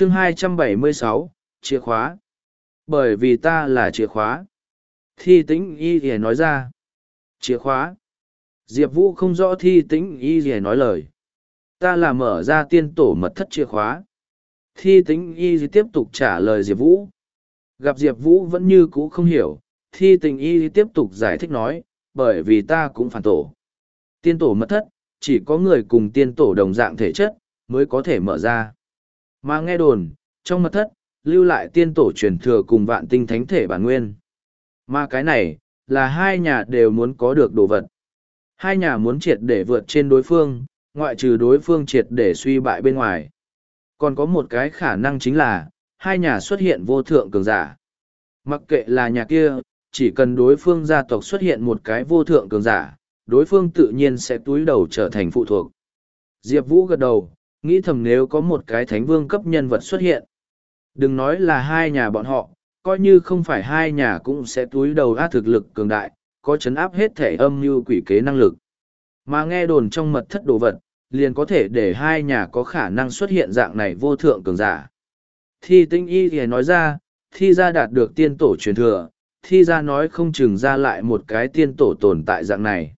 chương 276, chìa khóa. Bởi vì ta là chìa khóa. Thi tĩnh y thì nói ra. Chìa khóa. Diệp Vũ không rõ thi tĩnh y gì nói lời. Ta là mở ra tiên tổ mật thất chìa khóa. Thi tĩnh y tiếp tục trả lời Diệp Vũ. Gặp Diệp Vũ vẫn như cũ không hiểu. Thi tĩnh y tiếp tục giải thích nói, bởi vì ta cũng phản tổ. Tiên tổ mật thất, chỉ có người cùng tiên tổ đồng dạng thể chất, mới có thể mở ra. Mà nghe đồn, trong mật thất, lưu lại tiên tổ truyền thừa cùng vạn tinh thánh thể bản nguyên. Mà cái này, là hai nhà đều muốn có được đồ vật. Hai nhà muốn triệt để vượt trên đối phương, ngoại trừ đối phương triệt để suy bại bên ngoài. Còn có một cái khả năng chính là, hai nhà xuất hiện vô thượng cường giả. Mặc kệ là nhà kia, chỉ cần đối phương gia tộc xuất hiện một cái vô thượng cường giả, đối phương tự nhiên sẽ túi đầu trở thành phụ thuộc. Diệp Vũ gật đầu, nghĩ thầm nếu có một cái thánh vương cấp nhân vật xuất hiện. Đừng nói là hai nhà bọn họ, coi như không phải hai nhà cũng sẽ túi đầu át thực lực cường đại, có chấn áp hết thể âm như quỷ kế năng lực. Mà nghe đồn trong mật thất đồ vật, liền có thể để hai nhà có khả năng xuất hiện dạng này vô thượng cường giả. Thi tinh y thì nói ra, thi ra đạt được tiên tổ truyền thừa, thi ra nói không chừng ra lại một cái tiên tổ tồn tại dạng này.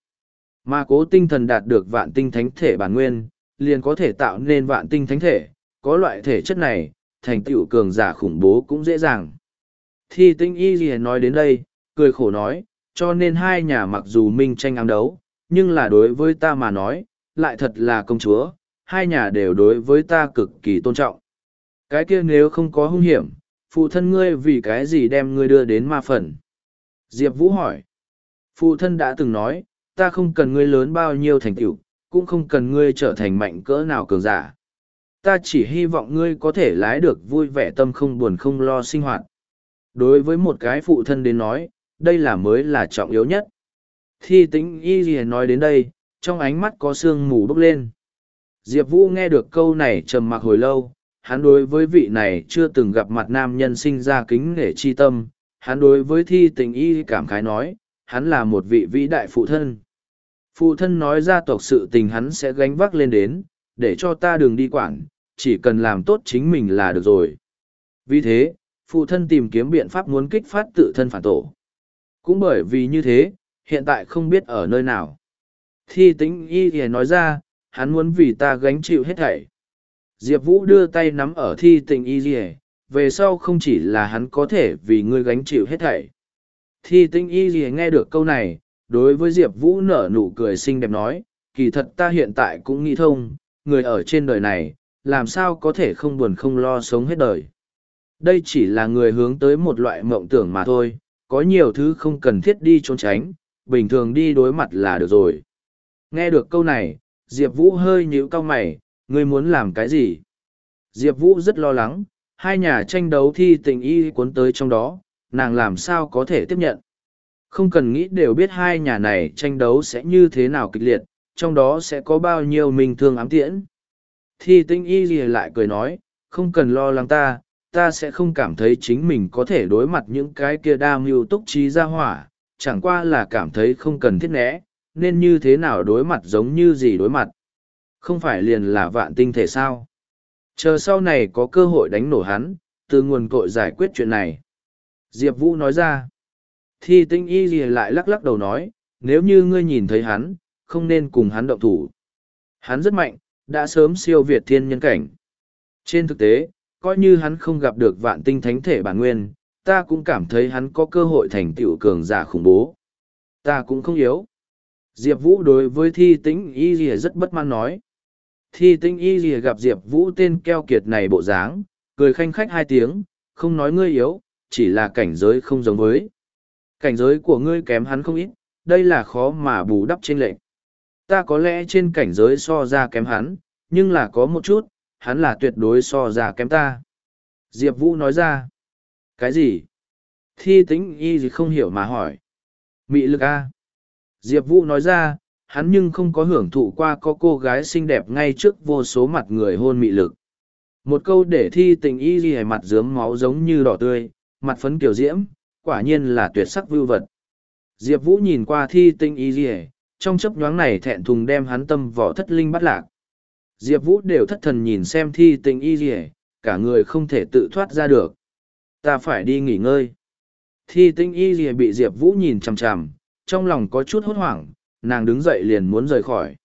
Mà cố tinh thần đạt được vạn tinh thánh thể bản nguyên, liền có thể tạo nên vạn tinh thánh thể, có loại thể chất này, thành tựu cường giả khủng bố cũng dễ dàng. Thi tinh y gì nói đến đây, cười khổ nói, cho nên hai nhà mặc dù minh tranh ám đấu, nhưng là đối với ta mà nói, lại thật là công chúa, hai nhà đều đối với ta cực kỳ tôn trọng. Cái kia nếu không có hung hiểm, phụ thân ngươi vì cái gì đem ngươi đưa đến ma phần? Diệp Vũ hỏi. Phụ thân đã từng nói, ta không cần ngươi lớn bao nhiêu thành tựu, cũng không cần ngươi trở thành mạnh cỡ nào cường giả. Ta chỉ hy vọng ngươi có thể lái được vui vẻ tâm không buồn không lo sinh hoạt. Đối với một cái phụ thân đến nói, đây là mới là trọng yếu nhất. Thi tính y gì nói đến đây, trong ánh mắt có sương mù bốc lên. Diệp Vũ nghe được câu này trầm mặc hồi lâu, hắn đối với vị này chưa từng gặp mặt nam nhân sinh ra kính nể chi tâm, hắn đối với thi tình y cảm khái nói, hắn là một vị vĩ đại phụ thân. Phụ thân nói ra tộc sự tình hắn sẽ gánh vác lên đến, để cho ta đừng đi quản, chỉ cần làm tốt chính mình là được rồi. Vì thế, phụ thân tìm kiếm biện pháp muốn kích phát tự thân phản tổ. Cũng bởi vì như thế, hiện tại không biết ở nơi nào. Thi tính y thì nói ra, hắn muốn vì ta gánh chịu hết thảy. Diệp Vũ đưa tay nắm ở thi tình y gì về sau không chỉ là hắn có thể vì ngươi gánh chịu hết thảy. Thi tinh y gì nghe được câu này, đối với Diệp Vũ nở nụ cười xinh đẹp nói, kỳ thật ta hiện tại cũng nghĩ thông, người ở trên đời này, làm sao có thể không buồn không lo sống hết đời. Đây chỉ là người hướng tới một loại mộng tưởng mà thôi, có nhiều thứ không cần thiết đi trốn tránh, bình thường đi đối mặt là được rồi. Nghe được câu này, Diệp Vũ hơi nhíu cao mày, ngươi muốn làm cái gì? Diệp Vũ rất lo lắng, hai nhà tranh đấu thi tình y cuốn tới trong đó, nàng làm sao có thể tiếp nhận. Không cần nghĩ đều biết hai nhà này tranh đấu sẽ như thế nào kịch liệt, trong đó sẽ có bao nhiêu mình thương ám tiễn. Thi tinh y gì lại cười nói, không cần lo lắng ta, ta sẽ không cảm thấy chính mình có thể đối mặt những cái kia đa mưu túc trí ra hỏa, chẳng qua là cảm thấy không cần thiết né, nên như thế nào đối mặt giống như gì đối mặt. Không phải liền là vạn tinh thể sao. Chờ sau này có cơ hội đánh nổ hắn, từ nguồn cội giải quyết chuyện này. Diệp Vũ nói ra. Thi tinh y gì lại lắc lắc đầu nói, nếu như ngươi nhìn thấy hắn, không nên cùng hắn động thủ. Hắn rất mạnh, đã sớm siêu việt thiên nhân cảnh. Trên thực tế, coi như hắn không gặp được vạn tinh thánh thể bản nguyên, ta cũng cảm thấy hắn có cơ hội thành tựu cường giả khủng bố. Ta cũng không yếu. Diệp Vũ đối với thi tĩnh y gì rất bất mãn nói. Thi tĩnh y gì gặp Diệp Vũ tên keo kiệt này bộ dáng, cười khanh khách hai tiếng, không nói ngươi yếu, chỉ là cảnh giới không giống với. Cảnh giới của ngươi kém hắn không ít, đây là khó mà bù đắp trên lệnh. Ta có lẽ trên cảnh giới so ra kém hắn, nhưng là có một chút, hắn là tuyệt đối so ra kém ta. Diệp Vũ nói ra. Cái gì? Thi tính y gì không hiểu mà hỏi. Mị lực A. Diệp Vũ nói ra, hắn nhưng không có hưởng thụ qua có cô gái xinh đẹp ngay trước vô số mặt người hôn mị lực. Một câu để thi tình y gì mặt dướm máu giống như đỏ tươi, mặt phấn kiểu diễm, quả nhiên là tuyệt sắc vưu vật. Diệp Vũ nhìn qua thi tinh y dì trong chấp nhoáng này thẹn thùng đem hắn tâm vỏ thất linh bắt lạc. Diệp Vũ đều thất thần nhìn xem thi Tinh y dì cả người không thể tự thoát ra được. Ta phải đi nghỉ ngơi. Thi tinh y dì bị Diệp Vũ nhìn chằm chằm, trong lòng có chút hốt hoảng, nàng đứng dậy liền muốn rời khỏi.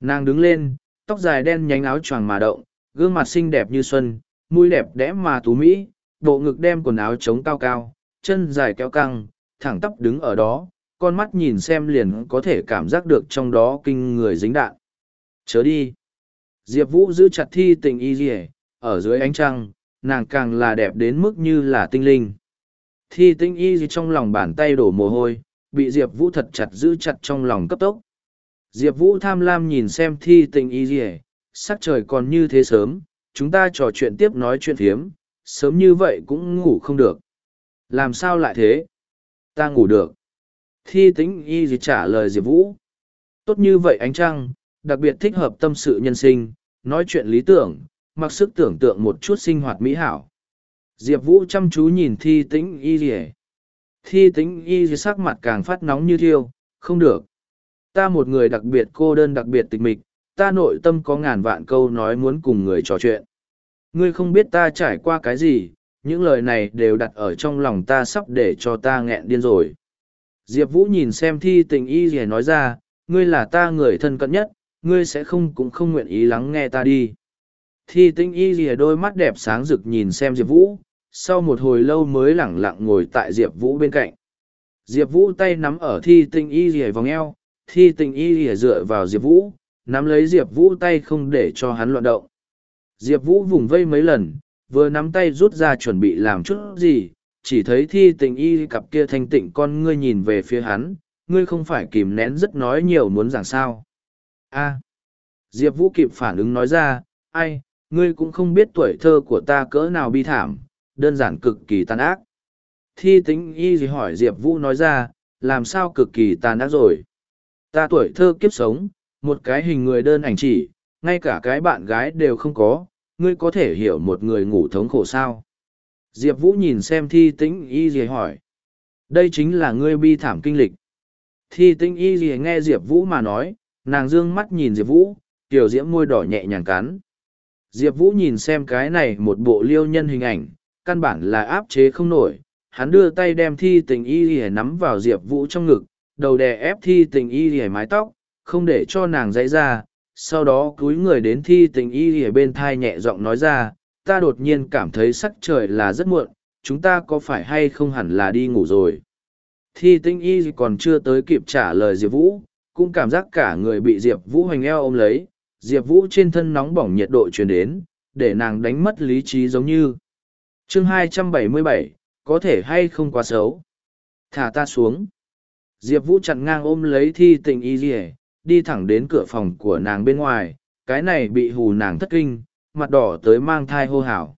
Nàng đứng lên, tóc dài đen nhánh áo choàng mà động, gương mặt xinh đẹp như xuân, mũi đẹp đẽ mà tú mỹ, bộ ngực đem quần áo trống cao cao, chân dài kéo căng, thẳng tắp đứng ở đó, con mắt nhìn xem liền có thể cảm giác được trong đó kinh người dính đạn. Chớ đi. Diệp Vũ giữ chặt thi tình y dì ở dưới ánh trăng, nàng càng là đẹp đến mức như là tinh linh. Thi tinh y dì trong lòng bàn tay đổ mồ hôi, bị Diệp Vũ thật chặt giữ chặt trong lòng cấp tốc. Diệp Vũ tham lam nhìn xem thi tình y dì sắc trời còn như thế sớm, chúng ta trò chuyện tiếp nói chuyện phiếm, sớm như vậy cũng ngủ không được. Làm sao lại thế? Ta ngủ được. Thi tính y gì trả lời Diệp Vũ. Tốt như vậy ánh trăng, đặc biệt thích hợp tâm sự nhân sinh, nói chuyện lý tưởng, mặc sức tưởng tượng một chút sinh hoạt mỹ hảo. Diệp Vũ chăm chú nhìn thi tính y gì Thi tính y gì sắc mặt càng phát nóng như thiêu, không được. Ta một người đặc biệt cô đơn đặc biệt tịch mịch, ta nội tâm có ngàn vạn câu nói muốn cùng người trò chuyện. Ngươi không biết ta trải qua cái gì, những lời này đều đặt ở trong lòng ta sắp để cho ta nghẹn điên rồi. Diệp Vũ nhìn xem thi tình y gì nói ra, ngươi là ta người thân cận nhất, ngươi sẽ không cũng không nguyện ý lắng nghe ta đi. Thi tình y gì đôi mắt đẹp sáng rực nhìn xem Diệp Vũ, sau một hồi lâu mới lẳng lặng ngồi tại Diệp Vũ bên cạnh. Diệp Vũ tay nắm ở thi tình y gì vòng eo, thi tình y gì dựa vào Diệp Vũ, nắm lấy Diệp Vũ tay không để cho hắn loạn động. Diệp Vũ vùng vây mấy lần, vừa nắm tay rút ra chuẩn bị làm chút gì, chỉ thấy thi tình y cặp kia thanh tịnh con ngươi nhìn về phía hắn, ngươi không phải kìm nén rất nói nhiều muốn rằng sao. a Diệp Vũ kịp phản ứng nói ra, ai, ngươi cũng không biết tuổi thơ của ta cỡ nào bi thảm, đơn giản cực kỳ tàn ác. Thi tính y gì hỏi Diệp Vũ nói ra, làm sao cực kỳ tàn ác rồi. Ta tuổi thơ kiếp sống, một cái hình người đơn ảnh chỉ, ngay cả cái bạn gái đều không có, ngươi có thể hiểu một người ngủ thống khổ sao. Diệp Vũ nhìn xem thi tĩnh y gì hỏi. Đây chính là ngươi bi thảm kinh lịch. Thi tĩnh y gì nghe Diệp Vũ mà nói, nàng dương mắt nhìn Diệp Vũ, tiểu diễm môi đỏ nhẹ nhàng cắn. Diệp Vũ nhìn xem cái này một bộ liêu nhân hình ảnh, căn bản là áp chế không nổi. Hắn đưa tay đem thi tình y gì nắm vào Diệp Vũ trong ngực, đầu đè ép thi tình y gì mái tóc, không để cho nàng dãy ra, sau đó cúi người đến thi tình y ở bên thai nhẹ giọng nói ra ta đột nhiên cảm thấy sắc trời là rất muộn chúng ta có phải hay không hẳn là đi ngủ rồi? Thi tinh y còn chưa tới kịp trả lời diệp vũ cũng cảm giác cả người bị diệp vũ hoành eo ôm lấy diệp vũ trên thân nóng bỏng nhiệt độ truyền đến để nàng đánh mất lý trí giống như. Chương 277, có thể hay không quá xấu? Thả ta xuống. Diệp vũ chặn ngang ôm lấy thi tình y rỉa, đi thẳng đến cửa phòng của nàng bên ngoài, cái này bị hù nàng thất kinh, mặt đỏ tới mang thai hô hào.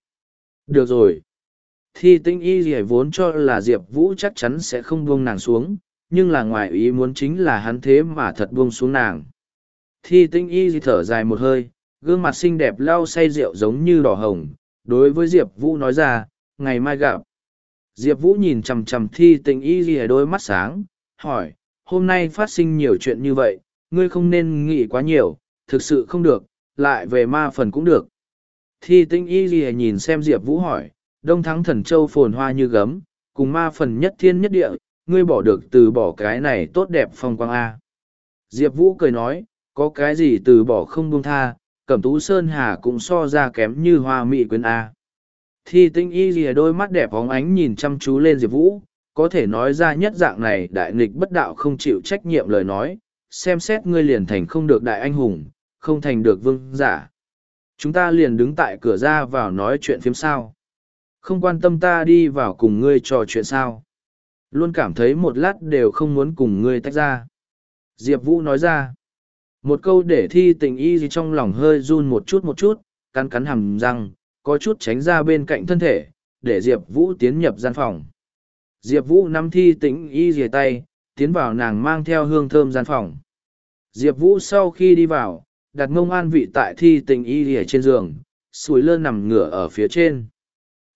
Được rồi. Thi tinh y gì vốn cho là Diệp Vũ chắc chắn sẽ không buông nàng xuống, nhưng là ngoài ý muốn chính là hắn thế mà thật buông xuống nàng. Thi tinh y gì thở dài một hơi, gương mặt xinh đẹp lau say rượu giống như đỏ hồng, đối với Diệp Vũ nói ra, ngày mai gặp. Diệp Vũ nhìn chầm chầm thi tinh y gì đôi mắt sáng, hỏi, hôm nay phát sinh nhiều chuyện như vậy, ngươi không nên nghĩ quá nhiều, thực sự không được, lại về ma phần cũng được. Thi tinh y gì nhìn xem Diệp Vũ hỏi, đông thắng thần châu phồn hoa như gấm, cùng ma phần nhất thiên nhất địa, ngươi bỏ được từ bỏ cái này tốt đẹp phong quang A. Diệp Vũ cười nói, có cái gì từ bỏ không buông tha, cẩm tú sơn hà cũng so ra kém như hoa mị quyến A. Thi tinh y gì đôi mắt đẹp óng ánh nhìn chăm chú lên Diệp Vũ, có thể nói ra nhất dạng này đại nghịch bất đạo không chịu trách nhiệm lời nói, xem xét ngươi liền thành không được đại anh hùng, không thành được vương giả. Chúng ta liền đứng tại cửa ra vào nói chuyện phiếm sao. Không quan tâm ta đi vào cùng ngươi trò chuyện sao. Luôn cảm thấy một lát đều không muốn cùng ngươi tách ra. Diệp Vũ nói ra. Một câu để thi tình y gì trong lòng hơi run một chút một chút, cắn cắn hầm răng, có chút tránh ra bên cạnh thân thể, để Diệp Vũ tiến nhập gian phòng. Diệp Vũ nắm thi tình y dìa tay, tiến vào nàng mang theo hương thơm gian phòng. Diệp Vũ sau khi đi vào, đặt ngông an vị tại thi tình y lìa trên giường, sùi lơ nằm ngửa ở phía trên.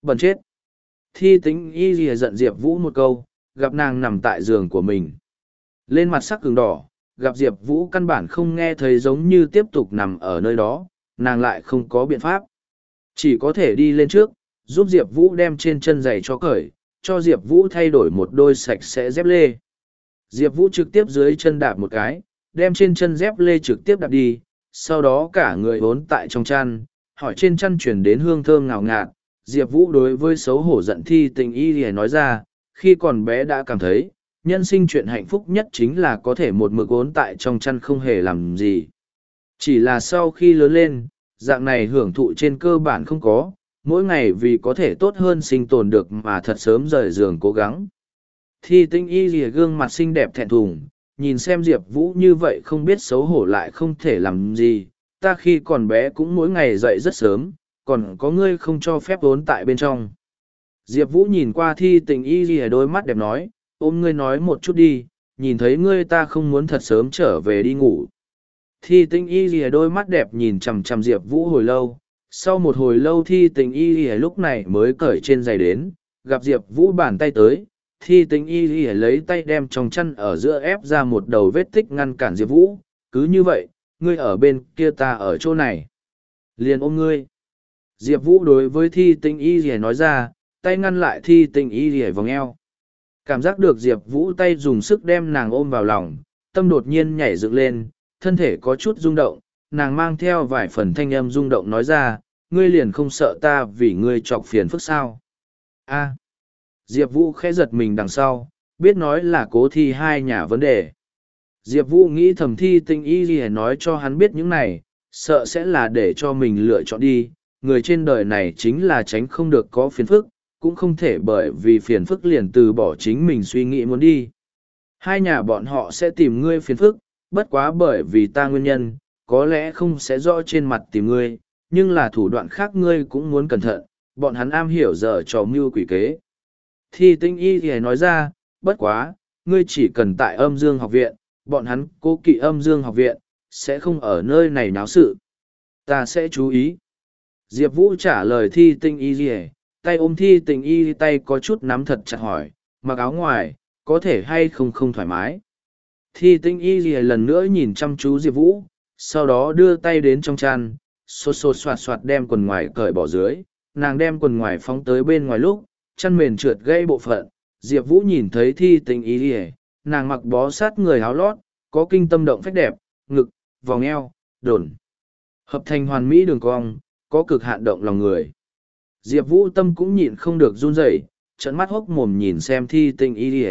Bẩn chết! Thi tình y lìa giận Diệp Vũ một câu, gặp nàng nằm tại giường của mình. Lên mặt sắc cứng đỏ, gặp Diệp Vũ căn bản không nghe thấy giống như tiếp tục nằm ở nơi đó, nàng lại không có biện pháp. Chỉ có thể đi lên trước, giúp Diệp Vũ đem trên chân giày cho cởi, cho Diệp Vũ thay đổi một đôi sạch sẽ dép lê. Diệp Vũ trực tiếp dưới chân đạp một cái, đem trên chân dép lê trực tiếp đạp đi, sau đó cả người vốn tại trong chăn, hỏi trên chăn chuyển đến hương thơm ngào ngạt. Diệp Vũ đối với xấu hổ giận thi tình y thì nói ra, khi còn bé đã cảm thấy, nhân sinh chuyện hạnh phúc nhất chính là có thể một mực ốn tại trong chăn không hề làm gì. Chỉ là sau khi lớn lên, dạng này hưởng thụ trên cơ bản không có, mỗi ngày vì có thể tốt hơn sinh tồn được mà thật sớm rời giường cố gắng. Thi tinh y rìa gương mặt xinh đẹp thẹn thùng, nhìn xem Diệp Vũ như vậy không biết xấu hổ lại không thể làm gì, ta khi còn bé cũng mỗi ngày dậy rất sớm, còn có ngươi không cho phép vốn tại bên trong. Diệp Vũ nhìn qua thi tình y rìa đôi mắt đẹp nói, ôm ngươi nói một chút đi, nhìn thấy ngươi ta không muốn thật sớm trở về đi ngủ. Thi tinh y rìa đôi mắt đẹp nhìn chằm chằm Diệp Vũ hồi lâu, sau một hồi lâu thi tình y rìa lúc này mới cởi trên giày đến, gặp Diệp Vũ bàn tay tới, thi tính y y lấy tay đem trong chăn ở giữa ép ra một đầu vết tích ngăn cản Diệp Vũ, cứ như vậy, ngươi ở bên kia ta ở chỗ này. Liền ôm ngươi. Diệp Vũ đối với thi tình y y nói ra, tay ngăn lại thi tình y lìa vòng eo. Cảm giác được Diệp Vũ tay dùng sức đem nàng ôm vào lòng, tâm đột nhiên nhảy dựng lên, thân thể có chút rung động, nàng mang theo vài phần thanh âm rung động nói ra, ngươi liền không sợ ta vì ngươi chọc phiền phức sao. a Diệp Vũ khẽ giật mình đằng sau, biết nói là cố thi hai nhà vấn đề. Diệp Vũ nghĩ thầm thi tinh y gì nói cho hắn biết những này, sợ sẽ là để cho mình lựa chọn đi, người trên đời này chính là tránh không được có phiền phức, cũng không thể bởi vì phiền phức liền từ bỏ chính mình suy nghĩ muốn đi. Hai nhà bọn họ sẽ tìm ngươi phiền phức, bất quá bởi vì ta nguyên nhân, có lẽ không sẽ rõ trên mặt tìm ngươi, nhưng là thủ đoạn khác ngươi cũng muốn cẩn thận, bọn hắn am hiểu giờ trò mưu quỷ kế. Thi tinh y thì nói ra, bất quá, ngươi chỉ cần tại âm dương học viện, bọn hắn cố kỵ âm dương học viện, sẽ không ở nơi này náo sự. Ta sẽ chú ý. Diệp Vũ trả lời thi tinh y gì tay ôm thi Tinh y tay có chút nắm thật chặt hỏi, mặc áo ngoài, có thể hay không không thoải mái. Thi tinh y gì lần nữa nhìn chăm chú Diệp Vũ, sau đó đưa tay đến trong chăn, xô xô soạt soạt đem quần ngoài cởi bỏ dưới, nàng đem quần ngoài phóng tới bên ngoài lúc, chăn mền trượt gây bộ phận, Diệp Vũ nhìn thấy thi tình y gì nàng mặc bó sát người háo lót, có kinh tâm động phách đẹp, ngực, vòng eo, đồn. Hợp thành hoàn mỹ đường cong, có cực hạn động lòng người. Diệp Vũ tâm cũng nhịn không được run rẩy, trận mắt hốc mồm nhìn xem thi tinh y gì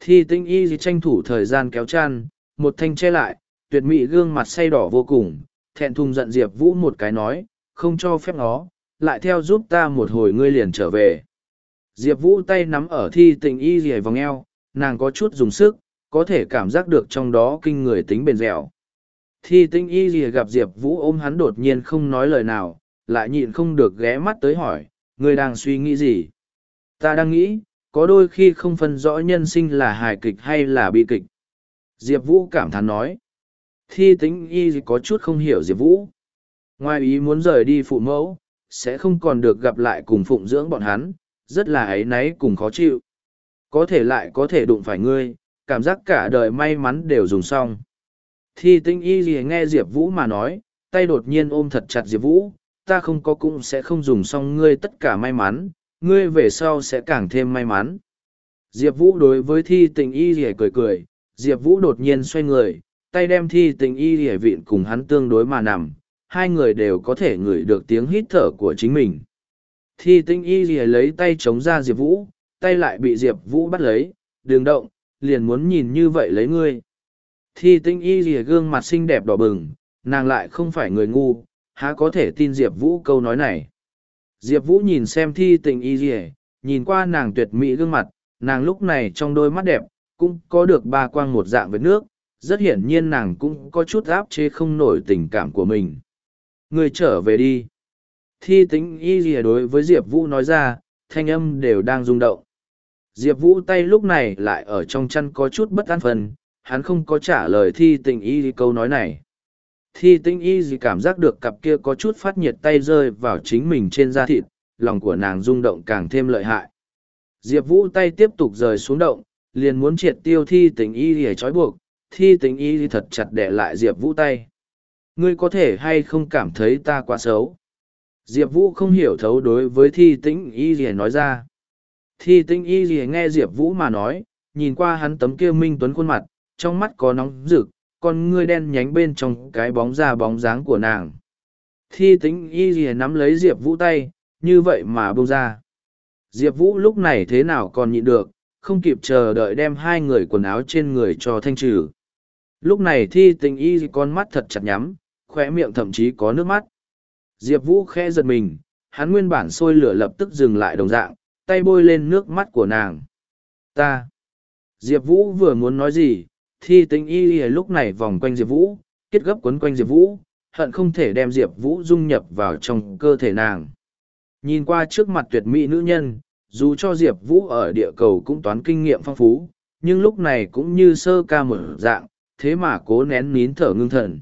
Thi tinh y gì tranh thủ thời gian kéo chăn, một thanh che lại, tuyệt mỹ gương mặt say đỏ vô cùng, thẹn thùng giận Diệp Vũ một cái nói, không cho phép nó, lại theo giúp ta một hồi ngươi liền trở về. Diệp Vũ tay nắm ở thi tình y gì vòng eo, nàng có chút dùng sức, có thể cảm giác được trong đó kinh người tính bền dẻo. Thi tinh y gì gặp Diệp Vũ ôm hắn đột nhiên không nói lời nào, lại nhịn không được ghé mắt tới hỏi, người đang suy nghĩ gì? Ta đang nghĩ, có đôi khi không phân rõ nhân sinh là hài kịch hay là bi kịch. Diệp Vũ cảm thán nói. Thi tính y có chút không hiểu Diệp Vũ. Ngoài ý muốn rời đi phụ mẫu, sẽ không còn được gặp lại cùng phụng dưỡng bọn hắn, rất là ấy náy cùng khó chịu. Có thể lại có thể đụng phải ngươi, cảm giác cả đời may mắn đều dùng xong. Thi tinh y gì nghe Diệp Vũ mà nói, tay đột nhiên ôm thật chặt Diệp Vũ, ta không có cũng sẽ không dùng xong ngươi tất cả may mắn, ngươi về sau sẽ càng thêm may mắn. Diệp Vũ đối với thi tình y rỉa cười cười, Diệp Vũ đột nhiên xoay người, tay đem thi tình y rỉa vịn cùng hắn tương đối mà nằm, hai người đều có thể ngửi được tiếng hít thở của chính mình. Thi Tinh y rỉa lấy tay chống ra Diệp Vũ, tay lại bị Diệp Vũ bắt lấy, đường động, liền muốn nhìn như vậy lấy ngươi. Thi tinh y rìa gương mặt xinh đẹp đỏ bừng, nàng lại không phải người ngu, há có thể tin Diệp Vũ câu nói này. Diệp Vũ nhìn xem thi tình y dì nhìn qua nàng tuyệt mỹ gương mặt, nàng lúc này trong đôi mắt đẹp, cũng có được ba quang một dạng với nước, rất hiển nhiên nàng cũng có chút áp chế không nổi tình cảm của mình. Người trở về đi. Thi tính y rìa đối với Diệp Vũ nói ra, thanh âm đều đang rung động. Diệp Vũ tay lúc này lại ở trong chăn có chút bất an phần, hắn không có trả lời thi tình y câu nói này. Thi tinh y gì cảm giác được cặp kia có chút phát nhiệt tay rơi vào chính mình trên da thịt lòng của nàng rung động càng thêm lợi hại. Diệp vũ tay tiếp tục rời xuống động liền muốn triệt tiêu thi tình y để trói buộc thi tình y thì thật chặt đẻ lại diệp vũ tay. Ngươi có thể hay không cảm thấy ta quá xấu? Diệp vũ không hiểu thấu đối với thi tĩnh y rìa nói ra. Thi tĩnh y rìa nghe diệp vũ mà nói, nhìn qua hắn tấm kia minh tuấn khuôn mặt, trong mắt có nóng rực, con ngươi đen nhánh bên trong cái bóng da bóng dáng của nàng. Thi tĩnh y rìa nắm lấy diệp vũ tay, như vậy mà bông ra. Diệp vũ lúc này thế nào còn nhịn được, không kịp chờ đợi đem hai người quần áo trên người cho thanh trừ. Lúc này thi tình y con mắt thật chặt nhắm khoe miệng thậm chí có nước mắt diệp vũ khẽ giật mình, hắn nguyên bản sôi lửa lập tức dừng lại đồng dạng, tay bôi lên nước mắt của nàng. Ta. Diệp vũ vừa muốn nói gì thì tình y lúc này vòng quanh diệp vũ, kết gấp quấn quanh diệp vũ, hận không thể đem diệp vũ dung nhập vào trong cơ thể nàng. Nhìn qua trước mặt tuyệt mỹ nữ nhân, dù cho diệp vũ ở địa cầu cũng toán kinh nghiệm phong phú, nhưng lúc này cũng như sơ ca mở dạng, thế mà cố nén nín thở ngưng thần.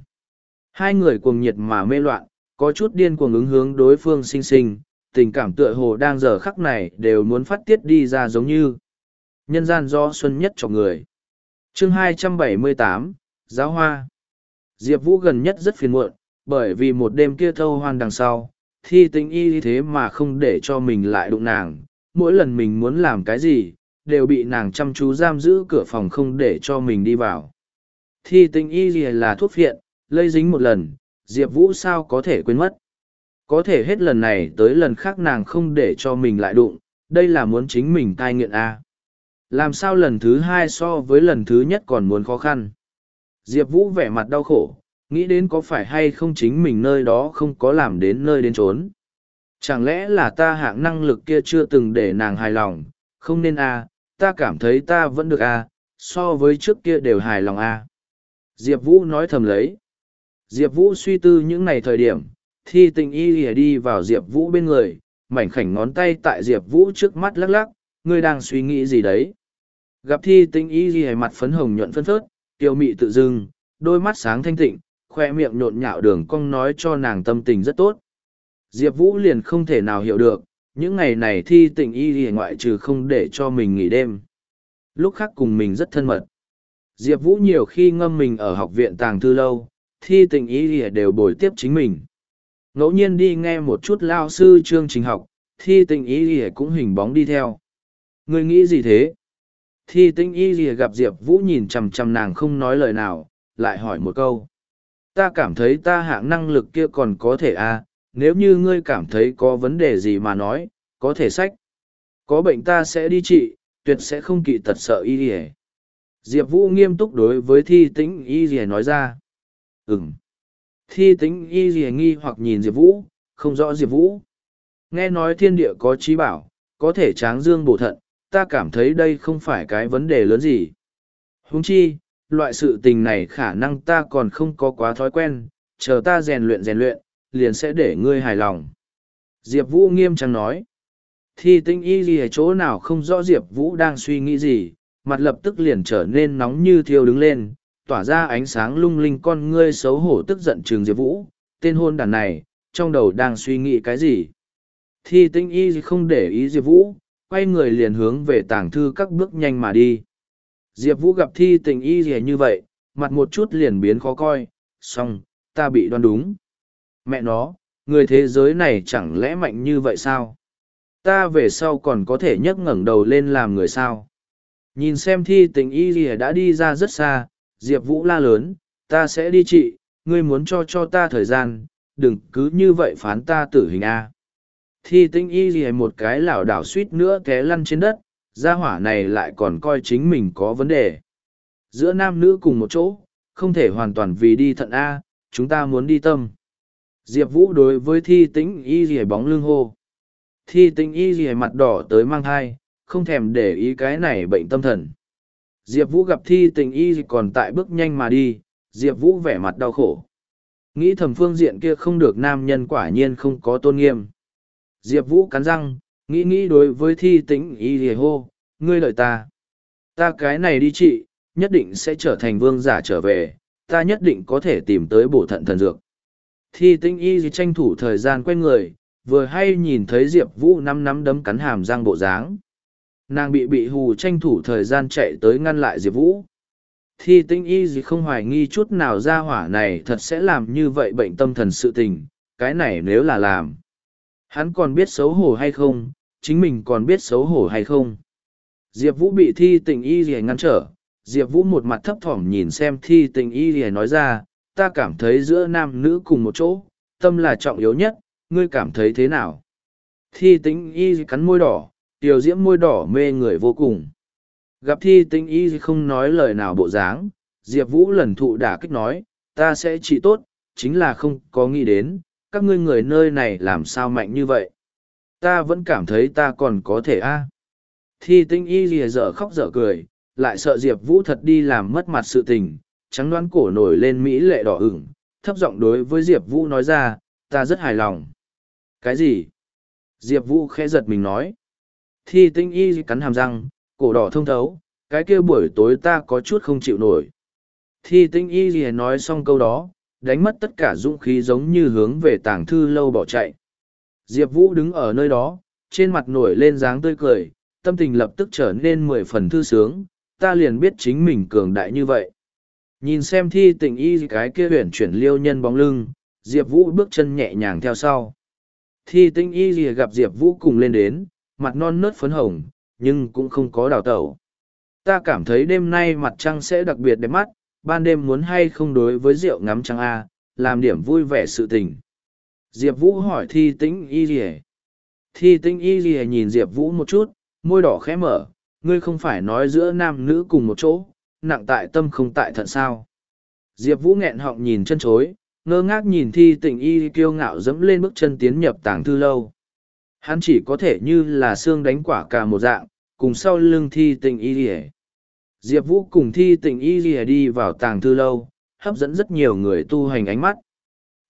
Hai người cuồng nhiệt mà mê loạn có chút điên cuồng ứng hướng đối phương sinh sinh tình cảm tựa hồ đang giờ khắc này đều muốn phát tiết đi ra giống như. Nhân gian do xuân nhất cho người. Chương 278, giáo hoa. Diệp vũ gần nhất rất phiền muộn bởi vì một đêm kia thâu hoan đằng sau thi tình y thế mà không để cho mình lại đụng nàng. Mỗi lần mình muốn làm cái gì đều bị nàng chăm chú giam giữ cửa phòng không để cho mình đi vào. Thi tình y là thuốc phiện lây dính một lần diệp vũ sao có thể quên mất? Có thể hết lần này tới lần khác nàng không để cho mình lại đụng, đây là muốn chính mình cai nghiện a làm sao lần thứ hai so với lần thứ nhất còn muốn khó khăn? Diệp vũ vẻ mặt đau khổ, nghĩ đến có phải hay không chính mình nơi đó không có làm đến nơi đến trốn chẳng lẽ là ta hạng năng lực kia chưa từng để nàng hài lòng? Không nên a ta cảm thấy ta vẫn được a so với trước kia đều hài lòng a diệp vũ nói thầm lấy diệp vũ suy tư những ngày thời điểm, thi tình y lìa đi vào diệp vũ bên người, mảnh khảnh ngón tay tại diệp vũ trước mắt lắc lắc, ngươi đang suy nghĩ gì đấy? Gặp thi tình y lìa mặt phấn hồng nhuận phân phớt, tiêu mị tự dưng, đôi mắt sáng thanh tịnh, khoe miệng nhộn nhạo đường cong nói cho nàng tâm tình rất tốt. Diệp vũ liền không thể nào hiểu được, những ngày này thi tình y lìa ngoại trừ không để cho mình nghỉ đêm. Lúc khác cùng mình rất thân mật. Diệp vũ nhiều khi ngâm mình ở học viện tàng thư lâu thi tình ý ỉa đều bồi tiếp chính mình. Ngẫu nhiên đi nghe một chút lao sư chương trình học, thi tình ý ỉa cũng hình bóng đi theo. Người nghĩ gì thế? Thi tình ý ỉa gặp diệp vũ nhìn chằm chằm nàng không nói lời nào, lại hỏi một câu. Ta cảm thấy ta hạng năng lực kia còn có thể à nếu như ngươi cảm thấy có vấn đề gì mà nói, có thể sách. Có bệnh ta sẽ đi trị, tuyệt sẽ không kỵ tật sợ y ỉa diệp vũ nghiêm túc đối với thi tĩnh y ỉa nói ra. Ừm. Thi tính y gì nghi hoặc nhìn Diệp Vũ, không rõ Diệp Vũ. Nghe nói thiên địa có trí bảo, có thể tráng dương bổ thận, ta cảm thấy đây không phải cái vấn đề lớn gì. Huống chi, loại sự tình này khả năng ta còn không có quá thói quen, chờ ta rèn luyện rèn luyện, liền sẽ để ngươi hài lòng. Diệp Vũ nghiêm trang nói. Thi tinh y gì ở chỗ nào không rõ Diệp Vũ đang suy nghĩ gì, mặt lập tức liền trở nên nóng như thiêu đứng lên, tỏa ra ánh sáng lung linh con ngươi xấu hổ tức giận trường diệp vũ, tên hôn đàn này, trong đầu đang suy nghĩ cái gì? Thi tinh y không để ý diệp vũ, quay người liền hướng về tàng thư các bước nhanh mà đi. Diệp vũ gặp thi tình y gì như vậy, mặt một chút liền biến khó coi, xong, ta bị đoán đúng. Mẹ nó, người thế giới này chẳng lẽ mạnh như vậy sao? Ta về sau còn có thể nhấc ngẩng đầu lên làm người sao? Nhìn xem thi tình y gì đã đi ra rất xa Diệp Vũ la lớn, ta sẽ đi trị, ngươi muốn cho cho ta thời gian, đừng cứ như vậy phán ta tử hình A. Thi tinh y gì một cái lảo đảo suýt nữa té lăn trên đất, gia hỏa này lại còn coi chính mình có vấn đề. Giữa nam nữ cùng một chỗ, không thể hoàn toàn vì đi thận A, chúng ta muốn đi tâm. Diệp Vũ đối với thi tĩnh y gì bóng lưng hô. Thi tĩnh y gì mặt đỏ tới mang thai, không thèm để ý cái này bệnh tâm thần. Diệp Vũ gặp thi tình y còn tại bước nhanh mà đi, Diệp Vũ vẻ mặt đau khổ. Nghĩ thầm phương diện kia không được nam nhân quả nhiên không có tôn nghiêm. Diệp Vũ cắn răng, nghĩ nghĩ đối với thi tĩnh y hề hô, ngươi lợi ta. Ta cái này đi trị, nhất định sẽ trở thành vương giả trở về, ta nhất định có thể tìm tới bổ thận thần dược. Thi tĩnh y tranh thủ thời gian quen người, vừa hay nhìn thấy Diệp Vũ năm năm đấm cắn hàm răng bộ dáng nàng bị bị hù tranh thủ thời gian chạy tới ngăn lại diệp vũ thi Tĩnh y gì không hoài nghi chút nào ra hỏa này thật sẽ làm như vậy bệnh tâm thần sự tình cái này nếu là làm Hắn còn biết xấu hổ hay không, chính mình còn biết xấu hổ hay không. Diệp Vũ bị thi tình y gì ngăn trở, Diệp Vũ một mặt thấp thỏm nhìn xem thi tình y gì nói ra, ta cảm thấy giữa nam nữ cùng một chỗ, tâm là trọng yếu nhất, ngươi cảm thấy thế nào? Thi tình y cắn môi đỏ, tiểu diễm môi đỏ mê người vô cùng. Gặp thi Tinh y không nói lời nào bộ dáng, Diệp Vũ lần thụ đả kích nói, ta sẽ trị tốt, chính là không có nghĩ đến, các ngươi người nơi này làm sao mạnh như vậy. Ta vẫn cảm thấy ta còn có thể a Thi tinh y lìa dở khóc dở cười, lại sợ Diệp Vũ thật đi làm mất mặt sự tình, trắng đoán cổ nổi lên Mỹ lệ đỏ ửng, thấp giọng đối với Diệp Vũ nói ra, ta rất hài lòng. Cái gì? Diệp Vũ khẽ giật mình nói. Thi tinh y cắn hàm răng, cổ đỏ thông thấu, cái kia buổi tối ta có chút không chịu nổi. Thi tinh y gì nói xong câu đó, đánh mất tất cả dũng khí giống như hướng về tảng thư lâu bỏ chạy. Diệp Vũ đứng ở nơi đó, trên mặt nổi lên dáng tươi cười, tâm tình lập tức trở nên mười phần thư sướng, ta liền biết chính mình cường đại như vậy. Nhìn xem thi tình y cái kia huyển chuyển liêu nhân bóng lưng, Diệp Vũ bước chân nhẹ nhàng theo sau. Thi tinh y gì gặp Diệp Vũ cùng lên đến, mặt non nớt phấn hồng, nhưng cũng không có đào tẩu. Ta cảm thấy đêm nay mặt trăng sẽ đặc biệt đẹp mắt, ban đêm muốn hay không đối với rượu ngắm trăng A, làm điểm vui vẻ sự tình. Diệp Vũ hỏi thi tĩnh y gì Thi tĩnh y gì nhìn Diệp Vũ một chút, môi đỏ khẽ mở, ngươi không phải nói giữa nam nữ cùng một chỗ, nặng tại tâm không tại thận sao. Diệp Vũ nghẹn họng nhìn chân chối, ngơ ngác nhìn thi tĩnh y kiêu ngạo dẫm lên bước chân tiến nhập tàng thư lâu. Hắn chỉ có thể như là xương đánh quả cả một dạng, cùng sau lưng thi tình y ỉa Diệp Vũ cùng thi tình y ỉa đi vào tàng thư lâu, hấp dẫn rất nhiều người tu hành ánh mắt.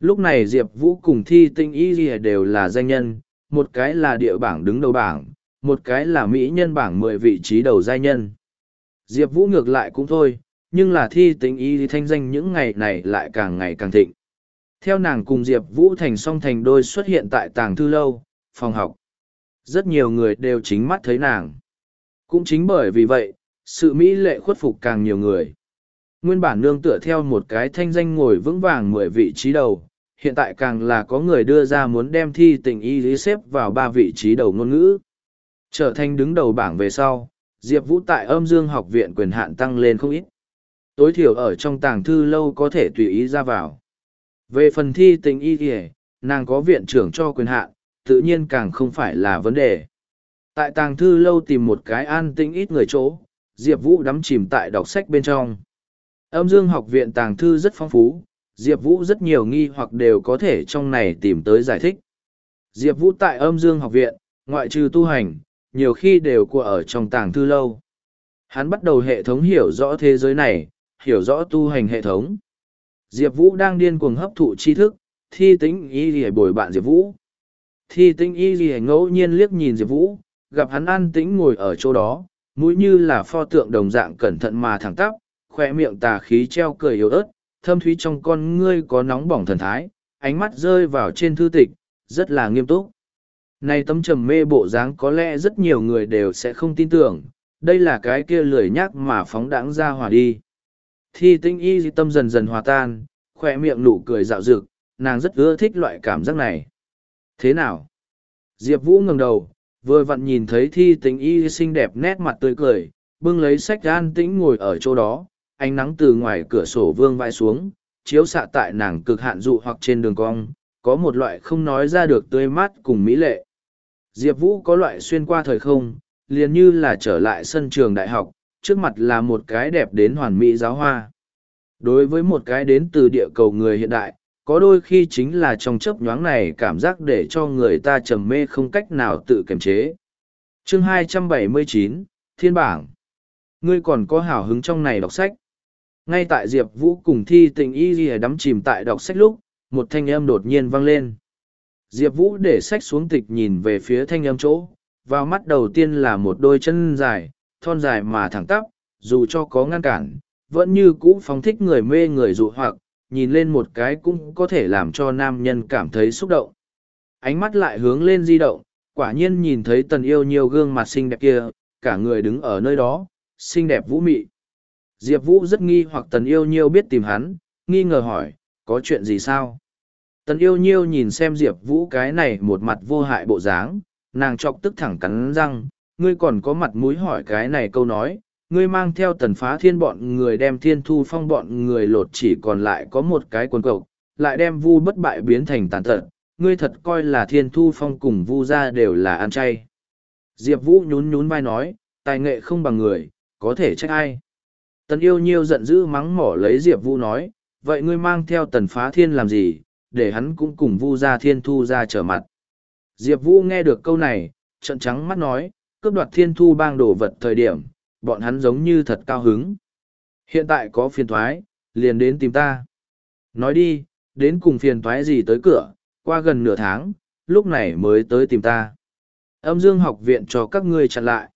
Lúc này Diệp Vũ cùng thi tinh y ỉa đều là danh nhân, một cái là địa bảng đứng đầu bảng, một cái là mỹ nhân bảng mười vị trí đầu giai nhân. Diệp Vũ ngược lại cũng thôi, nhưng là thi tinh y thanh danh những ngày này lại càng ngày càng thịnh. Theo nàng cùng Diệp Vũ thành song thành đôi xuất hiện tại tàng thư lâu, phòng học. Rất nhiều người đều chính mắt thấy nàng. Cũng chính bởi vì vậy, sự mỹ lệ khuất phục càng nhiều người. Nguyên bản nương tựa theo một cái thanh danh ngồi vững vàng mười vị trí đầu, hiện tại càng là có người đưa ra muốn đem thi tình y lý xếp vào ba vị trí đầu ngôn ngữ. Trở thành đứng đầu bảng về sau, Diệp Vũ tại âm dương học viện quyền hạn tăng lên không ít. Tối thiểu ở trong tàng thư lâu có thể tùy ý ra vào. Về phần thi tình y kìa, nàng có viện trưởng cho quyền hạn, tự nhiên càng không phải là vấn đề. Tại tàng thư lâu tìm một cái an tĩnh ít người chỗ, Diệp Vũ đắm chìm tại đọc sách bên trong. Âm dương học viện tàng thư rất phong phú, Diệp Vũ rất nhiều nghi hoặc đều có thể trong này tìm tới giải thích. Diệp Vũ tại âm dương học viện, ngoại trừ tu hành, nhiều khi đều của ở trong tàng thư lâu. Hắn bắt đầu hệ thống hiểu rõ thế giới này, hiểu rõ tu hành hệ thống. Diệp Vũ đang điên cuồng hấp thụ tri thức, thi tính ý để bồi bạn Diệp Vũ. Thi Tĩnh y gì ngẫu nhiên liếc nhìn Diệp Vũ, gặp hắn an tĩnh ngồi ở chỗ đó, mũi như là pho tượng đồng dạng cẩn thận mà thẳng tắp, khoe miệng tà khí treo cười yếu ớt, thâm thúy trong con ngươi có nóng bỏng thần thái, ánh mắt rơi vào trên thư tịch, rất là nghiêm túc. Này tấm trầm mê bộ dáng có lẽ rất nhiều người đều sẽ không tin tưởng, đây là cái kia lười nhác mà phóng đãng ra hòa đi. Thi tinh y di tâm dần dần hòa tan, khoe miệng nụ cười dạo dực, nàng rất ưa thích loại cảm giác này. Thế nào? Diệp Vũ ngẩng đầu, vừa vặn nhìn thấy thi Tĩnh y xinh đẹp nét mặt tươi cười, bưng lấy sách an tĩnh ngồi ở chỗ đó, ánh nắng từ ngoài cửa sổ vương vai xuống, chiếu xạ tại nàng cực hạn dụ hoặc trên đường cong, có một loại không nói ra được tươi mát cùng mỹ lệ. Diệp Vũ có loại xuyên qua thời không, liền như là trở lại sân trường đại học, trước mặt là một cái đẹp đến hoàn mỹ giáo hoa. Đối với một cái đến từ địa cầu người hiện đại, có đôi khi chính là trong chớp nhoáng này cảm giác để cho người ta trầm mê không cách nào tự kiềm chế. Chương 279, Thiên bảng. Ngươi còn có hào hứng trong này đọc sách? Ngay tại diệp vũ cùng thi tình y ghi đắm chìm tại đọc sách lúc một thanh âm đột nhiên vang lên. Diệp vũ để sách xuống tịch nhìn về phía thanh âm chỗ vào mắt đầu tiên là một đôi chân dài thon dài mà thẳng tắp dù cho có ngăn cản vẫn như cũ phóng thích người mê người dụ hoặc nhìn lên một cái cũng có thể làm cho nam nhân cảm thấy xúc động ánh mắt lại hướng lên di động quả nhiên nhìn thấy tần yêu nhiều gương mặt xinh đẹp kia cả người đứng ở nơi đó xinh đẹp vũ mị Diệp Vũ rất nghi hoặc tần yêu nhiêu biết tìm hắn, nghi ngờ hỏi, có chuyện gì sao? Tần yêu nhiêu nhìn xem Diệp Vũ cái này một mặt vô hại bộ dáng, nàng chọc tức thẳng cắn răng, ngươi còn có mặt mũi hỏi cái này câu nói, ngươi mang theo tần phá thiên bọn người đem thiên thu phong bọn người lột chỉ còn lại có một cái quần cộc, lại đem vu bất bại biến thành tàn tật, ngươi thật coi là thiên thu phong cùng vu ra đều là ăn chay. Diệp Vũ nhún nhún vai nói, tài nghệ không bằng người, có thể trách ai. Tần yêu nhiêu giận dữ mắng mỏ lấy Diệp Vũ nói, vậy ngươi mang theo tần phá thiên làm gì, để hắn cũng cùng vu ra thiên thu ra trở mặt. Diệp Vũ nghe được câu này, trận trắng mắt nói, cướp đoạt thiên thu bang đồ vật thời điểm, bọn hắn giống như thật cao hứng. Hiện tại có phiền thoái, liền đến tìm ta. Nói đi, đến cùng phiền thoái gì tới cửa, qua gần nửa tháng, lúc này mới tới tìm ta. Âm dương học viện cho các ngươi chặn lại.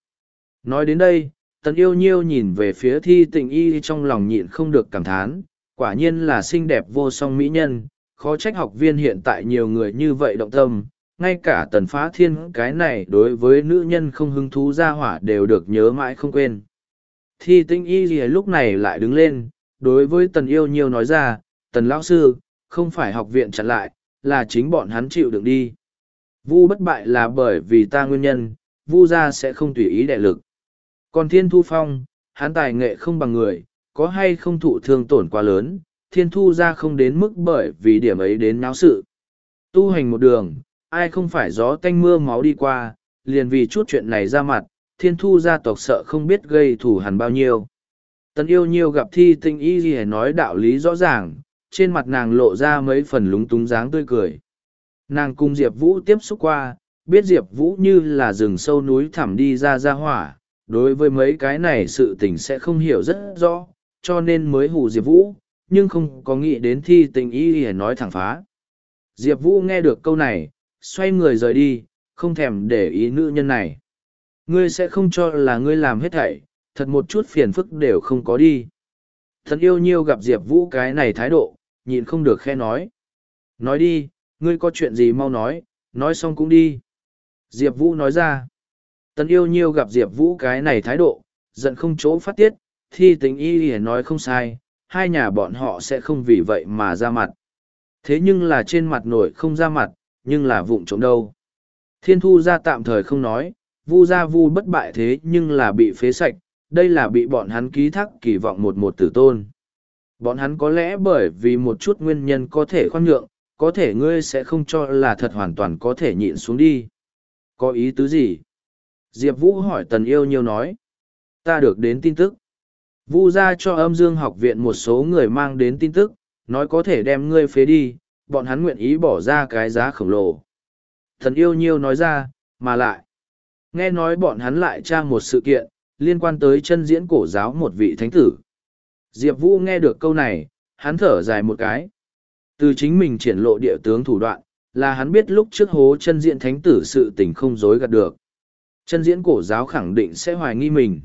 Nói đến đây, tần yêu nhiêu nhìn về phía thi tình y trong lòng nhịn không được cảm thán, quả nhiên là xinh đẹp vô song mỹ nhân, khó trách học viên hiện tại nhiều người như vậy động tâm, ngay cả tần phá thiên cái này đối với nữ nhân không hứng thú ra hỏa đều được nhớ mãi không quên. Thi tinh y gì lúc này lại đứng lên, đối với tần yêu nhiêu nói ra, tần lão sư, không phải học viện chặn lại, là chính bọn hắn chịu đựng đi. Vu bất bại là bởi vì ta nguyên nhân, vu gia sẽ không tùy ý đại lực. Còn thiên thu phong, hắn tài nghệ không bằng người, có hay không thụ thương tổn quá lớn, thiên thu gia không đến mức bởi vì điểm ấy đến náo sự. Tu hành một đường, ai không phải gió tanh mưa máu đi qua, liền vì chút chuyện này ra mặt, thiên thu gia tộc sợ không biết gây thủ hẳn bao nhiêu. Tần yêu nhiều gặp thi tinh y gì nói đạo lý rõ ràng, trên mặt nàng lộ ra mấy phần lúng túng dáng tươi cười. Nàng cùng Diệp Vũ tiếp xúc qua, biết Diệp Vũ như là rừng sâu núi thẳm đi ra ra hỏa, đối với mấy cái này sự tình sẽ không hiểu rất rõ, cho nên mới hù Diệp Vũ, nhưng không có nghĩ đến thi tình y để nói thẳng phá. Diệp Vũ nghe được câu này, xoay người rời đi, không thèm để ý nữ nhân này. Ngươi sẽ không cho là ngươi làm hết thảy, thật một chút phiền phức đều không có đi. Thần yêu nhiêu gặp Diệp Vũ cái này thái độ, nhịn không được khe nói. Nói đi, ngươi có chuyện gì mau nói, nói xong cũng đi. Diệp Vũ nói ra. Tần yêu nhiêu gặp Diệp Vũ cái này thái độ, giận không chỗ phát tiết, thi tình y hề nói không sai, hai nhà bọn họ sẽ không vì vậy mà ra mặt. Thế nhưng là trên mặt nổi không ra mặt, nhưng là vụng trộm đâu. Thiên thu ra tạm thời không nói, vu ra vu bất bại thế nhưng là bị phế sạch, đây là bị bọn hắn ký thác kỳ vọng một một tử tôn. Bọn hắn có lẽ bởi vì một chút nguyên nhân có thể khoan nhượng, có thể ngươi sẽ không cho là thật hoàn toàn có thể nhịn xuống đi. Có ý tứ gì? Diệp Vũ hỏi Tần Yêu Nhiêu nói. Ta được đến tin tức. Vu ra cho âm dương học viện một số người mang đến tin tức, nói có thể đem ngươi phế đi, bọn hắn nguyện ý bỏ ra cái giá khổng lồ. Thần yêu nhiêu nói ra, mà lại. Nghe nói bọn hắn lại tra một sự kiện, liên quan tới chân diễn cổ giáo một vị thánh tử. Diệp Vũ nghe được câu này, hắn thở dài một cái. Từ chính mình triển lộ địa tướng thủ đoạn, là hắn biết lúc trước hố chân diễn thánh tử sự tình không dối gạt được. Chân diễn cổ giáo khẳng định sẽ hoài nghi mình.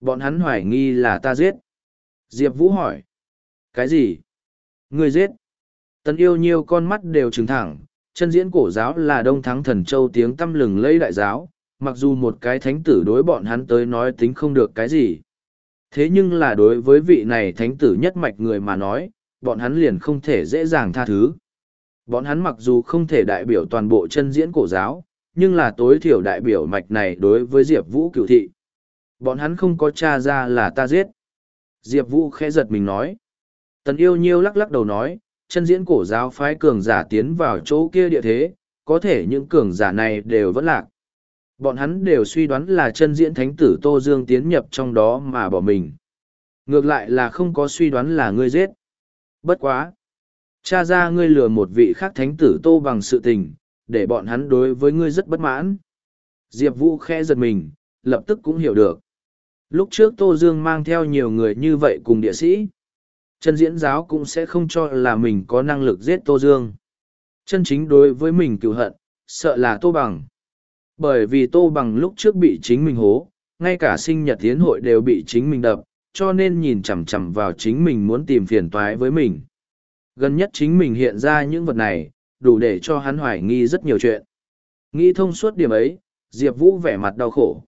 Bọn hắn hoài nghi là ta giết. Diệp Vũ hỏi. Cái gì? Người giết? Tần yêu nhiều con mắt đều trừng thẳng, chân diễn cổ giáo là đông thắng thần châu tiếng tâm lừng lẫy đại giáo, mặc dù một cái thánh tử đối bọn hắn tới nói tính không được cái gì. Thế nhưng là đối với vị này thánh tử nhất mạch người mà nói, bọn hắn liền không thể dễ dàng tha thứ. Bọn hắn mặc dù không thể đại biểu toàn bộ chân diễn cổ giáo, nhưng là tối thiểu đại biểu mạch này đối với Diệp Vũ cựu thị. Bọn hắn không có cha ra là ta giết. Diệp Vũ khẽ giật mình nói. Tần yêu nhiêu lắc lắc đầu nói, chân diễn cổ giáo phái cường giả tiến vào chỗ kia địa thế, có thể những cường giả này đều vẫn lạc. Bọn hắn đều suy đoán là chân diễn thánh tử Tô Dương tiến nhập trong đó mà bỏ mình. Ngược lại là không có suy đoán là ngươi giết. Bất quá. Cha ra ngươi lừa một vị khác thánh tử Tô bằng sự tình, để bọn hắn đối với ngươi rất bất mãn. Diệp Vũ khẽ giật mình, lập tức cũng hiểu được. Lúc trước Tô Dương mang theo nhiều người như vậy cùng địa sĩ. Chân diễn giáo cũng sẽ không cho là mình có năng lực giết Tô Dương. Chân chính đối với mình cựu hận, sợ là Tô Bằng. Bởi vì Tô Bằng lúc trước bị chính mình hố, ngay cả sinh nhật tiến hội đều bị chính mình đập, cho nên nhìn chằm chằm vào chính mình muốn tìm phiền toái với mình. Gần nhất chính mình hiện ra những vật này, đủ để cho hắn hoài nghi rất nhiều chuyện. Nghĩ thông suốt điểm ấy, Diệp Vũ vẻ mặt đau khổ.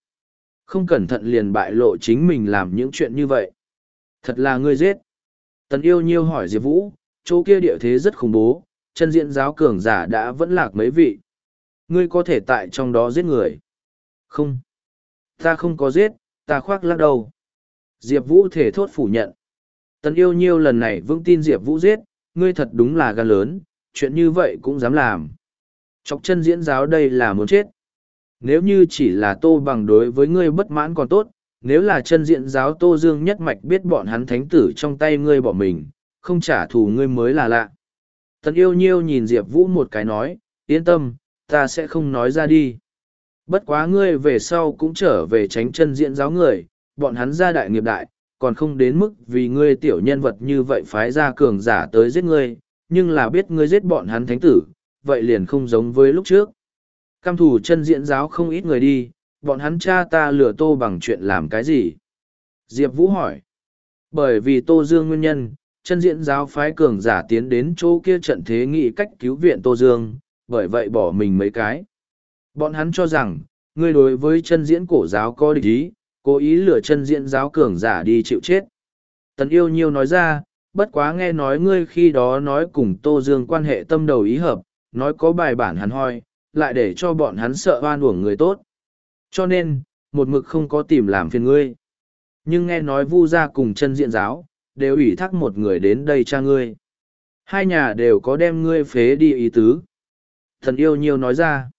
Không cẩn thận liền bại lộ chính mình làm những chuyện như vậy. Thật là ngươi giết. Tần yêu nhiêu hỏi Diệp Vũ, chỗ kia địa thế rất khủng bố, chân diện giáo cường giả đã vẫn lạc mấy vị. Ngươi có thể tại trong đó giết người. Không. Ta không có giết, ta khoác lắc đầu. Diệp Vũ thể thốt phủ nhận. Tần yêu nhiêu lần này vững tin Diệp Vũ giết, ngươi thật đúng là gan lớn, chuyện như vậy cũng dám làm. Chọc chân diễn giáo đây là muốn chết. Nếu như chỉ là tô bằng đối với ngươi bất mãn còn tốt, nếu là chân diện giáo tô dương nhất mạch biết bọn hắn thánh tử trong tay ngươi bỏ mình, không trả thù ngươi mới là lạ. Tần yêu nhiêu nhìn Diệp Vũ một cái nói, yên tâm, ta sẽ không nói ra đi. Bất quá ngươi về sau cũng trở về tránh chân diện giáo người, bọn hắn ra đại nghiệp đại, còn không đến mức vì ngươi tiểu nhân vật như vậy phái ra cường giả tới giết ngươi, nhưng là biết ngươi giết bọn hắn thánh tử, vậy liền không giống với lúc trước. Cam thủ chân diện giáo không ít người đi, bọn hắn cha ta lừa tô bằng chuyện làm cái gì? Diệp Vũ hỏi. Bởi vì tô dương nguyên nhân, chân diễn giáo phái cường giả tiến đến chỗ kia trận thế nghị cách cứu viện tô dương, bởi vậy bỏ mình mấy cái. Bọn hắn cho rằng, ngươi đối với chân diễn cổ giáo có địch ý, cố ý lừa chân diễn giáo cường giả đi chịu chết. Tần yêu nhiêu nói ra, bất quá nghe nói ngươi khi đó nói cùng Tô Dương quan hệ tâm đầu ý hợp, nói có bài bản hắn hoi, lại để cho bọn hắn sợ oan uổng người tốt. Cho nên, một mực không có tìm làm phiền ngươi. Nhưng nghe nói vu gia cùng chân diện giáo, đều ủy thác một người đến đây cha ngươi. Hai nhà đều có đem ngươi phế đi ý tứ. Thần yêu nhiêu nói ra.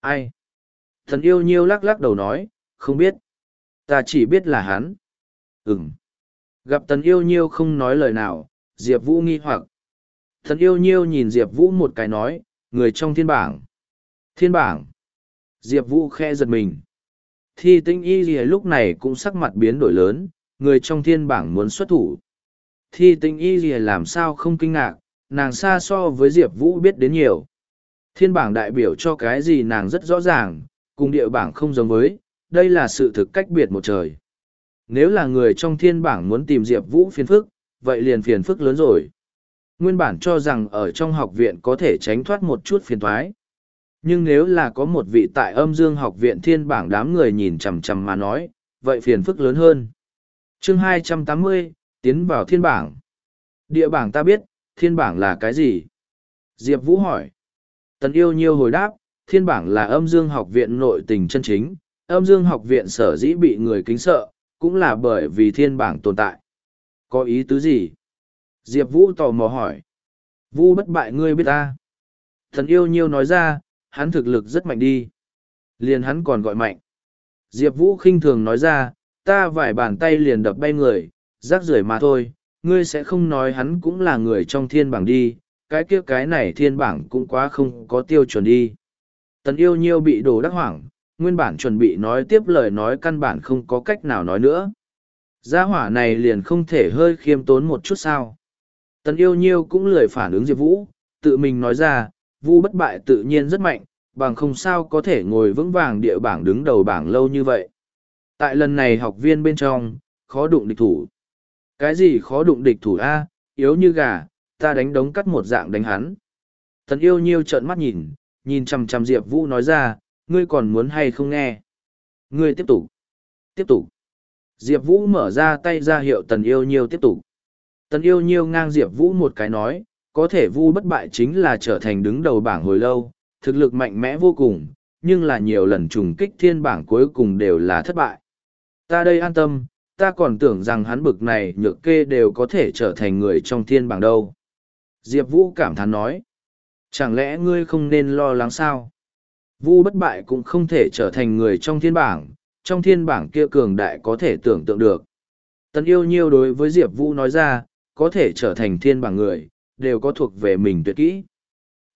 Ai? Thần yêu nhiêu lắc lắc đầu nói, không biết. Ta chỉ biết là hắn. Ừm. Gặp thần yêu nhiêu không nói lời nào, Diệp Vũ nghi hoặc. Thần yêu nhiêu nhìn Diệp Vũ một cái nói, người trong thiên bảng. Thiên bảng. Diệp Vũ khe giật mình. Thi tinh y gì lúc này cũng sắc mặt biến đổi lớn, người trong thiên bảng muốn xuất thủ. Thi tinh y gì làm sao không kinh ngạc, nàng xa so với Diệp Vũ biết đến nhiều. Thiên bảng đại biểu cho cái gì nàng rất rõ ràng, cùng địa bảng không giống với, đây là sự thực cách biệt một trời. Nếu là người trong thiên bảng muốn tìm Diệp Vũ phiền phức, vậy liền phiền phức lớn rồi. Nguyên bản cho rằng ở trong học viện có thể tránh thoát một chút phiền thoái. Nhưng nếu là có một vị tại âm dương học viện thiên bảng đám người nhìn chằm chằm mà nói, vậy phiền phức lớn hơn. chương 280, tiến vào thiên bảng. Địa bảng ta biết, thiên bảng là cái gì? Diệp Vũ hỏi. Tần yêu nhiêu hồi đáp, thiên bảng là âm dương học viện nội tình chân chính, âm dương học viện sở dĩ bị người kính sợ, cũng là bởi vì thiên bảng tồn tại. Có ý tứ gì? Diệp Vũ tò mò hỏi. Vũ bất bại ngươi biết ta. Thần yêu nhiêu nói ra, hắn thực lực rất mạnh đi. Liền hắn còn gọi mạnh. Diệp Vũ khinh thường nói ra, ta vải bàn tay liền đập bay người, rác rưởi mà thôi, ngươi sẽ không nói hắn cũng là người trong thiên bảng đi, cái kia cái này thiên bảng cũng quá không có tiêu chuẩn đi. Tần yêu nhiêu bị đồ đắc hoảng, nguyên bản chuẩn bị nói tiếp lời nói căn bản không có cách nào nói nữa. Gia hỏa này liền không thể hơi khiêm tốn một chút sao. Tần yêu nhiêu cũng lười phản ứng Diệp Vũ, tự mình nói ra, Vu bất bại tự nhiên rất mạnh, bằng không sao có thể ngồi vững vàng địa bảng đứng đầu bảng lâu như vậy. Tại lần này học viên bên trong, khó đụng địch thủ. Cái gì khó đụng địch thủ A, yếu như gà, ta đánh đống cắt một dạng đánh hắn. Tần yêu nhiêu trợn mắt nhìn, nhìn chằm chằm Diệp Vũ nói ra, ngươi còn muốn hay không nghe? Ngươi tiếp tục. Tiếp tục. Diệp Vũ mở ra tay ra hiệu tần yêu nhiêu tiếp tục. Tần yêu nhiêu ngang Diệp Vũ một cái nói, có thể vu bất bại chính là trở thành đứng đầu bảng hồi lâu, thực lực mạnh mẽ vô cùng, nhưng là nhiều lần trùng kích thiên bảng cuối cùng đều là thất bại. Ta đây an tâm, ta còn tưởng rằng hắn bực này nhược kê đều có thể trở thành người trong thiên bảng đâu. Diệp Vũ cảm thán nói, chẳng lẽ ngươi không nên lo lắng sao? Vu bất bại cũng không thể trở thành người trong thiên bảng, trong thiên bảng kia cường đại có thể tưởng tượng được. Tần yêu nhiêu đối với Diệp Vũ nói ra, có thể trở thành thiên bảng người, đều có thuộc về mình tuyệt kỹ.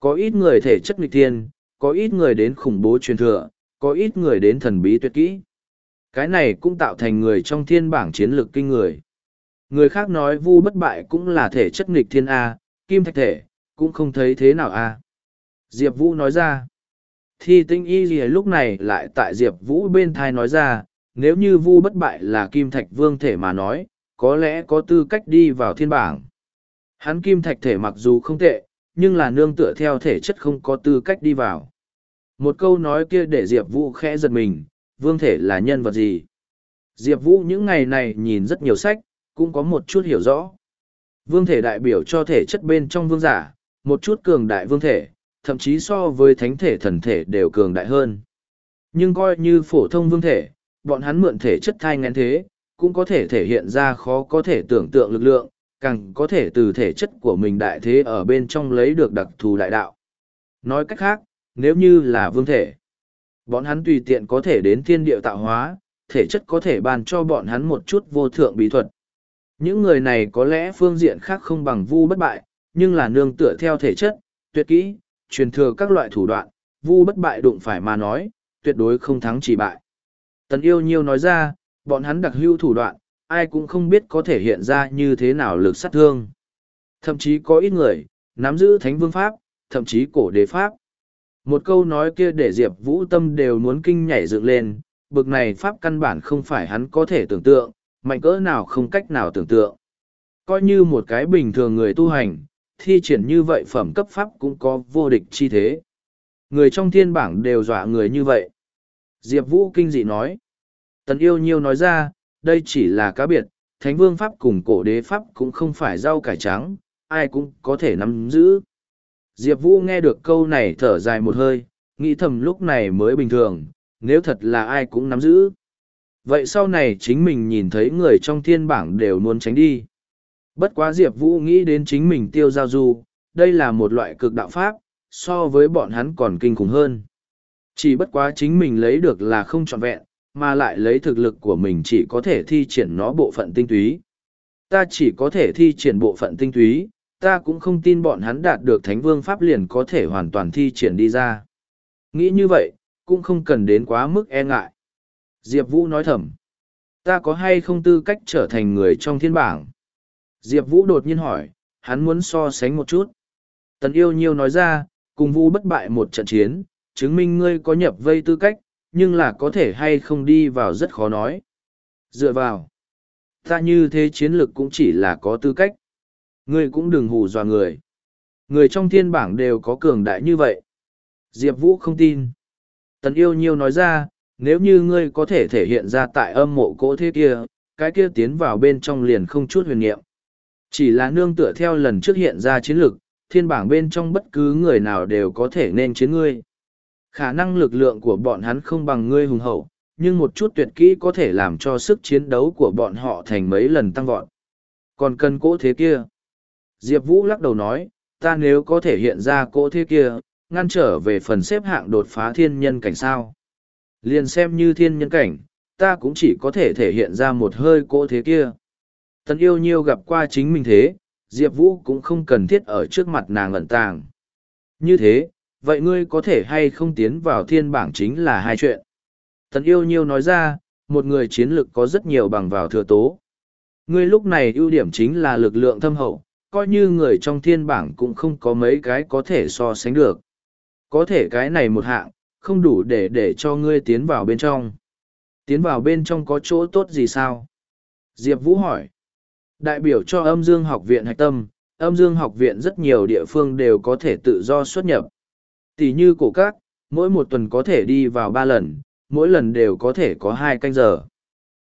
Có ít người thể chất nghịch thiên, có ít người đến khủng bố truyền thừa, có ít người đến thần bí tuyệt kỹ. Cái này cũng tạo thành người trong thiên bảng chiến lược kinh người. Người khác nói vu bất bại cũng là thể chất nghịch thiên A, kim thạch thể, cũng không thấy thế nào A. Diệp Vũ nói ra, Thi tinh y gì lúc này lại tại Diệp Vũ bên thai nói ra, nếu như vu bất bại là kim thạch vương thể mà nói, có lẽ có tư cách đi vào thiên bảng. Hắn kim thạch thể mặc dù không tệ, nhưng là nương tựa theo thể chất không có tư cách đi vào. Một câu nói kia để Diệp Vũ khẽ giật mình, vương thể là nhân vật gì? Diệp Vũ những ngày này nhìn rất nhiều sách, cũng có một chút hiểu rõ. Vương thể đại biểu cho thể chất bên trong vương giả, một chút cường đại vương thể, thậm chí so với thánh thể thần thể đều cường đại hơn. Nhưng coi như phổ thông vương thể, bọn hắn mượn thể chất thai ngén thế, cũng có thể thể hiện ra khó có thể tưởng tượng lực lượng, càng có thể từ thể chất của mình đại thế ở bên trong lấy được đặc thù đại đạo. Nói cách khác, nếu như là vương thể, bọn hắn tùy tiện có thể đến thiên địa tạo hóa, thể chất có thể ban cho bọn hắn một chút vô thượng bí thuật. Những người này có lẽ phương diện khác không bằng vu bất bại, nhưng là nương tựa theo thể chất, tuyệt kỹ, truyền thừa các loại thủ đoạn, vu bất bại đụng phải mà nói, tuyệt đối không thắng chỉ bại. Tần yêu nhiêu nói ra, bọn hắn đặc hưu thủ đoạn, ai cũng không biết có thể hiện ra như thế nào lực sát thương. Thậm chí có ít người, nắm giữ thánh vương pháp, thậm chí cổ đế pháp. Một câu nói kia để Diệp Vũ Tâm đều muốn kinh nhảy dựng lên, bực này pháp căn bản không phải hắn có thể tưởng tượng, mạnh cỡ nào không cách nào tưởng tượng. Coi như một cái bình thường người tu hành, thi triển như vậy phẩm cấp pháp cũng có vô địch chi thế. Người trong thiên bảng đều dọa người như vậy. Diệp Vũ kinh dị nói. Tần yêu nhiêu nói ra, đây chỉ là cá biệt, thánh vương pháp cùng cổ đế pháp cũng không phải rau cải trắng, ai cũng có thể nắm giữ. Diệp Vũ nghe được câu này thở dài một hơi, nghĩ thầm lúc này mới bình thường, nếu thật là ai cũng nắm giữ. Vậy sau này chính mình nhìn thấy người trong thiên bảng đều muốn tránh đi. Bất quá Diệp Vũ nghĩ đến chính mình tiêu giao du, đây là một loại cực đạo pháp, so với bọn hắn còn kinh khủng hơn. Chỉ bất quá chính mình lấy được là không trọn vẹn, mà lại lấy thực lực của mình chỉ có thể thi triển nó bộ phận tinh túy. Ta chỉ có thể thi triển bộ phận tinh túy, ta cũng không tin bọn hắn đạt được thánh vương pháp liền có thể hoàn toàn thi triển đi ra. Nghĩ như vậy, cũng không cần đến quá mức e ngại. Diệp Vũ nói thầm, ta có hay không tư cách trở thành người trong thiên bảng? Diệp Vũ đột nhiên hỏi, hắn muốn so sánh một chút. Tần yêu nhiêu nói ra, cùng Vũ bất bại một trận chiến, chứng minh ngươi có nhập vây tư cách, nhưng là có thể hay không đi vào rất khó nói. Dựa vào, ta như thế chiến lực cũng chỉ là có tư cách. Ngươi cũng đừng hù dọa người. Người trong thiên bảng đều có cường đại như vậy. Diệp Vũ không tin. Tần yêu nhiêu nói ra, nếu như ngươi có thể thể hiện ra tại âm mộ cỗ thế kia, cái kia tiến vào bên trong liền không chút huyền niệm. Chỉ là nương tựa theo lần trước hiện ra chiến lược, thiên bảng bên trong bất cứ người nào đều có thể nên chiến ngươi. Khả năng lực lượng của bọn hắn không bằng ngươi hùng hậu, nhưng một chút tuyệt kỹ có thể làm cho sức chiến đấu của bọn họ thành mấy lần tăng vọt. Còn cần cỗ thế kia. Diệp Vũ lắc đầu nói, ta nếu có thể hiện ra cỗ thế kia, ngăn trở về phần xếp hạng đột phá thiên nhân cảnh sao. Liền xem như thiên nhân cảnh, ta cũng chỉ có thể thể hiện ra một hơi cỗ thế kia. Tần yêu nhiêu gặp qua chính mình thế, Diệp Vũ cũng không cần thiết ở trước mặt nàng ẩn tàng. Như thế, vậy ngươi có thể hay không tiến vào thiên bảng chính là hai chuyện. Tần yêu nhiêu nói ra, một người chiến lực có rất nhiều bằng vào thừa tố. Ngươi lúc này ưu điểm chính là lực lượng thâm hậu, coi như người trong thiên bảng cũng không có mấy cái có thể so sánh được. Có thể cái này một hạng, không đủ để để cho ngươi tiến vào bên trong. Tiến vào bên trong có chỗ tốt gì sao? Diệp Vũ hỏi. Đại biểu cho âm dương học viện hạch tâm, âm dương học viện rất nhiều địa phương đều có thể tự do xuất nhập. Tỷ như cổ các, mỗi một tuần có thể đi vào ba lần, mỗi lần đều có thể có hai canh giờ.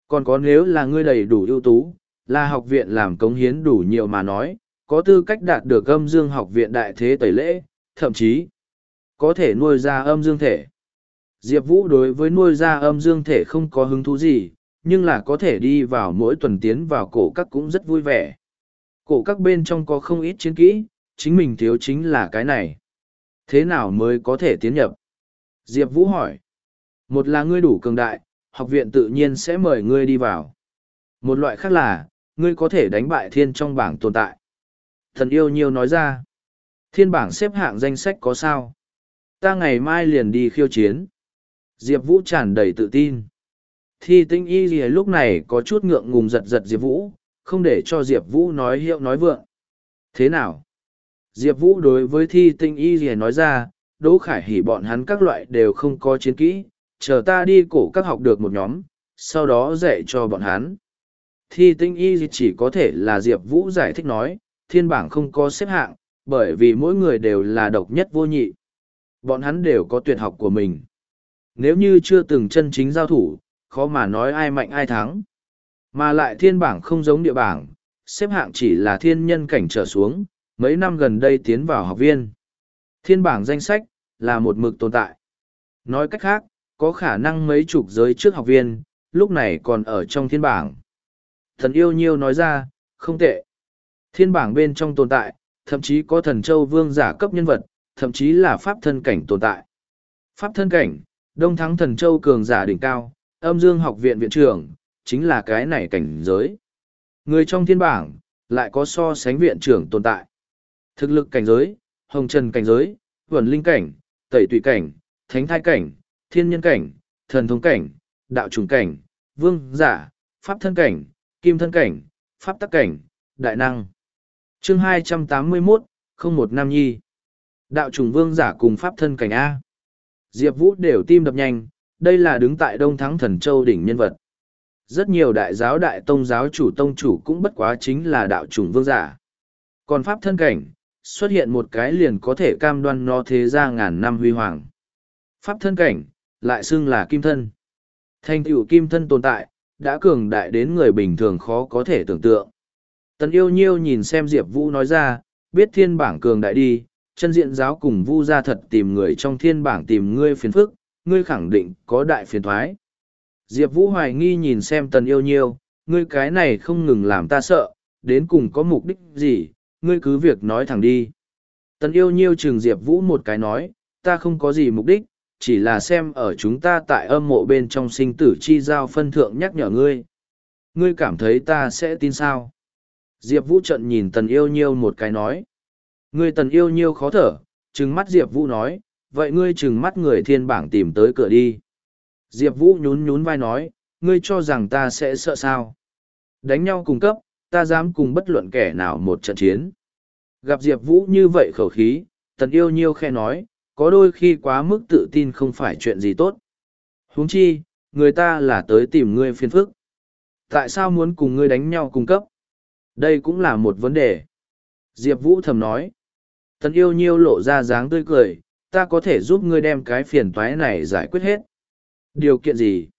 Còn có nếu là ngươi đầy đủ ưu tú, là học viện làm cống hiến đủ nhiều mà nói, có tư cách đạt được âm dương học viện đại thế tẩy lễ, thậm chí có thể nuôi ra âm dương thể. Diệp Vũ đối với nuôi ra âm dương thể không có hứng thú gì, nhưng là có thể đi vào mỗi tuần tiến vào cổ các cũng rất vui vẻ. Cổ các bên trong có không ít chiến kỹ, chính mình thiếu chính là cái này. Thế nào mới có thể tiến nhập? Diệp Vũ hỏi. Một là ngươi đủ cường đại, học viện tự nhiên sẽ mời ngươi đi vào. Một loại khác là, ngươi có thể đánh bại thiên trong bảng tồn tại. Thần yêu nhiều nói ra. Thiên bảng xếp hạng danh sách có sao? Ta ngày mai liền đi khiêu chiến. Diệp Vũ tràn đầy tự tin. Thi tinh y gì lúc này có chút ngượng ngùng giật giật Diệp Vũ, không để cho Diệp Vũ nói hiệu nói vượng. Thế nào? Diệp Vũ đối với thi tinh y gì nói ra, Đỗ Khải Hỉ bọn hắn các loại đều không có chiến kỹ, chờ ta đi cổ các học được một nhóm, sau đó dạy cho bọn hắn. Thi tinh y chỉ có thể là Diệp Vũ giải thích nói, thiên bảng không có xếp hạng, bởi vì mỗi người đều là độc nhất vô nhị. Bọn hắn đều có tuyệt học của mình. Nếu như chưa từng chân chính giao thủ, khó mà nói ai mạnh ai thắng. Mà lại thiên bảng không giống địa bảng, xếp hạng chỉ là thiên nhân cảnh trở xuống, mấy năm gần đây tiến vào học viên. Thiên bảng danh sách, là một mực tồn tại. Nói cách khác, có khả năng mấy chục giới trước học viên, lúc này còn ở trong thiên bảng. Thần yêu nhiêu nói ra, không tệ. Thiên bảng bên trong tồn tại, thậm chí có thần châu vương giả cấp nhân vật, thậm chí là pháp thân cảnh tồn tại. Pháp thân cảnh, đông thắng thần châu cường giả đỉnh cao, âm dương học viện viện trưởng, chính là cái này cảnh giới. Người trong thiên bảng, lại có so sánh viện trưởng tồn tại. Thực lực cảnh giới, hồng trần cảnh giới, vườn linh cảnh, tẩy tùy cảnh, thánh thai cảnh, thiên nhân cảnh, thần thông cảnh, đạo trùng cảnh, vương giả, pháp thân cảnh, kim thân cảnh, pháp tắc cảnh, đại năng. chương 281, không một nam nhi. Đạo trùng vương giả cùng pháp thân cảnh A. Diệp Vũ đều tim đập nhanh, đây là đứng tại Đông Thắng Thần Châu đỉnh nhân vật. Rất nhiều đại giáo đại tông giáo chủ tông chủ cũng bất quá chính là đạo trùng vương giả. Còn pháp thân cảnh, xuất hiện một cái liền có thể cam đoan nó thế ra ngàn năm huy hoàng. Pháp thân cảnh, lại xưng là kim thân. Thành tựu kim thân tồn tại, đã cường đại đến người bình thường khó có thể tưởng tượng. Tần yêu nhiêu nhìn xem Diệp Vũ nói ra, biết thiên bảng cường đại đi, chân diện giáo cùng vu ra thật tìm người trong thiên bảng tìm ngươi phiền phức, ngươi khẳng định có đại phiền thoái. Diệp Vũ hoài nghi nhìn xem tần yêu nhiêu, ngươi cái này không ngừng làm ta sợ, đến cùng có mục đích gì, ngươi cứ việc nói thẳng đi. Tần yêu nhiêu trường Diệp Vũ một cái nói, ta không có gì mục đích, chỉ là xem ở chúng ta tại âm mộ bên trong sinh tử chi giao phân thượng nhắc nhở ngươi. Ngươi cảm thấy ta sẽ tin sao? Diệp Vũ trận nhìn tần yêu nhiêu một cái nói. Ngươi tần yêu nhiêu khó thở, trừng mắt Diệp Vũ nói, vậy ngươi trừng mắt người thiên bảng tìm tới cửa đi. Diệp Vũ nhún nhún vai nói, ngươi cho rằng ta sẽ sợ sao? Đánh nhau cùng cấp, ta dám cùng bất luận kẻ nào một trận chiến. Gặp Diệp Vũ như vậy khẩu khí, tần yêu nhiêu khe nói, có đôi khi quá mức tự tin không phải chuyện gì tốt. huống chi, người ta là tới tìm ngươi phiền phức. Tại sao muốn cùng ngươi đánh nhau cung cấp? Đây cũng là một vấn đề. Diệp Vũ thầm nói. Tần yêu nhiêu lộ ra dáng tươi cười, ta có thể giúp ngươi đem cái phiền toái này giải quyết hết. Điều kiện gì?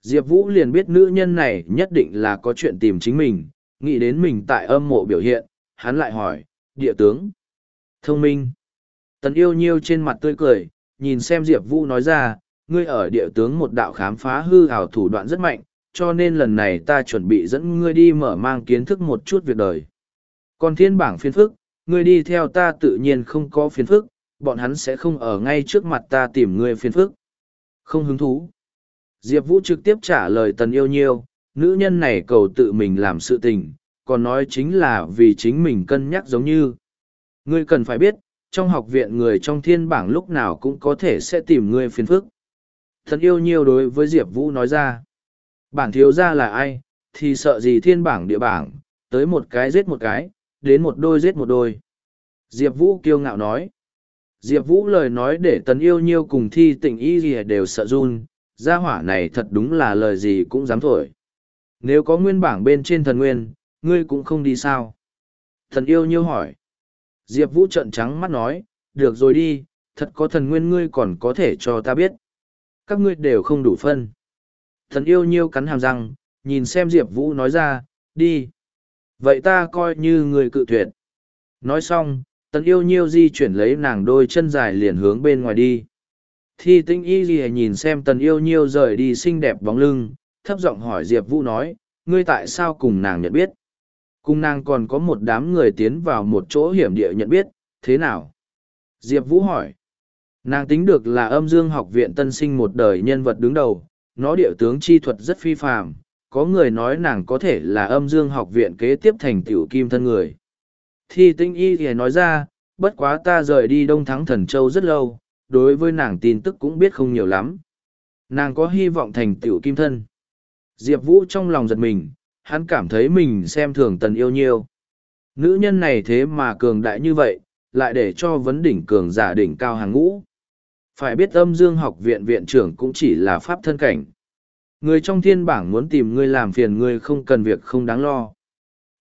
Diệp Vũ liền biết nữ nhân này nhất định là có chuyện tìm chính mình, nghĩ đến mình tại âm mộ biểu hiện, hắn lại hỏi, địa tướng. Thông minh. Tần yêu nhiêu trên mặt tươi cười, nhìn xem Diệp Vũ nói ra, ngươi ở địa tướng một đạo khám phá hư ảo thủ đoạn rất mạnh, cho nên lần này ta chuẩn bị dẫn ngươi đi mở mang kiến thức một chút việc đời. Còn thiên bảng phiên phức, ngươi đi theo ta tự nhiên không có phiên phức, bọn hắn sẽ không ở ngay trước mặt ta tìm ngươi phiên phức. Không hứng thú. Diệp Vũ trực tiếp trả lời tần yêu nhiêu, nữ nhân này cầu tự mình làm sự tình, còn nói chính là vì chính mình cân nhắc giống như. Ngươi cần phải biết, trong học viện người trong thiên bảng lúc nào cũng có thể sẽ tìm ngươi phiền phức. Thần yêu nhiêu đối với Diệp Vũ nói ra. Bản thiếu ra là ai, thì sợ gì thiên bảng địa bảng, tới một cái giết một cái, đến một đôi giết một đôi. Diệp Vũ kiêu ngạo nói. Diệp Vũ lời nói để tần yêu nhiêu cùng thi tình y gì đều sợ run, gia hỏa này thật đúng là lời gì cũng dám thổi. Nếu có nguyên bảng bên trên thần nguyên, ngươi cũng không đi sao? Thần yêu nhiêu hỏi. Diệp Vũ trợn trắng mắt nói, được rồi đi, thật có thần nguyên ngươi còn có thể cho ta biết. Các ngươi đều không đủ phân. Thần yêu nhiêu cắn hàm răng, nhìn xem Diệp Vũ nói ra, đi. Vậy ta coi như người cự tuyệt. Nói xong, tần yêu nhiêu di chuyển lấy nàng đôi chân dài liền hướng bên ngoài đi. Thi tinh y gì nhìn xem tần yêu nhiêu rời đi xinh đẹp bóng lưng, thấp giọng hỏi Diệp Vũ nói, ngươi tại sao cùng nàng nhận biết? Cùng nàng còn có một đám người tiến vào một chỗ hiểm địa nhận biết, thế nào? Diệp Vũ hỏi. Nàng tính được là âm dương học viện tân sinh một đời nhân vật đứng đầu, nó địa tướng chi thuật rất phi phàm, có người nói nàng có thể là âm dương học viện kế tiếp thành tiểu kim thân người. Thi tinh y thì nói ra, bất quá ta rời đi Đông Thắng Thần Châu rất lâu, đối với nàng tin tức cũng biết không nhiều lắm. Nàng có hy vọng thành tiểu kim thân. Diệp Vũ trong lòng giật mình, hắn cảm thấy mình xem thường tần yêu nhiêu. Nữ nhân này thế mà cường đại như vậy, lại để cho vấn đỉnh cường giả đỉnh cao hàng ngũ. Phải biết âm dương học viện viện trưởng cũng chỉ là pháp thân cảnh. Người trong thiên bảng muốn tìm ngươi làm phiền ngươi không cần việc không đáng lo.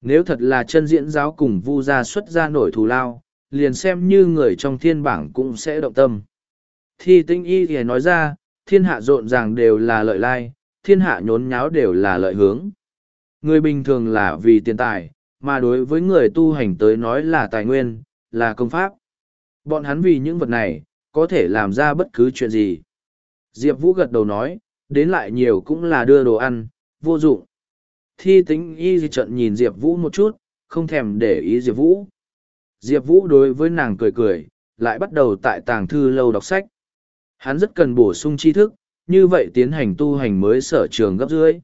Nếu thật là chân diễn giáo cùng vu gia xuất ra nổi thù lao, liền xem như người trong thiên bảng cũng sẽ động tâm. Thi tinh y thì nói ra, thiên hạ rộn ràng đều là lợi lai, thiên hạ nhốn nháo đều là lợi hướng. Người bình thường là vì tiền tài, mà đối với người tu hành tới nói là tài nguyên, là công pháp. Bọn hắn vì những vật này, có thể làm ra bất cứ chuyện gì. Diệp Vũ gật đầu nói, đến lại nhiều cũng là đưa đồ ăn, vô dụng. Thi tính y trận nhìn Diệp Vũ một chút, không thèm để ý Diệp Vũ. Diệp Vũ đối với nàng cười cười, lại bắt đầu tại tàng thư lâu đọc sách. Hắn rất cần bổ sung tri thức, như vậy tiến hành tu hành mới sở trường gấp dưới.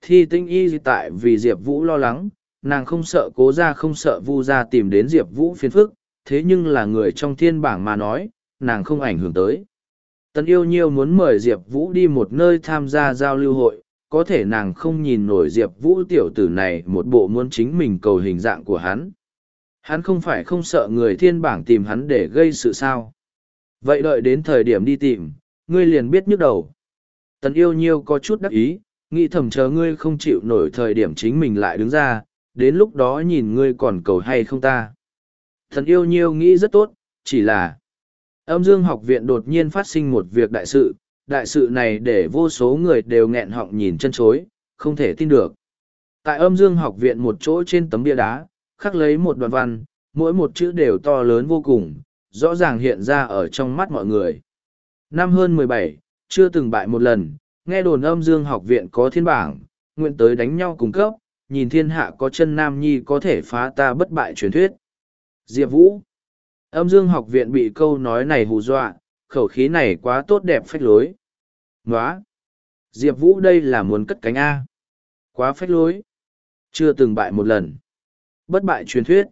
Thi tinh y tại vì Diệp Vũ lo lắng, nàng không sợ cố ra không sợ vu ra tìm đến Diệp Vũ phiền phức, thế nhưng là người trong thiên bảng mà nói, nàng không ảnh hưởng tới. Tần yêu nhiêu muốn mời Diệp Vũ đi một nơi tham gia giao lưu hội, có thể nàng không nhìn nổi Diệp Vũ tiểu tử này một bộ muốn chính mình cầu hình dạng của hắn. Hắn không phải không sợ người thiên bảng tìm hắn để gây sự sao. Vậy đợi đến thời điểm đi tìm, ngươi liền biết nhức đầu. Tần yêu nhiêu có chút đắc ý, nghĩ thầm chờ ngươi không chịu nổi thời điểm chính mình lại đứng ra, đến lúc đó nhìn ngươi còn cầu hay không ta. Thần yêu nhiêu nghĩ rất tốt, chỉ là âm dương học viện đột nhiên phát sinh một việc đại sự, đại sự này để vô số người đều nghẹn họng nhìn chân chối, không thể tin được. Tại âm dương học viện một chỗ trên tấm bia đá, khắc lấy một đoạn văn, mỗi một chữ đều to lớn vô cùng, rõ ràng hiện ra ở trong mắt mọi người. Năm hơn mười bảy, chưa từng bại một lần, nghe đồn âm dương học viện có thiên bảng, nguyện tới đánh nhau cùng cấp, nhìn thiên hạ có chân nam nhi có thể phá ta bất bại truyền thuyết. Diệp Vũ Âm dương học viện bị câu nói này hù dọa, khẩu khí này quá tốt đẹp phách lối. Nóa! Diệp Vũ đây là muốn cất cánh A. Quá phách lối. Chưa từng bại một lần. Bất bại truyền thuyết.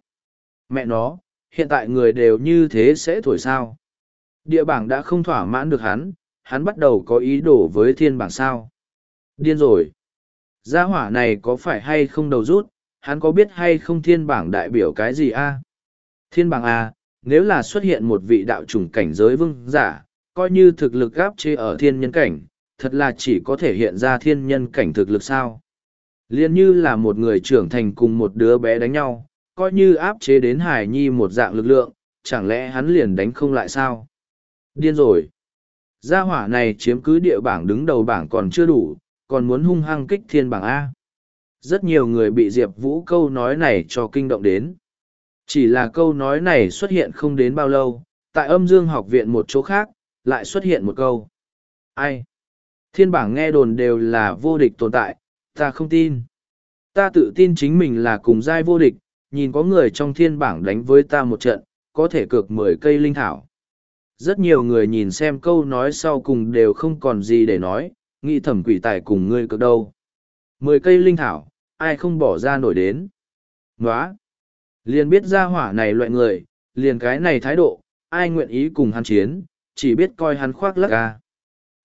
Mẹ nó, hiện tại người đều như thế sẽ thổi sao. Địa bảng đã không thỏa mãn được hắn, hắn bắt đầu có ý đồ với thiên bảng sao. Điên rồi. Gia hỏa này có phải hay không đầu rút, hắn có biết hay không thiên bảng đại biểu cái gì a? Thiên bảng A, nếu là xuất hiện một vị đạo chủng cảnh giới vương giả, coi như thực lực gáp chế ở thiên nhân cảnh, thật là chỉ có thể hiện ra thiên nhân cảnh thực lực sao. Liên như là một người trưởng thành cùng một đứa bé đánh nhau, coi như áp chế đến hải nhi một dạng lực lượng, chẳng lẽ hắn liền đánh không lại sao? Điên rồi! Gia hỏa này chiếm cứ địa bảng đứng đầu bảng còn chưa đủ, còn muốn hung hăng kích thiên bảng A. Rất nhiều người bị Diệp Vũ câu nói này cho kinh động đến. Chỉ là câu nói này xuất hiện không đến bao lâu, tại âm dương học viện một chỗ khác, lại xuất hiện một câu. Ai? Thiên bảng nghe đồn đều là vô địch tồn tại, ta không tin. Ta tự tin chính mình là cùng giai vô địch, nhìn có người trong thiên bảng đánh với ta một trận, có thể cược mười cây linh thảo. Rất nhiều người nhìn xem câu nói sau cùng đều không còn gì để nói, nghĩ thẩm quỷ tài cùng ngươi cực đâu. Mười cây linh thảo, ai không bỏ ra nổi đến. Nói, Liền biết ra hỏa này loại người, liền cái này thái độ, ai nguyện ý cùng hắn chiến, chỉ biết coi hắn khoác lắc ca.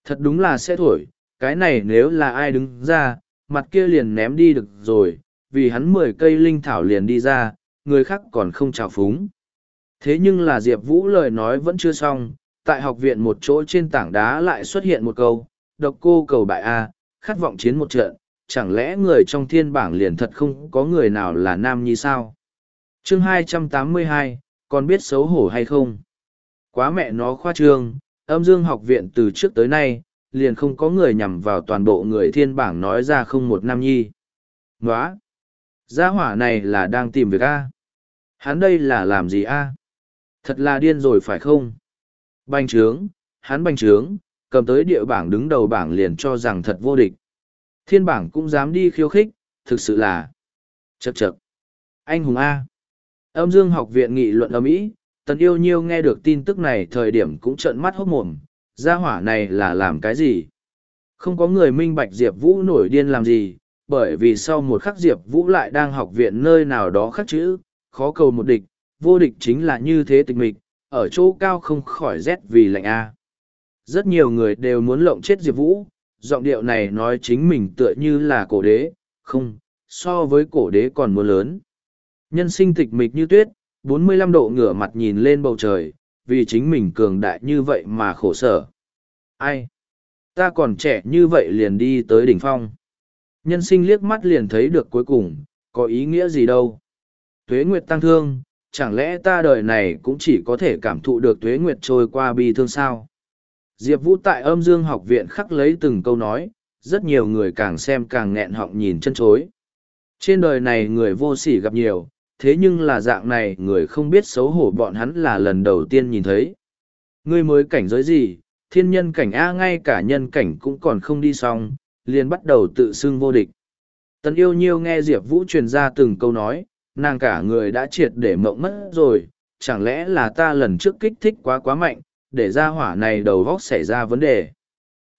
Thật đúng là sẽ thổi, cái này nếu là ai đứng ra, mặt kia liền ném đi được rồi, vì hắn mười cây linh thảo liền đi ra, người khác còn không chào phúng. Thế nhưng là Diệp Vũ lời nói vẫn chưa xong, tại học viện một chỗ trên tảng đá lại xuất hiện một câu, độc cô cầu bại A, khát vọng chiến một trận, chẳng lẽ người trong thiên bảng liền thật không có người nào là nam nhi sao? chương 282, còn biết xấu hổ hay không? Quá mẹ nó khoa trương, âm dương học viện từ trước tới nay, liền không có người nhằm vào toàn bộ người thiên bảng nói ra không một nam nhi. Nóa! Gia hỏa này là đang tìm việc A. Hắn đây là làm gì A? Thật là điên rồi phải không? Bành trướng, hắn bành trướng, cầm tới địa bảng đứng đầu bảng liền cho rằng thật vô địch. Thiên bảng cũng dám đi khiêu khích, thực sự là chật chật. Anh hùng A. Âm dương học viện nghị luận ở Mỹ, tần yêu nhiêu nghe được tin tức này thời điểm cũng trợn mắt hốt mồm, gia hỏa này là làm cái gì? Không có người minh bạch Diệp Vũ nổi điên làm gì, bởi vì sau một khắc Diệp Vũ lại đang học viện nơi nào đó khắc chữ, khó cầu một địch, vô địch chính là như thế tịch mịch, ở chỗ cao không khỏi rét vì lạnh A. Rất nhiều người đều muốn lộng chết Diệp Vũ, giọng điệu này nói chính mình tựa như là cổ đế, không, so với cổ đế còn muốn lớn. Nhân sinh tịch mịch như tuyết, 45 độ ngửa mặt nhìn lên bầu trời, vì chính mình cường đại như vậy mà khổ sở. Ai? Ta còn trẻ như vậy liền đi tới đỉnh phong. Nhân sinh liếc mắt liền thấy được cuối cùng, có ý nghĩa gì đâu. Tuế Nguyệt tăng thương, chẳng lẽ ta đời này cũng chỉ có thể cảm thụ được Tuế Nguyệt trôi qua bi thương sao? Diệp Vũ tại âm dương học viện khắc lấy từng câu nói, rất nhiều người càng xem càng nghẹn họng nhìn chân chối. Trên đời này người vô sỉ gặp nhiều, thế nhưng là dạng này người không biết xấu hổ bọn hắn là lần đầu tiên nhìn thấy. Ngươi mới cảnh giới gì, thiên nhân cảnh A ngay cả nhân cảnh cũng còn không đi xong, liền bắt đầu tự xưng vô địch. Tần yêu nhiêu nghe Diệp Vũ truyền ra từng câu nói, nàng cả người đã triệt để mộng mất rồi, chẳng lẽ là ta lần trước kích thích quá quá mạnh, để ra hỏa này đầu góc xảy ra vấn đề.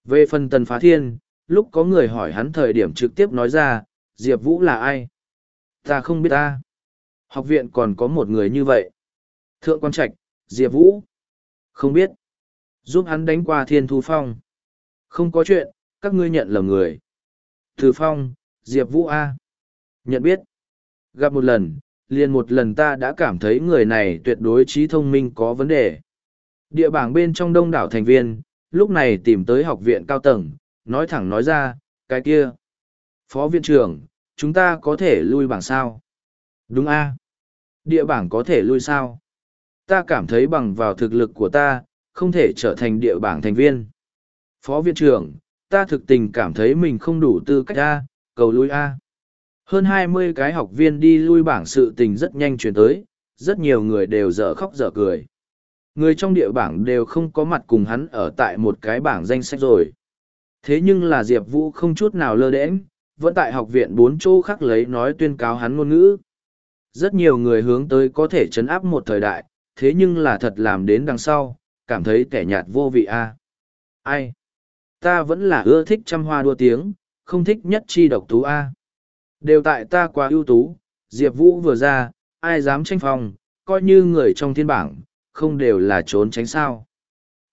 Về phần tần phá thiên, lúc có người hỏi hắn thời điểm trực tiếp nói ra, Diệp Vũ là ai? Ta không biết ta. Học viện còn có một người như vậy. Thượng quan trạch, Diệp Vũ. Không biết. Giúp hắn đánh qua thiên thu phong. Không có chuyện, các ngươi nhận lầm người. Từ phong, Diệp Vũ A. Nhận biết. Gặp một lần, liền một lần ta đã cảm thấy người này tuyệt đối trí thông minh có vấn đề. Địa bảng bên trong đông đảo thành viên, lúc này tìm tới học viện cao tầng, nói thẳng nói ra, cái kia. Phó viện trưởng, chúng ta có thể lui bảng sao? Đúng a Địa bảng có thể lui sao? Ta cảm thấy bằng vào thực lực của ta, không thể trở thành địa bảng thành viên. Phó viện trưởng, ta thực tình cảm thấy mình không đủ tư cách A, cầu lui A. Hơn hai mươi cái học viên đi lui bảng sự tình rất nhanh chuyển tới, rất nhiều người đều dở khóc dở cười. Người trong địa bảng đều không có mặt cùng hắn ở tại một cái bảng danh sách rồi. Thế nhưng là Diệp Vũ không chút nào lơ đễnh, vẫn tại học viện bốn chỗ khác lấy nói tuyên cáo hắn ngôn ngữ. Rất nhiều người hướng tới có thể chấn áp một thời đại, thế nhưng là thật làm đến đằng sau, cảm thấy kẻ nhạt vô vị a Ai? Ta vẫn là ưa thích trăm hoa đua tiếng, không thích nhất chi độc tú a Đều tại ta quá ưu tú, Diệp Vũ vừa ra, ai dám tranh phòng, coi như người trong thiên bảng, không đều là trốn tránh sao.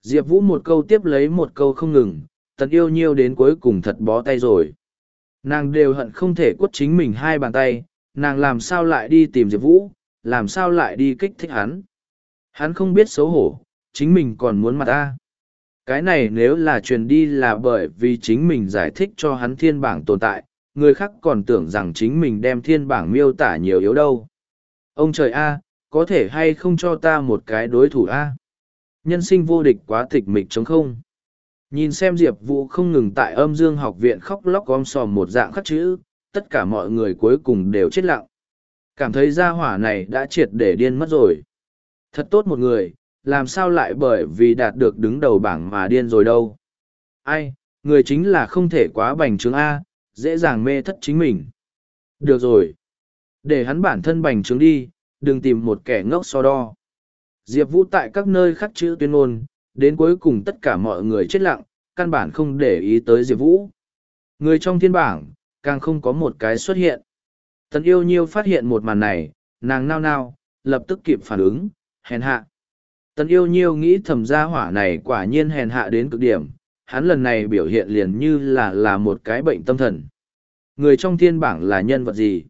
Diệp Vũ một câu tiếp lấy một câu không ngừng, tận yêu nhiêu đến cuối cùng thật bó tay rồi. Nàng đều hận không thể quất chính mình hai bàn tay, nàng làm sao lại đi tìm Diệp Vũ, làm sao lại đi kích thích hắn. Hắn không biết xấu hổ, chính mình còn muốn mặt ta. Cái này nếu là truyền đi là bởi vì chính mình giải thích cho hắn thiên bảng tồn tại, người khác còn tưởng rằng chính mình đem thiên bảng miêu tả nhiều yếu đâu. Ông trời A, có thể hay không cho ta một cái đối thủ A? Nhân sinh vô địch quá tịch mịch chống không? Nhìn xem Diệp Vũ không ngừng tại âm dương học viện khóc lóc gom sòm một dạng khắc chữ, tất cả mọi người cuối cùng đều chết lặng. Cảm thấy gia hỏa này đã triệt để điên mất rồi. Thật tốt một người, làm sao lại bởi vì đạt được đứng đầu bảng mà điên rồi đâu. Ai, người chính là không thể quá bành trướng A, dễ dàng mê thất chính mình. Được rồi. Để hắn bản thân bành trướng đi, đừng tìm một kẻ ngốc so đo. Diệp Vũ tại các nơi khắc chữ tuyên ngôn, đến cuối cùng tất cả mọi người chết lặng, căn bản không để ý tới Diệp Vũ. Người trong thiên bảng, càng không có một cái xuất hiện. Tần yêu nhiêu phát hiện một màn này, nàng nao nao, lập tức kịp phản ứng, hèn hạ. Tần yêu nhiêu nghĩ thầm gia hỏa này quả nhiên hèn hạ đến cực điểm, hắn lần này biểu hiện liền như là là một cái bệnh tâm thần. Người trong thiên bảng là nhân vật gì?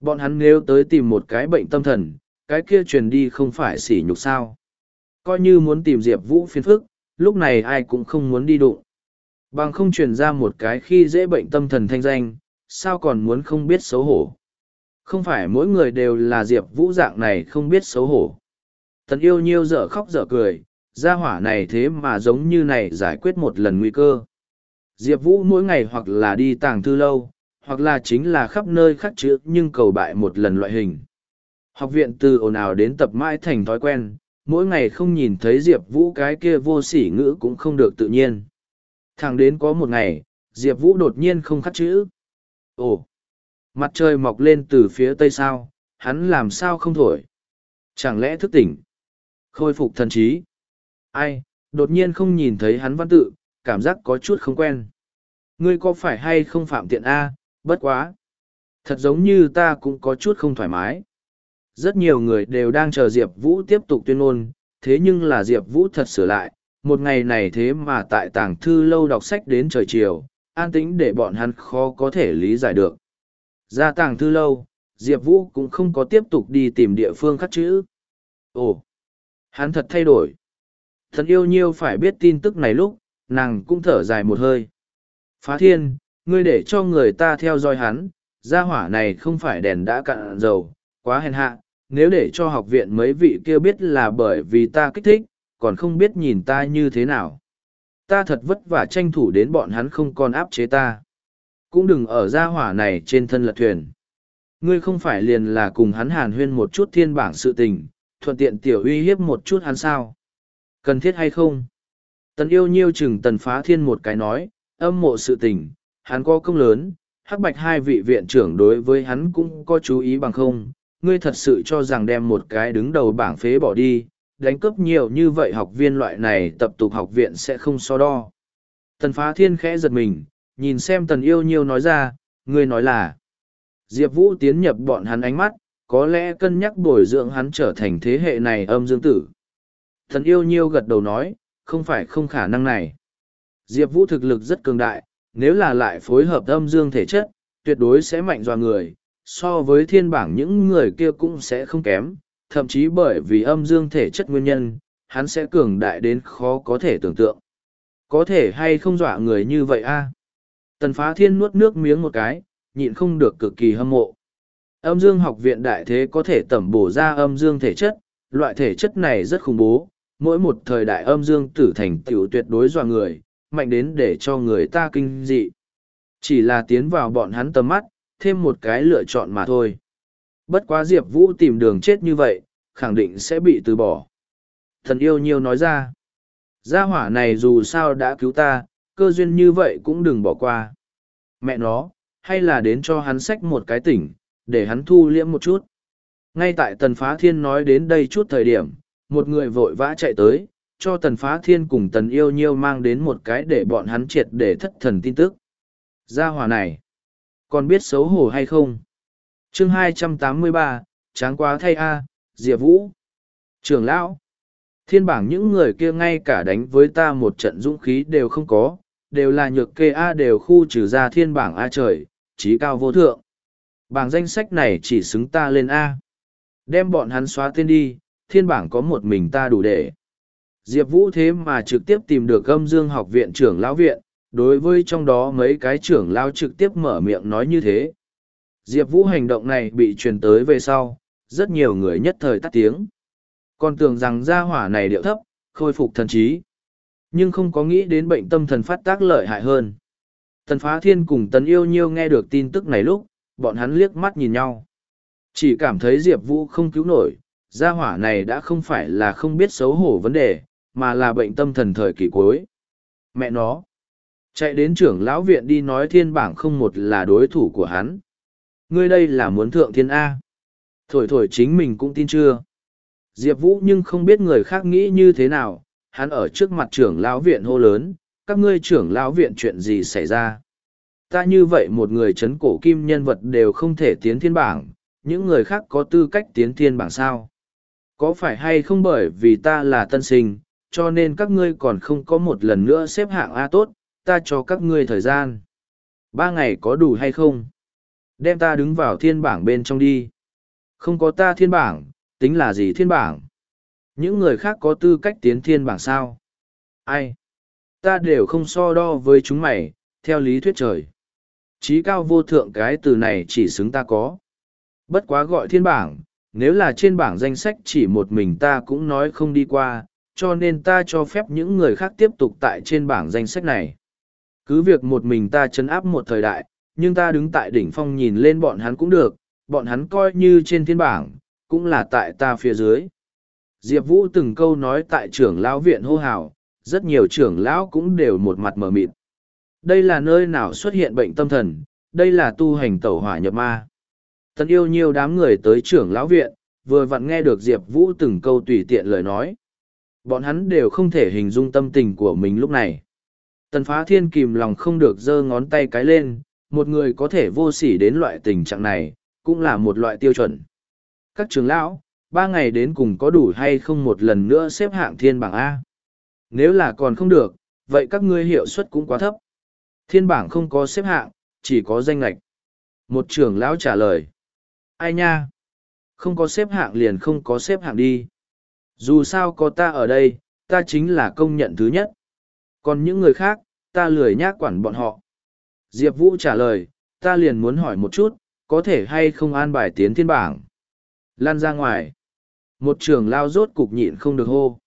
Bọn hắn nếu tới tìm một cái bệnh tâm thần, cái kia truyền đi không phải sỉ nhục sao. Coi như muốn tìm Diệp Vũ phiền phức, lúc này ai cũng không muốn đi đụng. Bằng không truyền ra một cái khi dễ bệnh tâm thần thanh danh, sao còn muốn không biết xấu hổ. Không phải mỗi người đều là Diệp Vũ dạng này không biết xấu hổ. Tần yêu nhiêu dở khóc dở cười, gia hỏa này thế mà giống như này giải quyết một lần nguy cơ. Diệp Vũ mỗi ngày hoặc là đi tàng thư lâu, hoặc là chính là khắp nơi khắc chữ nhưng cầu bại một lần loại hình. Học viện từ ồn ào đến tập mãi thành thói quen, mỗi ngày không nhìn thấy Diệp Vũ cái kia vô sỉ ngữ cũng không được tự nhiên. Thẳng đến có một ngày, Diệp Vũ đột nhiên không khắc chữ. Ồ! Mặt trời mọc lên từ phía tây sao, hắn làm sao không thổi? Chẳng lẽ thức tỉnh? Khôi phục thần trí. Ai, đột nhiên không nhìn thấy hắn văn tự, cảm giác có chút không quen. Ngươi có phải hay không phạm tiện A, bất quá. Thật giống như ta cũng có chút không thoải mái. Rất nhiều người đều đang chờ Diệp Vũ tiếp tục tuyên ngôn, thế nhưng là Diệp Vũ thật sửa lại, một ngày này thế mà tại tàng thư lâu đọc sách đến trời chiều, an tĩnh để bọn hắn khó có thể lý giải được. Ra tàng thư lâu, Diệp Vũ cũng không có tiếp tục đi tìm địa phương khắc chữ. Ồ, hắn thật thay đổi. Thần yêu nhiêu phải biết tin tức này lúc, nàng cũng thở dài một hơi. Phá thiên, ngươi để cho người ta theo dõi hắn, gia hỏa này không phải đèn đã cạn dầu, quá hèn hạ, nếu để cho học viện mấy vị kia biết là bởi vì ta kích thích, còn không biết nhìn ta như thế nào. Ta thật vất vả tranh thủ đến bọn hắn không còn áp chế ta. Cũng đừng ở gia hỏa này trên thân lật thuyền. Ngươi không phải liền là cùng hắn hàn huyên một chút thiên bảng sự tình, thuận tiện tiểu uy hiếp một chút hắn sao? Cần thiết hay không? Tần yêu nhiêu chừng tần phá thiên một cái nói, âm mộ sự tình, hắn có công lớn, hắc bạch hai vị viện trưởng đối với hắn cũng có chú ý bằng không, ngươi thật sự cho rằng đem một cái đứng đầu bảng phế bỏ đi, đánh cướp nhiều như vậy học viên loại này tập tục học viện sẽ không so đo. Tần phá thiên khẽ giật mình, nhìn xem tần yêu nhiêu nói ra, ngươi nói là, Diệp Vũ tiến nhập bọn hắn ánh mắt, có lẽ cân nhắc bồi dưỡng hắn trở thành thế hệ này âm dương tử. Thần yêu nhiêu gật đầu nói, không phải không khả năng này. Diệp Vũ thực lực rất cường đại, nếu là lại phối hợp âm dương thể chất, tuyệt đối sẽ mạnh dò người, so với thiên bảng những người kia cũng sẽ không kém, thậm chí bởi vì âm dương thể chất nguyên nhân, hắn sẽ cường đại đến khó có thể tưởng tượng. Có thể hay không dọa người như vậy a Tần phá thiên nuốt nước miếng một cái, nhịn không được cực kỳ hâm mộ. Âm dương học viện đại thế có thể tẩm bổ ra âm dương thể chất, loại thể chất này rất khủng bố, mỗi một thời đại âm dương tử thành tựu tuyệt đối dọa người, mạnh đến để cho người ta kinh dị. Chỉ là tiến vào bọn hắn tầm mắt, thêm một cái lựa chọn mà thôi. Bất quá Diệp Vũ tìm đường chết như vậy, khẳng định sẽ bị từ bỏ. Thần yêu nhiều nói ra. Gia hỏa này dù sao đã cứu ta, cơ duyên như vậy cũng đừng bỏ qua. Mẹ nó, hay là đến cho hắn xách một cái tỉnh, để hắn thu liễm một chút. Ngay tại tần phá thiên nói đến đây chút thời điểm, một người vội vã chạy tới, cho tần phá thiên cùng tần yêu nhiêu mang đến một cái để bọn hắn triệt để thất thần tin tức. Gia hỏa này, còn biết xấu hổ hay không? chương 283, tráng quá thay A, Diệp Vũ. Trường Lão, thiên bảng những người kia ngay cả đánh với ta một trận dũng khí đều không có, đều là nhược kê A đều khu trừ ra thiên bảng A trời, trí cao vô thượng. Bảng danh sách này chỉ xứng ta lên A. Đem bọn hắn xóa tên đi, thiên bảng có một mình ta đủ để. Diệp Vũ thế mà trực tiếp tìm được âm dương học viện trưởng lão viện, đối với trong đó mấy cái trưởng lão trực tiếp mở miệng nói như thế. Diệp Vũ hành động này bị truyền tới về sau, rất nhiều người nhất thời tắt tiếng. Còn tưởng rằng gia hỏa này điệu thấp, khôi phục thần trí. Nhưng không có nghĩ đến bệnh tâm thần phát tác lợi hại hơn. Tần Phá Thiên cùng Tần Yêu Nhiêu nghe được tin tức này lúc, bọn hắn liếc mắt nhìn nhau. Chỉ cảm thấy Diệp Vũ không cứu nổi, gia hỏa này đã không phải là không biết xấu hổ vấn đề, mà là bệnh tâm thần thời kỳ cuối. Mẹ nó, chạy đến trưởng lão viện đi nói thiên bảng không một là đối thủ của hắn. Ngươi đây là muốn thượng thiên A. Thổi thổi chính mình cũng tin chưa. Diệp Vũ nhưng không biết người khác nghĩ như thế nào, hắn ở trước mặt trưởng lão viện hô lớn, các ngươi trưởng lão viện chuyện gì xảy ra. Ta như vậy một người chấn cổ kim nhân vật đều không thể tiến thiên bảng, những người khác có tư cách tiến thiên bảng sao. Có phải hay không bởi vì ta là tân sinh, cho nên các ngươi còn không có một lần nữa xếp hạng A tốt, ta cho các ngươi thời gian. Ba ngày có đủ hay không? Đem ta đứng vào thiên bảng bên trong đi. Không có ta thiên bảng, tính là gì thiên bảng? Những người khác có tư cách tiến thiên bảng sao? Ai? Ta đều không so đo với chúng mày, theo lý thuyết trời. Chí cao vô thượng cái từ này chỉ xứng ta có. Bất quá gọi thiên bảng, nếu là trên bảng danh sách chỉ một mình ta cũng nói không đi qua, cho nên ta cho phép những người khác tiếp tục tại trên bảng danh sách này. Cứ việc một mình ta chấn áp một thời đại, nhưng ta đứng tại đỉnh phong nhìn lên bọn hắn cũng được, bọn hắn coi như trên thiên bảng, cũng là tại ta phía dưới. Diệp Vũ từng câu nói tại trưởng lão viện hô hào, rất nhiều trưởng lão cũng đều một mặt mở mịt. Đây là nơi nào xuất hiện bệnh tâm thần, đây là tu hành tẩu hỏa nhập ma. Tần yêu nhiều đám người tới trưởng lão viện, vừa vặn nghe được Diệp Vũ từng câu tùy tiện lời nói. Bọn hắn đều không thể hình dung tâm tình của mình lúc này. Tần phá thiên kìm lòng không được giơ ngón tay cái lên, một người có thể vô sỉ đến loại tình trạng này, cũng là một loại tiêu chuẩn. Các trưởng lão, ba ngày đến cùng có đủ hay không một lần nữa xếp hạng thiên bảng A. Nếu là còn không được, vậy các ngươi hiệu suất cũng quá thấp. Thiên bảng không có xếp hạng, chỉ có danh lạch. Một trưởng lão trả lời. Ai nha? Không có xếp hạng liền không có xếp hạng đi. Dù sao có ta ở đây, ta chính là công nhận thứ nhất. Còn những người khác, ta lười nhác quản bọn họ. Diệp Vũ trả lời, ta liền muốn hỏi một chút, có thể hay không an bài tiến thiên bảng. Lan ra ngoài. Một trưởng lao rốt cục nhịn không được hô.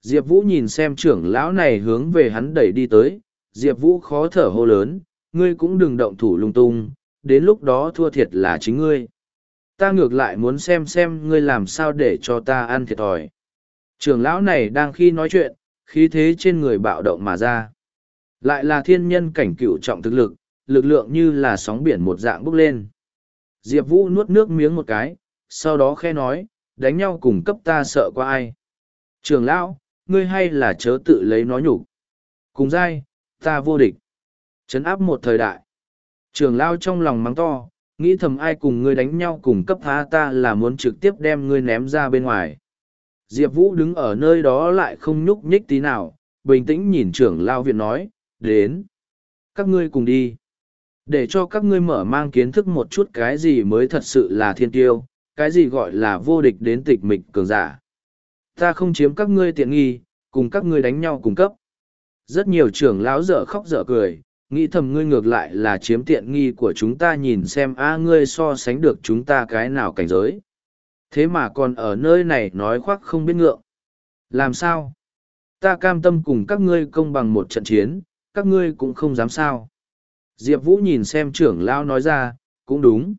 Diệp Vũ nhìn xem trưởng lão này hướng về hắn đẩy đi tới, Diệp Vũ khó thở hô lớn, ngươi cũng đừng động thủ lung tung, đến lúc đó thua thiệt là chính ngươi ta ngược lại muốn xem xem ngươi làm sao để cho ta ăn thiệt thòi. Trưởng lão này đang khi nói chuyện, khí thế trên người bạo động mà ra. Lại là thiên nhân cảnh cựu trọng thực lực lực lượng như là sóng biển một dạng bốc lên. Diệp vũ nuốt nước miếng một cái, sau đó khe nói, đánh nhau cùng cấp ta sợ qua ai. Trường lão, ngươi hay là chớ tự lấy nói nhục. Cùng dai, ta vô địch. Chấn áp một thời đại. Trường lao trong lòng mắng to nghĩ thầm ai cùng ngươi đánh nhau cùng cấp phá ta là muốn trực tiếp đem ngươi ném ra bên ngoài. Diệp vũ đứng ở nơi đó lại không nhúc nhích tí nào, bình tĩnh nhìn trưởng lao viện nói, đến, các ngươi cùng đi. Để cho các ngươi mở mang kiến thức một chút cái gì mới thật sự là thiên tiêu, cái gì gọi là vô địch đến tịch mịch cường giả. Ta không chiếm các ngươi tiện nghi, cùng các ngươi đánh nhau cùng cấp. Rất nhiều trưởng lão dở khóc dở cười nghĩ thầm ngươi ngược lại là chiếm tiện nghi của chúng ta nhìn xem a ngươi so sánh được chúng ta cái nào cảnh giới. Thế mà còn ở nơi này nói khoác không biết ngượng. Làm sao? Ta cam tâm cùng các ngươi công bằng một trận chiến, các ngươi cũng không dám sao. Diệp vũ nhìn xem trưởng lão nói ra, cũng đúng.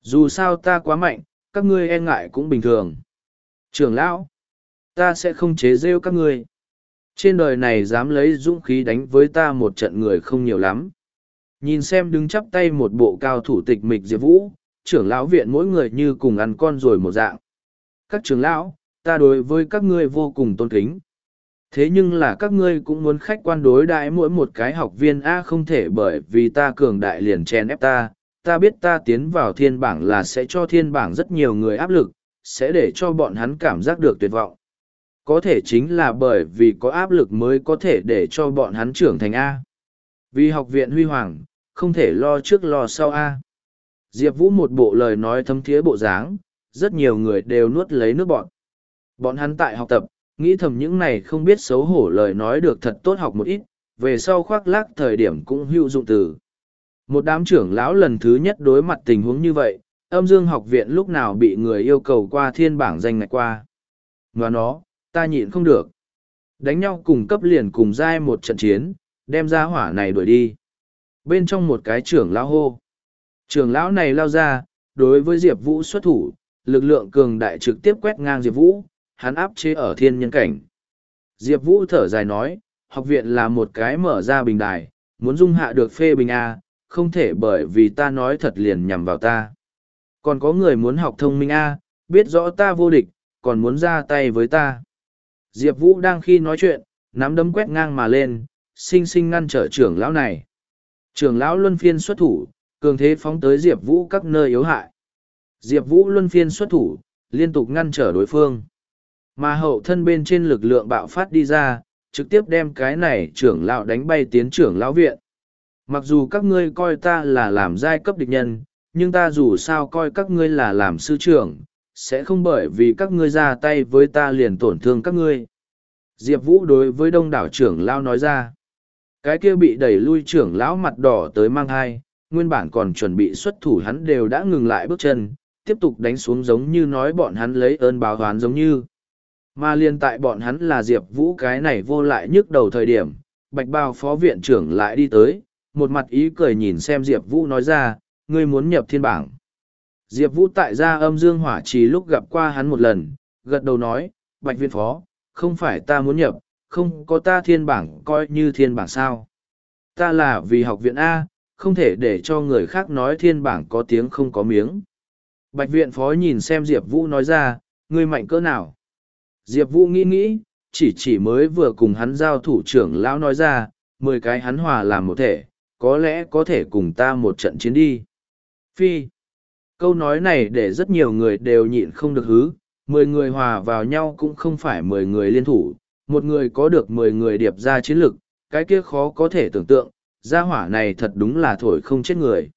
Dù sao ta quá mạnh, các ngươi e ngại cũng bình thường. Trưởng lão, ta sẽ không chế rêu các ngươi trên đời này dám lấy dũng khí đánh với ta một trận người không nhiều lắm. Nhìn xem đứng chắp tay một bộ cao thủ tịch mịch diệp vũ, trưởng lão viện mỗi người như cùng ăn con rồi một dạng. Các trưởng lão, ta đối với các ngươi vô cùng tôn kính. Thế nhưng là các ngươi cũng muốn khách quan đối đãi mỗi một cái học viên a không thể bởi vì ta cường đại liền chen ép ta. Ta biết ta tiến vào thiên bảng là sẽ cho thiên bảng rất nhiều người áp lực, sẽ để cho bọn hắn cảm giác được tuyệt vọng có thể chính là bởi vì có áp lực mới có thể để cho bọn hắn trưởng thành A. Vì học viện huy hoàng, không thể lo trước lo sau A. Diệp Vũ một bộ lời nói thấm thiế bộ dáng, rất nhiều người đều nuốt lấy nước bọn. Bọn hắn tại học tập, nghĩ thầm những này không biết xấu hổ lời nói được thật tốt học một ít, về sau khoác lác thời điểm cũng hữu dụng từ. Một đám trưởng lão lần thứ nhất đối mặt tình huống như vậy, âm dương học viện lúc nào bị người yêu cầu qua thiên bảng danh ngạch qua. Và nó, ta nhịn không được. Đánh nhau cùng cấp liền cùng dai một trận chiến, đem ra hỏa này đuổi đi. Bên trong một cái trưởng lão hô. Trưởng lão này lao ra, đối với Diệp Vũ xuất thủ, lực lượng cường đại trực tiếp quét ngang Diệp Vũ, hắn áp chế ở thiên nhân cảnh. Diệp Vũ thở dài nói, học viện là một cái mở ra bình đài, muốn dung hạ được phê bình A, không thể bởi vì ta nói thật liền nhằm vào ta. Còn có người muốn học thông minh A, biết rõ ta vô địch, còn muốn ra tay với ta. Diệp Vũ đang khi nói chuyện, nắm đấm quét ngang mà lên, sinh sinh ngăn trở trưởng lão này. Trưởng lão luân phiên xuất thủ, cường thế phóng tới Diệp Vũ các nơi yếu hại. Diệp Vũ luân phiên xuất thủ, liên tục ngăn trở đối phương. Mà hậu thân bên trên lực lượng bạo phát đi ra, trực tiếp đem cái này trưởng lão đánh bay tiến trưởng lão viện. Mặc dù các ngươi coi ta là làm giai cấp địch nhân, nhưng ta dù sao coi các ngươi là làm sư trưởng, sẽ không bởi vì các ngươi ra tay với ta liền tổn thương các ngươi. Diệp Vũ đối với đông đảo trưởng lão nói ra. Cái kia bị đẩy lui trưởng lão mặt đỏ tới mang hai, nguyên bản còn chuẩn bị xuất thủ hắn đều đã ngừng lại bước chân, tiếp tục đánh xuống giống như nói bọn hắn lấy ơn báo hoán giống như. Mà liên tại bọn hắn là Diệp Vũ cái này vô lại nhức đầu thời điểm, bạch bào phó viện trưởng lại đi tới, một mặt ý cười nhìn xem Diệp Vũ nói ra, ngươi muốn nhập thiên bảng. Diệp Vũ tại gia âm dương hỏa trì lúc gặp qua hắn một lần, gật đầu nói, bạch viên phó, không phải ta muốn nhập, không có ta thiên bảng coi như thiên bảng sao. Ta là vì học viện A, không thể để cho người khác nói thiên bảng có tiếng không có miếng. Bạch viện phó nhìn xem Diệp Vũ nói ra, ngươi mạnh cỡ nào. Diệp Vũ nghĩ nghĩ, chỉ chỉ mới vừa cùng hắn giao thủ trưởng lão nói ra, mười cái hắn hòa làm một thể, có lẽ có thể cùng ta một trận chiến đi. Phi. Câu nói này để rất nhiều người đều nhịn không được hứ, mười người hòa vào nhau cũng không phải mười người liên thủ, một người có được mười người điệp ra chiến lực, cái kia khó có thể tưởng tượng, gia hỏa này thật đúng là thổi không chết người.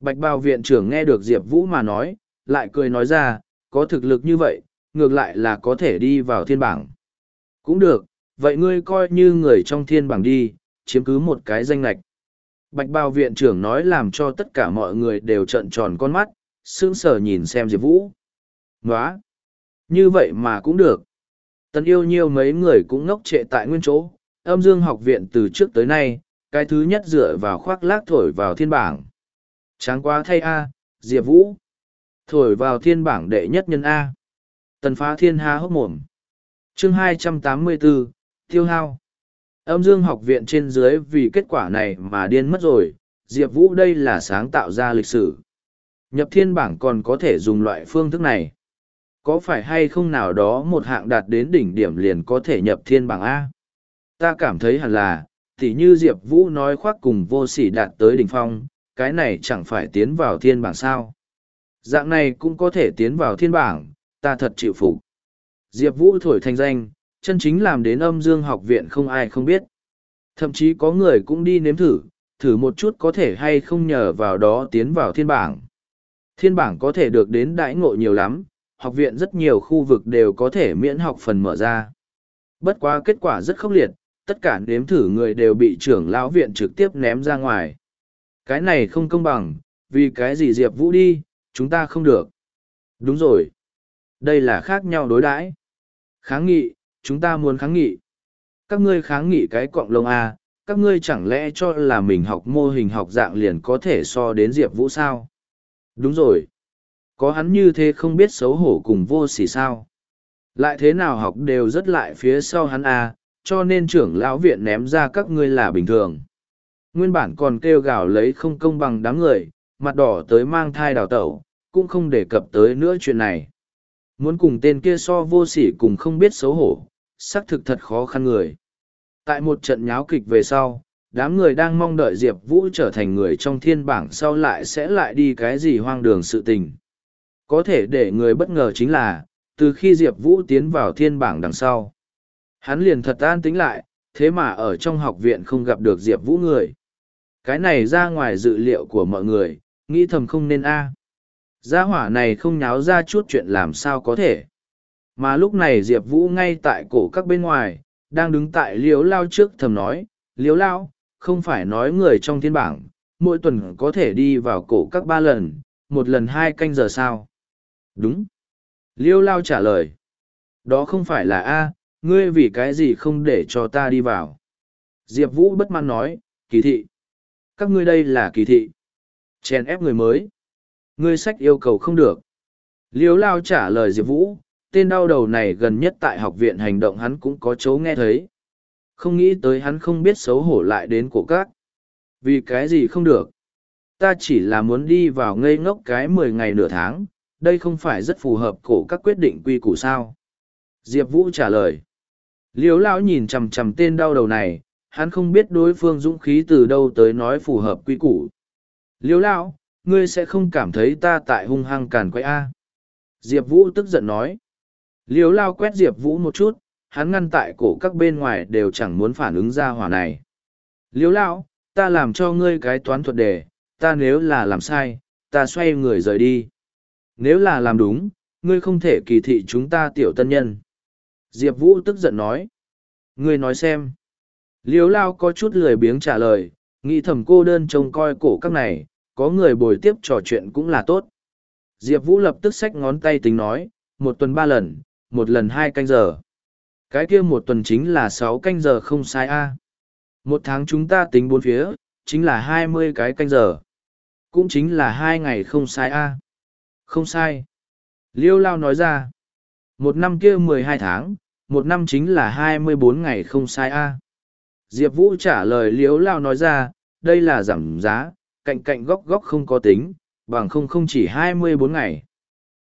Bạch bào viện trưởng nghe được Diệp Vũ mà nói, lại cười nói ra, có thực lực như vậy, ngược lại là có thể đi vào thiên bảng. Cũng được, vậy ngươi coi như người trong thiên bảng đi, chiếm cứ một cái danh lệch Bạch bào viện trưởng nói làm cho tất cả mọi người đều trợn tròn con mắt, sững sờ nhìn xem Diệp Vũ. Nóa! Như vậy mà cũng được. Tần yêu nhiêu mấy người cũng ngốc trệ tại nguyên chỗ, âm dương học viện từ trước tới nay, cái thứ nhất dựa vào khoác lác thổi vào thiên bảng. Tráng quá thay a, Diệp Vũ. Thổi vào thiên bảng đệ nhất nhân A. Tần phá thiên ha hốc mồm. chương 284, tiêu hao. Âm dương học viện trên dưới vì kết quả này mà điên mất rồi, Diệp Vũ đây là sáng tạo ra lịch sử. Nhập thiên bảng còn có thể dùng loại phương thức này. Có phải hay không nào đó một hạng đạt đến đỉnh điểm liền có thể nhập thiên bảng A? Ta cảm thấy hẳn là, thì như Diệp Vũ nói khoác cùng vô sỉ đạt tới đỉnh phong, cái này chẳng phải tiến vào thiên bảng sao. Dạng này cũng có thể tiến vào thiên bảng, ta thật chịu phục. Diệp Vũ thổi thanh danh, chân chính làm đến âm dương học viện không ai không biết. Thậm chí có người cũng đi nếm thử, thử một chút có thể hay không nhờ vào đó tiến vào thiên bảng. Thiên bảng có thể được đến đãi ngộ nhiều lắm, học viện rất nhiều khu vực đều có thể miễn học phần mở ra. Bất quá kết quả rất khốc liệt, tất cả nếm thử người đều bị trưởng lão viện trực tiếp ném ra ngoài. Cái này không công bằng, vì cái gì Diệp Vũ đi, chúng ta không được. Đúng rồi. Đây là khác nhau đối đãi Kháng nghị, chúng ta muốn kháng nghị. Các ngươi kháng nghị cái cọng lông A, các ngươi chẳng lẽ cho là mình học mô hình học dạng liền có thể so đến Diệp Vũ sao? Đúng rồi. Có hắn như thế không biết xấu hổ cùng vô sỉ sao? Lại thế nào học đều rất lại phía sau hắn à, cho nên trưởng lão viện ném ra các ngươi là bình thường. Nguyên bản còn kêu gào lấy không công bằng đám người, mặt đỏ tới mang thai đào tẩu, cũng không đề cập tới nữa chuyện này. Muốn cùng tên kia so vô sỉ cùng không biết xấu hổ, xác thực thật khó khăn người. Tại một trận nháo kịch về sau, đám người đang mong đợi Diệp Vũ trở thành người trong thiên bảng sau lại sẽ lại đi cái gì hoang đường sự tình. Có thể để người bất ngờ chính là, từ khi Diệp Vũ tiến vào thiên bảng đằng sau. Hắn liền thật an tính lại, thế mà ở trong học viện không gặp được Diệp Vũ người. Cái này ra ngoài dự liệu của mọi người, nghĩ thầm không nên a Gia hỏa này không nháo ra chút chuyện làm sao có thể. Mà lúc này Diệp Vũ ngay tại cổ các bên ngoài, đang đứng tại liếu lao trước thầm nói, liếu lao, không phải nói người trong thiên bảng, mỗi tuần có thể đi vào cổ các ba lần, một lần hai canh giờ sao? Đúng. Liêu lao trả lời. Đó không phải là A, ngươi vì cái gì không để cho ta đi vào. Diệp Vũ bất mãn nói, kỳ thị. Các ngươi đây là kỳ thị. Chèn ép người mới. Ngươi sách yêu cầu không được. Liêu lao trả lời Diệp Vũ, tên đau đầu này gần nhất tại học viện hành động hắn cũng có chỗ nghe thấy. Không nghĩ tới hắn không biết xấu hổ lại đến cổ các. Vì cái gì không được? Ta chỉ là muốn đi vào ngây ngốc cái mười ngày nửa tháng, đây không phải rất phù hợp cổ các quyết định quy củ sao. Diệp Vũ trả lời. Liếu lão nhìn chằm chằm tên đau đầu này, hắn không biết đối phương dũng khí từ đâu tới nói phù hợp quy củ. Liếu lão, ngươi sẽ không cảm thấy ta tại hung hăng càn quay A. Diệp Vũ tức giận nói. Liếu lao quét Diệp Vũ một chút, hắn ngăn tại cổ các bên ngoài đều chẳng muốn phản ứng ra hỏa này. Liêu lão, ta làm cho ngươi cái toán thuật đề, ta nếu là làm sai, ta xoay người rời đi. Nếu là làm đúng, ngươi không thể kỳ thị chúng ta tiểu tân nhân. Diệp Vũ tức giận nói. Ngươi nói xem. Liêu lao có chút lười biếng trả lời, nghĩ thầm cô đơn trông coi cổ các này, có người bồi tiếp trò chuyện cũng là tốt. Diệp Vũ lập tức xách ngón tay tính nói, một tuần ba lần, một lần hai canh giờ. Cái kia một tuần chính là sáu canh giờ không sai a Một tháng chúng ta tính bốn phía, chính là hai mươi cái canh giờ. Cũng chính là hai ngày không sai a Không sai. Liêu Lao nói ra. Một năm kia mười hai tháng, một năm chính là hai mươi bốn ngày không sai a Diệp Vũ trả lời Liêu Lao nói ra, đây là giảm giá, cạnh cạnh góc góc không có tính, bằng không không chỉ hai mươi bốn ngày.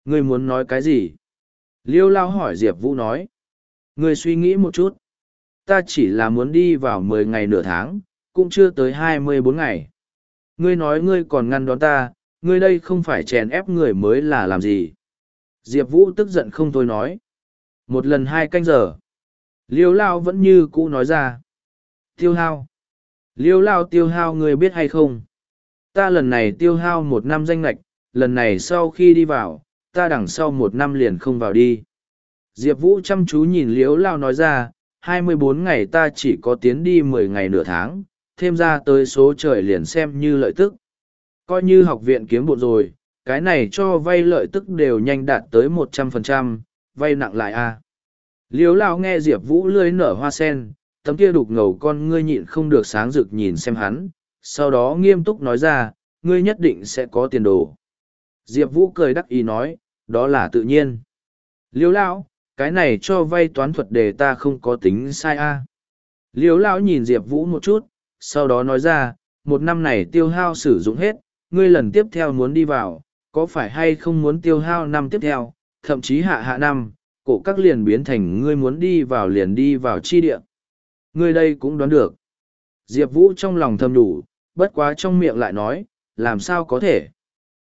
Ngươi muốn nói cái gì? Liêu lao hỏi Diệp Vũ nói. Ngươi suy nghĩ một chút. Ta chỉ là muốn đi vào mười ngày nửa tháng, cũng chưa tới hai mươi bốn ngày. Ngươi nói ngươi còn ngăn đón ta, ngươi đây không phải chèn ép người mới là làm gì. Diệp Vũ tức giận không thôi nói. Một lần hai canh giờ. Liêu lao vẫn như cũ nói ra. Tiêu hao. Liêu lao tiêu hao ngươi biết hay không? Ta lần này tiêu hao một năm danh lạch, lần này sau khi đi vào, ta đằng sau một năm liền không vào đi. Diệp Vũ chăm chú nhìn Liễu Lao nói ra, hai mươi bốn ngày ta chỉ có tiến đi mười ngày nửa tháng, thêm ra tới số trời liền xem như lợi tức. Coi như học viện kiếm bộ rồi, cái này cho vay lợi tức đều nhanh đạt tới một trăm phần trăm, vay nặng lại a. À. Liễu Lao nghe Diệp Vũ lươi nở hoa sen, tấm kia đục ngầu con ngươi nhịn không được sáng rực nhìn xem hắn, sau đó nghiêm túc nói ra, ngươi nhất định sẽ có tiền đồ. Diệp Vũ cười đắc ý nói, đó là tự nhiên. Liêu lão, cái này cho vay toán thuật để ta không có tính sai a. À. Lão nhìn Diệp Vũ một chút, sau đó nói ra, một năm này tiêu hao sử dụng hết, ngươi lần tiếp theo muốn đi vào, có phải hay không muốn tiêu hao năm tiếp theo, thậm chí hạ hạ năm, cổ các liền biến thành ngươi muốn đi vào liền đi vào chi địa. Ngươi đây cũng đoán được. Diệp Vũ trong lòng thầm đủ, bất quá trong miệng lại nói, làm sao có thể.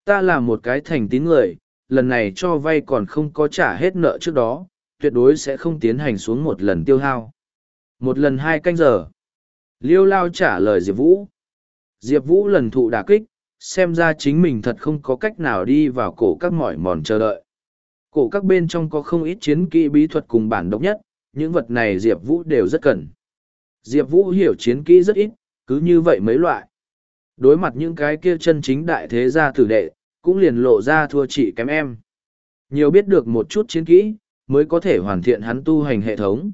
Ta là một cái thành tín người, lần này cho vay còn không có trả hết nợ trước đó, tuyệt đối sẽ không tiến hành xuống một lần tiêu hao. Một lần hai canh giờ. Liêu lao trả lời Diệp Vũ. Diệp Vũ lần thụ đả kích, xem ra chính mình thật không có cách nào đi vào cổ các mỏi mòn chờ đợi. Cổ các bên trong có không ít chiến kỹ bí thuật cùng bản độc nhất, những vật này Diệp Vũ đều rất cần. Diệp Vũ hiểu chiến kỹ rất ít, cứ như vậy mấy loại. Đối mặt những cái kia chân chính đại thế gia tử đệ, cũng liền lộ ra thua chị kém em. Nhiều biết được một chút chiến kỹ, mới có thể hoàn thiện hắn tu hành hệ thống.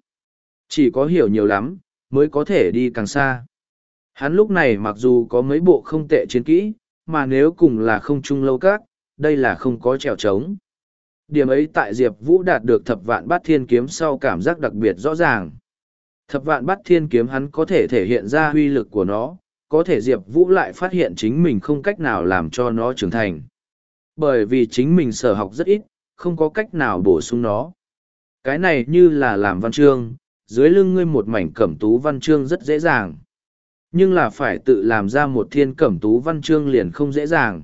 Chỉ có hiểu nhiều lắm, mới có thể đi càng xa. Hắn lúc này mặc dù có mấy bộ không tệ chiến kỹ, mà nếu cùng là không chung lâu các, đây là không có trèo trống. Điểm ấy tại Diệp Vũ đạt được thập vạn bát thiên kiếm sau cảm giác đặc biệt rõ ràng. Thập vạn bát thiên kiếm hắn có thể thể hiện ra huy lực của nó, có thể Diệp Vũ lại phát hiện chính mình không cách nào làm cho nó trưởng thành. Bởi vì chính mình sở học rất ít, không có cách nào bổ sung nó. Cái này như là làm văn chương, dưới lưng ngươi một mảnh cẩm tú văn chương rất dễ dàng. Nhưng là phải tự làm ra một thiên cẩm tú văn chương liền không dễ dàng.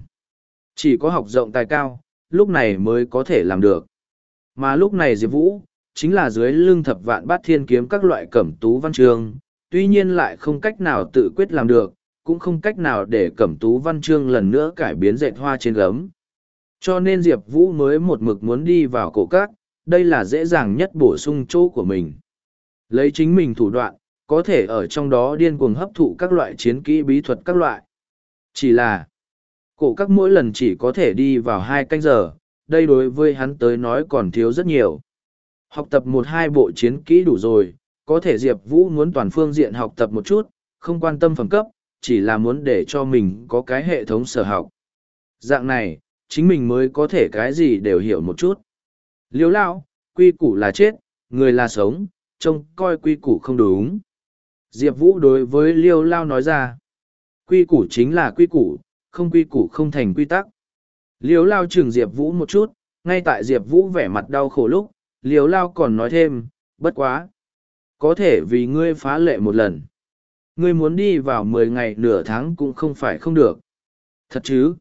Chỉ có học rộng tài cao, lúc này mới có thể làm được. Mà lúc này Diệp Vũ, chính là dưới lưng thập vạn bát thiên kiếm các loại cẩm tú văn chương, tuy nhiên lại không cách nào tự quyết làm được, cũng không cách nào để cẩm tú văn chương lần nữa cải biến dệt hoa trên gấm. Cho nên Diệp Vũ mới một mực muốn đi vào cổ các, đây là dễ dàng nhất bổ sung chỗ của mình. Lấy chính mình thủ đoạn, có thể ở trong đó điên cuồng hấp thụ các loại chiến kỹ bí thuật các loại. Chỉ là, cổ các mỗi lần chỉ có thể đi vào hai canh giờ, đây đối với hắn tới nói còn thiếu rất nhiều. Học tập một hai bộ chiến kỹ đủ rồi, có thể Diệp Vũ muốn toàn phương diện học tập một chút, không quan tâm phẩm cấp, chỉ là muốn để cho mình có cái hệ thống sở học. Dạng này, chính mình mới có thể cái gì đều hiểu một chút. Liêu lao, quy củ là chết, người là sống, trông coi quy củ không đúng. Diệp Vũ đối với Liêu Lao nói ra, quy củ chính là quy củ, không quy củ không thành quy tắc. Liêu Lao chừng Diệp Vũ một chút, ngay tại Diệp Vũ vẻ mặt đau khổ lúc, Liêu Lao còn nói thêm, bất quá. Có thể vì ngươi phá lệ một lần. Ngươi muốn đi vào mười ngày nửa tháng cũng không phải không được. Thật chứ?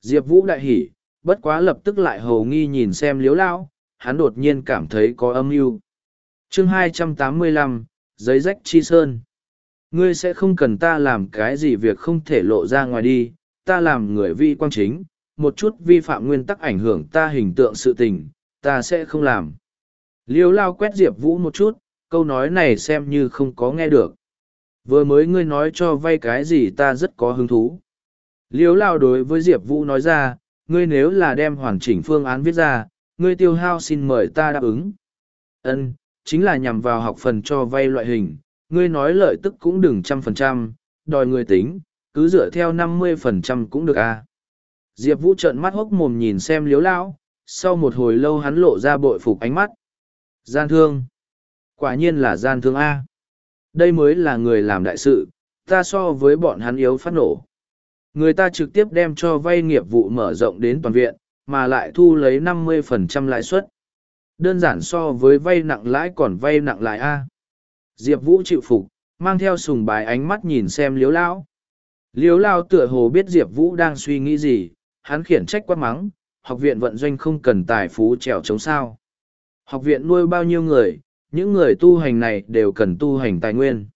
Diệp Vũ đại hỉ, bất quá lập tức lại hầu nghi nhìn xem liếu lao, hắn đột nhiên cảm thấy có âm mưu chương 285, giấy rách chi sơn. Ngươi sẽ không cần ta làm cái gì việc không thể lộ ra ngoài đi, ta làm người vi quan chính, một chút vi phạm nguyên tắc ảnh hưởng ta hình tượng sự tình, ta sẽ không làm. Liêu lao quét Diệp Vũ một chút, câu nói này xem như không có nghe được. Vừa mới ngươi nói cho vay cái gì ta rất có hứng thú. Liêu lao đối với Diệp Vũ nói ra, ngươi nếu là đem hoàn chỉnh phương án viết ra, ngươi tiêu hao xin mời ta đáp ứng. Ân, chính là nhằm vào học phần cho vay loại hình, ngươi nói lợi tức cũng đừng trăm phần trăm, đòi người tính, cứ dựa theo năm mươi phần trăm cũng được à. Diệp Vũ trợn mắt hốc mồm nhìn xem liếu lão, sau một hồi lâu hắn lộ ra bội phục ánh mắt. Gian thương. Quả nhiên là gian thương A. Đây mới là người làm đại sự, ta so với bọn hắn yếu phát nổ. Người ta trực tiếp đem cho vay nghiệp vụ mở rộng đến toàn viện, mà lại thu lấy năm mươi phần trăm lãi suất. Đơn giản so với vay nặng lãi còn vay nặng lãi A. Diệp Vũ chịu phục, mang theo sùng bài ánh mắt nhìn xem liếu lão. Liếu lao tựa hồ biết Diệp Vũ đang suy nghĩ gì, hắn khiển trách quát mắng, học viện vận doanh không cần tài phú trèo chống sao. Học viện nuôi bao nhiêu người, những người tu hành này đều cần tu hành tài nguyên.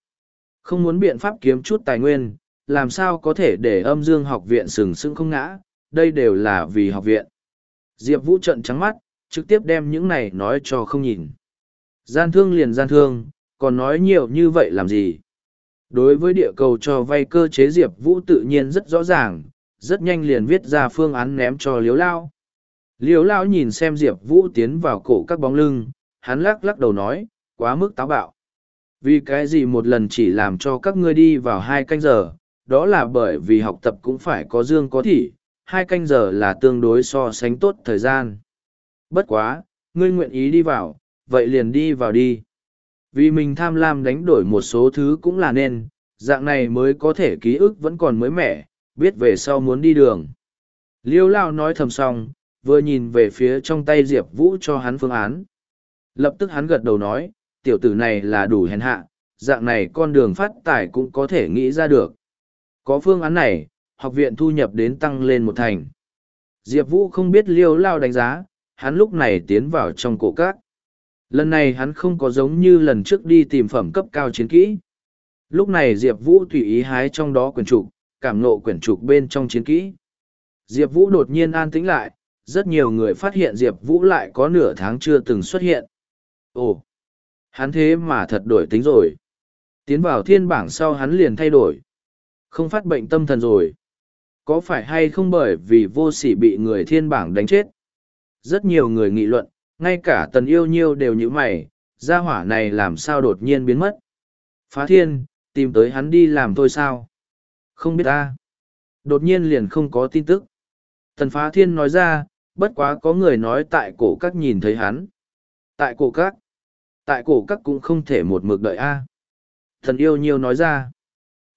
Không muốn biện pháp kiếm chút tài nguyên, làm sao có thể để âm dương học viện sừng sững không ngã, đây đều là vì học viện. Diệp Vũ trận trắng mắt, trực tiếp đem những này nói cho không nhìn. Gian thương liền gian thương, còn nói nhiều như vậy làm gì? Đối với địa cầu cho vay cơ chế Diệp Vũ tự nhiên rất rõ ràng, rất nhanh liền viết ra phương án ném cho Liếu Lao. Liếu Lao nhìn xem Diệp Vũ tiến vào cổ các bóng lưng, hắn lắc lắc đầu nói, quá mức táo bạo. Vì cái gì một lần chỉ làm cho các ngươi đi vào hai canh giờ, đó là bởi vì học tập cũng phải có dương có thỉ hai canh giờ là tương đối so sánh tốt thời gian. Bất quá, ngươi nguyện ý đi vào, vậy liền đi vào đi. Vì mình tham lam đánh đổi một số thứ cũng là nên, dạng này mới có thể ký ức vẫn còn mới mẻ, biết về sau muốn đi đường. Liêu lao nói thầm xong, vừa nhìn về phía trong tay Diệp Vũ cho hắn phương án. Lập tức hắn gật đầu nói, tiểu tử này là đủ hèn hạ, dạng này con đường phát tài cũng có thể nghĩ ra được. Có phương án này, học viện thu nhập đến tăng lên một thành. Diệp Vũ không biết liêu lao đánh giá, hắn lúc này tiến vào trong cổ các. Lần này hắn không có giống như lần trước đi tìm phẩm cấp cao chiến kỹ. Lúc này Diệp Vũ tùy ý hái trong đó quyển trục, cảm nộ quyển trục bên trong chiến kỹ. Diệp Vũ đột nhiên an tĩnh lại, rất nhiều người phát hiện Diệp Vũ lại có nửa tháng chưa từng xuất hiện. Ồ, hắn thế mà thật đổi tính rồi. Tiến vào thiên bảng sau hắn liền thay đổi. Không phát bệnh tâm thần rồi. Có phải hay không bởi vì vô sỉ bị người thiên bảng đánh chết? Rất nhiều người nghị luận, ngay cả tần yêu nhiêu đều nhữ mày, gia hỏa này làm sao đột nhiên biến mất. Phá thiên, tìm tới hắn đi làm thôi sao? Không biết ta. Đột nhiên liền không có tin tức. Tần phá thiên nói ra, bất quá có người nói tại cổ các nhìn thấy hắn. Tại cổ các? Tại cổ các cũng không thể một mực đợi a. Thần yêu nhiêu nói ra.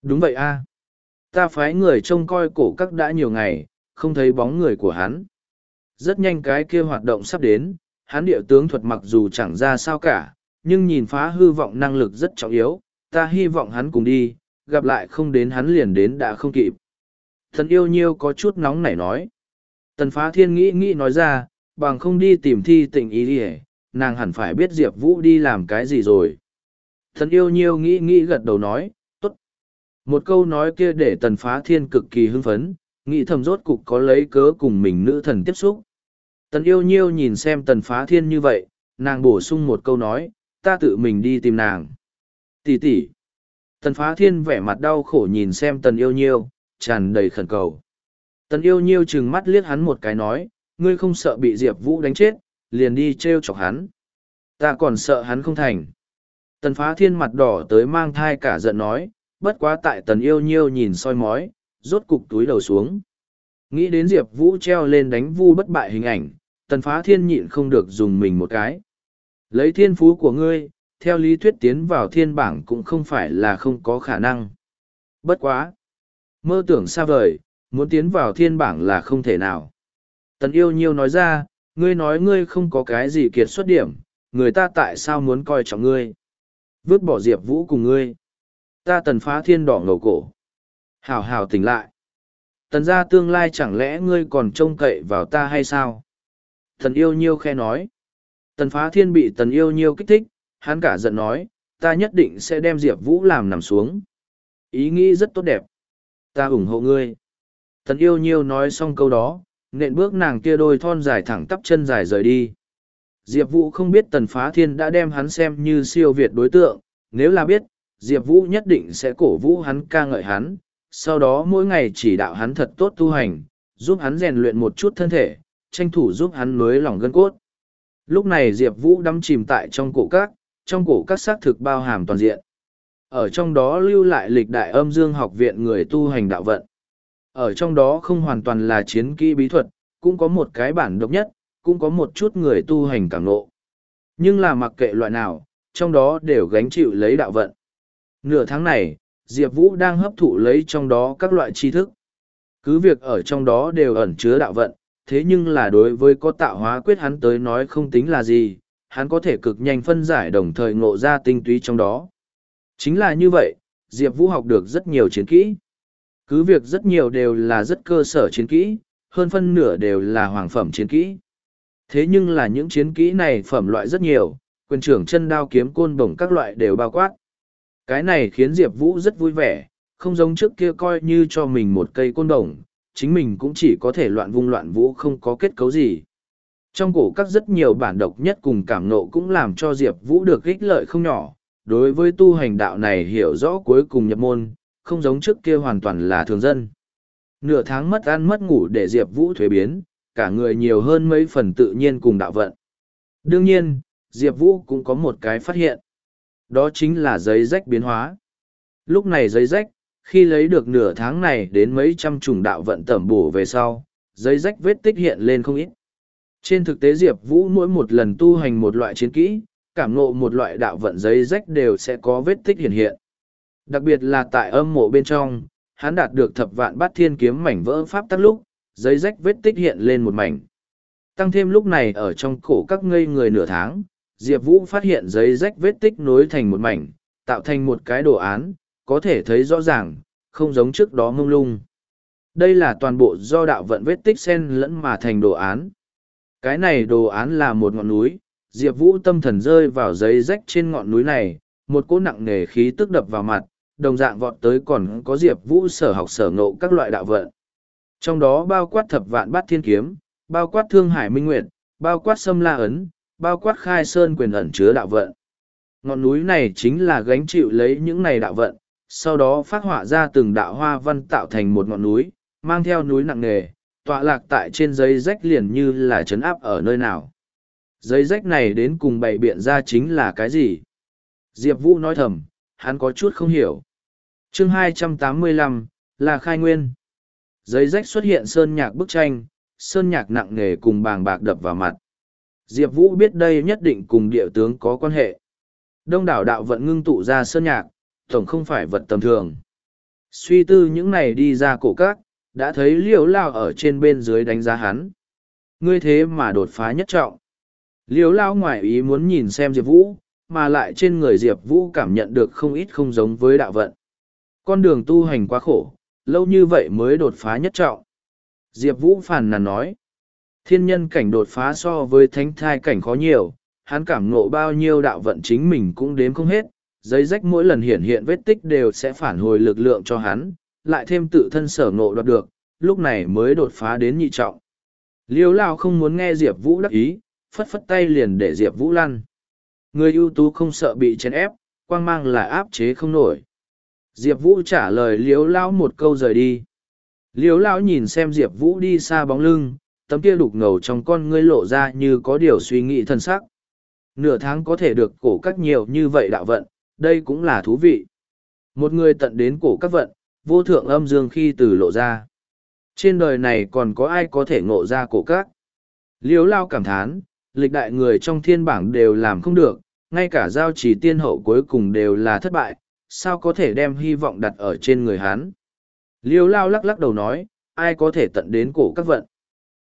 Đúng vậy a. Ta phái người trông coi cổ các đã nhiều ngày, không thấy bóng người của hắn. Rất nhanh cái kia hoạt động sắp đến, hắn địa tướng thuật mặc dù chẳng ra sao cả, nhưng nhìn phá hư vọng năng lực rất trọng yếu, ta hy vọng hắn cùng đi, gặp lại không đến hắn liền đến đã không kịp. Thần yêu nhiêu có chút nóng nảy nói. Tần phá thiên nghĩ nghĩ nói ra, bằng không đi tìm thi tình ý đi nàng hẳn phải biết Diệp Vũ đi làm cái gì rồi. Thần yêu nhiêu nghĩ nghĩ gật đầu nói. Một câu nói kia để tần phá thiên cực kỳ hưng phấn, nghĩ thầm rốt cục có lấy cớ cùng mình nữ thần tiếp xúc. Tần yêu nhiêu nhìn xem tần phá thiên như vậy, nàng bổ sung một câu nói, ta tự mình đi tìm nàng. Tỷ tỷ. Tần phá thiên vẻ mặt đau khổ nhìn xem tần yêu nhiêu, tràn đầy khẩn cầu. Tần yêu nhiêu chừng mắt liếc hắn một cái nói, ngươi không sợ bị Diệp Vũ đánh chết, liền đi treo chọc hắn. Ta còn sợ hắn không thành. Tần phá thiên mặt đỏ tới mang thai cả giận nói, bất quá tại tần yêu nhiêu nhìn soi mói, rốt cục túi đầu xuống. Nghĩ đến Diệp Vũ treo lên đánh vu bất bại hình ảnh, tần phá thiên nhịn không được dùng mình một cái. Lấy thiên phú của ngươi, theo lý thuyết tiến vào thiên bảng cũng không phải là không có khả năng. Bất quá. Mơ tưởng xa vời, muốn tiến vào thiên bảng là không thể nào. Tần yêu nhiêu nói ra, ngươi nói ngươi không có cái gì kiệt xuất điểm, người ta tại sao muốn coi trọng ngươi. Vứt bỏ diệp vũ cùng ngươi. Ta tần phá thiên đỏ ngầu cổ. Hảo hảo tỉnh lại. Tần ra tương lai chẳng lẽ ngươi còn trông cậy vào ta hay sao? Tần yêu nhiêu khe nói. Tần phá thiên bị tần yêu nhiêu kích thích, hắn cả giận nói, ta nhất định sẽ đem Diệp Vũ làm nằm xuống. Ý nghĩ rất tốt đẹp. Ta ủng hộ ngươi. Tần yêu nhiêu nói xong câu đó, nện bước nàng kia đôi thon dài thẳng tắp chân dài rời đi. Diệp Vũ không biết tần phá thiên đã đem hắn xem như siêu việt đối tượng, nếu là biết, Diệp Vũ nhất định sẽ cổ vũ hắn ca ngợi hắn, sau đó mỗi ngày chỉ đạo hắn thật tốt tu hành, giúp hắn rèn luyện một chút thân thể, tranh thủ giúp hắn nối lòng gân cốt. Lúc này Diệp Vũ đắm chìm tại trong cổ các, trong cổ các xác thực bao hàm toàn diện. Ở trong đó lưu lại lịch đại âm dương học viện người tu hành đạo vận. Ở trong đó không hoàn toàn là chiến kỹ bí thuật, cũng có một cái bản độc nhất, cũng có một chút người tu hành cảm ngộ. Nhưng là mặc kệ loại nào, trong đó đều gánh chịu lấy đạo vận. Nửa tháng này, Diệp Vũ đang hấp thụ lấy trong đó các loại tri thức. Cứ việc ở trong đó đều ẩn chứa đạo vận, thế nhưng là đối với có tạo hóa quyết hắn tới nói không tính là gì, hắn có thể cực nhanh phân giải đồng thời ngộ ra tinh túy trong đó. Chính là như vậy, Diệp Vũ học được rất nhiều chiến kỹ. Cứ việc rất nhiều đều là rất cơ sở chiến kỹ, hơn phân nửa đều là hoàng phẩm chiến kỹ. Thế nhưng là những chiến kỹ này phẩm loại rất nhiều, quyền trưởng chân đao kiếm côn bổng các loại đều bao quát. Cái này khiến Diệp Vũ rất vui vẻ, không giống trước kia coi như cho mình một cây côn đồng, chính mình cũng chỉ có thể loạn vung loạn vũ không có kết cấu gì. Trong cổ các rất nhiều bản độc nhất cùng cảm nộ cũng làm cho Diệp Vũ được ích lợi không nhỏ, đối với tu hành đạo này hiểu rõ cuối cùng nhập môn, không giống trước kia hoàn toàn là thường dân. Nửa tháng mất ăn mất ngủ để Diệp Vũ thuế biến, cả người nhiều hơn mấy phần tự nhiên cùng đạo vận. Đương nhiên, Diệp Vũ cũng có một cái phát hiện. Đó chính là giấy rách biến hóa. Lúc này giấy rách, khi lấy được nửa tháng này đến mấy trăm trùng đạo vận tẩm bổ về sau, giấy rách vết tích hiện lên không ít. Trên thực tế Diệp Vũ mỗi một lần tu hành một loại chiến kỹ, cảm ngộ một loại đạo vận giấy rách đều sẽ có vết tích hiện hiện. Đặc biệt là tại âm mộ bên trong, hắn đạt được thập vạn bát thiên kiếm mảnh vỡ pháp tắt lúc, giấy rách vết tích hiện lên một mảnh. Tăng thêm lúc này ở trong cổ các ngây người nửa tháng, Diệp Vũ phát hiện giấy rách vết tích nối thành một mảnh, tạo thành một cái đồ án, có thể thấy rõ ràng, không giống trước đó mông lung. Đây là toàn bộ do đạo vận vết tích sen lẫn mà thành đồ án. Cái này đồ án là một ngọn núi, Diệp Vũ tâm thần rơi vào giấy rách trên ngọn núi này, một cỗ nặng nề khí tức đập vào mặt, đồng dạng vọt tới còn có Diệp Vũ sở học sở ngộ các loại đạo vận. Trong đó bao quát thập vạn bát thiên kiếm, bao quát thương hải minh nguyệt, bao quát sâm la ấn, bao quát khai sơn quyền ẩn chứa đạo vận. Ngọn núi này chính là gánh chịu lấy những này đạo vận, sau đó phát họa ra từng đạo hoa văn tạo thành một ngọn núi, mang theo núi nặng nề, tọa lạc tại trên giấy rách liền như là trấn áp ở nơi nào. Giấy rách này đến cùng bày biện ra chính là cái gì? Diệp Vũ nói thầm, hắn có chút không hiểu. chương 285, là khai nguyên. Giấy rách xuất hiện sơn nhạc bức tranh, sơn nhạc nặng nề cùng bàng bạc đập vào mặt. Diệp Vũ biết đây nhất định cùng địa tướng có quan hệ. Đông đảo đạo vận ngưng tụ ra sơn nhạc, tổng không phải vật tầm thường. Suy tư những này đi ra cổ các, đã thấy liễu lao ở trên bên dưới đánh giá hắn. Ngươi thế mà đột phá nhất trọng. Liễu lao ngoài ý muốn nhìn xem Diệp Vũ, mà lại trên người Diệp Vũ cảm nhận được không ít không giống với đạo vận. Con đường tu hành quá khổ, lâu như vậy mới đột phá nhất trọng. Diệp Vũ phản nàn nói, thiên nhân cảnh đột phá so với thánh thai cảnh khó nhiều, hắn cảm ngộ bao nhiêu đạo vận chính mình cũng đếm không hết, giấy rách mỗi lần hiện hiện vết tích đều sẽ phản hồi lực lượng cho hắn, lại thêm tự thân sở ngộ đoạt được, lúc này mới đột phá đến nhị trọng. Liêu Lao không muốn nghe Diệp Vũ đắc ý, phất phất tay liền để Diệp Vũ lăn. Người ưu tú không sợ bị chèn ép, quang mang là áp chế không nổi. Diệp Vũ trả lời Liêu Lao một câu rời đi. Liêu Lao nhìn xem Diệp Vũ đi xa bóng lưng, tấm kia đục ngầu trong con ngươi lộ ra như có điều suy nghĩ thân sắc. Nửa tháng có thể được cổ các nhiều như vậy đạo vận, đây cũng là thú vị. Một người tận đến cổ các vận, vô thượng âm dương khi từ lộ ra. Trên đời này còn có ai có thể ngộ ra cổ các? Liếu lao cảm thán, lịch đại người trong thiên bảng đều làm không được, ngay cả giao chỉ tiên hậu cuối cùng đều là thất bại, sao có thể đem hy vọng đặt ở trên người hắn? Liêu lao lắc lắc đầu nói, ai có thể tận đến cổ các vận?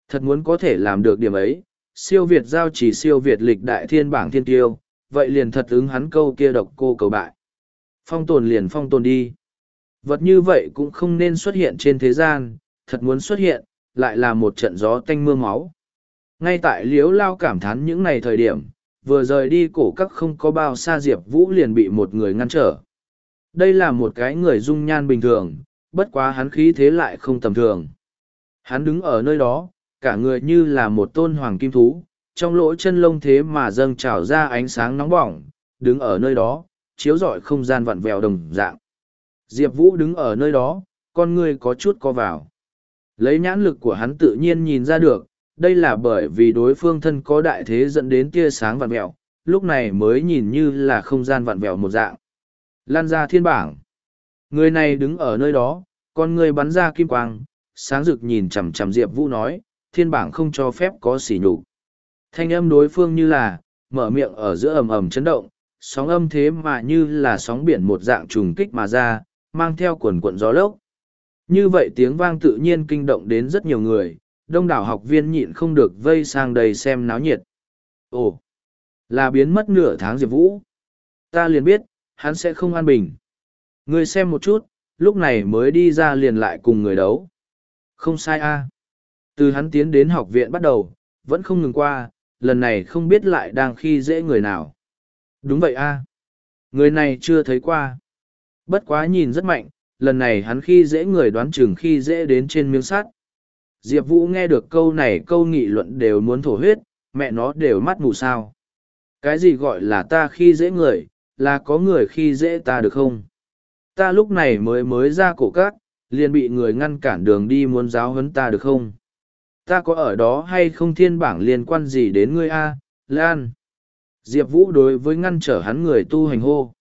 Thật muốn có thể làm được điểm ấy, siêu Việt giao chỉ siêu Việt lịch đại thiên bảng thiên tiêu, vậy liền thật ứng hắn câu kia độc cô cầu bại. Phong tồn liền phong tồn đi. Vật như vậy cũng không nên xuất hiện trên thế gian, thật muốn xuất hiện, lại là một trận gió tanh mưa máu. Ngay tại liếu lao cảm thán những ngày thời điểm, vừa rời đi cổ các không có bao xa Diệp Vũ liền bị một người ngăn trở. Đây là một cái người dung nhan bình thường, bất quá hắn khí thế lại không tầm thường. Hắn đứng ở nơi đó, cả người như là một tôn hoàng kim thú, trong lỗ chân lông thế mà dâng trào ra ánh sáng nóng bỏng, đứng ở nơi đó, chiếu rọi không gian vặn vẹo đồng dạng. Diệp Vũ đứng ở nơi đó, con người có chút co vào. Lấy nhãn lực của hắn tự nhiên nhìn ra được, đây là bởi vì đối phương thân có đại thế dẫn đến tia sáng vặn vẹo, lúc này mới nhìn như là không gian vặn vẹo một dạng. Lan ra thiên bảng. Người này đứng ở nơi đó, con người bắn ra kim quang, sáng rực nhìn chằm chằm Diệp Vũ nói, thiên bảng không cho phép có sỉ nhục. Thanh âm đối phương như là, mở miệng ở giữa ầm ầm chấn động, sóng âm thế mà như là sóng biển một dạng trùng kích mà ra, mang theo quần cuộn gió lốc. Như vậy tiếng vang tự nhiên kinh động đến rất nhiều người, đông đảo học viên nhịn không được vây sang đây xem náo nhiệt. Ồ, là biến mất nửa tháng Diệp Vũ. Ta liền biết, hắn sẽ không an bình. Người xem một chút, lúc này mới đi ra liền lại cùng người đấu. Không sai a từ hắn tiến đến học viện bắt đầu, vẫn không ngừng qua, lần này không biết lại đang khi dễ người nào. Đúng vậy a Người này chưa thấy qua. Bất quá nhìn rất mạnh, lần này hắn khi dễ người đoán chừng khi dễ đến trên miếng sắt. Diệp Vũ nghe được câu này câu nghị luận đều muốn thổ huyết, mẹ nó đều mắt mù sao. Cái gì gọi là ta khi dễ người, là có người khi dễ ta được không? Ta lúc này mới mới ra cổ cát, liền bị người ngăn cản đường đi muốn giáo huấn ta được không? Ta có ở đó hay không thiên bảng liên quan gì đến ngươi a Lan? Diệp Vũ đối với ngăn trở hắn người tu hành hô.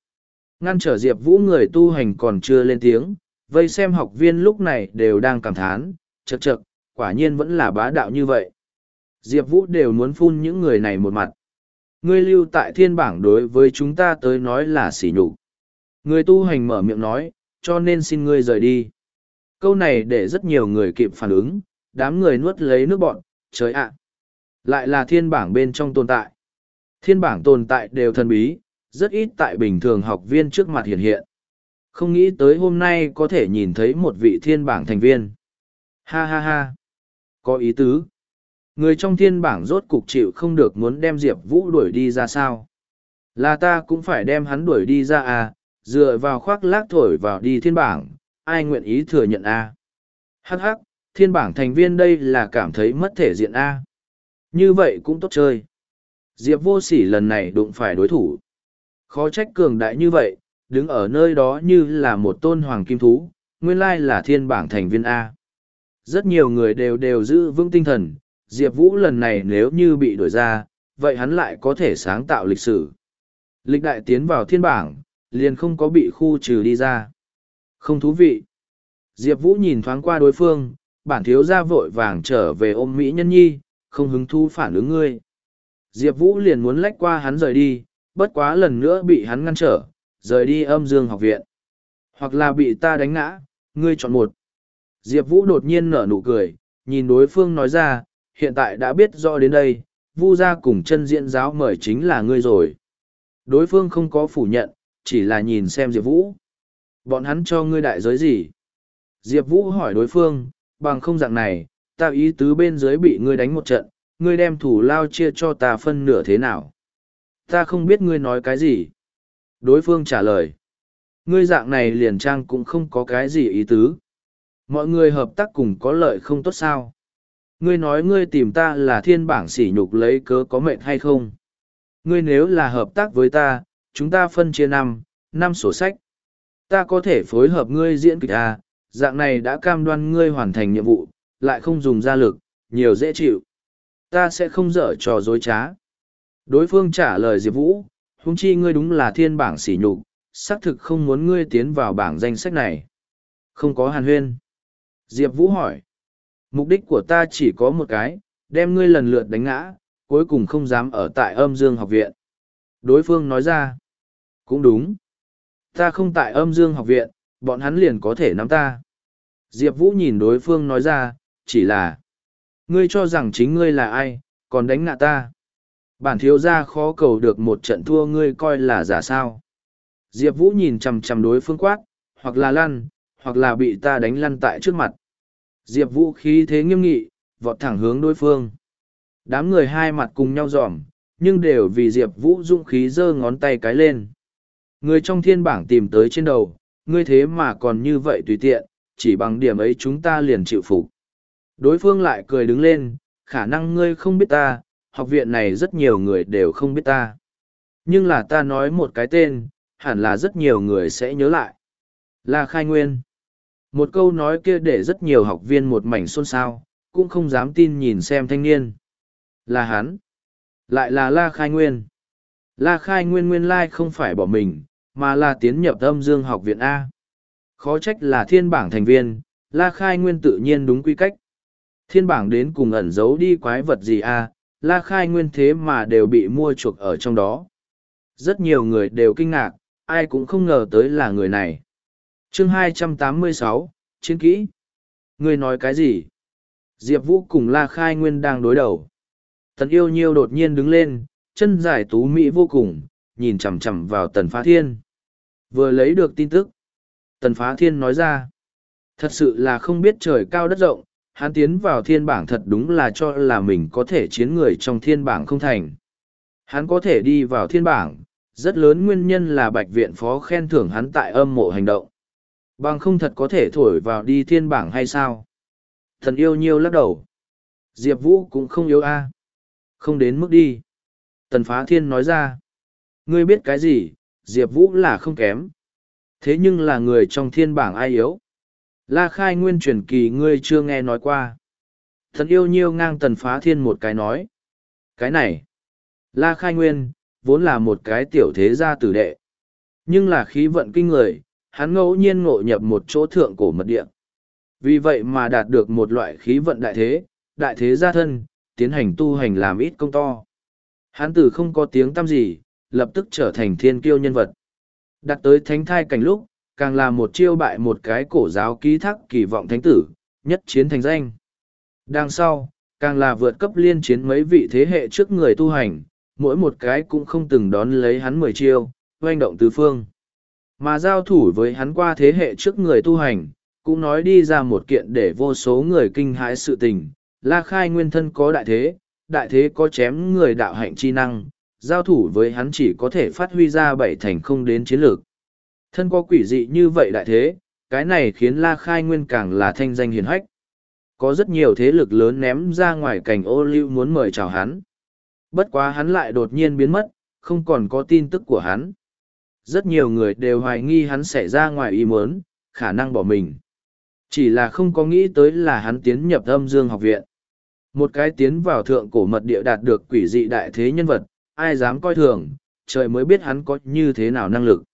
Ngăn trở Diệp Vũ người tu hành còn chưa lên tiếng, vây xem học viên lúc này đều đang cảm thán, chật chật, quả nhiên vẫn là bá đạo như vậy. Diệp Vũ đều muốn phun những người này một mặt. Ngươi lưu tại thiên bảng đối với chúng ta tới nói là sỉ nhục. Người tu hành mở miệng nói, cho nên xin ngươi rời đi. Câu này để rất nhiều người kịp phản ứng, đám người nuốt lấy nước bọn, trời ạ. Lại là thiên bảng bên trong tồn tại. Thiên bảng tồn tại đều thần bí, rất ít tại bình thường học viên trước mặt hiện hiện. Không nghĩ tới hôm nay có thể nhìn thấy một vị thiên bảng thành viên. Ha ha ha. Có ý tứ. Người trong thiên bảng rốt cục chịu không được muốn đem Diệp Vũ đuổi đi ra sao. Là ta cũng phải đem hắn đuổi đi ra à, dựa vào khoác lác thổi vào đi thiên bảng, ai nguyện ý thừa nhận à. Hắc hắc, thiên bảng thành viên đây là cảm thấy mất thể diện a Như vậy cũng tốt chơi. Diệp vô sỉ lần này đụng phải đối thủ. Khó trách cường đại như vậy, đứng ở nơi đó như là một tôn hoàng kim thú, nguyên lai là thiên bảng thành viên A. Rất nhiều người đều đều giữ vững tinh thần, Diệp Vũ lần này nếu như bị đổi ra, vậy hắn lại có thể sáng tạo lịch sử. Lịch đại tiến vào thiên bảng, liền không có bị khu trừ đi ra. Không thú vị. Diệp Vũ nhìn thoáng qua đối phương, bản thiếu gia vội vàng trở về ôm Mỹ nhân nhi, không hứng thú phản ứng ngươi. Diệp Vũ liền muốn lách qua hắn rời đi, bất quá lần nữa bị hắn ngăn trở, rời đi âm dương học viện. Hoặc là bị ta đánh ngã, ngươi chọn một. Diệp Vũ đột nhiên nở nụ cười, nhìn đối phương nói ra, hiện tại đã biết rõ đến đây, vu gia cùng chân diễn giáo mời chính là ngươi rồi. Đối phương không có phủ nhận, chỉ là nhìn xem Diệp Vũ. Bọn hắn cho ngươi đại giới gì? Diệp Vũ hỏi đối phương, bằng không dạng này, ta ý tứ bên dưới bị ngươi đánh một trận, ngươi đem thủ lao chia cho ta phân nửa thế nào? Ta không biết ngươi nói cái gì. Đối phương trả lời. Ngươi dạng này liền trang cũng không có cái gì ý tứ. Mọi người hợp tác cùng có lợi không tốt sao? Ngươi nói ngươi tìm ta là thiên bảng sỉ nhục lấy cớ có mệnh hay không? Ngươi nếu là hợp tác với ta, chúng ta phân chia năm, năm sổ sách. Ta có thể phối hợp ngươi diễn kịch à, dạng này đã cam đoan ngươi hoàn thành nhiệm vụ, lại không dùng ra lực, nhiều dễ chịu. Ta sẽ không dở trò dối trá. Đối phương trả lời Diệp Vũ, húng chi ngươi đúng là thiên bảng sỉ nhục, xác thực không muốn ngươi tiến vào bảng danh sách này. Không có hàn huyên. Diệp Vũ hỏi. Mục đích của ta chỉ có một cái, đem ngươi lần lượt đánh ngã, cuối cùng không dám ở tại âm dương học viện. Đối phương nói ra. Cũng đúng. Ta không tại âm dương học viện, bọn hắn liền có thể nắm ta. Diệp Vũ nhìn đối phương nói ra, chỉ là. Ngươi cho rằng chính ngươi là ai, còn đánh ngạ ta. Bản thiếu gia khó cầu được một trận thua ngươi coi là giả sao. Diệp Vũ nhìn chằm chằm đối phương quát, hoặc là lăn, hoặc là bị ta đánh lăn tại trước mặt. Diệp Vũ khí thế nghiêm nghị, vọt thẳng hướng đối phương. Đám người hai mặt cùng nhau dòm, nhưng đều vì Diệp Vũ dũng khí giơ ngón tay cái lên. Người trong thiên bảng tìm tới trên đầu, ngươi thế mà còn như vậy tùy tiện, chỉ bằng điểm ấy chúng ta liền chịu phục. Đối phương lại cười đứng lên, khả năng ngươi không biết ta, học viện này rất nhiều người đều không biết ta. Nhưng là ta nói một cái tên, hẳn là rất nhiều người sẽ nhớ lại. Là khai nguyên. Một câu nói kia để rất nhiều học viên một mảnh xôn xao, cũng không dám tin nhìn xem thanh niên. Là hắn. Lại là La Khai Nguyên. La Khai Nguyên nguyên lai không phải bỏ mình, mà là tiến nhập âm dương học viện A. Khó trách là thiên bảng thành viên, La Khai Nguyên tự nhiên đúng quy cách. Thiên bảng đến cùng ẩn giấu đi quái vật gì A, La Khai Nguyên thế mà đều bị mua chuộc ở trong đó. Rất nhiều người đều kinh ngạc, ai cũng không ngờ tới là người này. chương 286, chiến kỹ. Người nói cái gì? Diệp Vũ cùng La Khai Nguyên đang đối đầu. Tần yêu nhiêu đột nhiên đứng lên, chân dài tú mỹ vô cùng, nhìn chằm chằm vào tần phá thiên. Vừa lấy được tin tức. Tần phá thiên nói ra. Thật sự là không biết trời cao đất rộng, hắn tiến vào thiên bảng thật đúng là cho là mình có thể chiến người trong thiên bảng không thành. Hắn có thể đi vào thiên bảng, rất lớn nguyên nhân là bạch viện phó khen thưởng hắn tại âm mộ hành động. Bằng không thật có thể thổi vào đi thiên bảng hay sao? Thần yêu nhiêu lắc đầu. Diệp Vũ cũng không yếu a Không đến mức đi. Tần phá thiên nói ra. Ngươi biết cái gì, Diệp Vũ là không kém. Thế nhưng là người trong thiên bảng ai yếu? La khai nguyên truyền kỳ ngươi chưa nghe nói qua. Thần yêu nhiêu ngang tần phá thiên một cái nói. Cái này. La khai nguyên, vốn là một cái tiểu thế gia tử đệ. Nhưng là khí vận kinh người, hắn ngẫu nhiên ngộ nhập một chỗ thượng cổ mật địa. Vì vậy mà đạt được một loại khí vận đại thế, đại thế gia thân, tiến hành tu hành làm ít công to. Hắn tử không có tiếng tăm gì, lập tức trở thành thiên kiêu nhân vật. Đặt tới thánh thai cảnh lúc, càng là một chiêu bại một cái cổ giáo ký thác kỳ vọng thánh tử, nhất chiến thành danh. Đằng sau, càng là vượt cấp liên chiến mấy vị thế hệ trước người tu hành, mỗi một cái cũng không từng đón lấy hắn mười chiêu, hoành động tứ phương. Mà giao thủ với hắn qua thế hệ trước người tu hành, cũng nói đi ra một kiện để vô số người kinh hãi sự tình, La Khai nguyên thân có đại thế, đại thế có chém người đạo hạnh chi năng, giao thủ với hắn chỉ có thể phát huy ra bảy thành không đến chiến lược. Thân có quỷ dị như vậy đại thế, cái này khiến La Khai Nguyên càng là thanh danh hiền hách. Có rất nhiều thế lực lớn ném ra ngoài cảnh ô lưu muốn mời chào hắn. Bất quá hắn lại đột nhiên biến mất, không còn có tin tức của hắn. Rất nhiều người đều hoài nghi hắn sẽ ra ngoài ý muốn, khả năng bỏ mình. Chỉ là không có nghĩ tới là hắn tiến nhập âm dương học viện. Một cái tiến vào thượng cổ mật địa đạt được quỷ dị đại thế nhân vật, ai dám coi thường, trời mới biết hắn có như thế nào năng lực.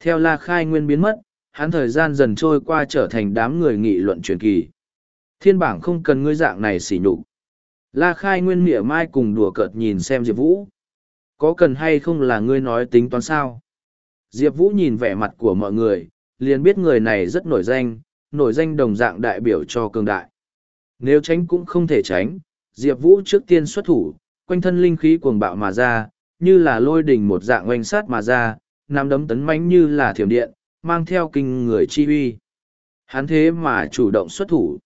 Theo La Khai Nguyên biến mất, hắn thời gian dần trôi qua trở thành đám người nghị luận truyền kỳ. Thiên bảng không cần ngươi dạng này xỉ nhục. La Khai Nguyên mỉa mai cùng đùa cợt nhìn xem Diệp Vũ. Có cần hay không là ngươi nói tính toán sao? Diệp Vũ nhìn vẻ mặt của mọi người, liền biết người này rất nổi danh, nổi danh đồng dạng đại biểu cho cường đại. Nếu tránh cũng không thể tránh, Diệp Vũ trước tiên xuất thủ, quanh thân linh khí cuồng bạo mà ra, như là lôi đỉnh một dạng oanh sát mà ra, nắm đấm tấn mãnh như là thiểm điện, mang theo kinh người chi uy. Hắn thế mà chủ động xuất thủ.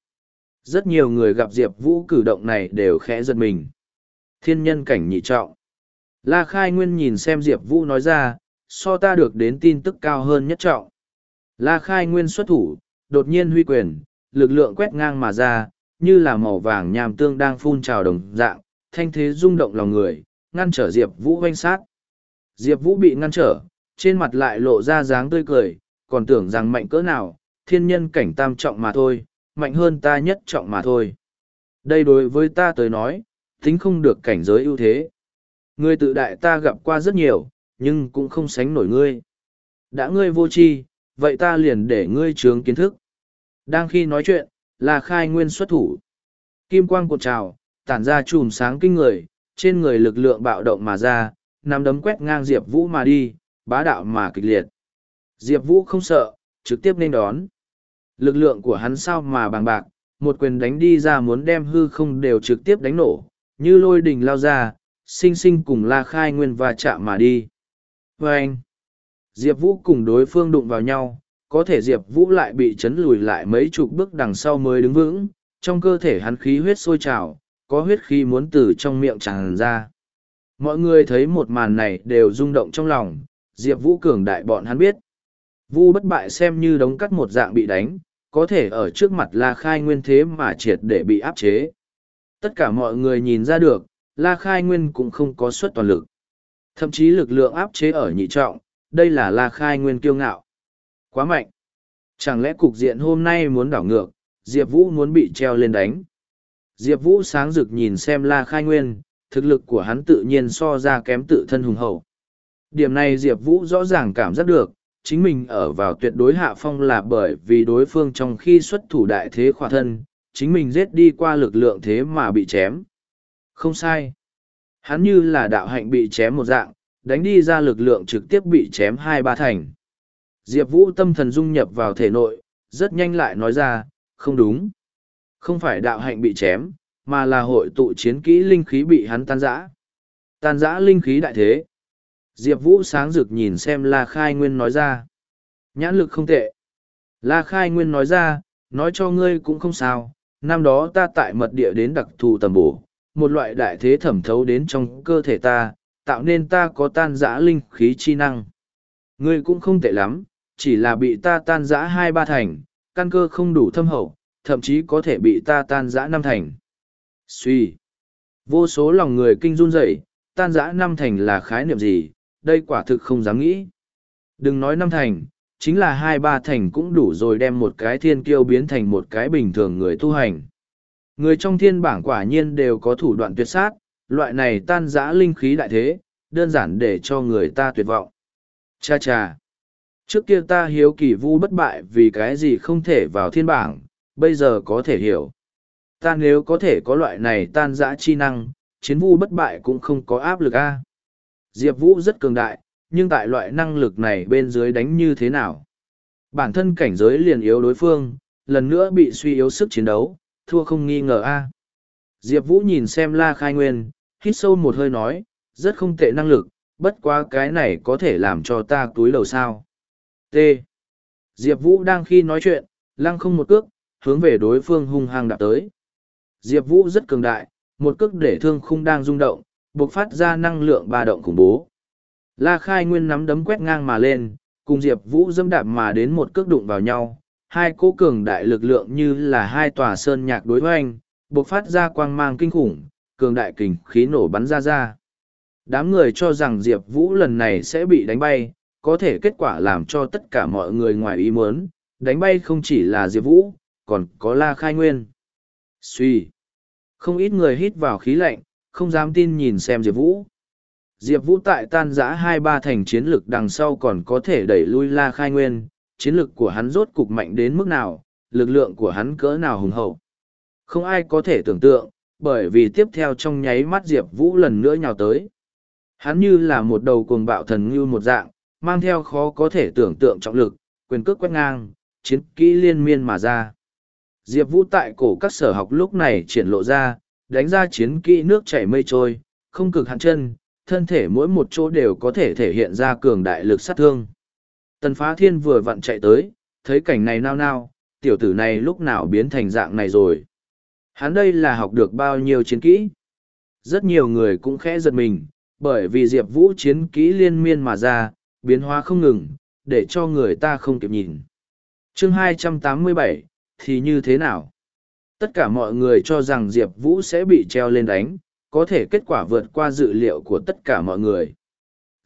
Rất nhiều người gặp Diệp Vũ cử động này đều khẽ giật mình. Thiên nhân cảnh nhị trọng. La Khai Nguyên nhìn xem Diệp Vũ nói ra, so ta được đến tin tức cao hơn nhất trọng. La Khai Nguyên xuất thủ, đột nhiên huy quyền, lực lượng quét ngang mà ra, như là màu vàng nhàm tương đang phun trào đồng dạng, thanh thế rung động lòng người, ngăn trở Diệp Vũ hoanh sát. Diệp Vũ bị ngăn trở, trên mặt lại lộ ra dáng tươi cười, còn tưởng rằng mạnh cỡ nào, thiên nhân cảnh tam trọng mà thôi, mạnh hơn ta nhất trọng mà thôi. Đây đối với ta tới nói, tính không được cảnh giới ưu thế. Ngươi tự đại ta gặp qua rất nhiều, nhưng cũng không sánh nổi ngươi. Đã ngươi vô tri, vậy ta liền để ngươi trướng kiến thức. Đang khi nói chuyện, là khai nguyên xuất thủ. Kim quang cột trào, tản ra chùm sáng kinh người, trên người lực lượng bạo động mà ra, nắm đấm quét ngang Diệp Vũ mà đi, bá đạo mà kịch liệt. Diệp Vũ không sợ, trực tiếp nên đón. Lực lượng của hắn sao mà bằng bạc, một quyền đánh đi ra muốn đem hư không đều trực tiếp đánh nổ, như lôi đình lao ra, sinh sinh cùng la khai nguyên và chạm mà đi. Và anh, Diệp Vũ cùng đối phương đụng vào nhau, có thể Diệp Vũ lại bị chấn lùi lại mấy chục bước đằng sau mới đứng vững, trong cơ thể hắn khí huyết sôi trào, có huyết khí muốn từ trong miệng tràn ra. Mọi người thấy một màn này đều rung động trong lòng, Diệp Vũ cường đại bọn hắn biết. Vu bất bại xem như đống cắt một dạng bị đánh, có thể ở trước mặt La Khai Nguyên thế mà triệt để bị áp chế. Tất cả mọi người nhìn ra được, La Khai Nguyên cũng không có suất toàn lực. Thậm chí lực lượng áp chế ở nhị trọng, đây là La Khai Nguyên kiêu ngạo. Quá mạnh. Chẳng lẽ cục diện hôm nay muốn đảo ngược, Diệp Vũ muốn bị treo lên đánh. Diệp Vũ sáng rực nhìn xem La Khai Nguyên, thực lực của hắn tự nhiên so ra kém tự thân hùng hậu. Điểm này Diệp Vũ rõ ràng cảm giác được, chính mình ở vào tuyệt đối hạ phong là bởi vì đối phương trong khi xuất thủ đại thế khỏa thân, chính mình giết đi qua lực lượng thế mà bị chém. Không sai. Hắn như là đạo hạnh bị chém một dạng, đánh đi ra lực lượng trực tiếp bị chém hai ba thành. Diệp Vũ tâm thần dung nhập vào thể nội, rất nhanh lại nói ra, không đúng. Không phải đạo hạnh bị chém, mà là hội tụ chiến kỹ linh khí bị hắn tan rã. Tan rã linh khí đại thế. Diệp Vũ sáng rực nhìn xem La Khai Nguyên nói ra. Nhãn lực không tệ. La Khai Nguyên nói ra, nói cho ngươi cũng không sao, năm đó ta tại mật địa đến đặc thù tầm bổ, một loại đại thế thẩm thấu đến trong cơ thể ta, tạo nên ta có tan rã linh khí chi năng. Ngươi cũng không tệ lắm, chỉ là bị ta tan rã hai ba thành, căn cơ không đủ thâm hậu, thậm chí có thể bị ta tan rã năm thành. Suy. Vô số lòng người kinh run dậy, tan rã năm thành là khái niệm gì, đây quả thực không dám nghĩ. Đừng nói năm thành, chính là hai ba thành cũng đủ rồi đem một cái thiên kiêu biến thành một cái bình thường người tu hành. Người trong thiên bảng quả nhiên đều có thủ đoạn tuyệt sát, loại này tan rã linh khí đại thế, đơn giản để cho người ta tuyệt vọng. Cha cha! Trước kia ta hiếu kỳ vu bất bại vì cái gì không thể vào thiên bảng, bây giờ có thể hiểu. Ta nếu có thể có loại này tan dã chi năng, chiến vu bất bại cũng không có áp lực a. Diệp Vũ rất cường đại, nhưng tại loại năng lực này bên dưới đánh như thế nào? Bản thân cảnh giới liền yếu đối phương, lần nữa bị suy yếu sức chiến đấu, thua không nghi ngờ a. Diệp Vũ nhìn xem La Khai Nguyên, hít sâu một hơi nói, rất không tệ năng lực, bất quá cái này có thể làm cho ta túi đầu sao. T. Diệp Vũ đang khi nói chuyện, lăng không một cước, hướng về đối phương hung hăng đạp tới. Diệp Vũ rất cường đại, một cước để thương khung đang rung động, bộc phát ra năng lượng ba động khủng bố. La Khai Nguyên nắm đấm quét ngang mà lên, cùng Diệp Vũ dâm đạp mà đến một cước đụng vào nhau. Hai cố cường đại lực lượng như là hai tòa sơn nhạc đối hoành, bộc phát ra quang mang kinh khủng, cường đại kình khí nổ bắn ra ra. Đám người cho rằng Diệp Vũ lần này sẽ bị đánh bay, có thể kết quả làm cho tất cả mọi người ngoài ý muốn, đánh bay không chỉ là Diệp Vũ, còn có La Khai Nguyên. suy, Không ít người hít vào khí lạnh, không dám tin nhìn xem Diệp Vũ. Diệp Vũ tại tan giã hai ba thành chiến lực đằng sau còn có thể đẩy lui La Khai Nguyên, chiến lực của hắn rốt cục mạnh đến mức nào, lực lượng của hắn cỡ nào hùng hậu. Không ai có thể tưởng tượng, bởi vì tiếp theo trong nháy mắt Diệp Vũ lần nữa nhào tới. Hắn như là một đầu cuồng bạo thần như một dạng, mang theo khó có thể tưởng tượng trọng lực, quyền cước quét ngang, chiến kỹ liên miên mà ra. Diệp Vũ tại cổ các sở học lúc này triển lộ ra, đánh ra chiến kỹ nước chảy mây trôi, không cực hạn chân, thân thể mỗi một chỗ đều có thể thể hiện ra cường đại lực sát thương. Tần phá thiên vừa vặn chạy tới, thấy cảnh này nao nao, tiểu tử này lúc nào biến thành dạng này rồi. Hắn đây là học được bao nhiêu chiến kỹ. Rất nhiều người cũng khẽ giật mình, bởi vì Diệp Vũ chiến kỹ liên miên mà ra, biến hóa không ngừng, để cho người ta không kịp nhìn. chương 287, thì như thế nào? Tất cả mọi người cho rằng Diệp Vũ sẽ bị treo lên đánh, có thể kết quả vượt qua dự liệu của tất cả mọi người.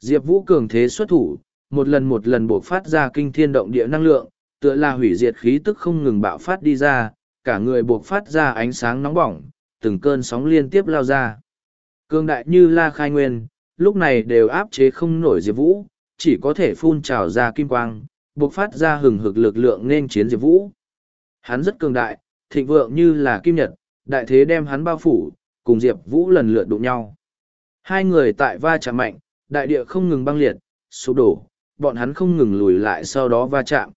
Diệp Vũ cường thế xuất thủ, một lần một lần buộc phát ra kinh thiên động địa năng lượng, tựa là hủy diệt khí tức không ngừng bạo phát đi ra, cả người buộc phát ra ánh sáng nóng bỏng, từng cơn sóng liên tiếp lao ra. Cương đại như La Khai Nguyên, lúc này đều áp chế không nổi Diệp Vũ, chỉ có thể phun trào ra kim quang, buộc phát ra hừng hực lực lượng nên chiến Diệp Vũ. Hắn rất cường đại, thịnh vượng như là kim nhật, đại thế đem hắn bao phủ, cùng Diệp Vũ lần lượt đụng nhau. Hai người tại va chạm mạnh, đại địa không ngừng băng liệt, sụp đổ, bọn hắn không ngừng lùi lại sau đó va chạm.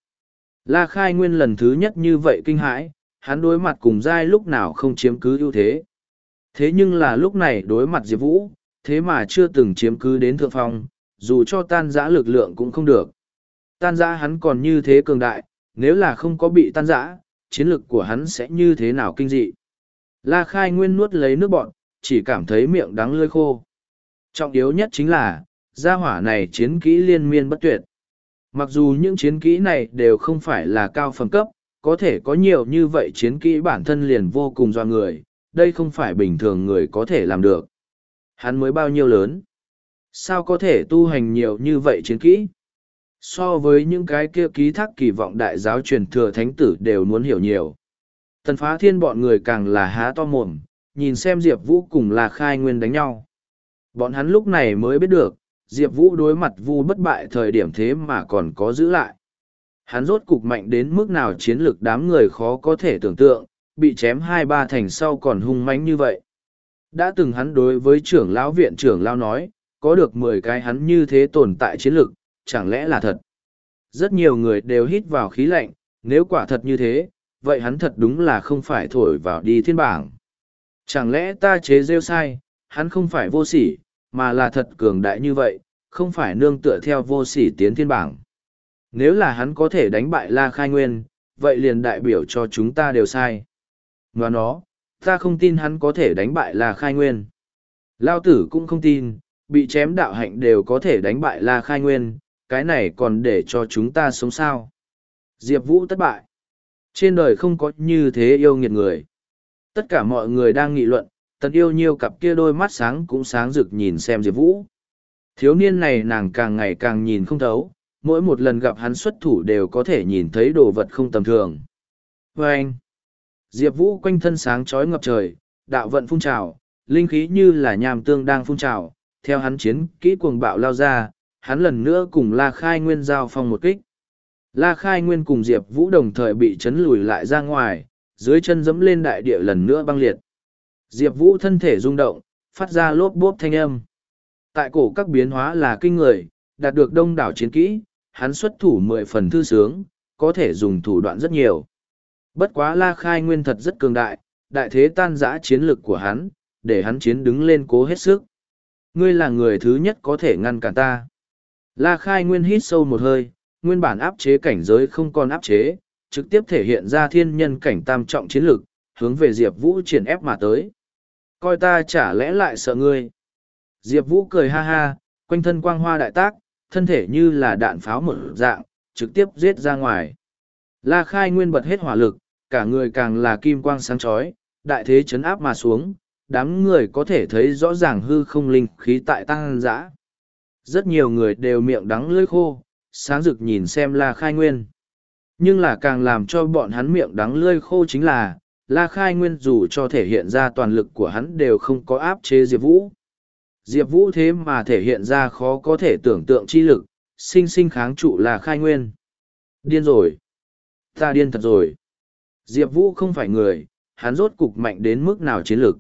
La Khai Nguyên lần thứ nhất như vậy kinh hãi, hắn đối mặt cùng giai lúc nào không chiếm cứ ưu thế. Thế nhưng là lúc này đối mặt Diệp Vũ, thế mà chưa từng chiếm cứ đến thượng phong, dù cho tan giã lực lượng cũng không được. Tan giã hắn còn như thế cường đại, nếu là không có bị tan giã, chiến lực của hắn sẽ như thế nào kinh dị. La Khai Nguyên nuốt lấy nước bọn, chỉ cảm thấy miệng đắng lơi khô. Trọng yếu nhất chính là, gia hỏa này chiến kỹ liên miên bất tuyệt. Mặc dù những chiến kỹ này đều không phải là cao phẩm cấp, có thể có nhiều như vậy chiến kỹ bản thân liền vô cùng do người, đây không phải bình thường người có thể làm được. Hắn mới bao nhiêu lớn? Sao có thể tu hành nhiều như vậy chiến kỹ? So với những cái kia ký thác kỳ vọng đại giáo truyền thừa thánh tử đều muốn hiểu nhiều. Tần phá thiên bọn người càng là há to mồm, nhìn xem Diệp Vũ cùng là khai nguyên đánh nhau. Bọn hắn lúc này mới biết được, Diệp Vũ đối mặt vu bất bại thời điểm thế mà còn có giữ lại. Hắn rốt cục mạnh đến mức nào chiến lược đám người khó có thể tưởng tượng, bị chém hai ba thành sau còn hung mánh như vậy. Đã từng hắn đối với trưởng lão viện trưởng lão nói, có được mười cái hắn như thế tồn tại chiến lược, chẳng lẽ là thật? Rất nhiều người đều hít vào khí lạnh, nếu quả thật như thế, vậy hắn thật đúng là không phải thổi vào đi thiên bảng. Chẳng lẽ ta chế rêu sai, hắn không phải vô sỉ, mà là thật cường đại như vậy, không phải nương tựa theo vô sỉ tiến thiên bảng. Nếu là hắn có thể đánh bại La Khai Nguyên, vậy liền đại biểu cho chúng ta đều sai. Và nó, ta không tin hắn có thể đánh bại La Khai Nguyên. Lao tử cũng không tin, bị chém đạo hạnh đều có thể đánh bại La Khai Nguyên, cái này còn để cho chúng ta sống sao. Diệp Vũ thất bại. Trên đời không có như thế yêu nghiệt người. Tất cả mọi người đang nghị luận, tần yêu nhiêu cặp kia đôi mắt sáng cũng sáng rực nhìn xem Diệp Vũ. Thiếu niên này nàng càng ngày càng nhìn không thấu, mỗi một lần gặp hắn xuất thủ đều có thể nhìn thấy đồ vật không tầm thường. Và anh, Diệp Vũ quanh thân sáng chói ngập trời, đạo vận phun trào, linh khí như là nhàm tương đang phun trào, theo hắn chiến kỹ cuồng bạo lao ra, hắn lần nữa cùng La Khai Nguyên giao phong một kích. La Khai Nguyên cùng Diệp Vũ đồng thời bị chấn lùi lại ra ngoài, dưới chân dẫm lên đại địa lần nữa băng liệt. Diệp Vũ thân thể rung động, phát ra lốp bốp thanh âm. Tại cổ các biến hóa là kinh người, đạt được đông đảo chiến kỹ, hắn xuất thủ mười phần thư sướng, có thể dùng thủ đoạn rất nhiều. Bất quá La Khai Nguyên thật rất cường đại, đại thế tan giã chiến lực của hắn, để hắn chiến đứng lên cố hết sức. Ngươi là người thứ nhất có thể ngăn cản ta. La Khai Nguyên hít sâu một hơi, nguyên bản áp chế cảnh giới không còn áp chế, trực tiếp thể hiện ra thiên nhân cảnh tam trọng chiến lực, hướng về Diệp Vũ triển ép mà tới. Coi ta chả lẽ lại sợ ngươi. Diệp Vũ cười ha ha, quanh thân quang hoa đại tác, thân thể như là đạn pháo một dạng, trực tiếp giết ra ngoài. La Khai Nguyên bật hết hỏa lực, cả người càng là kim quang sáng chói, đại thế chấn áp mà xuống, đám người có thể thấy rõ ràng hư không linh khí tại tăng dã. Rất nhiều người đều miệng đắng lưỡi khô, sáng rực nhìn xem La Khai Nguyên. Nhưng là càng làm cho bọn hắn miệng đắng lưỡi khô chính là, La Khai Nguyên dù cho thể hiện ra toàn lực của hắn đều không có áp chế Diệp Vũ. Diệp Vũ thế mà thể hiện ra khó có thể tưởng tượng chi lực, sinh sinh kháng trụ là Khai Nguyên. Điên rồi. Ta điên thật rồi. Diệp Vũ không phải người, hắn rốt cục mạnh đến mức nào chiến lực.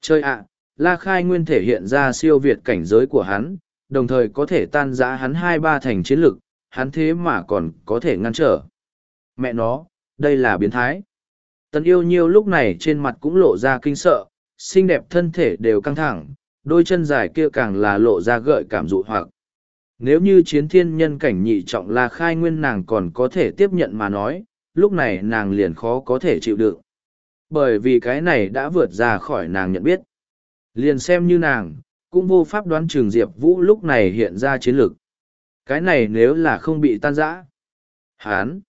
Chơi ạ, La Khai Nguyên thể hiện ra siêu việt cảnh giới của hắn, đồng thời có thể tan giã hắn hai ba thành chiến lực, hắn thế mà còn có thể ngăn trở. Mẹ nó, đây là biến thái. Tần yêu nhiêu lúc này trên mặt cũng lộ ra kinh sợ, xinh đẹp thân thể đều căng thẳng, đôi chân dài kia càng là lộ ra gợi cảm dụ hoặc. Nếu như chiến thiên nhân cảnh nhị trọng là khai nguyên nàng còn có thể tiếp nhận mà nói, lúc này nàng liền khó có thể chịu đựng. Bởi vì cái này đã vượt ra khỏi nàng nhận biết. Liền xem như nàng, cũng vô pháp đoán trường Diệp Vũ lúc này hiện ra chiến lược. Cái này nếu là không bị tan rã. Hán!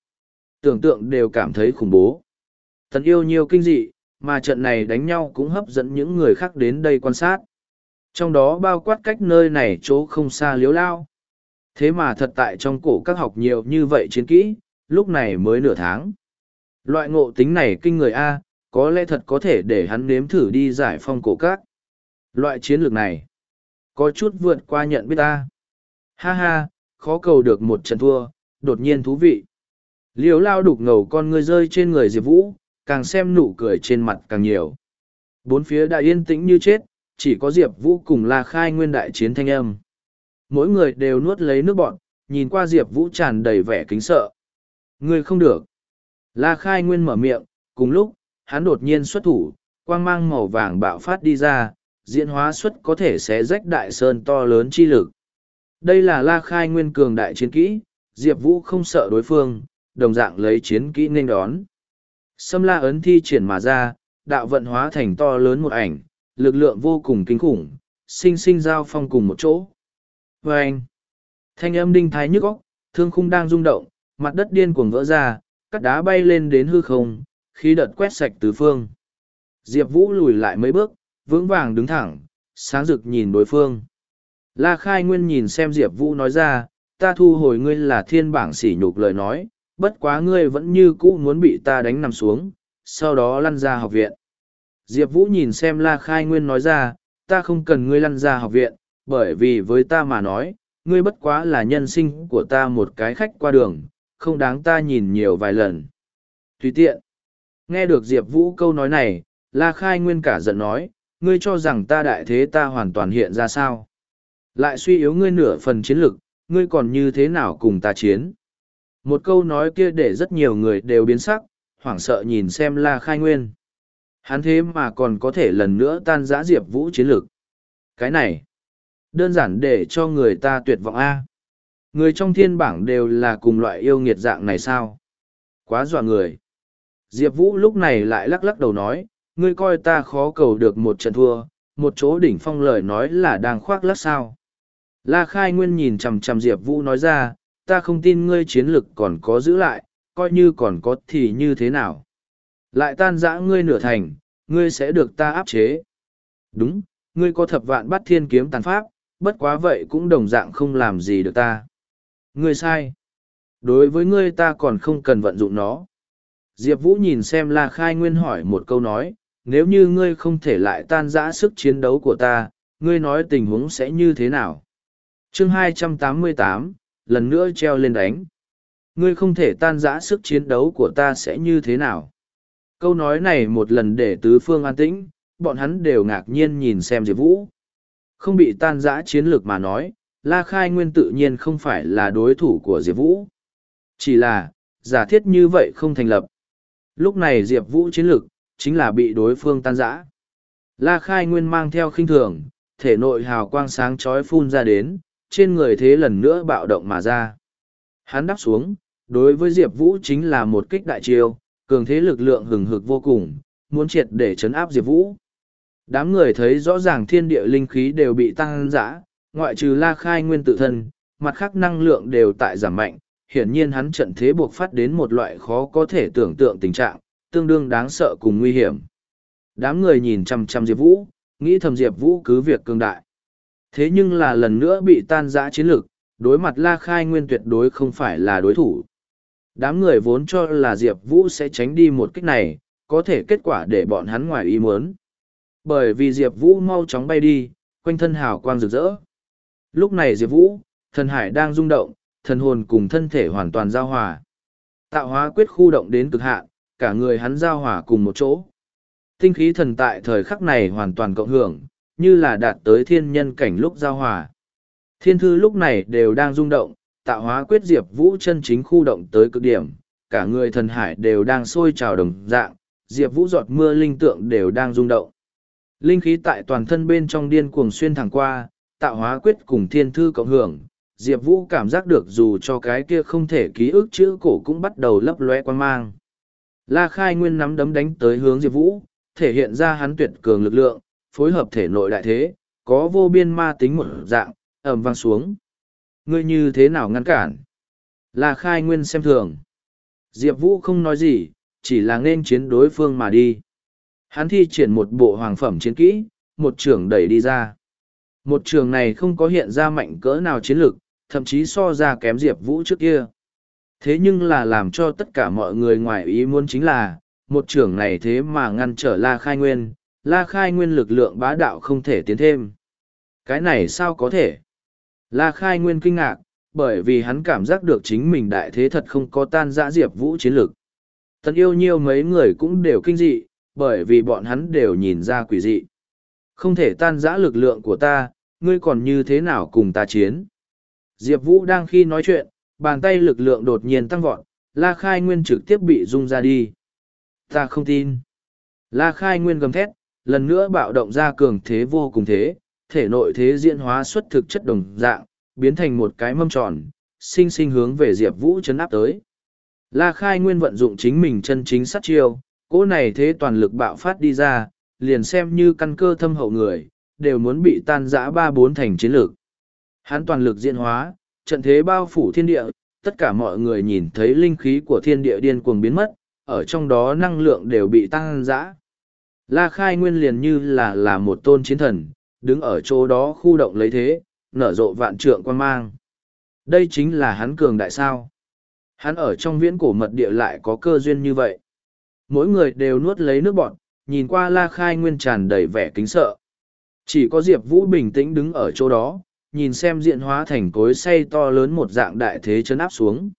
Tưởng tượng đều cảm thấy khủng bố. Tần yêu nhiều kinh dị, mà trận này đánh nhau cũng hấp dẫn những người khác đến đây quan sát. Trong đó bao quát cách nơi này chỗ không xa liếu lao. Thế mà thật tại trong cổ các học nhiều như vậy chiến kỹ, lúc này mới nửa tháng. Loại ngộ tính này kinh người A, có lẽ thật có thể để hắn nếm thử đi giải phong cổ các. Loại chiến lược này, có chút vượt qua nhận biết ta. Ha ha, khó cầu được một trận thua, đột nhiên thú vị. Liều lao đục ngầu con ngươi rơi trên người Diệp Vũ, càng xem nụ cười trên mặt càng nhiều. Bốn phía đã yên tĩnh như chết, chỉ có Diệp Vũ cùng La Khai nguyên đại chiến thanh âm. Mỗi người đều nuốt lấy nước bọn, nhìn qua Diệp Vũ tràn đầy vẻ kính sợ. Ngươi không được. La Khai nguyên mở miệng, cùng lúc, hắn đột nhiên xuất thủ, quang mang màu vàng bạo phát đi ra, diễn hóa xuất có thể sẽ rách đại sơn to lớn chi lực. Đây là La Khai nguyên cường đại chiến kỹ, Diệp Vũ không sợ đối phương, đồng dạng lấy chiến kỹ nên đón. xâm la ấn thi triển mà ra, đạo vận hóa thành to lớn một ảnh, lực lượng vô cùng kinh khủng, sinh sinh giao phong cùng một chỗ. Và anh, thanh âm đinh thái nhức óc, thương khung đang rung động, mặt đất điên cuồng vỡ ra, cắt đá bay lên đến hư không, khí đợt quét sạch tứ phương. Diệp Vũ lùi lại mấy bước, vững vàng đứng thẳng, sáng rực nhìn đối phương. La Khai Nguyên nhìn xem Diệp Vũ nói ra, ta thu hồi ngươi là thiên bảng sỉ nhục lời nói, bất quá ngươi vẫn như cũ muốn bị ta đánh nằm xuống, sau đó lăn ra học viện. Diệp Vũ nhìn xem La Khai Nguyên nói ra, ta không cần ngươi lăn ra học viện, bởi vì với ta mà nói, ngươi bất quá là nhân sinh của ta một cái khách qua đường, không đáng ta nhìn nhiều vài lần. Tùy tiện. Nghe được Diệp Vũ câu nói này, La Khai Nguyên cả giận nói, ngươi cho rằng ta đại thế ta hoàn toàn hiện ra sao? Lại suy yếu ngươi nửa phần chiến lực, ngươi còn như thế nào cùng ta chiến? Một câu nói kia để rất nhiều người đều biến sắc, hoảng sợ nhìn xem La Khai Nguyên. Hắn thế mà còn có thể lần nữa tan giã Diệp Vũ chiến lực. Cái này, đơn giản để cho người ta tuyệt vọng A. Người trong thiên bảng đều là cùng loại yêu nghiệt dạng này sao? Quá dọa người. Diệp Vũ lúc này lại lắc lắc đầu nói, ngươi coi ta khó cầu được một trận thua, một chỗ đỉnh phong lời nói là đang khoác lắc sao. La Khai Nguyên nhìn chằm chằm Diệp Vũ nói ra, ta không tin ngươi chiến lực còn có giữ lại, coi như còn có thì như thế nào. Lại tan dã ngươi nửa thành, ngươi sẽ được ta áp chế. Đúng, ngươi có thập vạn bắt thiên kiếm tàn pháp, bất quá vậy cũng đồng dạng không làm gì được ta. Ngươi sai. Đối với ngươi ta còn không cần vận dụng nó. Diệp Vũ nhìn xem La Khai Nguyên hỏi một câu nói, nếu như ngươi không thể lại tan rã sức chiến đấu của ta, ngươi nói tình huống sẽ như thế nào? chương 288, lần nữa treo lên đánh. Ngươi không thể tan rã sức chiến đấu của ta sẽ như thế nào? Câu nói này một lần để tứ phương an tĩnh, bọn hắn đều ngạc nhiên nhìn xem Diệp Vũ. Không bị tan rã chiến lược mà nói, La Khai Nguyên tự nhiên không phải là đối thủ của Diệp Vũ. Chỉ là, giả thiết như vậy không thành lập. Lúc này Diệp Vũ chiến lược, chính là bị đối phương tan rã. La Khai Nguyên mang theo khinh thường, thể nội hào quang sáng chói phun ra đến, trên người thế lần nữa bạo động mà ra. Hắn đắp xuống, đối với Diệp Vũ chính là một kích đại chiêu, cường thế lực lượng hừng hực vô cùng, muốn triệt để chấn áp Diệp Vũ. Đám người thấy rõ ràng thiên địa linh khí đều bị tăng dã, ngoại trừ La Khai Nguyên tự thân, mặt khác năng lượng đều tại giảm mạnh, hiển nhiên hắn trận thế buộc phát đến một loại khó có thể tưởng tượng tình trạng, tương đương đáng sợ cùng nguy hiểm. Đám người nhìn chằm chằm Diệp Vũ, nghĩ thầm Diệp Vũ cứ việc cường đại. Thế nhưng là lần nữa bị tan rã chiến lực, đối mặt La Khai Nguyên tuyệt đối không phải là đối thủ. Đám người vốn cho là Diệp Vũ sẽ tránh đi một cách này, có thể kết quả để bọn hắn ngoài ý muốn. Bởi vì Diệp Vũ mau chóng bay đi, quanh thân hào quang rực rỡ. Lúc này Diệp Vũ, thần hải đang rung động, thần hồn cùng thân thể hoàn toàn giao hòa. Tạo hóa quyết khu động đến cực hạn, cả người hắn giao hòa cùng một chỗ. Tinh khí thần tại thời khắc này hoàn toàn cộng hưởng, như là đạt tới thiên nhân cảnh lúc giao hòa. Thiên thư lúc này đều đang rung động, tạo hóa quyết diệp vũ chân chính khu động tới cực điểm, cả người thần hải đều đang sôi trào đồng dạng, diệp vũ giọt mưa linh tượng đều đang rung động. Linh khí tại toàn thân bên trong điên cuồng xuyên thẳng qua, tạo hóa quyết cùng thiên thư cộng hưởng, diệp vũ cảm giác được dù cho cái kia không thể ký ức chữ cổ cũng bắt đầu lấp loe quan mang. La Khai Nguyên nắm đấm đánh tới hướng Diệp Vũ, thể hiện ra hắn tuyệt cường lực lượng, phối hợp thể nội đại thế, có vô biên ma tính một dạng, ẩm vang xuống. Ngươi như thế nào ngăn cản? Là khai nguyên xem thường. Diệp Vũ không nói gì, chỉ là nên chiến đối phương mà đi. Hắn thi triển một bộ hoàng phẩm chiến kỹ, một trường đẩy đi ra. Một trường này không có hiện ra mạnh cỡ nào chiến lực, thậm chí so ra kém Diệp Vũ trước kia. Thế nhưng là làm cho tất cả mọi người ngoài ý muốn chính là, một trưởng này thế mà ngăn trở La Khai Nguyên, La Khai Nguyên lực lượng bá đạo không thể tiến thêm. Cái này sao có thể? La Khai Nguyên kinh ngạc, bởi vì hắn cảm giác được chính mình đại thế thật không có tan dã diệp vũ chiến lực. Tần yêu nhiêu mấy người cũng đều kinh dị, bởi vì bọn hắn đều nhìn ra quỷ dị. Không thể tan dã lực lượng của ta, ngươi còn như thế nào cùng ta chiến? Diệp Vũ đang khi nói chuyện, bàn tay lực lượng đột nhiên tăng vọt, La Khai Nguyên trực tiếp bị rung ra đi. Ta không tin. La Khai Nguyên gầm thét, lần nữa bạo động ra cường thế vô cùng thế, thể nội thế diễn hóa xuất thực chất đồng dạng, biến thành một cái mâm tròn, sinh sinh hướng về Diệp Vũ chấn áp tới. La Khai Nguyên vận dụng chính mình chân chính sát chiêu, cỗ này thế toàn lực bạo phát đi ra, liền xem như căn cơ thâm hậu người, đều muốn bị tan rã ba bốn thành chiến lược. Hắn toàn lực diễn hóa, trận thế bao phủ thiên địa, tất cả mọi người nhìn thấy linh khí của thiên địa điên cuồng biến mất, ở trong đó năng lượng đều bị tăng dã. La Khai Nguyên liền như là là một tôn chiến thần, đứng ở chỗ đó khu động lấy thế, nở rộ vạn trượng quan mang. Đây chính là hắn cường đại sao. Hắn ở trong viễn cổ mật địa lại có cơ duyên như vậy. Mỗi người đều nuốt lấy nước bọt, nhìn qua La Khai Nguyên tràn đầy vẻ kính sợ. Chỉ có Diệp Vũ bình tĩnh đứng ở chỗ đó, nhìn xem diện hóa thành cối say to lớn một dạng đại thế chấn áp xuống.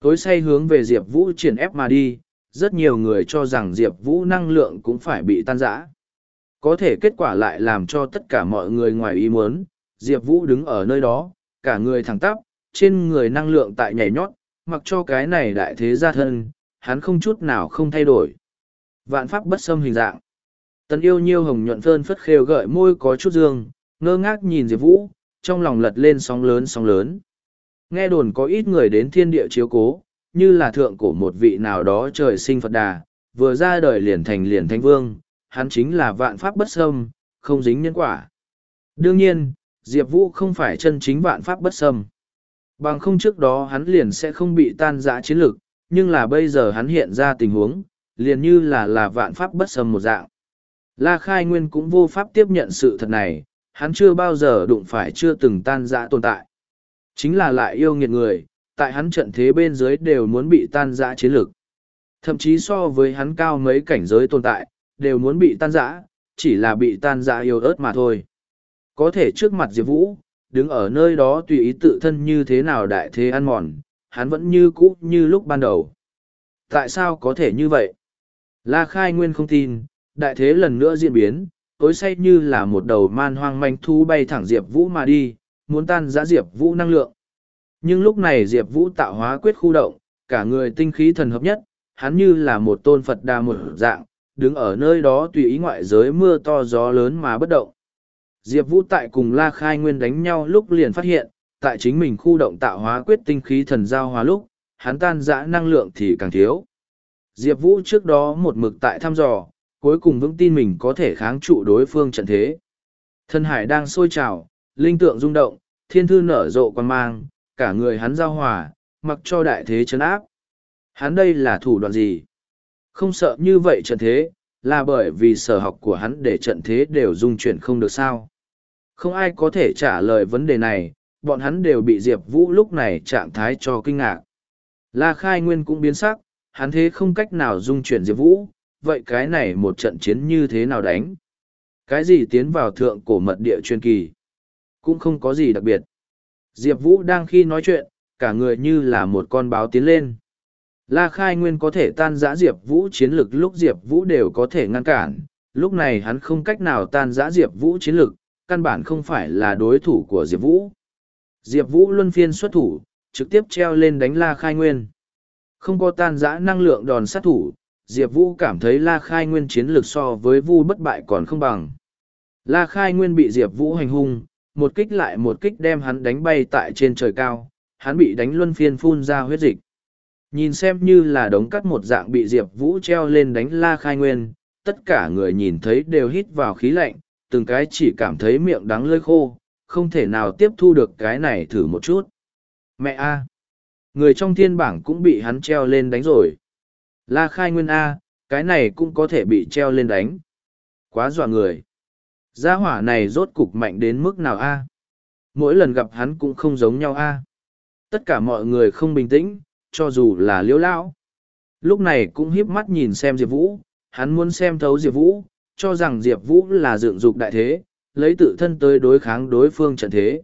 Cối say hướng về Diệp Vũ triển ép mà đi, rất nhiều người cho rằng Diệp Vũ năng lượng cũng phải bị tan rã. Có thể kết quả lại làm cho tất cả mọi người ngoài ý muốn, Diệp Vũ đứng ở nơi đó, cả người thẳng tắp, trên người năng lượng tại nhảy nhót, mặc cho cái này đại thế gia thân, hắn không chút nào không thay đổi. Vạn pháp bất xâm hình dạng. Tần yêu nhiêu hồng nhuận phơn phất khêu gợi môi có chút dương, ngơ ngác nhìn Diệp Vũ, trong lòng lật lên sóng lớn sóng lớn. Nghe đồn có ít người đến thiên địa chiếu cố, như là thượng cổ một vị nào đó trời sinh Phật Đà, vừa ra đời liền thành liền thánh vương, hắn chính là vạn pháp bất xâm, không dính nhân quả. Đương nhiên, Diệp Vũ không phải chân chính vạn pháp bất xâm. Bằng không trước đó hắn liền sẽ không bị tan giã chiến lực, nhưng là bây giờ hắn hiện ra tình huống, liền như là là vạn pháp bất xâm một dạng. La Khai Nguyên cũng vô pháp tiếp nhận sự thật này, hắn chưa bao giờ đụng phải chưa từng tan rã tồn tại. Chính là lại yêu nghiệt người, tại hắn trận thế bên dưới đều muốn bị tan rã chiến lực. Thậm chí so với hắn cao mấy cảnh giới tồn tại, đều muốn bị tan rã, chỉ là bị tan rã yêu ớt mà thôi. Có thể trước mặt Diệp Vũ, đứng ở nơi đó tùy ý tự thân như thế nào đại thế ăn mòn, hắn vẫn như cũ như lúc ban đầu. Tại sao có thể như vậy? La Khai Nguyên không tin, đại thế lần nữa diễn biến, tối say như là một đầu man hoang manh thu bay thẳng Diệp Vũ mà đi, muốn tan giã Diệp Vũ năng lượng. Nhưng lúc này Diệp Vũ tạo hóa quyết khu động, cả người tinh khí thần hợp nhất, hắn như là một tôn Phật đa một dạng, đứng ở nơi đó tùy ý ngoại giới mưa to gió lớn mà bất động. Diệp Vũ tại cùng La Khai Nguyên đánh nhau lúc liền phát hiện, tại chính mình khu động tạo hóa quyết tinh khí thần giao hóa lúc, hắn tan giã năng lượng thì càng thiếu. Diệp Vũ trước đó một mực tại thăm dò, cuối cùng vững tin mình có thể kháng trụ đối phương trận thế. Thân hải đang sôi trào, linh tượng rung động, thiên thư nở rộ quan mang, cả người hắn giao hòa, mặc cho đại thế chấn áp. Hắn đây là thủ đoạn gì? Không sợ như vậy trận thế, là bởi vì sở học của hắn để trận thế đều dung chuyển không được sao. Không ai có thể trả lời vấn đề này, bọn hắn đều bị Diệp Vũ lúc này trạng thái cho kinh ngạc. La Khai Nguyên cũng biến sắc, hắn thế không cách nào dung chuyển Diệp Vũ, vậy cái này một trận chiến như thế nào đánh? Cái gì tiến vào thượng cổ mật địa chuyên kỳ? Cũng không có gì đặc biệt. Diệp Vũ đang khi nói chuyện, cả người như là một con báo tiến lên. La Khai Nguyên có thể tan giã Diệp Vũ chiến lực lúc Diệp Vũ đều có thể ngăn cản, lúc này hắn không cách nào tan giã Diệp Vũ chiến lực, căn bản không phải là đối thủ của Diệp Vũ. Diệp Vũ luân phiên xuất thủ, trực tiếp treo lên đánh La Khai Nguyên. Không có tan giã năng lượng đòn sát thủ, Diệp Vũ cảm thấy La Khai Nguyên chiến lược so với Vu bất bại còn không bằng. La Khai Nguyên bị Diệp Vũ hành hung, một kích lại một kích đem hắn đánh bay tại trên trời cao, hắn bị đánh luân phiên phun ra huyết dịch. Nhìn xem như là đống cắt một dạng bị Diệp Vũ treo lên đánh La Khai Nguyên, tất cả người nhìn thấy đều hít vào khí lạnh, từng cái chỉ cảm thấy miệng đắng lơi khô, không thể nào tiếp thu được cái này thử một chút. Mẹ A. Người trong thiên bảng cũng bị hắn treo lên đánh rồi. La khai nguyên A, cái này cũng có thể bị treo lên đánh. Quá dọa người. Gia hỏa này rốt cục mạnh đến mức nào A. Mỗi lần gặp hắn cũng không giống nhau A. Tất cả mọi người không bình tĩnh, cho dù là liễu lão. Lúc này cũng hiếp mắt nhìn xem Diệp Vũ, hắn muốn xem thấu Diệp Vũ, cho rằng Diệp Vũ là dựng dục đại thế, lấy tự thân tới đối kháng đối phương trận thế.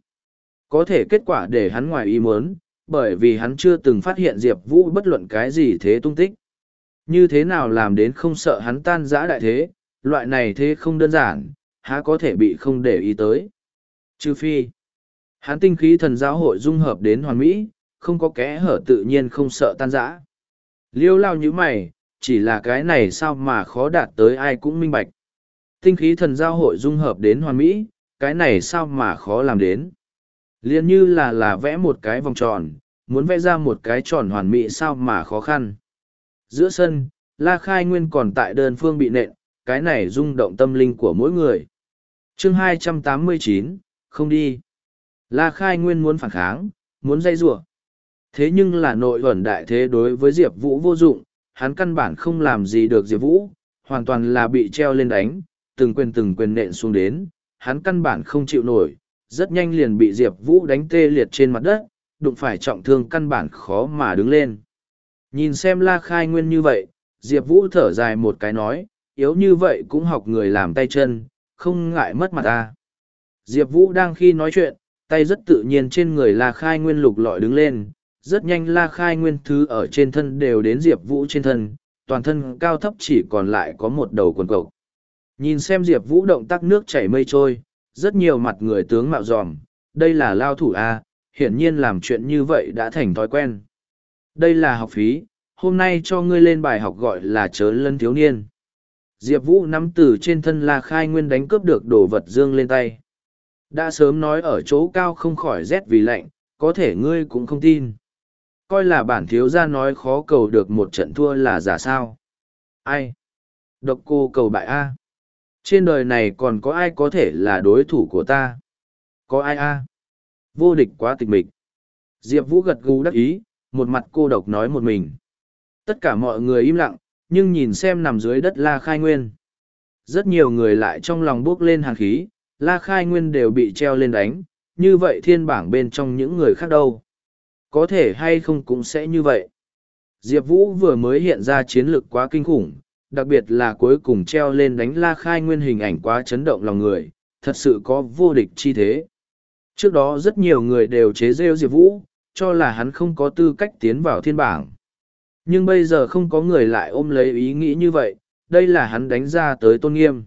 Có thể kết quả để hắn ngoài ý muốn, bởi vì hắn chưa từng phát hiện Diệp Vũ bất luận cái gì thế tung tích. Như thế nào làm đến không sợ hắn tan giã đại thế, loại này thế không đơn giản, há có thể bị không để ý tới. Trừ phi, hắn tinh khí thần giáo hội dung hợp đến hoàn mỹ, không có kẽ hở tự nhiên không sợ tan giã. Liêu lao như mày, chỉ là cái này sao mà khó đạt tới ai cũng minh bạch. Tinh khí thần giao hội dung hợp đến hoàn mỹ, cái này sao mà khó làm đến. Liên như là là vẽ một cái vòng tròn, muốn vẽ ra một cái tròn hoàn mỹ sao mà khó khăn. Giữa sân, La Khai Nguyên còn tại đơn phương bị nện, cái này rung động tâm linh của mỗi người. chương 289, không đi. La Khai Nguyên muốn phản kháng, muốn dây rủa Thế nhưng là nội ẩn đại thế đối với Diệp Vũ vô dụng, hắn căn bản không làm gì được Diệp Vũ, hoàn toàn là bị treo lên đánh, từng quyền từng quyền nện xuống đến, hắn căn bản không chịu nổi, rất nhanh liền bị Diệp Vũ đánh tê liệt trên mặt đất, đụng phải trọng thương căn bản khó mà đứng lên. Nhìn xem La Khai Nguyên như vậy, Diệp Vũ thở dài một cái nói, yếu như vậy cũng học người làm tay chân, không ngại mất mặt ta. Diệp Vũ đang khi nói chuyện, tay rất tự nhiên trên người La Khai Nguyên lục lọi đứng lên, rất nhanh La Khai Nguyên thứ ở trên thân đều đến Diệp Vũ trên thân, toàn thân cao thấp chỉ còn lại có một đầu quần cộc. Nhìn xem Diệp Vũ động tác nước chảy mây trôi, rất nhiều mặt người tướng mạo dòm, đây là lao thủ A, hiển nhiên làm chuyện như vậy đã thành thói quen. Đây là học phí, hôm nay cho ngươi lên bài học gọi là chớ lân thiếu niên. Diệp Vũ nắm từ trên thân La Khai Nguyên đánh cướp được đồ vật dương lên tay. Đã sớm nói ở chỗ cao không khỏi rét vì lạnh, có thể ngươi cũng không tin. Coi là bản thiếu gia nói khó cầu được một trận thua là giả sao. Ai? Độc cô cầu bại A. Trên đời này còn có ai có thể là đối thủ của ta? Có ai a? Vô địch quá tịch mịch. Diệp Vũ gật gù đắc ý, một mặt cô độc nói một mình. Tất cả mọi người im lặng, nhưng nhìn xem nằm dưới đất La Khai Nguyên. Rất nhiều người lại trong lòng bước lên hàn khí, La Khai Nguyên đều bị treo lên đánh, như vậy thiên bảng bên trong những người khác đâu. Có thể hay không cũng sẽ như vậy. Diệp Vũ vừa mới hiện ra chiến lược quá kinh khủng, đặc biệt là cuối cùng treo lên đánh la khai nguyên hình ảnh quá chấn động lòng người, thật sự có vô địch chi thế. Trước đó rất nhiều người đều chế rêu Diệp Vũ, cho là hắn không có tư cách tiến vào thiên bảng. Nhưng bây giờ không có người lại ôm lấy ý nghĩ như vậy, đây là hắn đánh ra tới tôn nghiêm.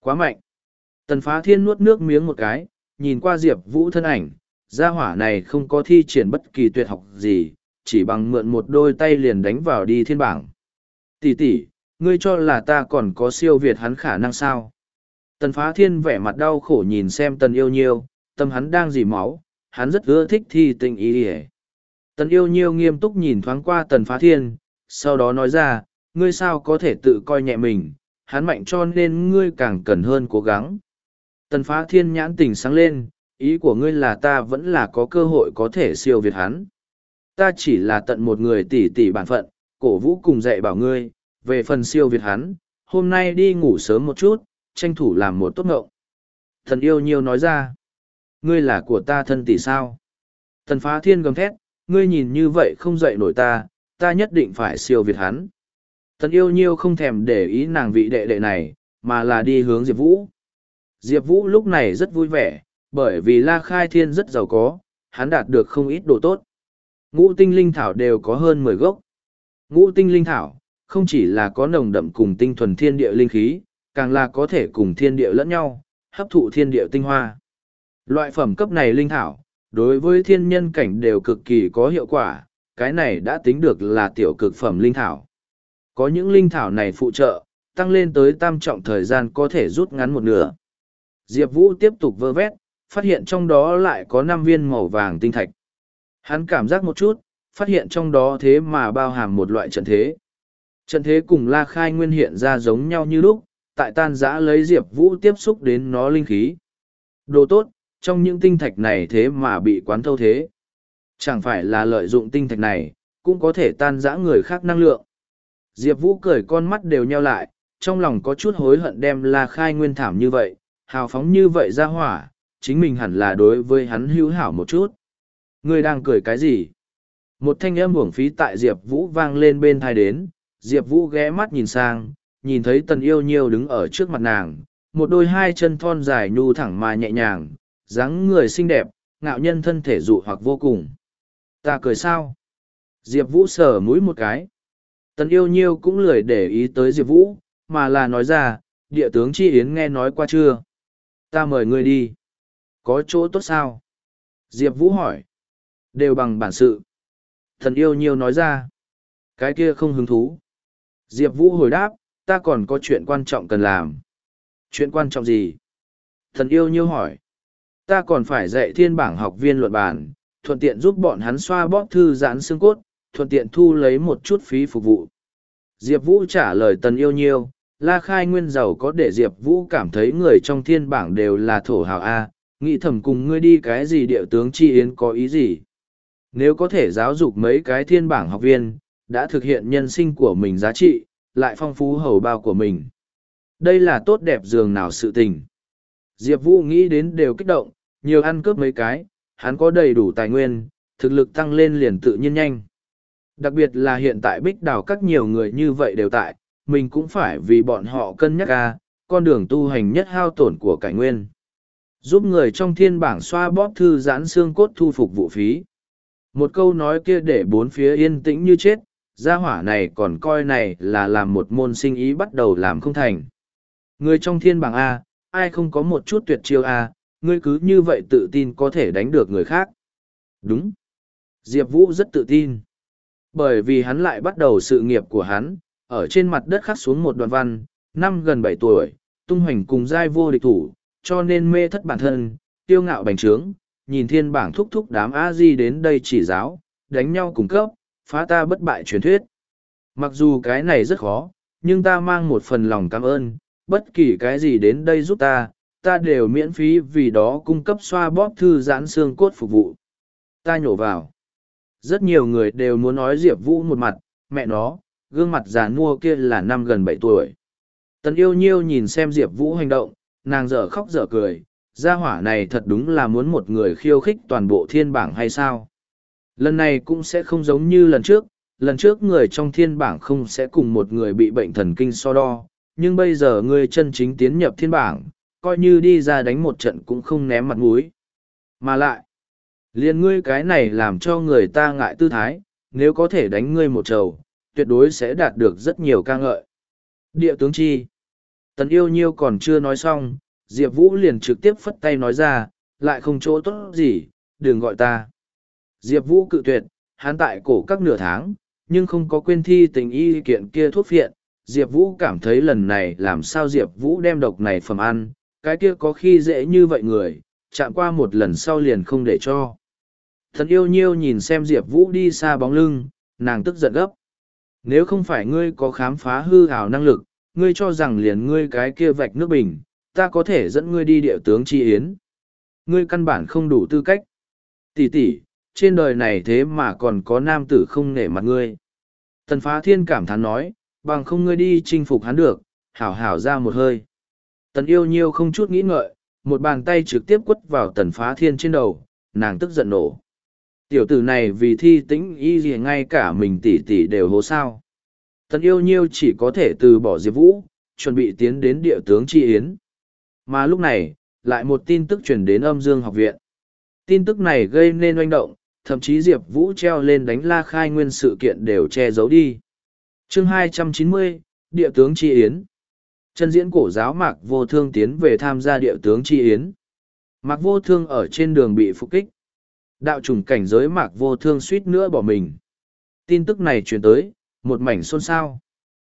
Quá mạnh. Tần phá thiên nuốt nước miếng một cái, nhìn qua Diệp Vũ thân ảnh, gia hỏa này không có thi triển bất kỳ tuyệt học gì, chỉ bằng mượn một đôi tay liền đánh vào đi thiên bảng. Tỷ tỷ, ngươi cho là ta còn có siêu việt hắn khả năng sao? Tần phá thiên vẻ mặt đau khổ nhìn xem tần yêu nhiêu, tâm hắn đang dì máu, hắn rất ưa thích thi tình ý ỉa Tần yêu nhiêu nghiêm túc nhìn thoáng qua tần phá thiên, sau đó nói ra, ngươi sao có thể tự coi nhẹ mình, hắn mạnh cho nên ngươi càng cần hơn cố gắng. Tần phá thiên nhãn tình sáng lên, ý của ngươi là ta vẫn là có cơ hội có thể siêu việt hắn. Ta chỉ là tận một người tỷ tỷ bản phận, cổ vũ cùng dạy bảo ngươi, về phần siêu việt hắn, hôm nay đi ngủ sớm một chút, tranh thủ làm một tốt ngộng. Thần yêu nhiều nói ra, ngươi là của ta thân tỷ sao? Thần phá thiên gầm thét, ngươi nhìn như vậy không dậy nổi ta, ta nhất định phải siêu việt hắn. Thần yêu nhiêu không thèm để ý nàng vị đệ đệ này, mà là đi hướng Diệp Vũ. Diệp Vũ lúc này rất vui vẻ, bởi vì La Khai Thiên rất giàu có, hắn đạt được không ít đồ tốt. Ngũ tinh linh thảo đều có hơn mười gốc. Ngũ tinh linh thảo, không chỉ là có nồng đậm cùng tinh thuần thiên địa linh khí, càng là có thể cùng thiên địa lẫn nhau, hấp thụ thiên địa tinh hoa. Loại phẩm cấp này linh thảo, đối với thiên nhân cảnh đều cực kỳ có hiệu quả, cái này đã tính được là tiểu cực phẩm linh thảo. Có những linh thảo này phụ trợ, tăng lên tới tam trọng thời gian có thể rút ngắn một nửa. Diệp Vũ tiếp tục vơ vét, phát hiện trong đó lại có năm viên màu vàng tinh thạch. Hắn cảm giác một chút, phát hiện trong đó thế mà bao hàm một loại trận thế. Trận thế cùng La Khai Nguyên hiện ra giống nhau như lúc, tại tan giã lấy Diệp Vũ tiếp xúc đến nó linh khí. Đồ tốt, trong những tinh thạch này thế mà bị quán thâu thế. Chẳng phải là lợi dụng tinh thạch này, cũng có thể tan rã người khác năng lượng. Diệp Vũ cười con mắt đều nheo lại, trong lòng có chút hối hận đem La Khai Nguyên thảm như vậy, hào phóng như vậy ra hỏa, chính mình hẳn là đối với hắn hữu hảo một chút. Ngươi đang cười cái gì? Một thanh âm hưởng phí tại Diệp Vũ vang lên bên thai đến, Diệp Vũ ghé mắt nhìn sang, nhìn thấy tần yêu nhiêu đứng ở trước mặt nàng, một đôi hai chân thon dài nhu thẳng mà nhẹ nhàng, dáng người xinh đẹp, ngạo nhân thân thể dụ hoặc vô cùng. Ta cười sao? Diệp Vũ sờ mũi một cái. Tần yêu nhiêu cũng lười để ý tới Diệp Vũ, mà là nói ra, địa tướng Chi Yến nghe nói qua chưa? Ta mời ngươi đi. Có chỗ tốt sao? Diệp Vũ hỏi. Đều bằng bản sự. Thần yêu nhiêu nói ra. Cái kia không hứng thú. Diệp Vũ hồi đáp, ta còn có chuyện quan trọng cần làm. Chuyện quan trọng gì? Thần yêu nhiêu hỏi. Ta còn phải dạy thiên bảng học viên luận bản, thuận tiện giúp bọn hắn xoa bóp thư giãn xương cốt, thuận tiện thu lấy một chút phí phục vụ. Diệp Vũ trả lời tần yêu nhiêu, La Khai Nguyên giàu có để Diệp Vũ cảm thấy người trong thiên bảng đều là thổ hào A, nghĩ thầm cùng ngươi đi cái gì địa tướng chi yến có ý gì. Nếu có thể giáo dục mấy cái thiên bảng học viên, đã thực hiện nhân sinh của mình giá trị, lại phong phú hầu bao của mình. Đây là tốt đẹp dường nào sự tình. Diệp Vũ nghĩ đến đều kích động, nhiều ăn cướp mấy cái, hắn có đầy đủ tài nguyên, thực lực tăng lên liền tự nhiên nhanh. Đặc biệt là hiện tại bích đào các nhiều người như vậy đều tại, mình cũng phải vì bọn họ cân nhắc ra con đường tu hành nhất hao tổn của cải nguyên. Giúp người trong thiên bảng xoa bóp thư giãn xương cốt thu phục vụ phí. Một câu nói kia để bốn phía yên tĩnh như chết, gia hỏa này còn coi này là làm một môn sinh ý bắt đầu làm không thành. Người trong thiên bảng A, ai không có một chút tuyệt chiêu à? ngươi cứ như vậy tự tin có thể đánh được người khác. Đúng. Diệp Vũ rất tự tin. Bởi vì hắn lại bắt đầu sự nghiệp của hắn, ở trên mặt đất khắc xuống một đoạn văn, năm gần bảy tuổi, tung hoành cùng giai vô địch thủ, cho nên mê thất bản thân, tiêu ngạo bành trướng, nhìn thiên bảng thúc thúc đám a di đến đây chỉ giáo, đánh nhau cùng cấp, phá ta bất bại truyền thuyết. Mặc dù cái này rất khó, nhưng ta mang một phần lòng cảm ơn, bất kỳ cái gì đến đây giúp ta, ta đều miễn phí vì đó cung cấp xoa bóp thư giãn xương cốt phục vụ. Ta nhổ vào. Rất nhiều người đều muốn nói Diệp Vũ một mặt, mẹ nó, gương mặt già nua kia là năm gần bảy tuổi. Tần yêu nhiêu nhìn xem Diệp Vũ hành động, nàng dở khóc dở cười, gia hỏa này thật đúng là muốn một người khiêu khích toàn bộ thiên bảng hay sao. Lần này cũng sẽ không giống như lần trước, lần trước người trong thiên bảng không sẽ cùng một người bị bệnh thần kinh so đo, nhưng bây giờ ngươi chân chính tiến nhập thiên bảng, coi như đi ra đánh một trận cũng không ném mặt mũi. Mà lại, liền ngươi cái này làm cho người ta ngại tư thái, nếu có thể đánh ngươi một trầu, tuyệt đối sẽ đạt được rất nhiều ca ngợi. Địa tướng chi? Tần yêu nhiêu còn chưa nói xong, Diệp Vũ liền trực tiếp phất tay nói ra, lại không chỗ tốt gì, đừng gọi ta. Diệp Vũ cự tuyệt, hắn tại cổ các nửa tháng, nhưng không có quên thi tình y kiện kia thuốc phiện. Diệp Vũ cảm thấy lần này làm sao Diệp Vũ đem độc này phẩm ăn, cái kia có khi dễ như vậy người, chạm qua một lần sau liền không để cho. Thần yêu nhiêu nhìn xem Diệp Vũ đi xa bóng lưng, nàng tức giận gấp. Nếu không phải ngươi có khám phá hư hào năng lực, ngươi cho rằng liền ngươi cái kia vạch nước bình, ta có thể dẫn ngươi đi địa tướng chi yến. Ngươi căn bản không đủ tư cách. Tỷ tỷ, trên đời này thế mà còn có nam tử không nể mặt ngươi. Tần phá thiên cảm thán nói, bằng không ngươi đi chinh phục hắn được, hảo hảo ra một hơi. Tần yêu nhiêu không chút nghĩ ngợi, một bàn tay trực tiếp quất vào tần phá thiên trên đầu, nàng tức giận nổ. Tiểu tử này vì thi tĩnh y gì ngay cả mình tỷ tỷ đều hố sao. Tần yêu nhiêu chỉ có thể từ bỏ Diệp Vũ, chuẩn bị tiến đến địa tướng Tri Yến. Mà lúc này, lại một tin tức truyền đến âm dương học viện. Tin tức này gây nên oanh động, thậm chí Diệp Vũ treo lên đánh la khai nguyên sự kiện đều che giấu đi chương 290, Địa tướng Tri Yến. Chân diễn cổ giáo Mạc Vô Thương tiến về tham gia địa tướng Tri Yến. Mạc Vô Thương ở trên đường bị phục kích. Đạo trùng cảnh giới Mạc Vô Thương suýt nữa bỏ mình. Tin tức này truyền tới, một mảnh xôn xao.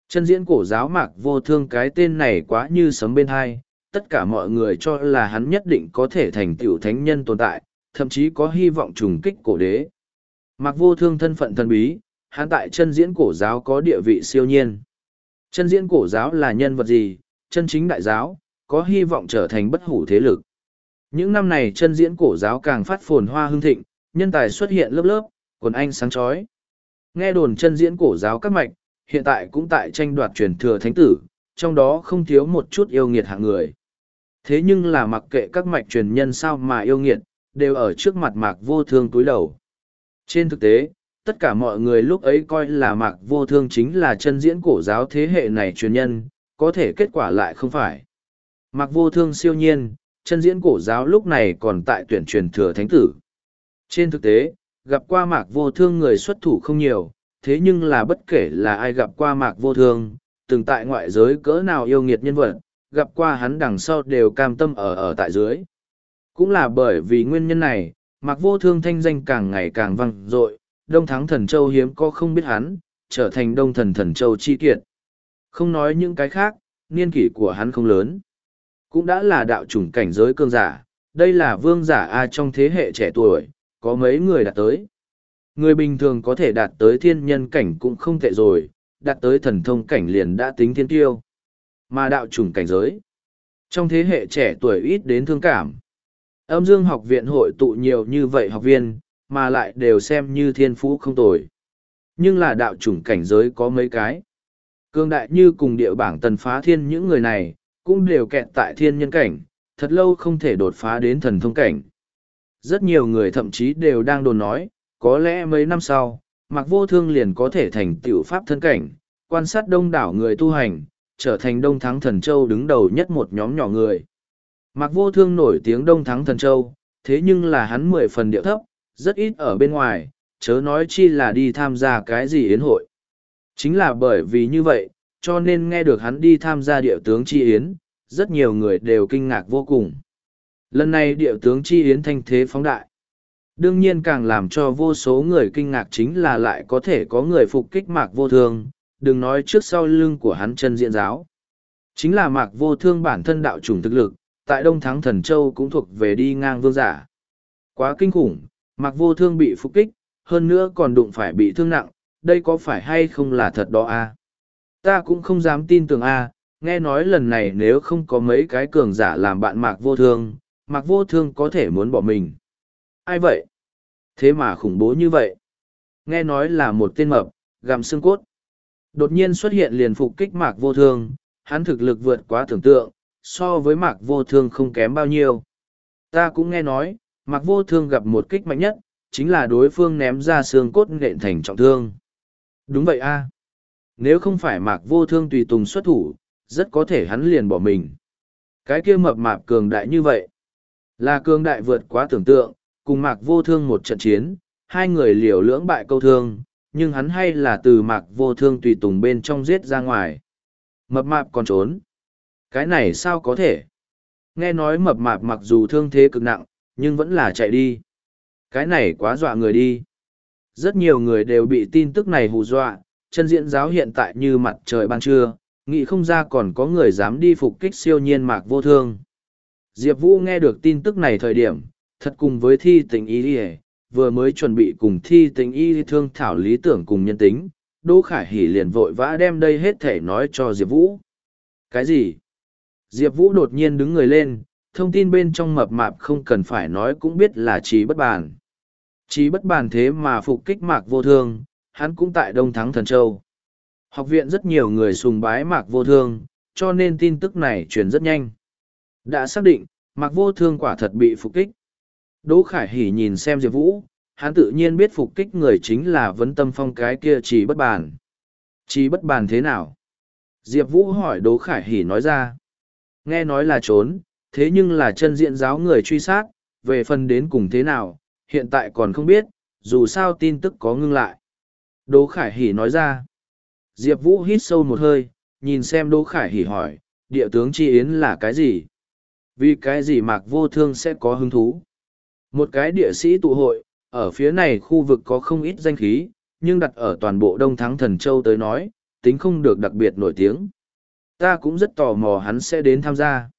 Chân diễn cổ giáo Mạc Vô Thương cái tên này quá như sấm bên hai, tất cả mọi người cho là hắn nhất định có thể thành tiểu thánh nhân tồn tại, thậm chí có hy vọng trùng kích cổ đế. Mặc vô thương thân phận thần bí, hắn tại chân diễn cổ giáo có địa vị siêu nhiên. Chân diễn cổ giáo là nhân vật gì, chân chính đại giáo, có hy vọng trở thành bất hủ thế lực. Những năm này chân diễn cổ giáo càng phát phồn hoa hưng thịnh, nhân tài xuất hiện lớp lớp, quần anh sáng chói. Nghe đồn chân diễn cổ giáo các mạch, hiện tại cũng tại tranh đoạt truyền thừa thánh tử, trong đó không thiếu một chút yêu nghiệt hạng người. Thế nhưng là mặc kệ các mạch truyền nhân sao mà yêu nghiệt, đều ở trước mặt mạc vô thương túi đầu. Trên thực tế, tất cả mọi người lúc ấy coi là mạc vô thương chính là chân diễn cổ giáo thế hệ này truyền nhân, có thể kết quả lại không phải. Mạc vô thương siêu nhiên, chân diễn cổ giáo lúc này còn tại tuyển truyền thừa thánh tử. Trên thực tế, gặp qua mạc vô thương người xuất thủ không nhiều, thế nhưng là bất kể là ai gặp qua mạc vô thương, từng tại ngoại giới cỡ nào yêu nghiệt nhân vật, gặp qua hắn đằng sau đều cam tâm ở ở tại dưới. Cũng là bởi vì nguyên nhân này, Mạc Vô Thương thanh danh càng ngày càng vang dội, Đông Thắng Thần Châu hiếm có không biết hắn, trở thành Đông Thần Thần Châu chi kiệt. Không nói những cái khác, niên kỷ của hắn không lớn. Cũng đã là đạo chủng cảnh giới cương giả, đây là vương giả A trong thế hệ trẻ tuổi, có mấy người đạt tới. Người bình thường có thể đạt tới thiên nhân cảnh cũng không tệ rồi, đạt tới thần thông cảnh liền đã tính thiên tiêu. Mà đạo chủng cảnh giới, trong thế hệ trẻ tuổi ít đến thương cảm, Âm dương học viện hội tụ nhiều như vậy học viên, mà lại đều xem như thiên phú không tồi. Nhưng là đạo chủng cảnh giới có mấy cái. Cương đại như cùng địa bảng tần phá thiên những người này, cũng đều kẹt tại thiên nhân cảnh, thật lâu không thể đột phá đến thần thông cảnh. Rất nhiều người thậm chí đều đang đồn nói, có lẽ mấy năm sau, mặc Vô Thương liền có thể thành tiểu pháp thân cảnh, quan sát đông đảo người tu hành, trở thành đông thắng thần châu đứng đầu nhất một nhóm nhỏ người. mặc vô thương nổi tiếng đông thắng thần châu, thế nhưng là hắn mười phần điệu thấp, rất ít ở bên ngoài, chớ nói chi là đi tham gia cái gì yến hội. Chính là bởi vì như vậy, cho nên nghe được hắn đi tham gia địa tướng chi yến, rất nhiều người đều kinh ngạc vô cùng. Lần này địa tướng chi yến thanh thế phóng đại. Đương nhiên càng làm cho vô số người kinh ngạc chính là lại có thể có người phục kích mạc vô thương, đừng nói trước sau lưng của hắn chân diện giáo. Chính là mạc vô thương bản thân đạo chủng thực lực, tại Đông Thắng Thần Châu cũng thuộc về đi ngang vương giả. Quá kinh khủng, mặc vô thương bị phục kích, hơn nữa còn đụng phải bị thương nặng, đây có phải hay không là thật đó a à? Ta cũng không dám tin tưởng a nghe nói lần này nếu không có mấy cái cường giả làm bạn mạc vô thương, mạc vô thương có thể muốn bỏ mình. Ai vậy? Thế mà khủng bố như vậy? Nghe nói là một tên mập, gặm xương cốt. Đột nhiên xuất hiện liền phục kích mạc vô thương, hắn thực lực vượt quá tưởng tượng, so với mạc vô thương không kém bao nhiêu. Ta cũng nghe nói, mạc vô thương gặp một kích mạnh nhất, chính là đối phương ném ra xương cốt nện thành trọng thương. Đúng vậy a Nếu không phải mạc vô thương tùy tùng xuất thủ, rất có thể hắn liền bỏ mình. Cái kia mập mạp cường đại như vậy, là cường đại vượt quá tưởng tượng, cùng mạc vô thương một trận chiến, hai người liều lưỡng bại câu thương, nhưng hắn hay là từ mạc vô thương tùy tùng bên trong giết ra ngoài. Mập mạp còn trốn. Cái này sao có thể? Nghe nói mập mạp mặc dù thương thế cực nặng, nhưng vẫn là chạy đi. Cái này quá dọa người đi. Rất nhiều người đều bị tin tức này hù dọa, chân diễn giáo hiện tại như mặt trời ban trưa, nghĩ không ra còn có người dám đi phục kích siêu nhiên mạc vô thương. Diệp Vũ nghe được tin tức này thời điểm, thật cùng với thi tình ý đi vừa mới chuẩn bị cùng thi tình y thương thảo lý tưởng cùng nhân tính, Đỗ Khải Hỷ liền vội vã đem đây hết thể nói cho Diệp Vũ. Cái gì? Diệp Vũ đột nhiên đứng người lên, thông tin bên trong mập mạp không cần phải nói cũng biết là trí bất bàn. Trí bất bàn thế mà phục kích mạc vô thương, hắn cũng tại Đông Thắng Thần Châu. Học viện rất nhiều người sùng bái mạc vô thương, cho nên tin tức này truyền rất nhanh. Đã xác định, mạc vô thương quả thật bị phục kích. Đỗ Khải Hỷ nhìn xem Diệp Vũ, hắn tự nhiên biết phục kích người chính là vấn tâm phong cái kia chỉ bất bàn. Chỉ bất bàn thế nào? Diệp Vũ hỏi Đỗ Khải Hỷ nói ra. Nghe nói là trốn, thế nhưng là chân diện giáo người truy sát, về phần đến cùng thế nào, hiện tại còn không biết, dù sao tin tức có ngưng lại. Đỗ Khải Hỷ nói ra. Diệp Vũ hít sâu một hơi, nhìn xem Đỗ Khải Hỷ hỏi, địa tướng Chi Yến là cái gì? Vì cái gì Mạc Vô Thương sẽ có hứng thú? Một cái địa sĩ tụ hội, ở phía này khu vực có không ít danh khí, nhưng đặt ở toàn bộ Đông Thắng Thần Châu tới nói, tính không được đặc biệt nổi tiếng. Ta cũng rất tò mò hắn sẽ đến tham gia.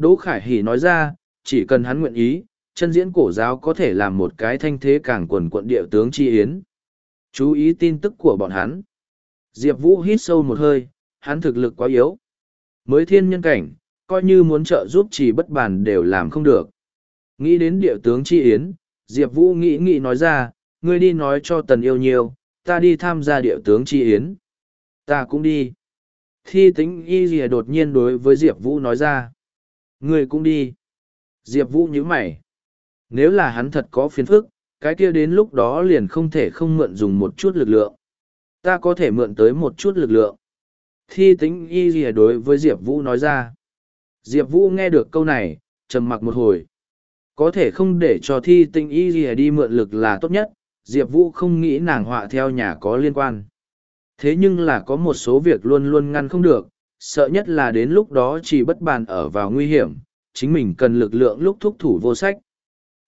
Đỗ Khải Hỷ nói ra, chỉ cần hắn nguyện ý, chân diễn cổ giáo có thể làm một cái thanh thế càng quần quận địa tướng chi yến. Chú ý tin tức của bọn hắn. Diệp Vũ hít sâu một hơi, hắn thực lực quá yếu. Mới thiên nhân cảnh, coi như muốn trợ giúp chỉ bất bàn đều làm không được. Nghĩ đến địa tướng chi yến, Diệp Vũ nghĩ nghĩ nói ra, ngươi đi nói cho tần yêu nhiều, ta đi tham gia địa tướng chi yến. Ta cũng đi. Thi tính y gì đột nhiên đối với Diệp Vũ nói ra. Ngươi cũng đi. Diệp Vũ nhíu mày. Nếu là hắn thật có phiền phức, cái kia đến lúc đó liền không thể không mượn dùng một chút lực lượng. Ta có thể mượn tới một chút lực lượng. Thi tính y gì đối với Diệp Vũ nói ra. Diệp Vũ nghe được câu này, trầm mặc một hồi. Có thể không để cho thi tinh y gì đi mượn lực là tốt nhất, Diệp Vũ không nghĩ nàng họa theo nhà có liên quan. Thế nhưng là có một số việc luôn luôn ngăn không được, sợ nhất là đến lúc đó chỉ bất bàn ở vào nguy hiểm, chính mình cần lực lượng lúc thúc thủ vô sách.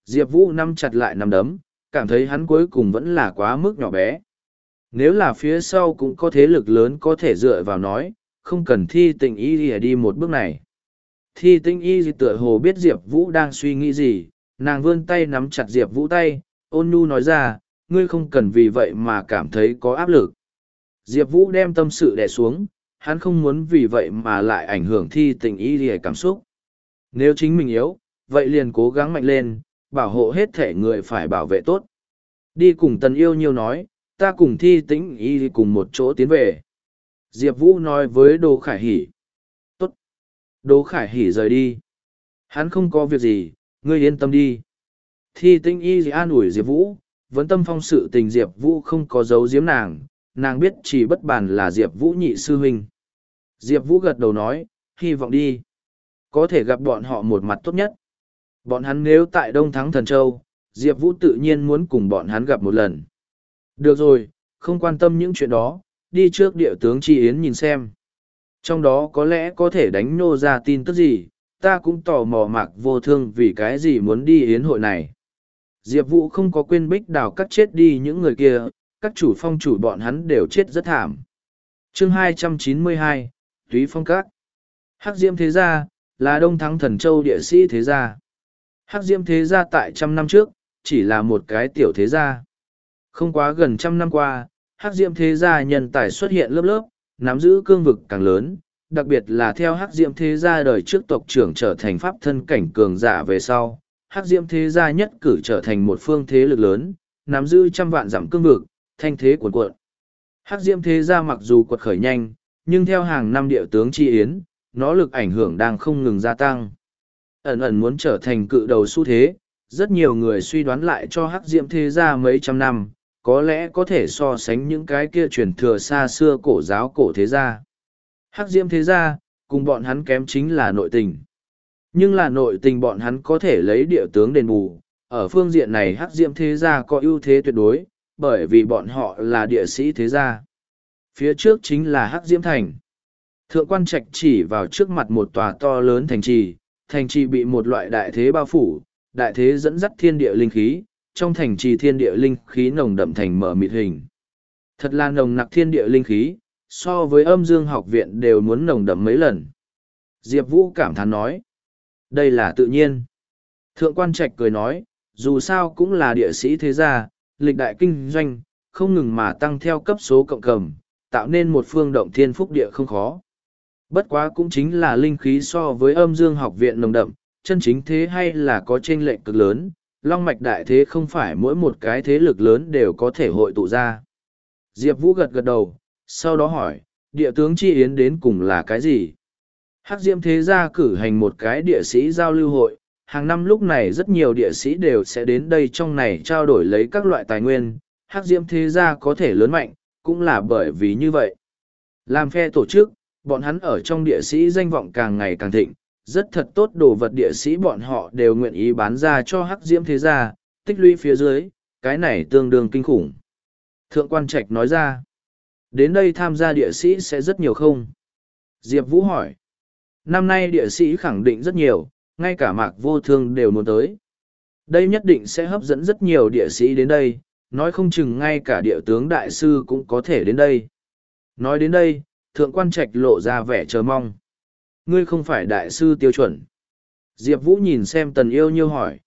Diệp Vũ nắm chặt lại nắm đấm, cảm thấy hắn cuối cùng vẫn là quá mức nhỏ bé. Nếu là phía sau cũng có thế lực lớn có thể dựa vào nói, không cần thi tình y đi một bước này thi tinh y tựa hồ biết diệp vũ đang suy nghĩ gì nàng vươn tay nắm chặt diệp vũ tay ôn nhu nói ra ngươi không cần vì vậy mà cảm thấy có áp lực diệp vũ đem tâm sự đẻ xuống hắn không muốn vì vậy mà lại ảnh hưởng thi tình y lìa cảm xúc nếu chính mình yếu vậy liền cố gắng mạnh lên bảo hộ hết thể người phải bảo vệ tốt đi cùng tần yêu nhiêu nói ta cùng thi tĩnh y cùng một chỗ tiến về diệp vũ nói với đồ khải hỉ Đỗ Khải Hỉ rời đi. Hắn không có việc gì, ngươi yên tâm đi. Thi tĩnh y an ủi Diệp Vũ, vẫn tâm phong sự tình Diệp Vũ không có dấu giếm nàng, nàng biết chỉ bất bàn là Diệp Vũ nhị sư huynh. Diệp Vũ gật đầu nói, hy vọng đi. Có thể gặp bọn họ một mặt tốt nhất. Bọn hắn nếu tại Đông Thắng Thần Châu, Diệp Vũ tự nhiên muốn cùng bọn hắn gặp một lần. Được rồi, không quan tâm những chuyện đó, đi trước địa tướng Tri Yến nhìn xem. Trong đó có lẽ có thể đánh nô ra tin tức gì, ta cũng tò mò mạc vô thương vì cái gì muốn đi yến hội này. Diệp Vũ không có quên bích đào cắt chết đi những người kia, các chủ phong chủ bọn hắn đều chết rất thảm. chương 292, Túy Phong Các Hắc Diễm Thế Gia, là Đông Thắng Thần Châu địa sĩ Thế Gia. Hắc Diễm Thế Gia tại trăm năm trước, chỉ là một cái tiểu Thế Gia. Không quá gần trăm năm qua, Hắc Diễm Thế Gia nhân tài xuất hiện lớp lớp, nắm giữ cương vực càng lớn, đặc biệt là theo hắc diễm thế gia đời trước tộc trưởng trở thành pháp thân cảnh cường giả về sau, hắc diễm thế gia nhất cử trở thành một phương thế lực lớn, nắm giữ trăm vạn giảm cương vực, thanh thế cuồn cuộn. Hắc diễm thế gia mặc dù quật khởi nhanh, nhưng theo hàng năm địa tướng chi yến, nó lực ảnh hưởng đang không ngừng gia tăng. Ẩn ẩn muốn trở thành cự đầu xu thế, rất nhiều người suy đoán lại cho hắc diễm thế gia mấy trăm năm, có lẽ có thể so sánh những cái kia truyền thừa xa xưa cổ giáo cổ thế gia. Hắc diễm thế gia, cùng bọn hắn kém chính là nội tình. Nhưng là nội tình bọn hắn có thể lấy địa tướng đền bù, ở phương diện này hắc diễm thế gia có ưu thế tuyệt đối, bởi vì bọn họ là địa sĩ thế gia. Phía trước chính là hắc diễm thành. Thượng quan trạch chỉ vào trước mặt một tòa to lớn thành trì, thành trì bị một loại đại thế bao phủ, đại thế dẫn dắt thiên địa linh khí, trong thành trì thiên địa linh khí nồng đậm thành mở mịt hình. Thật là nồng nặc thiên địa linh khí, so với âm dương học viện đều muốn nồng đậm mấy lần. Diệp Vũ cảm thán nói, đây là tự nhiên. Thượng quan trạch cười nói, dù sao cũng là địa sĩ thế gia, lịch đại kinh doanh, không ngừng mà tăng theo cấp số cộng cầm, tạo nên một phương động thiên phúc địa không khó. Bất quá cũng chính là linh khí so với âm dương học viện nồng đậm, chân chính thế hay là có chênh lệnh cực lớn, long mạch đại thế không phải mỗi một cái thế lực lớn đều có thể hội tụ ra. Diệp Vũ gật gật đầu, sau đó hỏi, địa tướng chi yến đến cùng là cái gì? Hắc Diệm Thế Gia cử hành một cái địa sĩ giao lưu hội, hàng năm lúc này rất nhiều địa sĩ đều sẽ đến đây trong này trao đổi lấy các loại tài nguyên, Hắc Diệm Thế Gia có thể lớn mạnh, cũng là bởi vì như vậy. Làm phe tổ chức, bọn hắn ở trong địa sĩ danh vọng càng ngày càng thịnh, rất thật tốt đồ vật địa sĩ bọn họ đều nguyện ý bán ra cho hắc diễm thế gia, tích lũy phía dưới, cái này tương đương kinh khủng. Thượng quan trạch nói ra, đến đây tham gia địa sĩ sẽ rất nhiều không? Diệp Vũ hỏi, năm nay địa sĩ khẳng định rất nhiều, ngay cả mạc vô thương đều muốn tới. Đây nhất định sẽ hấp dẫn rất nhiều địa sĩ đến đây, nói không chừng ngay cả địa tướng đại sư cũng có thể đến đây. Nói đến đây, thượng quan trạch lộ ra vẻ chờ mong. Ngươi không phải đại sư tiêu chuẩn. Diệp Vũ nhìn xem tần yêu nhiêu hỏi.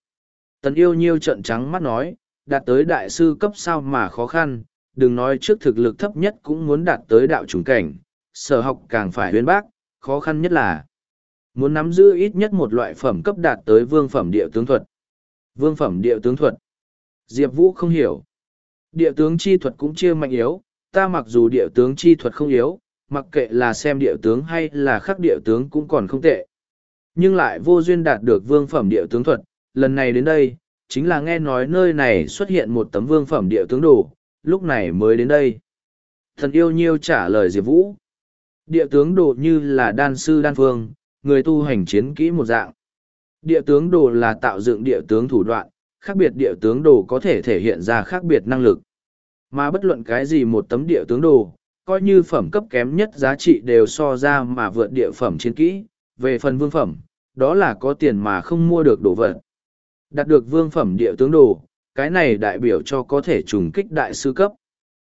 Tần yêu nhiêu trận trắng mắt nói, đạt tới đại sư cấp sao mà khó khăn, đừng nói trước thực lực thấp nhất cũng muốn đạt tới đạo trùng cảnh, sở học càng phải huyên bác, khó khăn nhất là muốn nắm giữ ít nhất một loại phẩm cấp đạt tới vương phẩm địa tướng thuật. Vương phẩm địa tướng thuật. Diệp Vũ không hiểu. Địa tướng chi thuật cũng chia mạnh yếu, ta mặc dù địa tướng chi thuật không yếu, mặc kệ là xem địa tướng hay là khắc địa tướng cũng còn không tệ. Nhưng lại vô duyên đạt được vương phẩm địa tướng thuật, lần này đến đây, chính là nghe nói nơi này xuất hiện một tấm vương phẩm địa tướng đồ, lúc này mới đến đây. Thần yêu nhiêu trả lời Diệp Vũ. Địa tướng đồ như là đan sư đan phương, người tu hành chiến kỹ một dạng. Địa tướng đồ là tạo dựng địa tướng thủ đoạn, khác biệt địa tướng đồ có thể thể hiện ra khác biệt năng lực. Mà bất luận cái gì một tấm địa tướng đồ, coi như phẩm cấp kém nhất giá trị đều so ra mà vượt địa phẩm chiến kỹ, về phần vương phẩm, đó là có tiền mà không mua được đồ vật. Đạt được vương phẩm địa tướng đồ, cái này đại biểu cho có thể trùng kích đại sư cấp.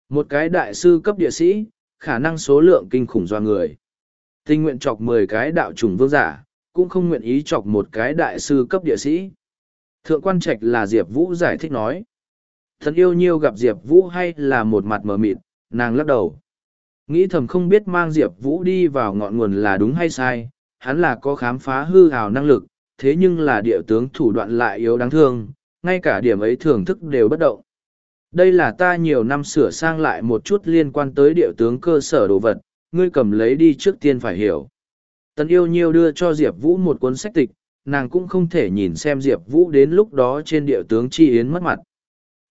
Một cái đại sư cấp địa sĩ, khả năng số lượng kinh khủng do người. Tình nguyện chọc mười cái đạo trùng vương giả, cũng không nguyện ý chọc một cái đại sư cấp địa sĩ. Thượng quan trạch là Diệp Vũ giải thích nói. Thần yêu nhiêu gặp Diệp Vũ hay là một mặt mờ mịt, nàng lắc đầu. Nghĩ thầm không biết mang Diệp Vũ đi vào ngọn nguồn là đúng hay sai, hắn là có khám phá hư hào năng lực, thế nhưng là địa tướng thủ đoạn lại yếu đáng thương, ngay cả điểm ấy thưởng thức đều bất động. Đây là ta nhiều năm sửa sang lại một chút liên quan tới địa tướng cơ sở đồ vật, ngươi cầm lấy đi trước tiên phải hiểu. Tần yêu nhiêu đưa cho Diệp Vũ một cuốn sách tịch, nàng cũng không thể nhìn xem Diệp Vũ đến lúc đó trên địa tướng chi yến mất mặt.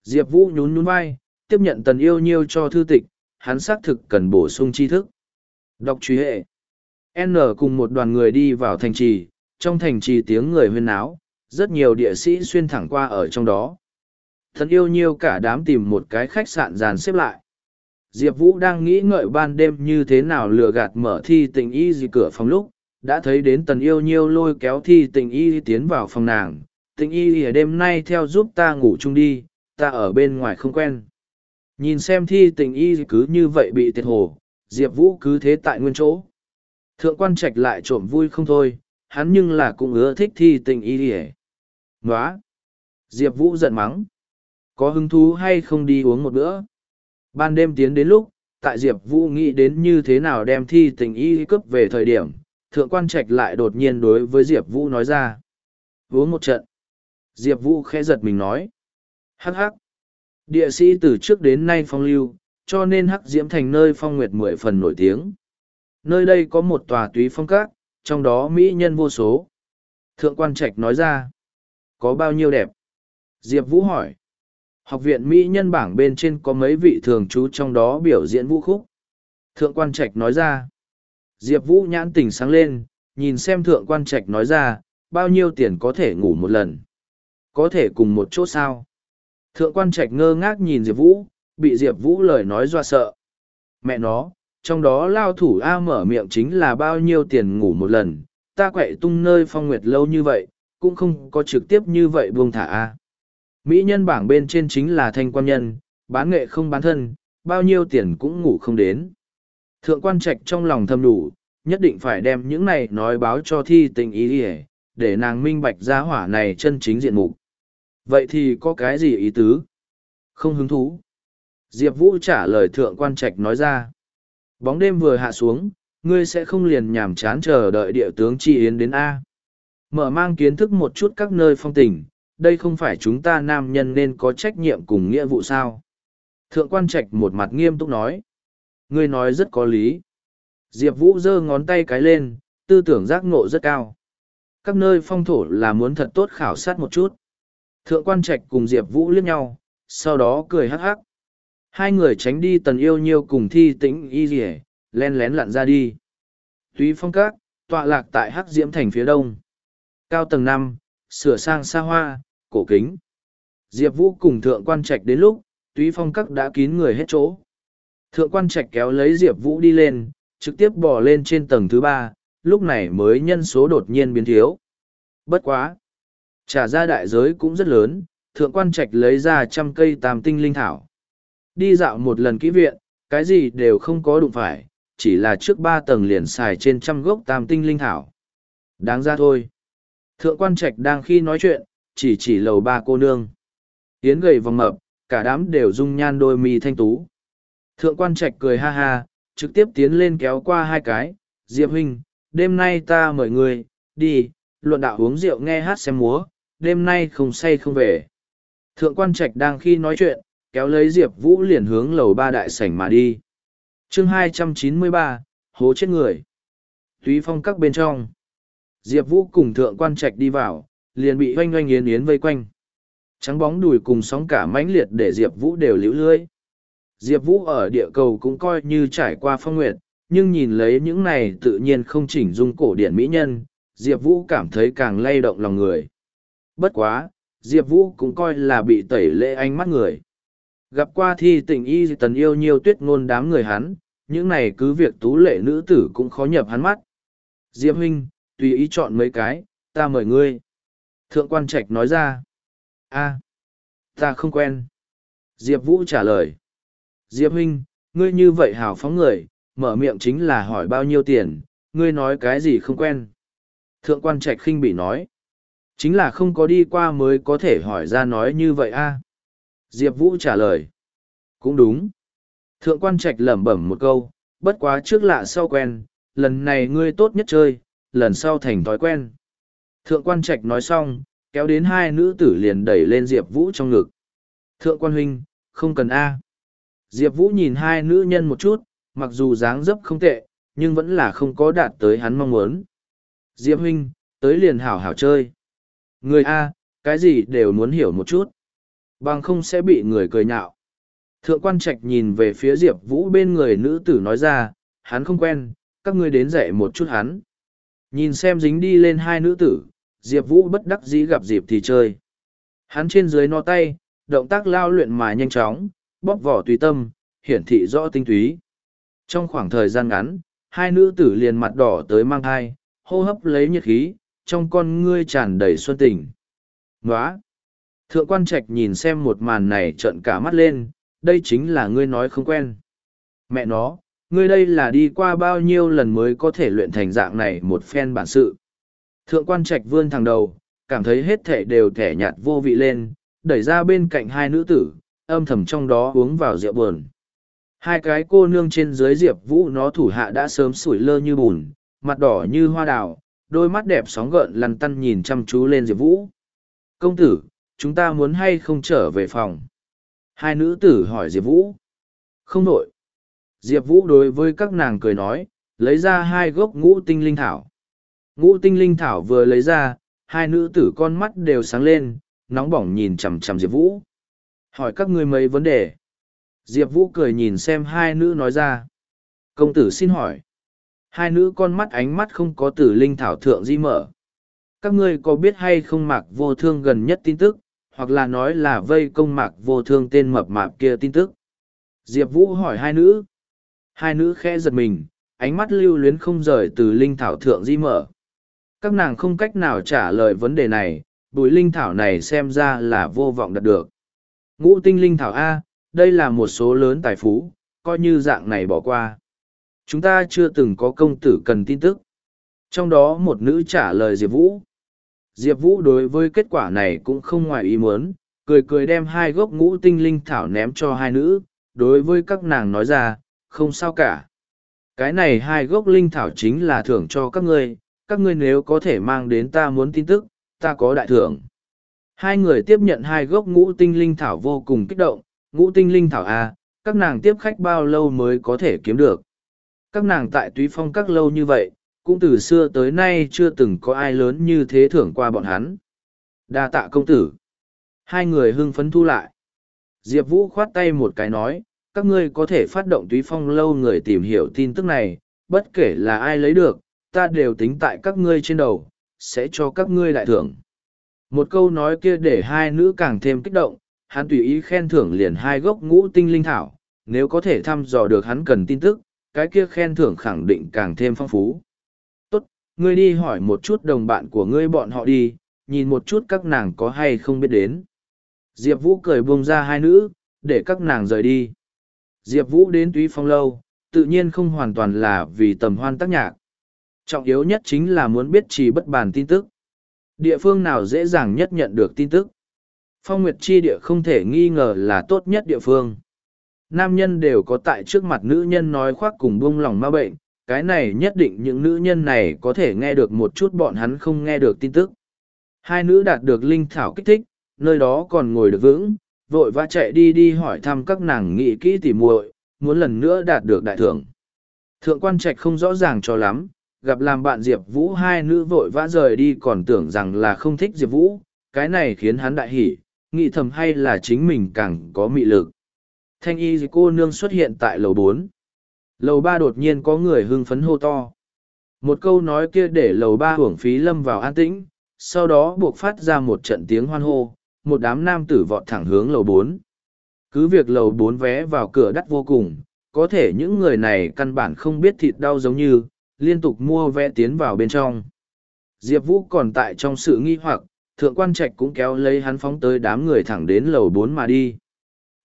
Diệp Vũ nhún nhún vai, tiếp nhận tần yêu nhiêu cho thư tịch, hắn xác thực cần bổ sung tri thức. Đọc truy hệ. N cùng một đoàn người đi vào thành trì, trong thành trì tiếng người huyên náo, rất nhiều địa sĩ xuyên thẳng qua ở trong đó. Thần yêu nhiêu cả đám tìm một cái khách sạn dàn xếp lại. Diệp Vũ đang nghĩ ngợi ban đêm như thế nào lừa gạt mở thi tình y gì cửa phòng lúc, đã thấy đến tần yêu nhiêu lôi kéo thi tình y tiến vào phòng nàng. Tình y ở đêm nay theo giúp ta ngủ chung đi, ta ở bên ngoài không quen. Nhìn xem thi tình y cứ như vậy bị tiệt hồ, Diệp Vũ cứ thế tại nguyên chỗ. Thượng quan trạch lại trộm vui không thôi, hắn nhưng là cũng ưa thích thi tình y đi Nóa! Diệp Vũ giận mắng. Có hứng thú hay không đi uống một bữa? Ban đêm tiến đến lúc, tại Diệp Vũ nghĩ đến như thế nào đem thi tình y cướp về thời điểm, thượng quan trạch lại đột nhiên đối với Diệp Vũ nói ra. Uống một trận. Diệp Vũ khẽ giật mình nói. Hắc hắc. Địa sĩ từ trước đến nay phong lưu, cho nên hắc diễm thành nơi phong nguyệt mười phần nổi tiếng. Nơi đây có một tòa túy phong các, trong đó mỹ nhân vô số. Thượng quan trạch nói ra, có bao nhiêu đẹp? Diệp Vũ hỏi. Học viện Mỹ nhân bảng bên trên có mấy vị thường trú trong đó biểu diễn vũ khúc. Thượng quan trạch nói ra. Diệp Vũ nhãn tình sáng lên, nhìn xem thượng quan trạch nói ra, bao nhiêu tiền có thể ngủ một lần. Có thể cùng một chỗ sao? Thượng quan trạch ngơ ngác nhìn Diệp Vũ, bị Diệp Vũ lời nói doa sợ. Mẹ nó, trong đó lao thủ A mở miệng chính là bao nhiêu tiền ngủ một lần, ta quậy tung nơi phong nguyệt lâu như vậy, cũng không có trực tiếp như vậy buông thả A. Mỹ nhân bảng bên trên chính là thanh quan nhân, bán nghệ không bán thân, bao nhiêu tiền cũng ngủ không đến. Thượng quan trạch trong lòng thầm đủ, nhất định phải đem những này nói báo cho thi tình ý đi để nàng minh bạch ra hỏa này chân chính diện mục. Vậy thì có cái gì ý tứ? Không hứng thú. Diệp Vũ trả lời thượng quan trạch nói ra. Bóng đêm vừa hạ xuống, ngươi sẽ không liền nhàm chán chờ đợi địa tướng Tri Yến đến A. Mở mang kiến thức một chút các nơi phong tình, đây không phải chúng ta nam nhân nên có trách nhiệm cùng nghĩa vụ sao. Thượng quan trạch một mặt nghiêm túc nói. Ngươi nói rất có lý. Diệp Vũ giơ ngón tay cái lên, tư tưởng giác ngộ rất cao. Các nơi phong thổ là muốn thật tốt khảo sát một chút. Thượng quan trạch cùng Diệp Vũ liếc nhau, sau đó cười hắc hắc. Hai người tránh đi tần yêu nhiêu cùng thi tĩnh y rỉ, len lén lặn ra đi. Túy phong các, tọa lạc tại hắc diễm thành phía đông. Cao tầng năm, sửa sang xa hoa, cổ kính. Diệp Vũ cùng thượng quan trạch đến lúc, túy phong các đã kín người hết chỗ. Thượng quan trạch kéo lấy Diệp Vũ đi lên, trực tiếp bỏ lên trên tầng thứ ba, lúc này mới nhân số đột nhiên biến thiếu. Bất quá. Trả ra đại giới cũng rất lớn, thượng quan trạch lấy ra trăm cây tam tinh linh thảo. Đi dạo một lần kỹ viện, cái gì đều không có đụng phải, chỉ là trước ba tầng liền xài trên trăm gốc tam tinh linh thảo. Đáng ra thôi. Thượng quan trạch đang khi nói chuyện, chỉ chỉ lầu ba cô nương. Yến gầy vòng mập, cả đám đều dung nhan đôi mi thanh tú. Thượng quan trạch cười ha ha, trực tiếp tiến lên kéo qua hai cái. Diệp huynh, đêm nay ta mời người, đi, luận đạo uống rượu nghe hát xem múa, đêm nay không say không về. Thượng quan trạch đang khi nói chuyện, kéo lấy Diệp Vũ liền hướng lầu ba đại sảnh mà đi. chương 293, hố chết người. Túy phong các bên trong. Diệp Vũ cùng thượng quan trạch đi vào, liền bị oanh oanh yến yến vây quanh. Trắng bóng đùi cùng sóng cả mãnh liệt để Diệp Vũ đều liễu lưỡi Diệp Vũ ở địa cầu cũng coi như trải qua phong nguyệt, nhưng nhìn lấy những này tự nhiên không chỉnh dung cổ điển mỹ nhân, Diệp Vũ cảm thấy càng lay động lòng người. Bất quá, Diệp Vũ cũng coi là bị tẩy lệ ánh mắt người. Gặp qua thi tình y tần yêu nhiều tuyết ngôn đám người hắn, những này cứ việc tú lệ nữ tử cũng khó nhập hắn mắt. Diệp huynh, tùy ý chọn mấy cái, ta mời ngươi. Thượng quan trạch nói ra. a ta không quen. Diệp Vũ trả lời. Diệp huynh, ngươi như vậy hào phóng người, mở miệng chính là hỏi bao nhiêu tiền, ngươi nói cái gì không quen. Thượng quan trạch khinh bị nói. Chính là không có đi qua mới có thể hỏi ra nói như vậy a Diệp Vũ trả lời. Cũng đúng. Thượng quan trạch lẩm bẩm một câu, bất quá trước lạ sau quen, lần này ngươi tốt nhất chơi, lần sau thành thói quen. Thượng quan trạch nói xong, kéo đến hai nữ tử liền đẩy lên Diệp Vũ trong ngực. Thượng quan huynh, không cần A. Diệp Vũ nhìn hai nữ nhân một chút, mặc dù dáng dấp không tệ, nhưng vẫn là không có đạt tới hắn mong muốn. Diệp huynh, tới liền hảo hảo chơi. Người A, cái gì đều muốn hiểu một chút. Bằng không sẽ bị người cười nhạo. Thượng quan trạch nhìn về phía Diệp Vũ bên người nữ tử nói ra, hắn không quen, các ngươi đến dạy một chút hắn. Nhìn xem dính đi lên hai nữ tử, Diệp Vũ bất đắc dĩ gặp dịp thì chơi. Hắn trên dưới no tay, động tác lao luyện mà nhanh chóng, bóp vỏ tùy tâm, hiển thị rõ tinh túy. Trong khoảng thời gian ngắn, hai nữ tử liền mặt đỏ tới mang thai, hô hấp lấy nhiệt khí, trong con ngươi tràn đầy xuân tình. Nóa! Thượng quan trạch nhìn xem một màn này trợn cả mắt lên, đây chính là ngươi nói không quen. Mẹ nó, ngươi đây là đi qua bao nhiêu lần mới có thể luyện thành dạng này một phen bản sự. Thượng quan trạch vươn thẳng đầu, cảm thấy hết thể đều thẻ nhạt vô vị lên, đẩy ra bên cạnh hai nữ tử, âm thầm trong đó uống vào rượu buồn. Hai cái cô nương trên dưới diệp vũ nó thủ hạ đã sớm sủi lơ như bùn, mặt đỏ như hoa đào, đôi mắt đẹp sóng gợn lăn tăn nhìn chăm chú lên diệp vũ. Công tử, chúng ta muốn hay không trở về phòng? Hai nữ tử hỏi diệp vũ. Không nội. Diệp Vũ đối với các nàng cười nói, lấy ra hai gốc ngũ tinh linh thảo. Ngũ tinh linh thảo vừa lấy ra, hai nữ tử con mắt đều sáng lên, nóng bỏng nhìn chằm chằm Diệp Vũ. Hỏi các ngươi mấy vấn đề. Diệp Vũ cười nhìn xem hai nữ nói ra. Công tử xin hỏi. Hai nữ con mắt ánh mắt không có tử linh thảo thượng di mở. Các ngươi có biết hay không mạc vô thương gần nhất tin tức, hoặc là nói là vây công mạc vô thương tên mập mạp kia tin tức. Diệp Vũ hỏi hai nữ. Hai nữ khẽ giật mình, ánh mắt lưu luyến không rời từ linh thảo thượng di mở. Các nàng không cách nào trả lời vấn đề này, bùi linh thảo này xem ra là vô vọng đạt được. Ngũ tinh linh thảo A, đây là một số lớn tài phú, coi như dạng này bỏ qua. Chúng ta chưa từng có công tử cần tin tức. Trong đó một nữ trả lời Diệp Vũ. Diệp Vũ đối với kết quả này cũng không ngoài ý muốn, cười cười đem hai gốc ngũ tinh linh thảo ném cho hai nữ, đối với các nàng nói ra, không sao cả. Cái này hai gốc linh thảo chính là thưởng cho các ngươi, các ngươi nếu có thể mang đến ta muốn tin tức, ta có đại thưởng. Hai người tiếp nhận hai gốc ngũ tinh linh thảo vô cùng kích động, ngũ tinh linh thảo A, các nàng tiếp khách bao lâu mới có thể kiếm được. Các nàng tại túy phong các lâu như vậy, cũng từ xưa tới nay chưa từng có ai lớn như thế thưởng qua bọn hắn. đa tạ công tử. Hai người hưng phấn thu lại. Diệp Vũ khoát tay một cái nói, các ngươi có thể phát động túy phong lâu người tìm hiểu tin tức này, bất kể là ai lấy được, ta đều tính tại các ngươi trên đầu, sẽ cho các ngươi đại thưởng. Một câu nói kia để hai nữ càng thêm kích động, hắn tùy ý khen thưởng liền hai gốc ngũ tinh linh thảo, nếu có thể thăm dò được hắn cần tin tức, cái kia khen thưởng khẳng định càng thêm phong phú. Tốt, ngươi đi hỏi một chút đồng bạn của ngươi bọn họ đi, nhìn một chút các nàng có hay không biết đến. Diệp Vũ cười buông ra hai nữ, để các nàng rời đi. Diệp Vũ đến túy phong lâu, tự nhiên không hoàn toàn là vì tầm hoan tác nhạc. Trọng yếu nhất chính là muốn biết trì bất bàn tin tức. Địa phương nào dễ dàng nhất nhận được tin tức. Phong Nguyệt Chi địa không thể nghi ngờ là tốt nhất địa phương. Nam nhân đều có tại trước mặt nữ nhân nói khoác cùng buông lòng ma bệnh, cái này nhất định những nữ nhân này có thể nghe được một chút bọn hắn không nghe được tin tức. Hai nữ đạt được linh thảo kích thích, nơi đó còn ngồi được vững, vội vã chạy đi đi hỏi thăm các nàng nghị kỹ tỉ muội, muốn lần nữa đạt được đại thưởng. Thượng quan trạch không rõ ràng cho lắm, gặp làm bạn Diệp Vũ hai nữ vội vã rời đi còn tưởng rằng là không thích Diệp Vũ, cái này khiến hắn đại hỉ, nghĩ thầm hay là chính mình càng có mị lực. Thanh y cô nương xuất hiện tại lầu bốn. Lầu ba đột nhiên có người hưng phấn hô to. Một câu nói kia để lầu ba hưởng phí lâm vào an tĩnh, sau đó buộc phát ra một trận tiếng hoan hô, một đám nam tử vọt thẳng hướng lầu bốn. Cứ việc lầu bốn vé vào cửa đắt vô cùng có thể những người này căn bản không biết thịt đau giống như liên tục mua vé tiến vào bên trong. Diệp vũ còn tại trong sự nghi hoặc thượng quan trạch cũng kéo lấy hắn phóng tới đám người thẳng đến lầu bốn mà đi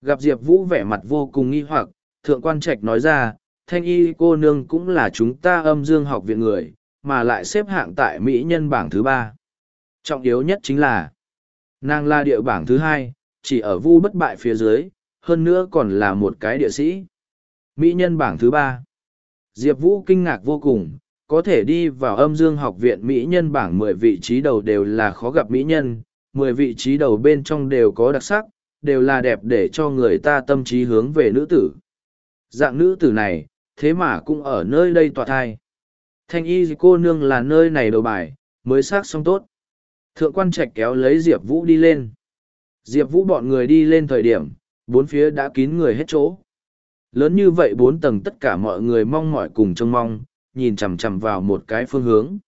gặp diệp vũ vẻ mặt vô cùng nghi hoặc thượng quan trạch nói ra thanh y cô nương cũng là chúng ta âm dương học viện người mà lại xếp hạng tại mỹ nhân bảng thứ ba trọng yếu nhất chính là Nàng là địa bảng thứ hai, chỉ ở vu bất bại phía dưới, hơn nữa còn là một cái địa sĩ. Mỹ nhân bảng thứ ba. Diệp Vũ kinh ngạc vô cùng, có thể đi vào âm dương học viện Mỹ nhân bảng mười vị trí đầu đều là khó gặp Mỹ nhân, mười vị trí đầu bên trong đều có đặc sắc, đều là đẹp để cho người ta tâm trí hướng về nữ tử. Dạng nữ tử này, thế mà cũng ở nơi đây tọa thai. Thanh y cô nương là nơi này đầu bài, mới xác xong tốt. Thượng quan trạch kéo lấy Diệp Vũ đi lên. Diệp Vũ bọn người đi lên thời điểm, bốn phía đã kín người hết chỗ. Lớn như vậy bốn tầng tất cả mọi người mong mỏi cùng trông mong, nhìn chằm chằm vào một cái phương hướng.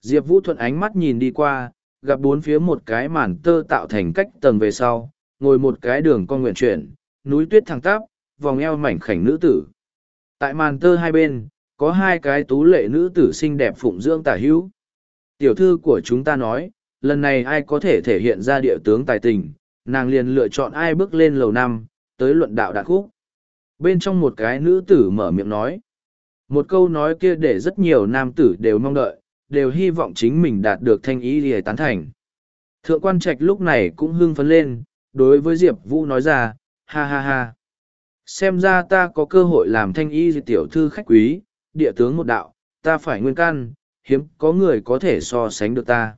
Diệp Vũ thuận ánh mắt nhìn đi qua, gặp bốn phía một cái màn tơ tạo thành cách tầng về sau, ngồi một cái đường con nguyện chuyển, núi tuyết thẳng tắp, vòng eo mảnh khảnh nữ tử. Tại màn tơ hai bên, có hai cái tú lệ nữ tử xinh đẹp phụng dưỡng tả hữu. Tiểu thư của chúng ta nói, lần này ai có thể thể hiện ra địa tướng tài tình, nàng liền lựa chọn ai bước lên lầu năm, tới luận đạo đạt khúc. Bên trong một cái nữ tử mở miệng nói. Một câu nói kia để rất nhiều nam tử đều mong đợi, đều hy vọng chính mình đạt được thanh ý lìa tán thành. Thượng quan trạch lúc này cũng hưng phấn lên, đối với Diệp Vũ nói ra, ha ha ha. Xem ra ta có cơ hội làm thanh y tiểu thư khách quý, địa tướng một đạo, ta phải nguyên can, hiếm có người có thể so sánh được ta.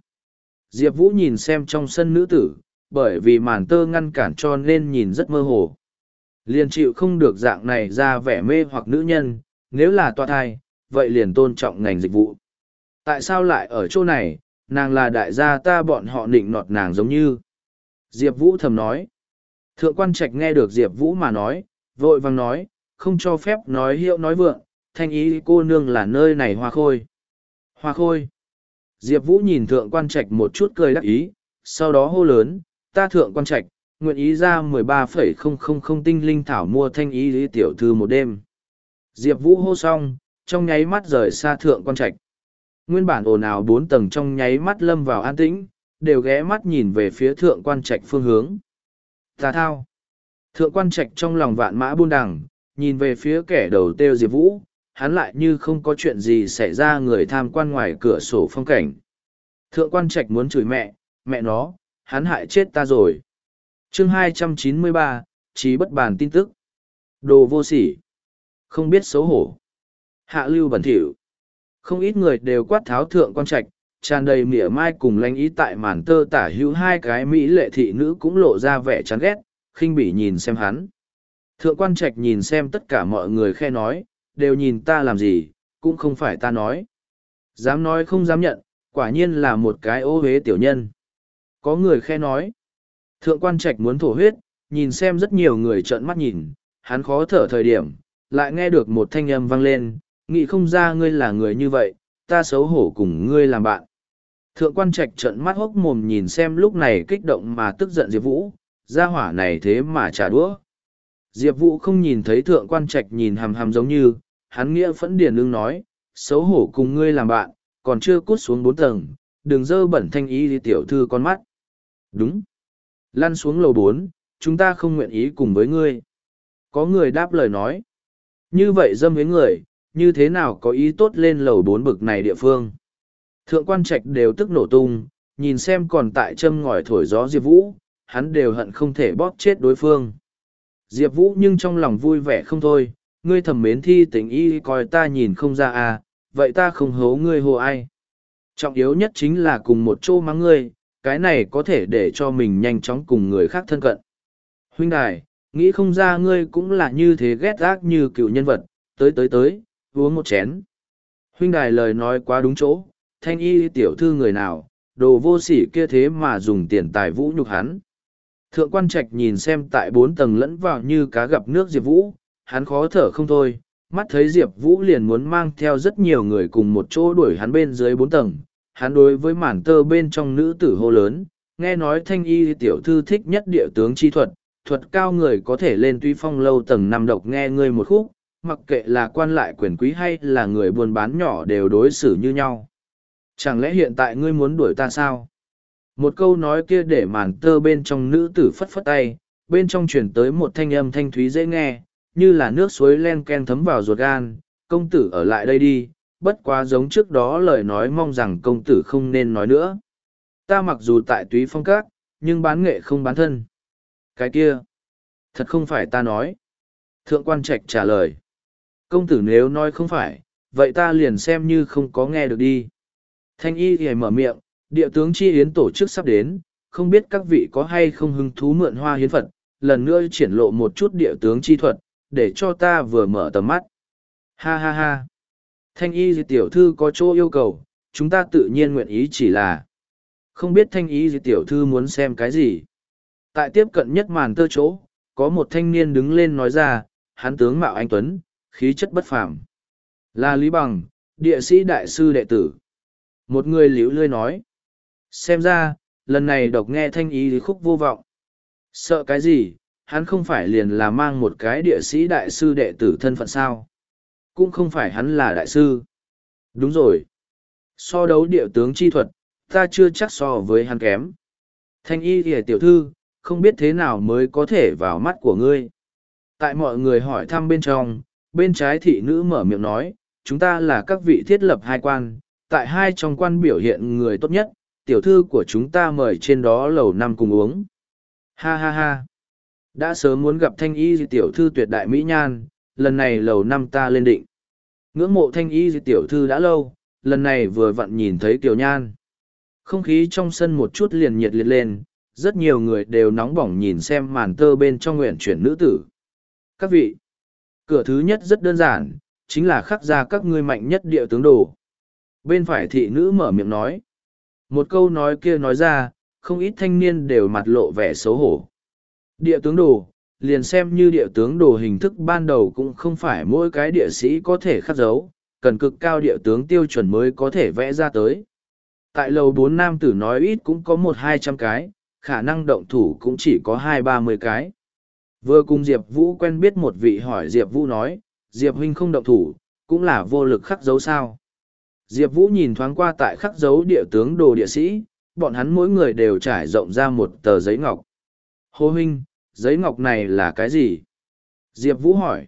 Diệp Vũ nhìn xem trong sân nữ tử, bởi vì màn tơ ngăn cản cho nên nhìn rất mơ hồ. Liền chịu không được dạng này ra vẻ mê hoặc nữ nhân, nếu là toa thai, vậy liền tôn trọng ngành dịch vụ. Tại sao lại ở chỗ này, nàng là đại gia ta bọn họ nịnh nọt nàng giống như. Diệp Vũ thầm nói. Thượng quan trạch nghe được Diệp Vũ mà nói, vội vàng nói, không cho phép nói hiệu nói vượng, thanh ý cô nương là nơi này hoa khôi. Hoa khôi. Diệp Vũ nhìn thượng quan trạch một chút cười đắc ý, sau đó hô lớn, ta thượng quan trạch, nguyện ý ra 13,000 tinh linh thảo mua thanh ý lý tiểu thư một đêm. Diệp Vũ hô xong, trong nháy mắt rời xa thượng quan trạch. Nguyên bản ồn ào bốn tầng trong nháy mắt lâm vào an tĩnh, đều ghé mắt nhìn về phía thượng quan trạch phương hướng. Tà thao. Thượng quan trạch trong lòng vạn mã buôn đằng, nhìn về phía kẻ đầu têu Diệp Vũ, hắn lại như không có chuyện gì xảy ra người tham quan ngoài cửa sổ phong cảnh. Thượng quan trạch muốn chửi mẹ, mẹ nó, hắn hại chết ta rồi. chương 293, trí bất bàn tin tức. Đồ vô sỉ. Không biết xấu hổ. Hạ lưu bẩn thỉu. Không ít người đều quát tháo thượng quan trạch, tràn đầy mỉa mai cùng lanh ý tại màn tơ tả hữu hai cái mỹ lệ thị nữ cũng lộ ra vẻ chán ghét, khinh bỉ nhìn xem hắn. Thượng quan trạch nhìn xem tất cả mọi người khe nói, đều nhìn ta làm gì, cũng không phải ta nói. Dám nói không dám nhận, quả nhiên là một cái ô huế tiểu nhân. Có người khe nói. Thượng quan trạch muốn thổ huyết, nhìn xem rất nhiều người trợn mắt nhìn, hắn khó thở thời điểm, lại nghe được một thanh âm vang lên, nghĩ không ra ngươi là người như vậy, ta xấu hổ cùng ngươi làm bạn. Thượng quan trạch trợn mắt hốc mồm nhìn xem lúc này kích động mà tức giận Diệp Vũ, ra hỏa này thế mà trả đũa. Diệp Vũ không nhìn thấy thượng quan trạch nhìn hầm hầm giống như, hắn nghĩa phẫn điển lương nói, xấu hổ cùng ngươi làm bạn, còn chưa cút xuống bốn tầng, đừng dơ bẩn thanh ý đi tiểu thư con mắt. Đúng. Lăn xuống lầu bốn, chúng ta không nguyện ý cùng với ngươi. Có người đáp lời nói. Như vậy dâm với người, như thế nào có ý tốt lên lầu bốn bực này địa phương. Thượng quan trạch đều tức nổ tung, nhìn xem còn tại châm ngòi thổi gió Diệp Vũ, hắn đều hận không thể bóp chết đối phương. Diệp Vũ nhưng trong lòng vui vẻ không thôi, ngươi thầm mến thi tình y coi ta nhìn không ra à, vậy ta không hố ngươi hồ ai. Trọng yếu nhất chính là cùng một chỗ mắng ngươi, cái này có thể để cho mình nhanh chóng cùng người khác thân cận. Huynh đài, nghĩ không ra ngươi cũng là như thế ghét ác như cựu nhân vật, tới tới tới, uống một chén. Huynh đài lời nói quá đúng chỗ, thanh y tiểu thư người nào, đồ vô sỉ kia thế mà dùng tiền tài vũ nhục hắn. Thượng quan trạch nhìn xem tại bốn tầng lẫn vào như cá gặp nước Diệp Vũ, hắn khó thở không thôi, mắt thấy Diệp Vũ liền muốn mang theo rất nhiều người cùng một chỗ đuổi hắn bên dưới bốn tầng. Hắn đối với mản tơ bên trong nữ tử hô lớn, nghe nói thanh y tiểu thư thích nhất địa tướng chi thuật, thuật cao người có thể lên tuy phong lâu tầng năm độc nghe ngươi một khúc, mặc kệ là quan lại quyền quý hay là người buôn bán nhỏ đều đối xử như nhau. Chẳng lẽ hiện tại ngươi muốn đuổi ta sao? Một câu nói kia để màn tơ bên trong nữ tử phất phất tay, bên trong chuyển tới một thanh âm thanh thúy dễ nghe, như là nước suối len ken thấm vào ruột gan, công tử ở lại đây đi, bất quá giống trước đó lời nói mong rằng công tử không nên nói nữa. Ta mặc dù tại túy phong các, nhưng bán nghệ không bán thân. Cái kia, thật không phải ta nói. Thượng quan trạch trả lời. Công tử nếu nói không phải, vậy ta liền xem như không có nghe được đi. Thanh y thì mở miệng, địa tướng chi yến tổ chức sắp đến, không biết các vị có hay không hứng thú mượn hoa hiến phật, lần nữa triển lộ một chút địa tướng chi thuật, để cho ta vừa mở tầm mắt. Ha ha ha. Thanh y tiểu thư có chỗ yêu cầu, chúng ta tự nhiên nguyện ý chỉ là không biết thanh y tiểu thư muốn xem cái gì. Tại tiếp cận nhất màn tơ chỗ, có một thanh niên đứng lên nói ra, hắn tướng mạo anh Tuấn, khí chất bất phàm. Là Lý Bằng, địa sĩ đại sư đệ tử. Một người liễu lươi nói. Xem ra, lần này độc nghe thanh ý khúc vô vọng. Sợ cái gì, hắn không phải liền là mang một cái địa sĩ đại sư đệ tử thân phận sao. Cũng không phải hắn là đại sư. Đúng rồi. So đấu địa tướng chi thuật, ta chưa chắc so với hắn kém. Thanh y kìa tiểu thư, không biết thế nào mới có thể vào mắt của ngươi. Tại mọi người hỏi thăm bên trong, bên trái thị nữ mở miệng nói, chúng ta là các vị thiết lập hai quan, tại hai trong quan biểu hiện người tốt nhất, tiểu thư của chúng ta mời trên đó lầu năm cùng uống. Ha ha ha. Đã sớm muốn gặp thanh y tiểu thư tuyệt đại mỹ nhan, lần này lầu năm ta lên định. Ngưỡng mộ thanh y tiểu thư đã lâu, lần này vừa vặn nhìn thấy tiểu nhan. Không khí trong sân một chút liền nhiệt liệt lên, rất nhiều người đều nóng bỏng nhìn xem màn tơ bên trong nguyện chuyển nữ tử. Các vị, cửa thứ nhất rất đơn giản, chính là khắc ra các ngươi mạnh nhất địa tướng đồ. Bên phải thị nữ mở miệng nói. Một câu nói kia nói ra, không ít thanh niên đều mặt lộ vẻ xấu hổ. Địa tướng đồ, liền xem như địa tướng đồ hình thức ban đầu cũng không phải mỗi cái địa sĩ có thể khắc dấu, cần cực cao địa tướng tiêu chuẩn mới có thể vẽ ra tới. Tại lầu bốn nam tử nói ít cũng có một hai trăm cái, khả năng động thủ cũng chỉ có hai ba mươi cái. Vừa cùng Diệp Vũ quen biết một vị hỏi Diệp Vũ nói, Diệp huynh không động thủ, cũng là vô lực khắc dấu sao. Diệp Vũ nhìn thoáng qua tại khắc dấu địa tướng đồ địa sĩ, bọn hắn mỗi người đều trải rộng ra một tờ giấy ngọc. Hô huynh, giấy ngọc này là cái gì? Diệp Vũ hỏi.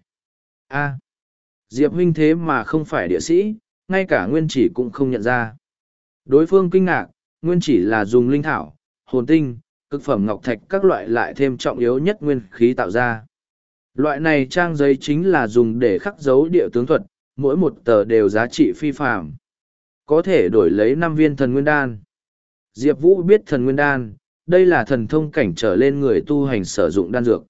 a Diệp huynh thế mà không phải địa sĩ, ngay cả nguyên chỉ cũng không nhận ra. Đối phương kinh ngạc, nguyên chỉ là dùng linh thảo, hồn tinh, cực phẩm ngọc thạch các loại lại thêm trọng yếu nhất nguyên khí tạo ra. Loại này trang giấy chính là dùng để khắc dấu địa tướng thuật, mỗi một tờ đều giá trị phi phạm. Có thể đổi lấy năm viên thần nguyên đan. Diệp Vũ biết thần nguyên đan, đây là thần thông cảnh trở lên người tu hành sử dụng đan dược.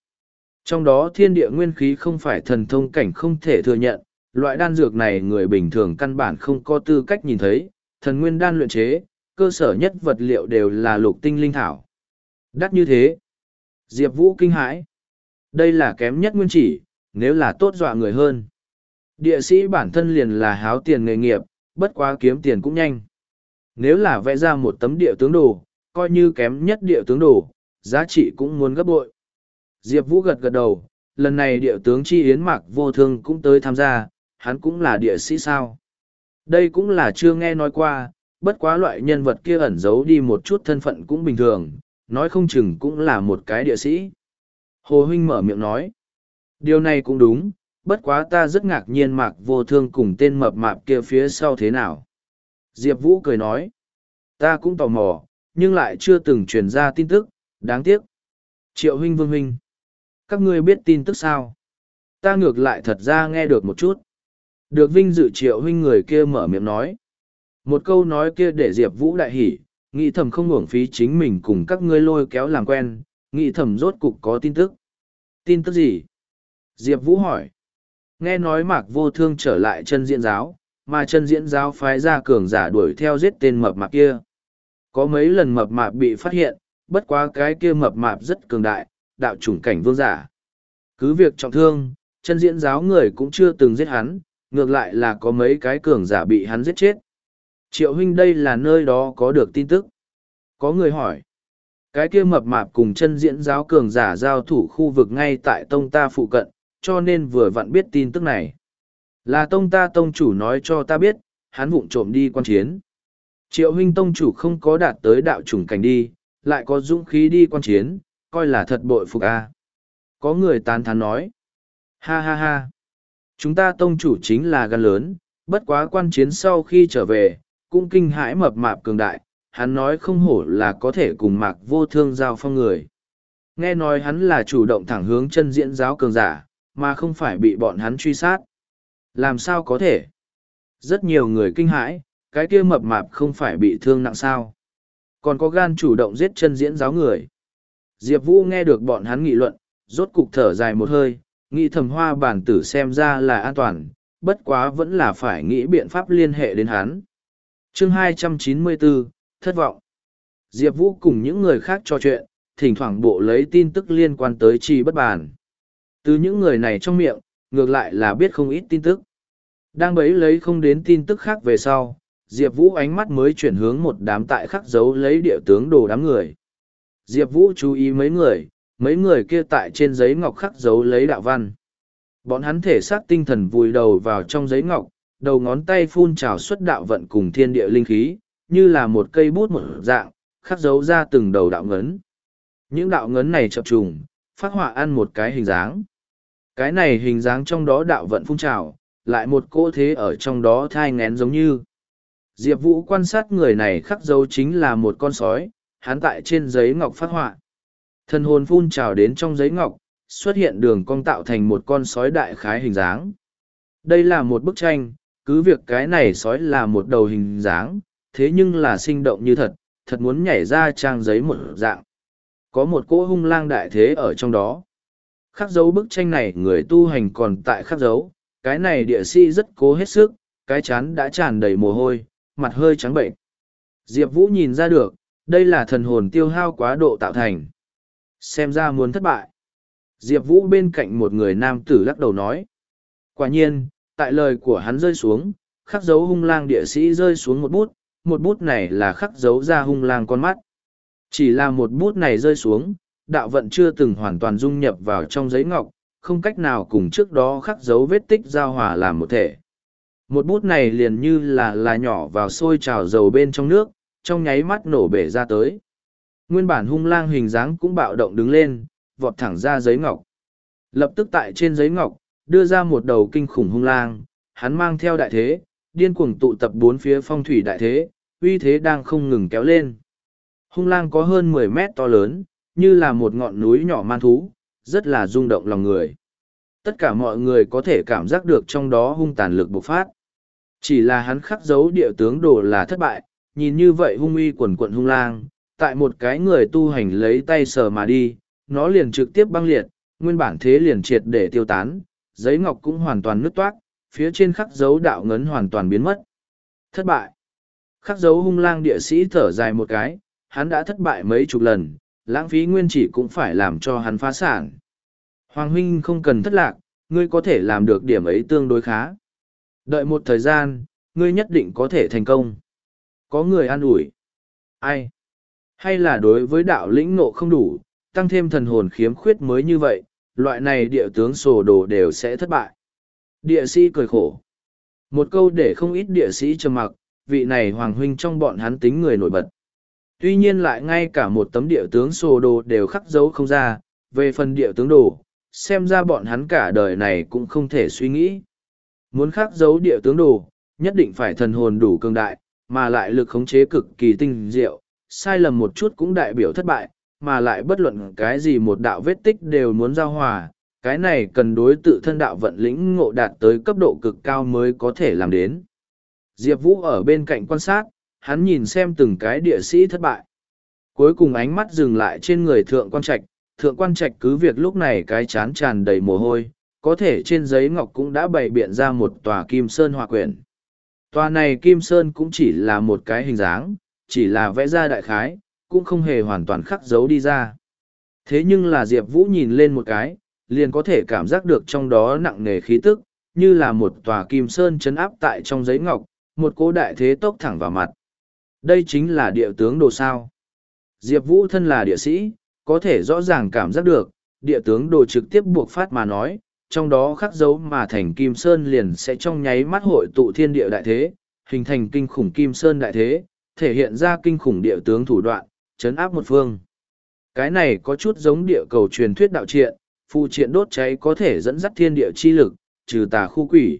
Trong đó thiên địa nguyên khí không phải thần thông cảnh không thể thừa nhận, loại đan dược này người bình thường căn bản không có tư cách nhìn thấy, thần nguyên đan luyện chế, cơ sở nhất vật liệu đều là lục tinh linh thảo. Đắt như thế. Diệp Vũ kinh hãi. Đây là kém nhất nguyên chỉ, nếu là tốt dọa người hơn. Địa sĩ bản thân liền là háo tiền nghề nghiệp, bất quá kiếm tiền cũng nhanh. Nếu là vẽ ra một tấm địa tướng đồ, coi như kém nhất địa tướng đồ, giá trị cũng muốn gấp bội. Diệp Vũ gật gật đầu, lần này địa tướng chi yến mạc vô thương cũng tới tham gia, hắn cũng là địa sĩ sao. Đây cũng là chưa nghe nói qua, bất quá loại nhân vật kia ẩn giấu đi một chút thân phận cũng bình thường, nói không chừng cũng là một cái địa sĩ. Hồ Huynh mở miệng nói, điều này cũng đúng, bất quá ta rất ngạc nhiên mạc vô thương cùng tên mập mạp kia phía sau thế nào. Diệp Vũ cười nói, ta cũng tò mò, nhưng lại chưa từng truyền ra tin tức, đáng tiếc. Triệu Huynh Vương Huynh, các ngươi biết tin tức sao? Ta ngược lại thật ra nghe được một chút. Được vinh dự triệu huynh người kia mở miệng nói. Một câu nói kia để Diệp Vũ đại hỉ, nghĩ thầm không uổng phí chính mình cùng các ngươi lôi kéo làm quen, nghĩ thầm rốt cục có tin tức. Tin tức gì? Diệp Vũ hỏi. Nghe nói mạc vô thương trở lại chân diễn giáo, mà chân diễn giáo phái ra cường giả đuổi theo giết tên mập mạp kia. Có mấy lần mập mạp bị phát hiện, bất quá cái kia mập mạp rất cường đại, đạo chủng cảnh vương giả. Cứ việc trọng thương, chân diễn giáo người cũng chưa từng giết hắn, ngược lại là có mấy cái cường giả bị hắn giết chết. Triệu huynh đây là nơi đó có được tin tức. Có người hỏi. Cái kia mập mạp cùng chân diễn giáo cường giả giao thủ khu vực ngay tại tông ta phụ cận, cho nên vừa vặn biết tin tức này. Là tông ta tông chủ nói cho ta biết, hắn vụng trộm đi quan chiến. Triệu huynh tông chủ không có đạt tới đạo chủng cảnh đi, lại có dũng khí đi quan chiến, coi là thật bội phục a. Có người tán thán nói. Ha ha ha. Chúng ta tông chủ chính là gan lớn, bất quá quan chiến sau khi trở về, cũng kinh hãi mập mạp cường đại, hắn nói không hổ là có thể cùng mạc vô thương giao phong người. Nghe nói hắn là chủ động thẳng hướng chân diễn giáo cường giả, mà không phải bị bọn hắn truy sát. Làm sao có thể? Rất nhiều người kinh hãi, cái kia mập mạp không phải bị thương nặng sao. Còn có gan chủ động giết chân diễn giáo người. Diệp Vũ nghe được bọn hắn nghị luận, rốt cục thở dài một hơi, nghĩ thầm hoa bản tử xem ra là an toàn, bất quá vẫn là phải nghĩ biện pháp liên hệ đến hắn. chương 294, thất vọng. Diệp Vũ cùng những người khác trò chuyện, thỉnh thoảng bộ lấy tin tức liên quan tới trì bất bản. Từ những người này trong miệng, ngược lại là biết không ít tin tức. Đang bấy lấy không đến tin tức khác về sau, Diệp Vũ ánh mắt mới chuyển hướng một đám tại khắc dấu lấy địa tướng đồ đám người. Diệp Vũ chú ý mấy người, mấy người kia tại trên giấy ngọc khắc dấu lấy đạo văn. Bọn hắn thể xác tinh thần vùi đầu vào trong giấy ngọc, đầu ngón tay phun trào xuất đạo vận cùng thiên địa linh khí, như là một cây bút một dạng, khắc dấu ra từng đầu đạo ngấn. Những đạo ngấn này chập trùng, phát họa ăn một cái hình dáng. Cái này hình dáng trong đó đạo vận phun trào, lại một cỗ thế ở trong đó thai ngén giống như. Diệp Vũ quan sát người này khắc dấu chính là một con sói, hắn tại trên giấy ngọc phát họa. Thần hồn phun trào đến trong giấy ngọc, xuất hiện đường cong tạo thành một con sói đại khái hình dáng. Đây là một bức tranh, cứ việc cái này sói là một đầu hình dáng, thế nhưng là sinh động như thật, thật muốn nhảy ra trang giấy một dạng. Có một cỗ hung lang đại thế ở trong đó. Khắc dấu bức tranh này người tu hành còn tại khắc dấu, cái này địa sĩ rất cố hết sức, cái chán đã tràn đầy mồ hôi, mặt hơi trắng bệnh. Diệp Vũ nhìn ra được, đây là thần hồn tiêu hao quá độ tạo thành. Xem ra muốn thất bại. Diệp Vũ bên cạnh một người nam tử lắc đầu nói. Quả nhiên, tại lời của hắn rơi xuống, khắc dấu hung lang địa sĩ rơi xuống một bút, một bút này là khắc dấu ra hung lang con mắt. Chỉ là một bút này rơi xuống, đạo vận chưa từng hoàn toàn dung nhập vào trong giấy ngọc, không cách nào cùng trước đó khắc dấu vết tích giao hòa làm một thể. Một bút này liền như là là nhỏ vào sôi trào dầu bên trong nước, trong nháy mắt nổ bể ra tới. Nguyên bản hung lang hình dáng cũng bạo động đứng lên, vọt thẳng ra giấy ngọc. Lập tức tại trên giấy ngọc, đưa ra một đầu kinh khủng hung lang, hắn mang theo đại thế, điên cuồng tụ tập bốn phía phong thủy đại thế, uy thế đang không ngừng kéo lên. Hung lang có hơn mười mét to lớn, như là một ngọn núi nhỏ man thú, rất là rung động lòng người. Tất cả mọi người có thể cảm giác được trong đó hung tàn lực bộc phát. Chỉ là hắn khắc dấu địa tướng đồ là thất bại, nhìn như vậy hung uy quần quận hung lang, tại một cái người tu hành lấy tay sờ mà đi, nó liền trực tiếp băng liệt, nguyên bản thế liền triệt để tiêu tán, giấy ngọc cũng hoàn toàn nứt toát, phía trên khắc dấu đạo ngấn hoàn toàn biến mất. Thất bại. Khắc dấu hung lang địa sĩ thở dài một cái, hắn đã thất bại mấy chục lần, lãng phí nguyên chỉ cũng phải làm cho hắn phá sản. Hoàng huynh không cần thất lạc, ngươi có thể làm được điểm ấy tương đối khá. Đợi một thời gian, ngươi nhất định có thể thành công. Có người an ủi. Ai? Hay là đối với đạo lĩnh nộ không đủ, tăng thêm thần hồn khiếm khuyết mới như vậy, loại này địa tướng sổ đồ đều sẽ thất bại. Địa sĩ cười khổ. Một câu để không ít địa sĩ trầm mặc, vị này hoàng huynh trong bọn hắn tính người nổi bật. Tuy nhiên lại ngay cả một tấm địa tướng sổ đồ đều khắc dấu không ra, về phần địa tướng đồ, xem ra bọn hắn cả đời này cũng không thể suy nghĩ. Muốn khắc dấu địa tướng đồ, nhất định phải thần hồn đủ cường đại, mà lại lực khống chế cực kỳ tinh diệu, sai lầm một chút cũng đại biểu thất bại, mà lại bất luận cái gì một đạo vết tích đều muốn giao hòa, cái này cần đối tự thân đạo vận lĩnh ngộ đạt tới cấp độ cực cao mới có thể làm đến. Diệp Vũ ở bên cạnh quan sát, hắn nhìn xem từng cái địa sĩ thất bại. Cuối cùng ánh mắt dừng lại trên người thượng quan trạch, thượng quan trạch cứ việc lúc này cái chán tràn đầy mồ hôi, có thể trên giấy ngọc cũng đã bày biện ra một tòa kim sơn hòa quyển. Tòa này kim sơn cũng chỉ là một cái hình dáng, chỉ là vẽ ra đại khái, cũng không hề hoàn toàn khắc dấu đi ra. Thế nhưng là Diệp Vũ nhìn lên một cái, liền có thể cảm giác được trong đó nặng nề khí tức, như là một tòa kim sơn chấn áp tại trong giấy ngọc, một cố đại thế tốc thẳng vào mặt. Đây chính là địa tướng đồ sao. Diệp Vũ thân là địa sĩ, có thể rõ ràng cảm giác được, địa tướng đồ trực tiếp buộc phát mà nói, trong đó khắc dấu mà thành kim sơn liền sẽ trong nháy mắt hội tụ thiên địa đại thế, hình thành kinh khủng kim sơn đại thế, thể hiện ra kinh khủng địa tướng thủ đoạn, chấn áp một phương. Cái này có chút giống địa cầu truyền thuyết đạo triện, phụ triện đốt cháy có thể dẫn dắt thiên địa chi lực, trừ tà khu quỷ.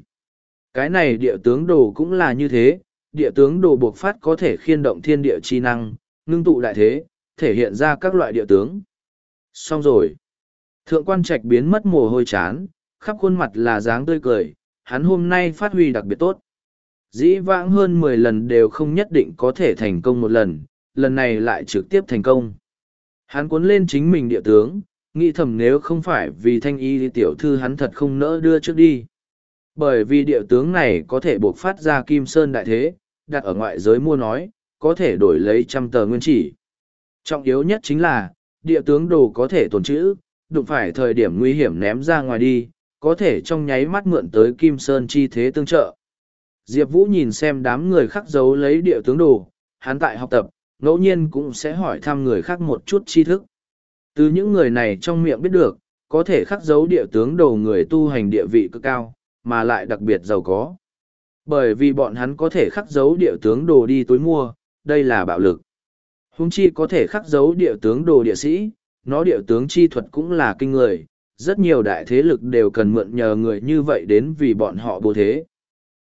Cái này địa tướng đồ cũng là như thế, địa tướng đồ buộc phát có thể khiên động thiên địa chi năng, ngưng tụ đại thế, thể hiện ra các loại địa tướng. Xong rồi. Thượng quan trạch biến mất mồ hôi chán, khắp khuôn mặt là dáng tươi cười, hắn hôm nay phát huy đặc biệt tốt. Dĩ vãng hơn mười lần đều không nhất định có thể thành công một lần, lần này lại trực tiếp thành công. Hắn cuốn lên chính mình địa tướng, nghĩ thầm nếu không phải vì thanh y tiểu thư hắn thật không nỡ đưa trước đi. Bởi vì địa tướng này có thể buộc phát ra kim sơn đại thế, đặt ở ngoại giới mua nói, có thể đổi lấy trăm tờ nguyên chỉ. Trọng yếu nhất chính là, địa tướng đồ có thể tồn trữ, đụng phải thời điểm nguy hiểm ném ra ngoài đi, có thể trong nháy mắt mượn tới kim sơn chi thế tương trợ. Diệp Vũ nhìn xem đám người khắc giấu lấy địa tướng đồ, hắn tại học tập, ngẫu nhiên cũng sẽ hỏi thăm người khác một chút tri thức. Từ những người này trong miệng biết được, có thể khắc dấu địa tướng đồ người tu hành địa vị cực cao, mà lại đặc biệt giàu có. Bởi vì bọn hắn có thể khắc dấu địa tướng đồ đi tối mua, đây là bạo lực. Hùng chi có thể khắc dấu địa tướng đồ địa sĩ, nó địa tướng chi thuật cũng là kinh người, rất nhiều đại thế lực đều cần mượn nhờ người như vậy đến vì bọn họ bố thế.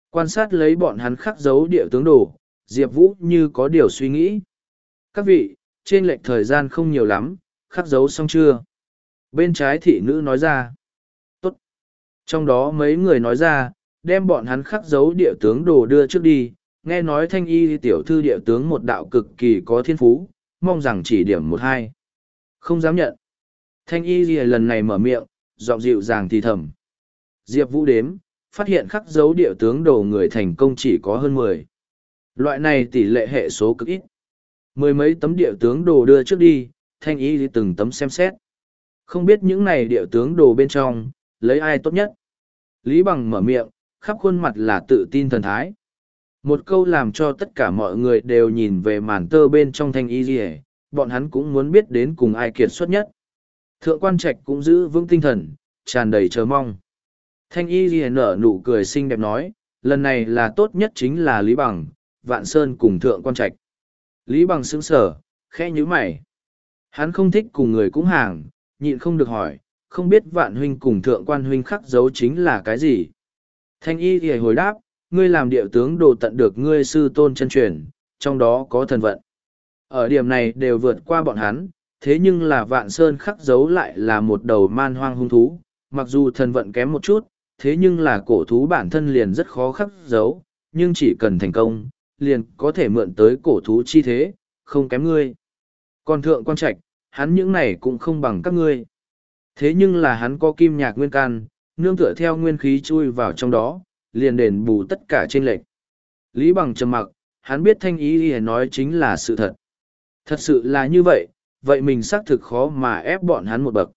Quan sát lấy bọn hắn khắc dấu địa tướng đồ, Diệp Vũ như có điều suy nghĩ. Các vị, trên lệch thời gian không nhiều lắm, khắc dấu xong chưa? Bên trái thị nữ nói ra. Trong đó mấy người nói ra, đem bọn hắn khắc dấu địa tướng đồ đưa trước đi, nghe nói thanh y tiểu thư địa tướng một đạo cực kỳ có thiên phú, mong rằng chỉ điểm một hai. Không dám nhận. Thanh y gì lần này mở miệng, giọng dịu dàng thì thầm. Diệp Vũ đếm, phát hiện khắc dấu địa tướng đồ người thành công chỉ có hơn mười. Loại này tỷ lệ hệ số cực ít. Mười mấy tấm địa tướng đồ đưa trước đi, thanh y từng tấm xem xét. Không biết những này địa tướng đồ bên trong, lấy ai tốt nhất. Lý Bằng mở miệng, khắp khuôn mặt là tự tin thần thái. Một câu làm cho tất cả mọi người đều nhìn về màn tơ bên trong thanh y gì bọn hắn cũng muốn biết đến cùng ai kiệt xuất nhất. Thượng quan trạch cũng giữ vững tinh thần, tràn đầy chờ mong. Thanh y gì nở nụ cười xinh đẹp nói, lần này là tốt nhất chính là Lý Bằng, Vạn Sơn cùng Thượng Quan Trạch. Lý Bằng sững sở, khẽ nhíu mày. Hắn không thích cùng người cũng hàng, nhịn không được hỏi, không biết Vạn Huynh cùng Thượng Quan Huynh khắc dấu chính là cái gì. Thanh y thì hồi đáp, ngươi làm địa tướng đồ tận được ngươi sư tôn chân truyền, trong đó có thần vận. Ở điểm này đều vượt qua bọn hắn, thế nhưng là vạn sơn khắc dấu lại là một đầu man hoang hung thú, mặc dù thần vận kém một chút, thế nhưng là cổ thú bản thân liền rất khó khắc dấu, nhưng chỉ cần thành công, liền có thể mượn tới cổ thú chi thế, không kém ngươi. Còn thượng quan trạch, hắn những này cũng không bằng các ngươi. Thế nhưng là hắn có kim nhạc nguyên can, nương tựa theo nguyên khí chui vào trong đó, liền đền bù tất cả trên lệch. Lý bằng trầm mặc, hắn biết thanh ý y nói chính là sự thật. Thật sự là như vậy, vậy mình xác thực khó mà ép bọn hắn một bậc.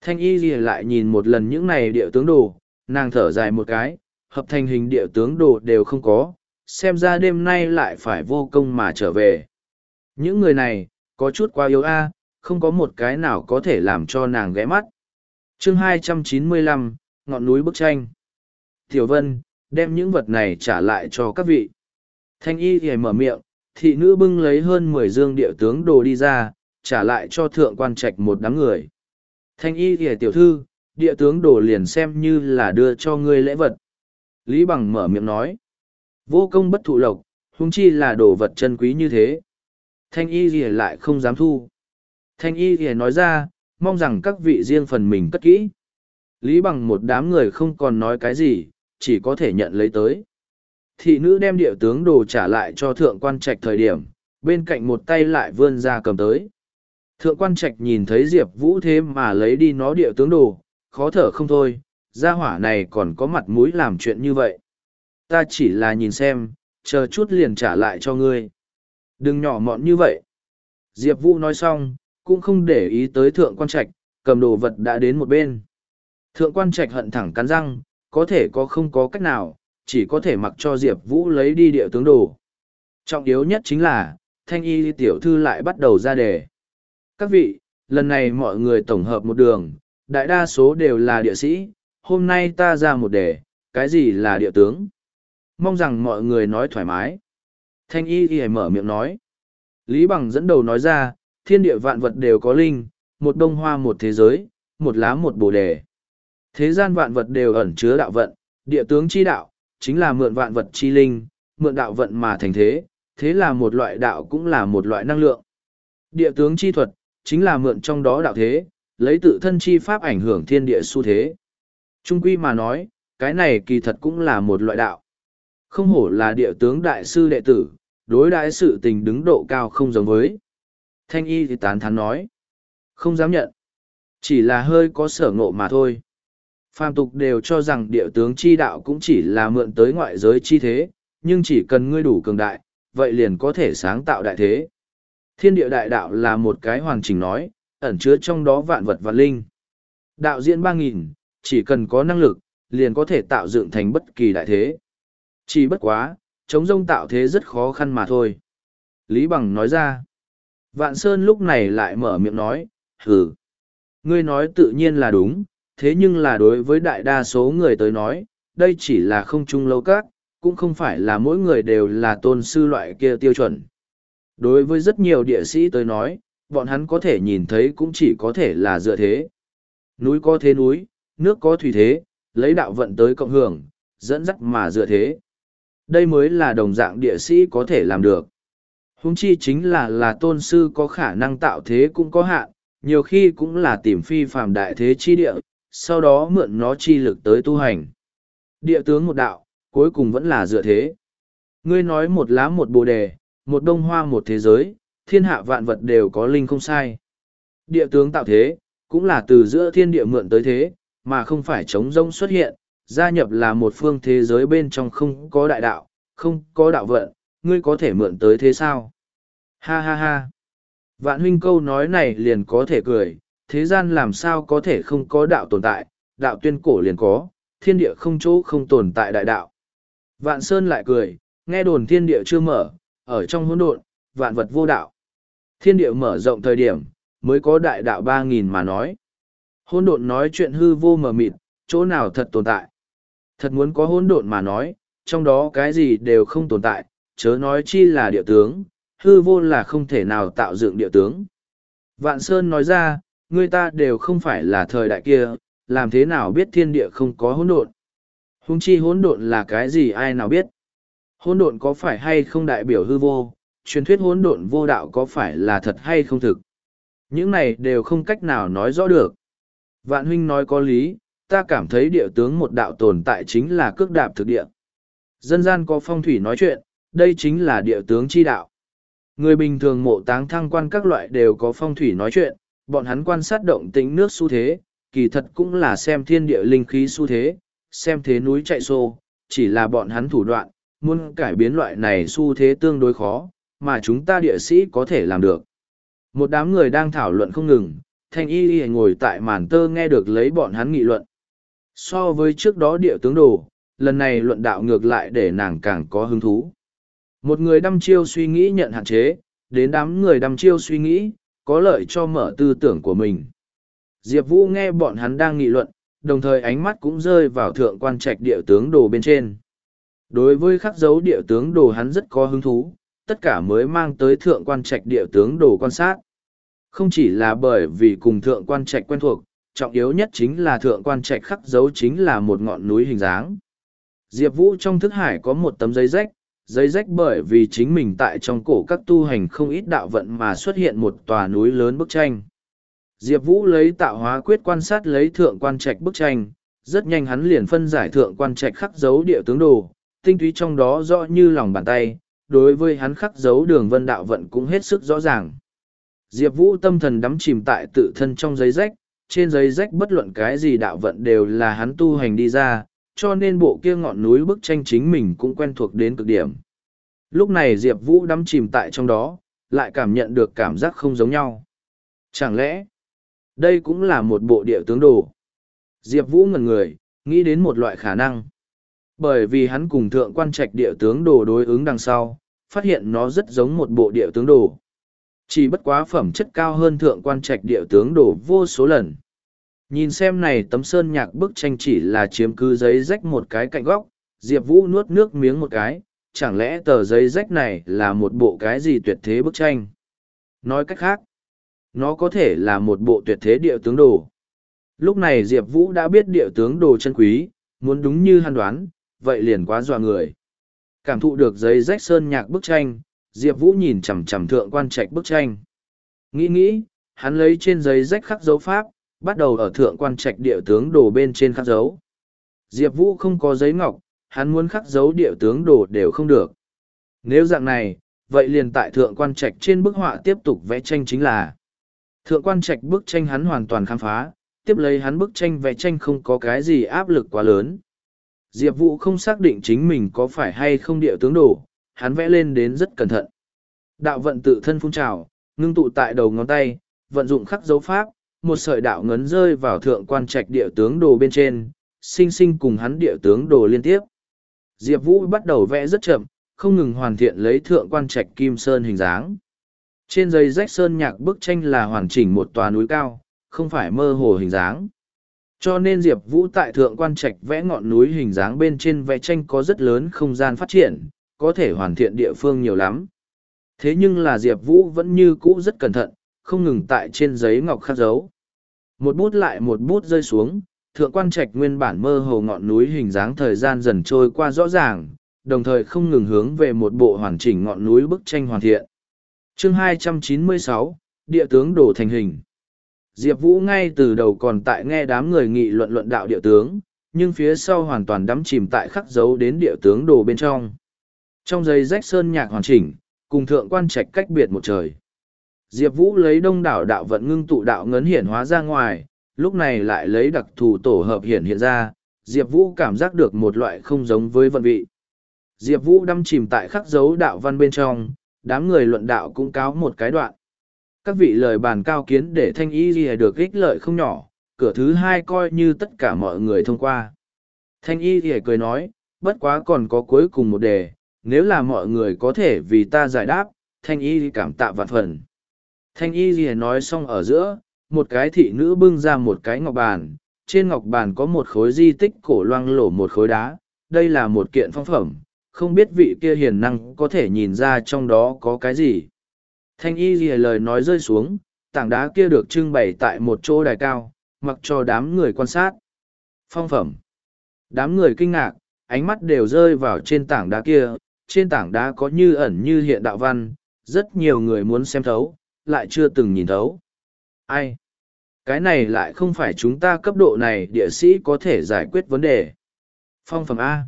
Thanh y gì lại nhìn một lần những này địa tướng đồ, nàng thở dài một cái, hợp thành hình địa tướng đồ đều không có, xem ra đêm nay lại phải vô công mà trở về. Những người này, có chút quá yếu a, không có một cái nào có thể làm cho nàng ghé mắt. chương 295, ngọn núi bức tranh. Tiểu Vân, đem những vật này trả lại cho các vị. Thanh y thì mở miệng, thị nữ bưng lấy hơn mười dương địa tướng đồ đi ra, trả lại cho thượng quan trạch một đám người. Thanh y thì tiểu thư, địa tướng đồ liền xem như là đưa cho ngươi lễ vật. Lý Bằng mở miệng nói, vô công bất thụ lộc, huống chi là đồ vật chân quý như thế. Thanh y thì lại không dám thu. Thanh y thì nói ra, mong rằng các vị riêng phần mình cất kỹ. Lý Bằng một đám người không còn nói cái gì, chỉ có thể nhận lấy tới. Thị nữ đem địa tướng đồ trả lại cho thượng quan trạch thời điểm, bên cạnh một tay lại vươn ra cầm tới. Thượng quan trạch nhìn thấy Diệp Vũ thế mà lấy đi nó địa tướng đồ, khó thở không thôi, gia hỏa này còn có mặt mũi làm chuyện như vậy. Ta chỉ là nhìn xem, chờ chút liền trả lại cho ngươi. Đừng nhỏ mọn như vậy. Diệp Vũ nói xong, cũng không để ý tới thượng quan trạch, cầm đồ vật đã đến một bên. Thượng quan trạch hận thẳng cắn răng, có thể có không có cách nào, chỉ có thể mặc cho Diệp Vũ lấy đi địa tướng đồ. Trọng yếu nhất chính là, thanh y tiểu thư lại bắt đầu ra đề. Các vị, lần này mọi người tổng hợp một đường, đại đa số đều là địa sĩ, hôm nay ta ra một đề, cái gì là địa tướng? Mong rằng mọi người nói thoải mái. Thanh y y mở miệng nói. Lý Bằng dẫn đầu nói ra, thiên địa vạn vật đều có linh, một đông hoa một thế giới, một lá một bồ đề. Thế gian vạn vật đều ẩn chứa đạo vận, địa tướng chi đạo, chính là mượn vạn vật chi linh, mượn đạo vận mà thành thế, thế là một loại đạo cũng là một loại năng lượng. Địa tướng chi thuật, chính là mượn trong đó đạo thế, lấy tự thân chi pháp ảnh hưởng thiên địa xu thế. Trung quy mà nói, cái này kỳ thật cũng là một loại đạo. Không hổ là địa tướng đại sư đệ tử, đối đại sự tình đứng độ cao không giống với. Thanh y thì tán thán nói. Không dám nhận. Chỉ là hơi có sở ngộ mà thôi. Phàm tục đều cho rằng địa tướng chi đạo cũng chỉ là mượn tới ngoại giới chi thế, nhưng chỉ cần ngươi đủ cường đại, vậy liền có thể sáng tạo đại thế. Thiên địa đại đạo là một cái hoàn chỉnh nói, ẩn chứa trong đó vạn vật và linh. Đạo diễn ba nghìn chỉ cần có năng lực, liền có thể tạo dựng thành bất kỳ đại thế. Chỉ bất quá, chống rông tạo thế rất khó khăn mà thôi. Lý Bằng nói ra. Vạn Sơn lúc này lại mở miệng nói, hừ. Ngươi nói tự nhiên là đúng, thế nhưng là đối với đại đa số người tới nói, đây chỉ là không chung lâu các, cũng không phải là mỗi người đều là tôn sư loại kia tiêu chuẩn. Đối với rất nhiều địa sĩ tới nói, bọn hắn có thể nhìn thấy cũng chỉ có thể là dựa thế. Núi có thế núi, nước có thủy thế, lấy đạo vận tới cộng hưởng, dẫn dắt mà dựa thế. Đây mới là đồng dạng địa sĩ có thể làm được huống chi chính là là tôn sư có khả năng tạo thế cũng có hạn, nhiều khi cũng là tìm phi phàm đại thế chi địa, sau đó mượn nó chi lực tới tu hành. Địa tướng một đạo, cuối cùng vẫn là dựa thế. Ngươi nói một lá một bồ đề, một đông hoa một thế giới, thiên hạ vạn vật đều có linh không sai. Địa tướng tạo thế, cũng là từ giữa thiên địa mượn tới thế, mà không phải chống rông xuất hiện, gia nhập là một phương thế giới bên trong không có đại đạo, không có đạo vận, ngươi có thể mượn tới thế sao? Ha ha ha! Vạn huynh câu nói này liền có thể cười, thế gian làm sao có thể không có đạo tồn tại, đạo tuyên cổ liền có, thiên địa không chỗ không tồn tại đại đạo. Vạn Sơn lại cười, nghe đồn thiên địa chưa mở, ở trong hỗn độn, vạn vật vô đạo. Thiên địa mở rộng thời điểm, mới có đại đạo ba nghìn mà nói. Hỗn độn nói chuyện hư vô mờ mịt, chỗ nào thật tồn tại. Thật muốn có hỗn độn mà nói, trong đó cái gì đều không tồn tại, chớ nói chi là địa tướng, hư vô là không thể nào tạo dựng địa tướng. Vạn Sơn nói ra, người ta đều không phải là thời đại kia, làm thế nào biết thiên địa không có hỗn độn. Hung chi hỗn độn là cái gì ai nào biết. Hỗn độn có phải hay không đại biểu hư vô, truyền thuyết hỗn độn vô đạo có phải là thật hay không thực. Những này đều không cách nào nói rõ được. Vạn huynh nói có lý, ta cảm thấy địa tướng một đạo tồn tại chính là cước đạp thực địa. Dân gian có phong thủy nói chuyện, đây chính là địa tướng chi đạo. Người bình thường mộ táng thăng quan các loại đều có phong thủy nói chuyện, bọn hắn quan sát động tĩnh nước xu thế, kỳ thật cũng là xem thiên địa linh khí xu thế, xem thế núi chạy xô, chỉ là bọn hắn thủ đoạn, muốn cải biến loại này xu thế tương đối khó, mà chúng ta địa sĩ có thể làm được. Một đám người đang thảo luận không ngừng, thanh y y ngồi tại màn tơ nghe được lấy bọn hắn nghị luận. So với trước đó địa tướng đồ, lần này luận đạo ngược lại để nàng càng có hứng thú. Một người đăm chiêu suy nghĩ nhận hạn chế, đến đám người đăm chiêu suy nghĩ, có lợi cho mở tư tưởng của mình. Diệp Vũ nghe bọn hắn đang nghị luận, đồng thời ánh mắt cũng rơi vào thượng quan trạch địa tướng đồ bên trên. Đối với khắc dấu địa tướng đồ hắn rất có hứng thú, tất cả mới mang tới thượng quan trạch địa tướng đồ quan sát. Không chỉ là bởi vì cùng thượng quan trạch quen thuộc, trọng yếu nhất chính là thượng quan trạch khắc dấu chính là một ngọn núi hình dáng. Diệp Vũ trong thức hải có một tấm giấy rách, giấy rách bởi vì chính mình tại trong cổ các tu hành không ít đạo vận mà xuất hiện một tòa núi lớn bức tranh. Diệp Vũ lấy tạo hóa quyết quan sát lấy thượng quan trạch bức tranh, rất nhanh hắn liền phân giải thượng quan trạch khắc dấu địa tướng đồ, tinh túy trong đó rõ như lòng bàn tay, đối với hắn khắc dấu đường vân đạo vận cũng hết sức rõ ràng. Diệp Vũ tâm thần đắm chìm tại tự thân trong giấy rách, trên giấy rách bất luận cái gì đạo vận đều là hắn tu hành đi ra, cho nên bộ kia ngọn núi bức tranh chính mình cũng quen thuộc đến cực điểm. Lúc này Diệp Vũ đắm chìm tại trong đó, lại cảm nhận được cảm giác không giống nhau. Chẳng lẽ, đây cũng là một bộ địa tướng đồ? Diệp Vũ ngần người, nghĩ đến một loại khả năng. Bởi vì hắn cùng thượng quan trạch địa tướng đồ đối ứng đằng sau, phát hiện nó rất giống một bộ địa tướng đồ. Chỉ bất quá phẩm chất cao hơn thượng quan trạch địa tướng đồ vô số lần. Nhìn xem này tấm sơn nhạc bức tranh chỉ là chiếm cứ giấy rách một cái cạnh góc, Diệp Vũ nuốt nước miếng một cái, chẳng lẽ tờ giấy rách này là một bộ cái gì tuyệt thế bức tranh? Nói cách khác, nó có thể là một bộ tuyệt thế địa tướng đồ. Lúc này Diệp Vũ đã biết địa tướng đồ chân quý, muốn đúng như hắn đoán, vậy liền quá dọa người. Cảm thụ được giấy rách sơn nhạc bức tranh, Diệp Vũ nhìn chằm chằm thượng quan trạch bức tranh. Nghĩ nghĩ, hắn lấy trên giấy rách khắc dấu pháp, bắt đầu ở thượng quan trạch địa tướng đồ bên trên khắc dấu. Diệp Vũ không có giấy ngọc, hắn muốn khắc dấu địa tướng đồ đều không được. Nếu dạng này, vậy liền tại thượng quan trạch trên bức họa tiếp tục vẽ tranh chính là thượng quan trạch bức tranh hắn hoàn toàn khám phá, tiếp lấy hắn bức tranh vẽ tranh không có cái gì áp lực quá lớn. Diệp Vũ không xác định chính mình có phải hay không địa tướng đồ, hắn vẽ lên đến rất cẩn thận. Đạo vận tự thân phun trào, ngưng tụ tại đầu ngón tay, vận dụng khắc dấu pháp, một sợi đạo ngấn rơi vào thượng quan trạch địa tướng đồ bên trên, sinh sinh cùng hắn địa tướng đồ liên tiếp. Diệp Vũ bắt đầu vẽ rất chậm, không ngừng hoàn thiện lấy thượng quan trạch kim sơn hình dáng. Trên giấy rách sơn nhạc bức tranh là hoàn chỉnh một tòa núi cao, không phải mơ hồ hình dáng. Cho nên Diệp Vũ tại thượng quan trạch vẽ ngọn núi hình dáng bên trên vẽ tranh có rất lớn không gian phát triển, có thể hoàn thiện địa phương nhiều lắm. Thế nhưng là Diệp Vũ vẫn như cũ rất cẩn thận, không ngừng tại trên giấy ngọc khắc dấu. Một bút lại một bút rơi xuống, thượng quan trạch nguyên bản mơ hồ ngọn núi hình dáng thời gian dần trôi qua rõ ràng, đồng thời không ngừng hướng về một bộ hoàn chỉnh ngọn núi bức tranh hoàn thiện. Chương 296, Địa tướng đổ thành hình. Diệp Vũ ngay từ đầu còn tại nghe đám người nghị luận luận đạo địa tướng, nhưng phía sau hoàn toàn đắm chìm tại khắc dấu đến địa tướng đồ bên trong. Trong giấy rách sơn nhạc hoàn chỉnh, cùng thượng quan trạch cách biệt một trời. Diệp Vũ lấy đông đảo đạo vận ngưng tụ đạo ngấn hiển hóa ra ngoài, lúc này lại lấy đặc thù tổ hợp hiển hiện ra, Diệp Vũ cảm giác được một loại không giống với vận vị. Diệp Vũ đâm chìm tại khắc dấu đạo văn bên trong, đám người luận đạo cũng cáo một cái đoạn. Các vị lời bàn cao kiến để thanh y gì được ích lợi không nhỏ, cửa thứ hai coi như tất cả mọi người thông qua. Thanh y gì cười nói, bất quá còn có cuối cùng một đề, nếu là mọi người có thể vì ta giải đáp, thanh y cảm tạ vạn phần. Thanh y gì nói xong ở giữa, một cái thị nữ bưng ra một cái ngọc bàn, trên ngọc bàn có một khối di tích cổ loang lổ một khối đá, đây là một kiện phong phẩm, không biết vị kia hiền năng có thể nhìn ra trong đó có cái gì. Thanh y gì lời nói rơi xuống, tảng đá kia được trưng bày tại một chỗ đài cao, mặc cho đám người quan sát. Phong phẩm. Đám người kinh ngạc, ánh mắt đều rơi vào trên tảng đá kia, trên tảng đá có như ẩn như hiện đạo văn, rất nhiều người muốn xem thấu, lại chưa từng nhìn thấu. Ai? Cái này lại không phải chúng ta cấp độ này địa sĩ có thể giải quyết vấn đề. Phong phẩm A.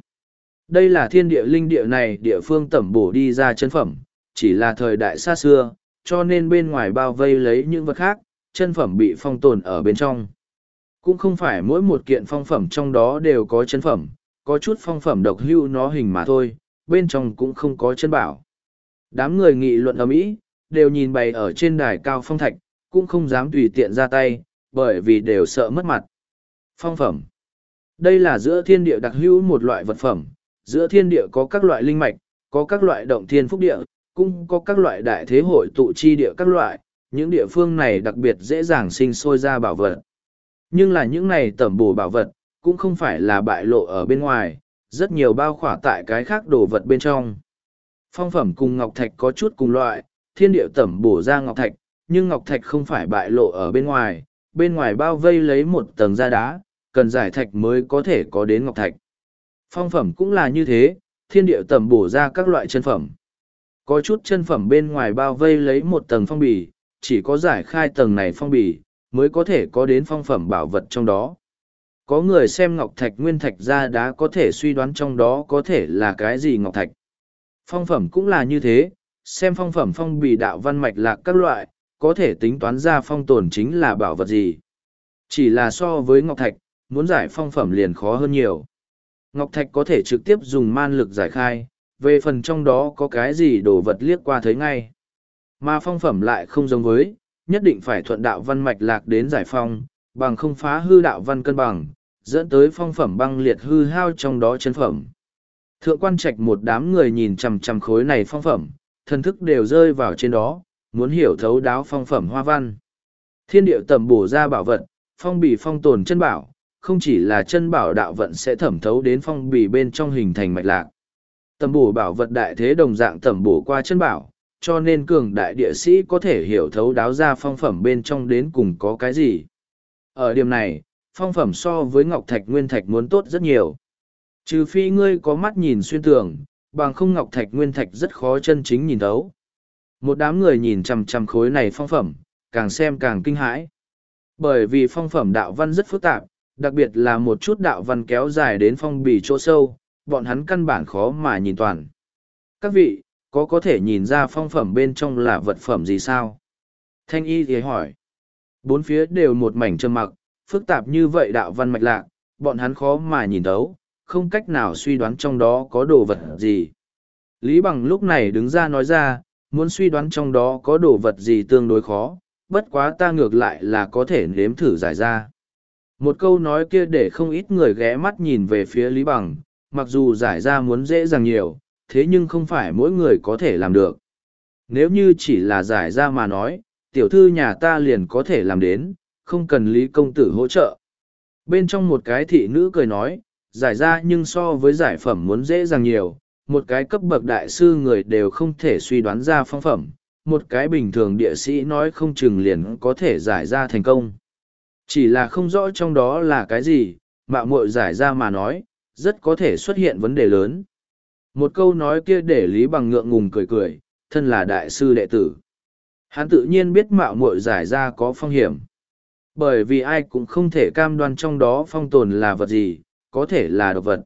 Đây là thiên địa linh địa này địa phương tẩm bổ đi ra chân phẩm, chỉ là thời đại xa xưa, cho nên bên ngoài bao vây lấy những vật khác, chân phẩm bị phong tồn ở bên trong. Cũng không phải mỗi một kiện phong phẩm trong đó đều có chân phẩm, có chút phong phẩm độc hưu nó hình mà thôi, bên trong cũng không có chân bảo. Đám người nghị luận ở mỹ đều nhìn bày ở trên đài cao phong thạch, cũng không dám tùy tiện ra tay, bởi vì đều sợ mất mặt. Phong phẩm Đây là giữa thiên địa đặc hữu một loại vật phẩm, giữa thiên địa có các loại linh mạch, có các loại động thiên phúc địa, cũng có các loại đại thế hội tụ chi địa các loại, những địa phương này đặc biệt dễ dàng sinh sôi ra bảo vật. Nhưng là những này tẩm bổ bảo vật, cũng không phải là bại lộ ở bên ngoài, rất nhiều bao khỏa tại cái khác đồ vật bên trong. Phong phẩm cùng ngọc thạch có chút cùng loại, thiên địa tẩm bổ ra ngọc thạch, nhưng ngọc thạch không phải bại lộ ở bên ngoài, bên ngoài bao vây lấy một tầng da đá, cần giải thạch mới có thể có đến ngọc thạch. Phong phẩm cũng là như thế, thiên địa tẩm bổ ra các loại chân phẩm. Có chút chân phẩm bên ngoài bao vây lấy một tầng phong bì, chỉ có giải khai tầng này phong bì, mới có thể có đến phong phẩm bảo vật trong đó. Có người xem ngọc thạch nguyên thạch ra đá có thể suy đoán trong đó có thể là cái gì ngọc thạch. Phong phẩm cũng là như thế, xem phong phẩm phong bì đạo văn mạch lạc các loại, có thể tính toán ra phong tồn chính là bảo vật gì. Chỉ là so với ngọc thạch, muốn giải phong phẩm liền khó hơn nhiều. Ngọc thạch có thể trực tiếp dùng man lực giải khai, về phần trong đó có cái gì đồ vật liếc qua thấy ngay. Mà phong phẩm lại không giống với, nhất định phải thuận đạo văn mạch lạc đến giải phong, bằng không phá hư đạo văn cân bằng, dẫn tới phong phẩm băng liệt hư hao trong đó chân phẩm. Thượng quan trạch một đám người nhìn chằm chằm khối này phong phẩm, thần thức đều rơi vào trên đó, muốn hiểu thấu đáo phong phẩm hoa văn. Thiên điệu tầm bổ ra bảo vật, phong bì phong tồn chân bảo, không chỉ là chân bảo đạo vận sẽ thẩm thấu đến phong bì bên trong hình thành mạch lạc. Tầm bổ bảo vật đại thế đồng dạng tầm bổ qua chân bảo, cho nên cường đại địa sĩ có thể hiểu thấu đáo ra phong phẩm bên trong đến cùng có cái gì. Ở điểm này, phong phẩm so với ngọc thạch nguyên thạch muốn tốt rất nhiều. Trừ phi ngươi có mắt nhìn xuyên tường, bằng không ngọc thạch nguyên thạch rất khó chân chính nhìn thấu. Một đám người nhìn chằm chằm khối này phong phẩm, càng xem càng kinh hãi. Bởi vì phong phẩm đạo văn rất phức tạp, đặc biệt là một chút đạo văn kéo dài đến phong bì chỗ sâu, bọn hắn căn bản khó mà nhìn toàn. Các vị, có có thể nhìn ra phong phẩm bên trong là vật phẩm gì sao? Thanh y thì hỏi. Bốn phía đều một mảnh trầm mặc, phức tạp như vậy đạo văn mạch lạc, bọn hắn khó mà nhìn thấu, không cách nào suy đoán trong đó có đồ vật gì. Lý Bằng lúc này đứng ra nói ra, muốn suy đoán trong đó có đồ vật gì tương đối khó, bất quá ta ngược lại là có thể nếm thử giải ra. Một câu nói kia để không ít người ghé mắt nhìn về phía Lý Bằng, mặc dù giải ra muốn dễ dàng nhiều, thế nhưng không phải mỗi người có thể làm được. Nếu như chỉ là giải ra mà nói, tiểu thư nhà ta liền có thể làm đến, không cần Lý Công Tử hỗ trợ. Bên trong một cái thị nữ cười nói, giải ra nhưng so với giải phẩm muốn dễ dàng nhiều, một cái cấp bậc đại sư người đều không thể suy đoán ra phong phẩm, một cái bình thường địa sĩ nói không chừng liền có thể giải ra thành công. Chỉ là không rõ trong đó là cái gì, mạo muội giải ra mà nói, rất có thể xuất hiện vấn đề lớn. Một câu nói kia để Lý Bằng ngượng ngùng cười cười, thân là đại sư đệ tử. Hắn tự nhiên biết mạo muội giải ra có phong hiểm. Bởi vì ai cũng không thể cam đoan trong đó phong tồn là vật gì, có thể là độc vật.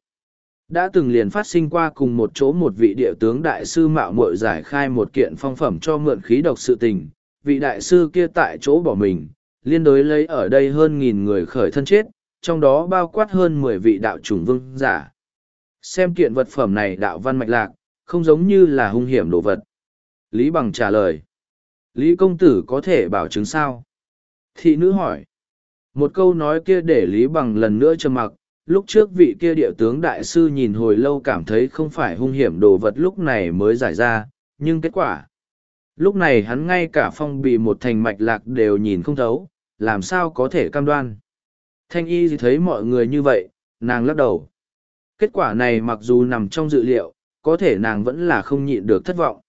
Đã từng liền phát sinh qua cùng một chỗ một vị địa tướng đại sư mạo muội giải khai một kiện phong phẩm cho mượn khí độc sự tình, vị đại sư kia tại chỗ bỏ mình, liên đối lấy ở đây hơn nghìn người khởi thân chết, trong đó bao quát hơn mười vị đạo chủng vương giả. Xem kiện vật phẩm này đạo văn mạch lạc, không giống như là hung hiểm đồ vật. Lý Bằng trả lời. Lý công tử có thể bảo chứng sao? Thị nữ hỏi. Một câu nói kia để Lý Bằng lần nữa trầm mặc, lúc trước vị kia địa tướng đại sư nhìn hồi lâu cảm thấy không phải hung hiểm đồ vật lúc này mới giải ra, nhưng kết quả. Lúc này hắn ngay cả phong bị một thành mạch lạc đều nhìn không thấu, làm sao có thể cam đoan. Thanh y thấy mọi người như vậy, nàng lắc đầu. Kết quả này mặc dù nằm trong dự liệu, có thể nàng vẫn là không nhịn được thất vọng.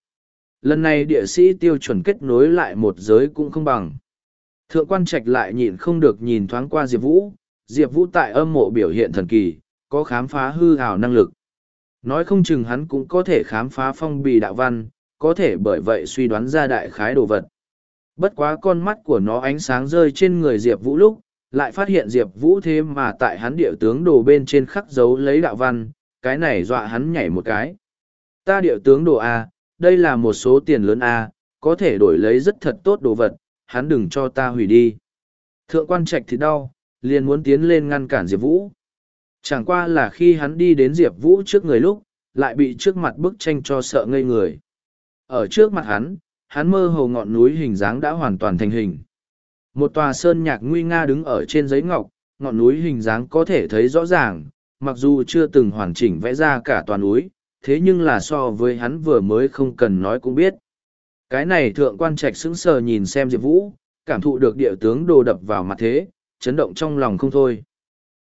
Lần này địa sĩ tiêu chuẩn kết nối lại một giới cũng không bằng. Thượng quan trạch lại nhịn không được nhìn thoáng qua Diệp Vũ, Diệp Vũ tại âm mộ biểu hiện thần kỳ, có khám phá hư hào năng lực. Nói không chừng hắn cũng có thể khám phá phong bì đạo văn, có thể bởi vậy suy đoán ra đại khái đồ vật. Bất quá con mắt của nó ánh sáng rơi trên người Diệp Vũ lúc, lại phát hiện Diệp Vũ thế mà tại hắn địa tướng đồ bên trên khắc dấu lấy đạo văn, cái này dọa hắn nhảy một cái. Ta địa tướng đồ A, đây là một số tiền lớn A, có thể đổi lấy rất thật tốt đồ vật, hắn đừng cho ta hủy đi. Thượng quan trạch thì đau, liền muốn tiến lên ngăn cản Diệp Vũ. Chẳng qua là khi hắn đi đến Diệp Vũ trước người lúc, lại bị trước mặt bức tranh cho sợ ngây người. Ở trước mặt hắn, hắn mơ hồ ngọn núi hình dáng đã hoàn toàn thành hình. Một tòa sơn nhạc nguy nga đứng ở trên giấy ngọc, ngọn núi hình dáng có thể thấy rõ ràng, mặc dù chưa từng hoàn chỉnh vẽ ra cả toàn núi, thế nhưng là so với hắn vừa mới không cần nói cũng biết. Cái này thượng quan trạch sững sờ nhìn xem Diệp Vũ, cảm thụ được địa tướng đồ đập vào mặt thế, chấn động trong lòng không thôi.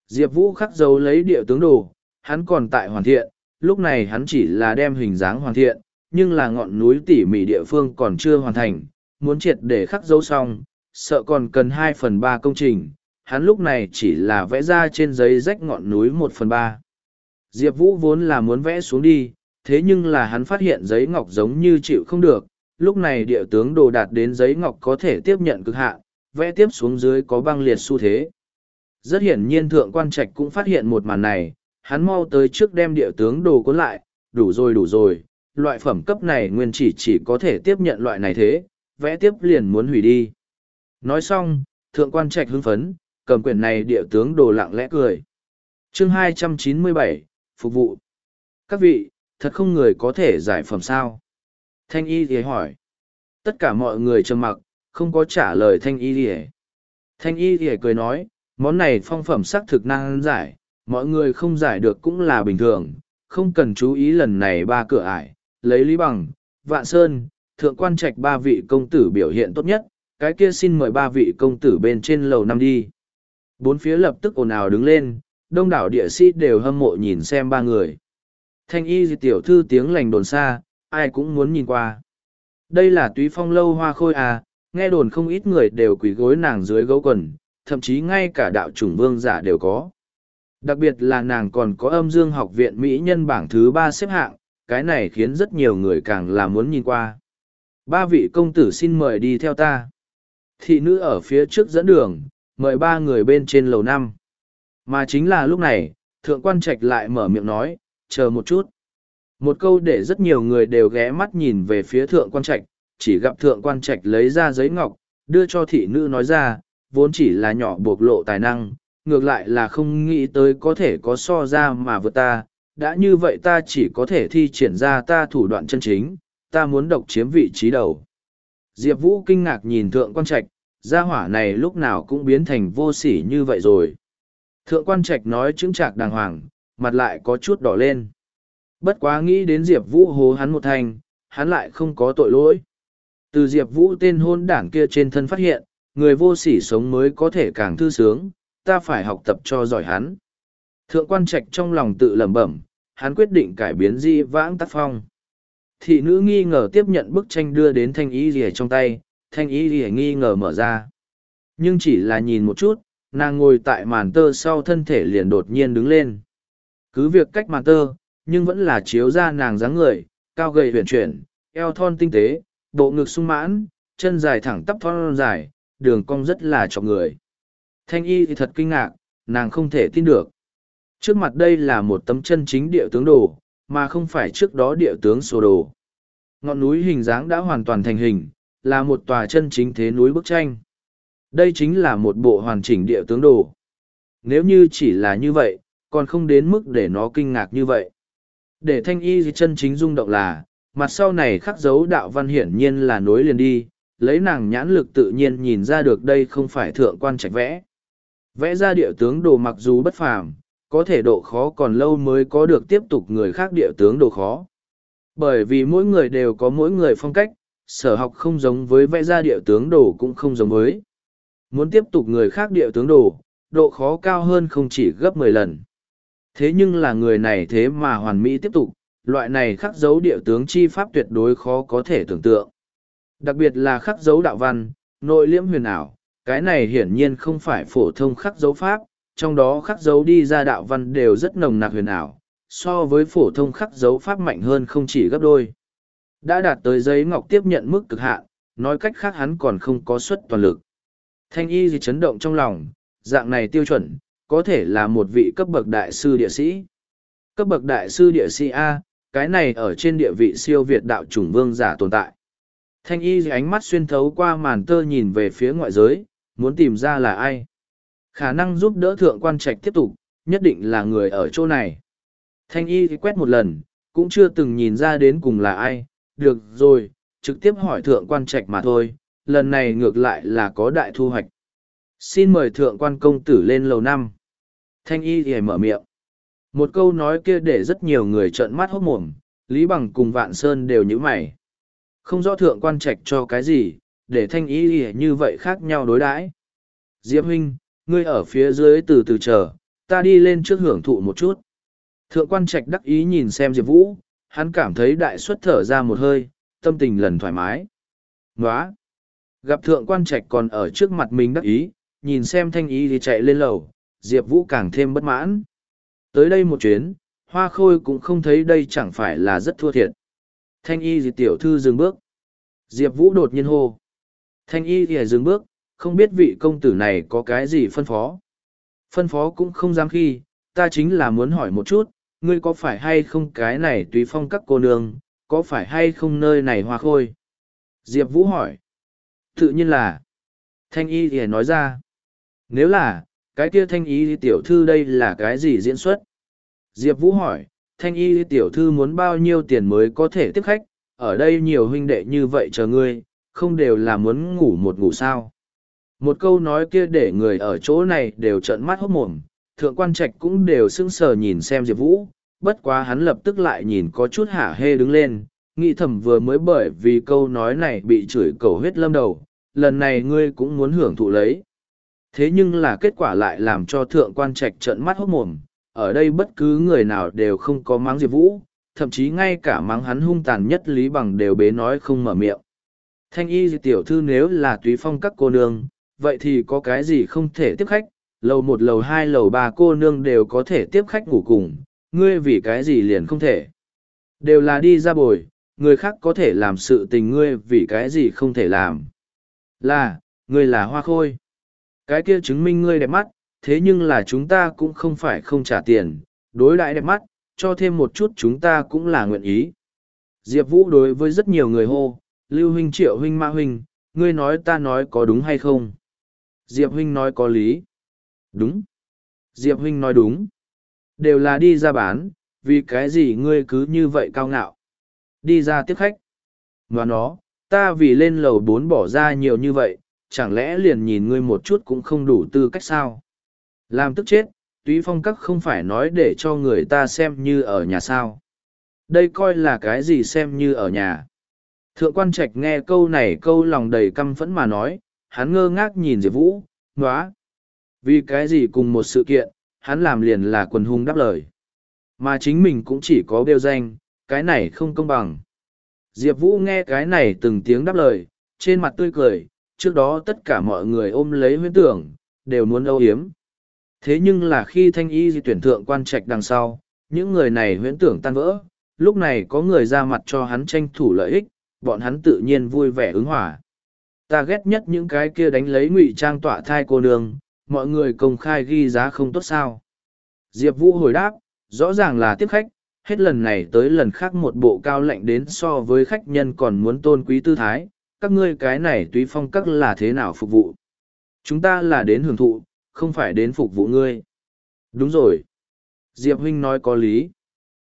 Diệp Vũ khắc dấu lấy địa tướng đồ, hắn còn tại hoàn thiện, lúc này hắn chỉ là đem hình dáng hoàn thiện, nhưng là ngọn núi tỉ mỉ địa phương còn chưa hoàn thành, muốn triệt để khắc dấu xong, sợ còn cần hai phần ba công trình, hắn lúc này chỉ là vẽ ra trên giấy rách ngọn núi một phần ba. Diệp Vũ vốn là muốn vẽ xuống đi, thế nhưng là hắn phát hiện giấy ngọc giống như chịu không được, lúc này địa tướng đồ đạt đến giấy ngọc có thể tiếp nhận cực hạn, vẽ tiếp xuống dưới có băng liệt xu thế. Rất hiển nhiên thượng quan trạch cũng phát hiện một màn này, hắn mau tới trước đem địa tướng đồ cuốn lại, đủ rồi đủ rồi, loại phẩm cấp này nguyên chỉ chỉ có thể tiếp nhận loại này thế, vẽ tiếp liền muốn hủy đi. Nói xong, thượng quan trạch hưng phấn, cầm quyển này địa tướng đồ lặng lẽ cười. chương 297, Phục vụ. Các vị, thật không người có thể giải phẩm sao? Thanh y thì hỏi. Tất cả mọi người trầm mặc, không có trả lời thanh y ỉa Thanh y ỉa cười nói, món này phong phẩm xác thực năng giải, mọi người không giải được cũng là bình thường, không cần chú ý lần này ba cửa ải, lấy lý bằng, vạn sơn, thượng quan trạch ba vị công tử biểu hiện tốt nhất, cái kia xin mời ba vị công tử bên trên lầu năm đi. Bốn phía lập tức ồn ào đứng lên, đông đảo địa sĩ đều hâm mộ nhìn xem ba người. Thanh y tiểu thư tiếng lành đồn xa, ai cũng muốn nhìn qua. Đây là túy phong lâu hoa khôi à, nghe đồn không ít người đều quỳ gối nàng dưới gấu quần, thậm chí ngay cả đạo chủng vương giả đều có. Đặc biệt là nàng còn có âm dương học viện Mỹ nhân bảng thứ ba xếp hạng, cái này khiến rất nhiều người càng là muốn nhìn qua. Ba vị công tử xin mời đi theo ta. Thị nữ ở phía trước dẫn đường, mời ba người bên trên lầu năm. Mà chính là lúc này, thượng quan trạch lại mở miệng nói, chờ một chút. Một câu để rất nhiều người đều ghé mắt nhìn về phía thượng quan trạch, chỉ gặp thượng quan trạch lấy ra giấy ngọc, đưa cho thị nữ nói ra, vốn chỉ là nhỏ bộc lộ tài năng, ngược lại là không nghĩ tới có thể có so ra mà vượt ta, đã như vậy ta chỉ có thể thi triển ra ta thủ đoạn chân chính, ta muốn độc chiếm vị trí đầu. Diệp Vũ kinh ngạc nhìn thượng quan trạch, gia hỏa này lúc nào cũng biến thành vô sỉ như vậy rồi. Thượng quan trạch nói chứng trạc đàng hoàng, mặt lại có chút đỏ lên. Bất quá nghĩ đến Diệp Vũ hố hắn một thành, hắn lại không có tội lỗi. Từ Diệp Vũ tên hôn đảng kia trên thân phát hiện, người vô sỉ sống mới có thể càng thư sướng, ta phải học tập cho giỏi hắn. Thượng quan trạch trong lòng tự lẩm bẩm, hắn quyết định cải biến di vãng tác phong. Thị nữ nghi ngờ tiếp nhận bức tranh đưa đến thanh y rìa trong tay, thanh y rìa nghi ngờ mở ra. Nhưng chỉ là nhìn một chút, nàng ngồi tại màn tơ sau thân thể liền đột nhiên đứng lên. Cứ việc cách màn tơ, nhưng vẫn là chiếu ra nàng dáng người, cao gầy huyền chuyển, eo thon tinh tế, bộ ngực sung mãn, chân dài thẳng tắp thon dài, đường cong rất là chọc người. Thanh y thì thật kinh ngạc, nàng không thể tin được. Trước mặt đây là một tấm chân chính địa tướng đồ, mà không phải trước đó địa tướng sổ đồ. Ngọn núi hình dáng đã hoàn toàn thành hình, là một tòa chân chính thế núi bức tranh. Đây chính là một bộ hoàn chỉnh địa tướng đồ. Nếu như chỉ là như vậy, còn không đến mức để nó kinh ngạc như vậy. Để thanh y chân chính rung động là, mặt sau này khắc dấu đạo văn hiển nhiên là nối liền đi, lấy nàng nhãn lực tự nhiên nhìn ra được đây không phải thượng quan trạch vẽ. Vẽ ra địa tướng đồ mặc dù bất phàm, có thể độ khó còn lâu mới có được tiếp tục người khác địa tướng đồ khó. Bởi vì mỗi người đều có mỗi người phong cách, sở học không giống với vẽ ra địa tướng đồ cũng không giống với. Muốn tiếp tục người khác địa tướng đồ, độ khó cao hơn không chỉ gấp mười lần. Thế nhưng là người này thế mà hoàn mỹ tiếp tục, loại này khắc dấu địa tướng chi pháp tuyệt đối khó có thể tưởng tượng. Đặc biệt là khắc dấu đạo văn, nội liễm huyền ảo, cái này hiển nhiên không phải phổ thông khắc dấu pháp, trong đó khắc dấu đi ra đạo văn đều rất nồng nặc huyền ảo, so với phổ thông khắc dấu pháp mạnh hơn không chỉ gấp đôi. Đã đạt tới giấy ngọc tiếp nhận mức cực hạn, nói cách khác hắn còn không có suất toàn lực. Thanh y gì chấn động trong lòng, dạng này tiêu chuẩn, có thể là một vị cấp bậc đại sư địa sĩ. Cấp bậc đại sư địa sĩ A, cái này ở trên địa vị siêu việt đạo chủng vương giả tồn tại. Thanh y ánh mắt xuyên thấu qua màn tơ nhìn về phía ngoại giới, muốn tìm ra là ai. Khả năng giúp đỡ thượng quan trạch tiếp tục, nhất định là người ở chỗ này. Thanh y quét một lần, cũng chưa từng nhìn ra đến cùng là ai. Được rồi, trực tiếp hỏi thượng quan trạch mà thôi, lần này ngược lại là có đại thu hoạch. Xin mời thượng quan công tử lên lầu năm. Thanh y thì mở miệng. Một câu nói kia để rất nhiều người trợn mắt hốt mồm, Lý Bằng cùng Vạn Sơn đều như mày. Không rõ thượng quan trạch cho cái gì, để thanh ý như vậy khác nhau đối đãi. Diệp huynh, ngươi ở phía dưới từ từ chờ, ta đi lên trước hưởng thụ một chút. Thượng quan trạch đắc ý nhìn xem Diệp Vũ, hắn cảm thấy đại suất thở ra một hơi, tâm tình lần thoải mái. Nóa! Gặp thượng quan trạch còn ở trước mặt mình đắc ý, nhìn xem thanh ý thì chạy lên lầu, Diệp Vũ càng thêm bất mãn. Tới đây một chuyến, hoa khôi cũng không thấy đây chẳng phải là rất thua thiệt. Thanh y thì tiểu thư dừng bước. Diệp Vũ đột nhiên hô. Thanh y thì dừng bước, không biết vị công tử này có cái gì phân phó. Phân phó cũng không dám khi, ta chính là muốn hỏi một chút, ngươi có phải hay không cái này tùy phong các cô nương, có phải hay không nơi này hoa khôi? Diệp Vũ hỏi. Tự nhiên là. Thanh y thì nói ra. Nếu là, cái kia thanh y tiểu thư đây là cái gì diễn xuất? Diệp Vũ hỏi, thanh y tiểu thư muốn bao nhiêu tiền mới có thể tiếp khách, ở đây nhiều huynh đệ như vậy chờ ngươi, không đều là muốn ngủ một ngủ sao? Một câu nói kia để người ở chỗ này đều trợn mắt hốt mồm, thượng quan trạch cũng đều sững sờ nhìn xem Diệp Vũ, bất quá hắn lập tức lại nhìn có chút hả hê đứng lên, nghĩ thầm vừa mới bởi vì câu nói này bị chửi cầu huyết lâm đầu, lần này ngươi cũng muốn hưởng thụ lấy. Thế nhưng là kết quả lại làm cho thượng quan trạch trợn mắt hốt mồm, ở đây bất cứ người nào đều không có mắng Diệp Vũ, thậm chí ngay cả mắng hắn hung tàn nhất Lý Bằng đều bế nói không mở miệng. Thanh y tiểu thư nếu là túy phong các cô nương, vậy thì có cái gì không thể tiếp khách, lầu một lầu hai lầu ba cô nương đều có thể tiếp khách ngủ cùng, ngươi vì cái gì liền không thể. Đều là đi ra bồi, người khác có thể làm sự tình ngươi vì cái gì không thể làm. Là, ngươi là hoa khôi. Cái kia chứng minh ngươi đẹp mắt, thế nhưng là chúng ta cũng không phải không trả tiền, đối đãi đẹp mắt, cho thêm một chút chúng ta cũng là nguyện ý. Diệp Vũ đối với rất nhiều người hô, Lưu Huynh Triệu Huynh Ma Huynh, ngươi nói ta nói có đúng hay không? Diệp Huynh nói có lý. Đúng. Diệp Huynh nói đúng. Đều là đi ra bán, vì cái gì ngươi cứ như vậy cao ngạo. Đi ra tiếp khách. Và nó, ta vì lên lầu bốn bỏ ra nhiều như vậy, chẳng lẽ liền nhìn ngươi một chút cũng không đủ tư cách sao? Làm tức chết, túy phong các không phải nói để cho người ta xem như ở nhà sao. Đây coi là cái gì xem như ở nhà. Thượng quan trạch nghe câu này câu lòng đầy căm phẫn mà nói, hắn ngơ ngác nhìn Diệp Vũ, nóa. Vì cái gì cùng một sự kiện, hắn làm liền là quần hung đáp lời. Mà chính mình cũng chỉ có bêu danh, cái này không công bằng. Diệp Vũ nghe cái này từng tiếng đáp lời, trên mặt tươi cười, trước đó tất cả mọi người ôm lấy huyễn tưởng, đều muốn âu hiếm. Thế nhưng là khi thanh y di tuyển thượng quan trạch đằng sau, những người này huyễn tưởng tan vỡ, lúc này có người ra mặt cho hắn tranh thủ lợi ích, bọn hắn tự nhiên vui vẻ ứng hỏa. Ta ghét nhất những cái kia đánh lấy ngụy trang tọa thai cô nương, mọi người công khai ghi giá không tốt sao. Diệp Vũ hồi đáp, rõ ràng là tiếp khách, hết lần này tới lần khác một bộ cao lạnh đến so với khách nhân còn muốn tôn quý tư thái, các ngươi cái này túy phong các là thế nào phục vụ. Chúng ta là đến hưởng thụ, không phải đến phục vụ ngươi. Đúng rồi. Diệp huynh nói có lý.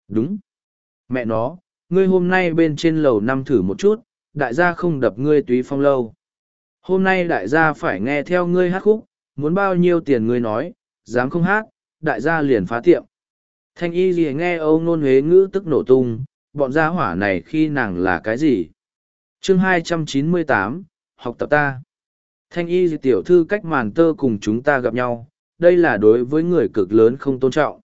Đúng. Mẹ nó, ngươi hôm nay bên trên lầu năm thử một chút, đại gia không đập ngươi túy phong lâu. Hôm nay đại gia phải nghe theo ngươi hát khúc, muốn bao nhiêu tiền ngươi nói, dám không hát, đại gia liền phá tiệm. Thanh y gì nghe âu nôn huế ngữ tức nổ tung, bọn gia hỏa này khi nàng là cái gì? Chương 298, học tập ta. Thanh y tiểu thư cách màn tơ cùng chúng ta gặp nhau, đây là đối với người cực lớn không tôn trọng.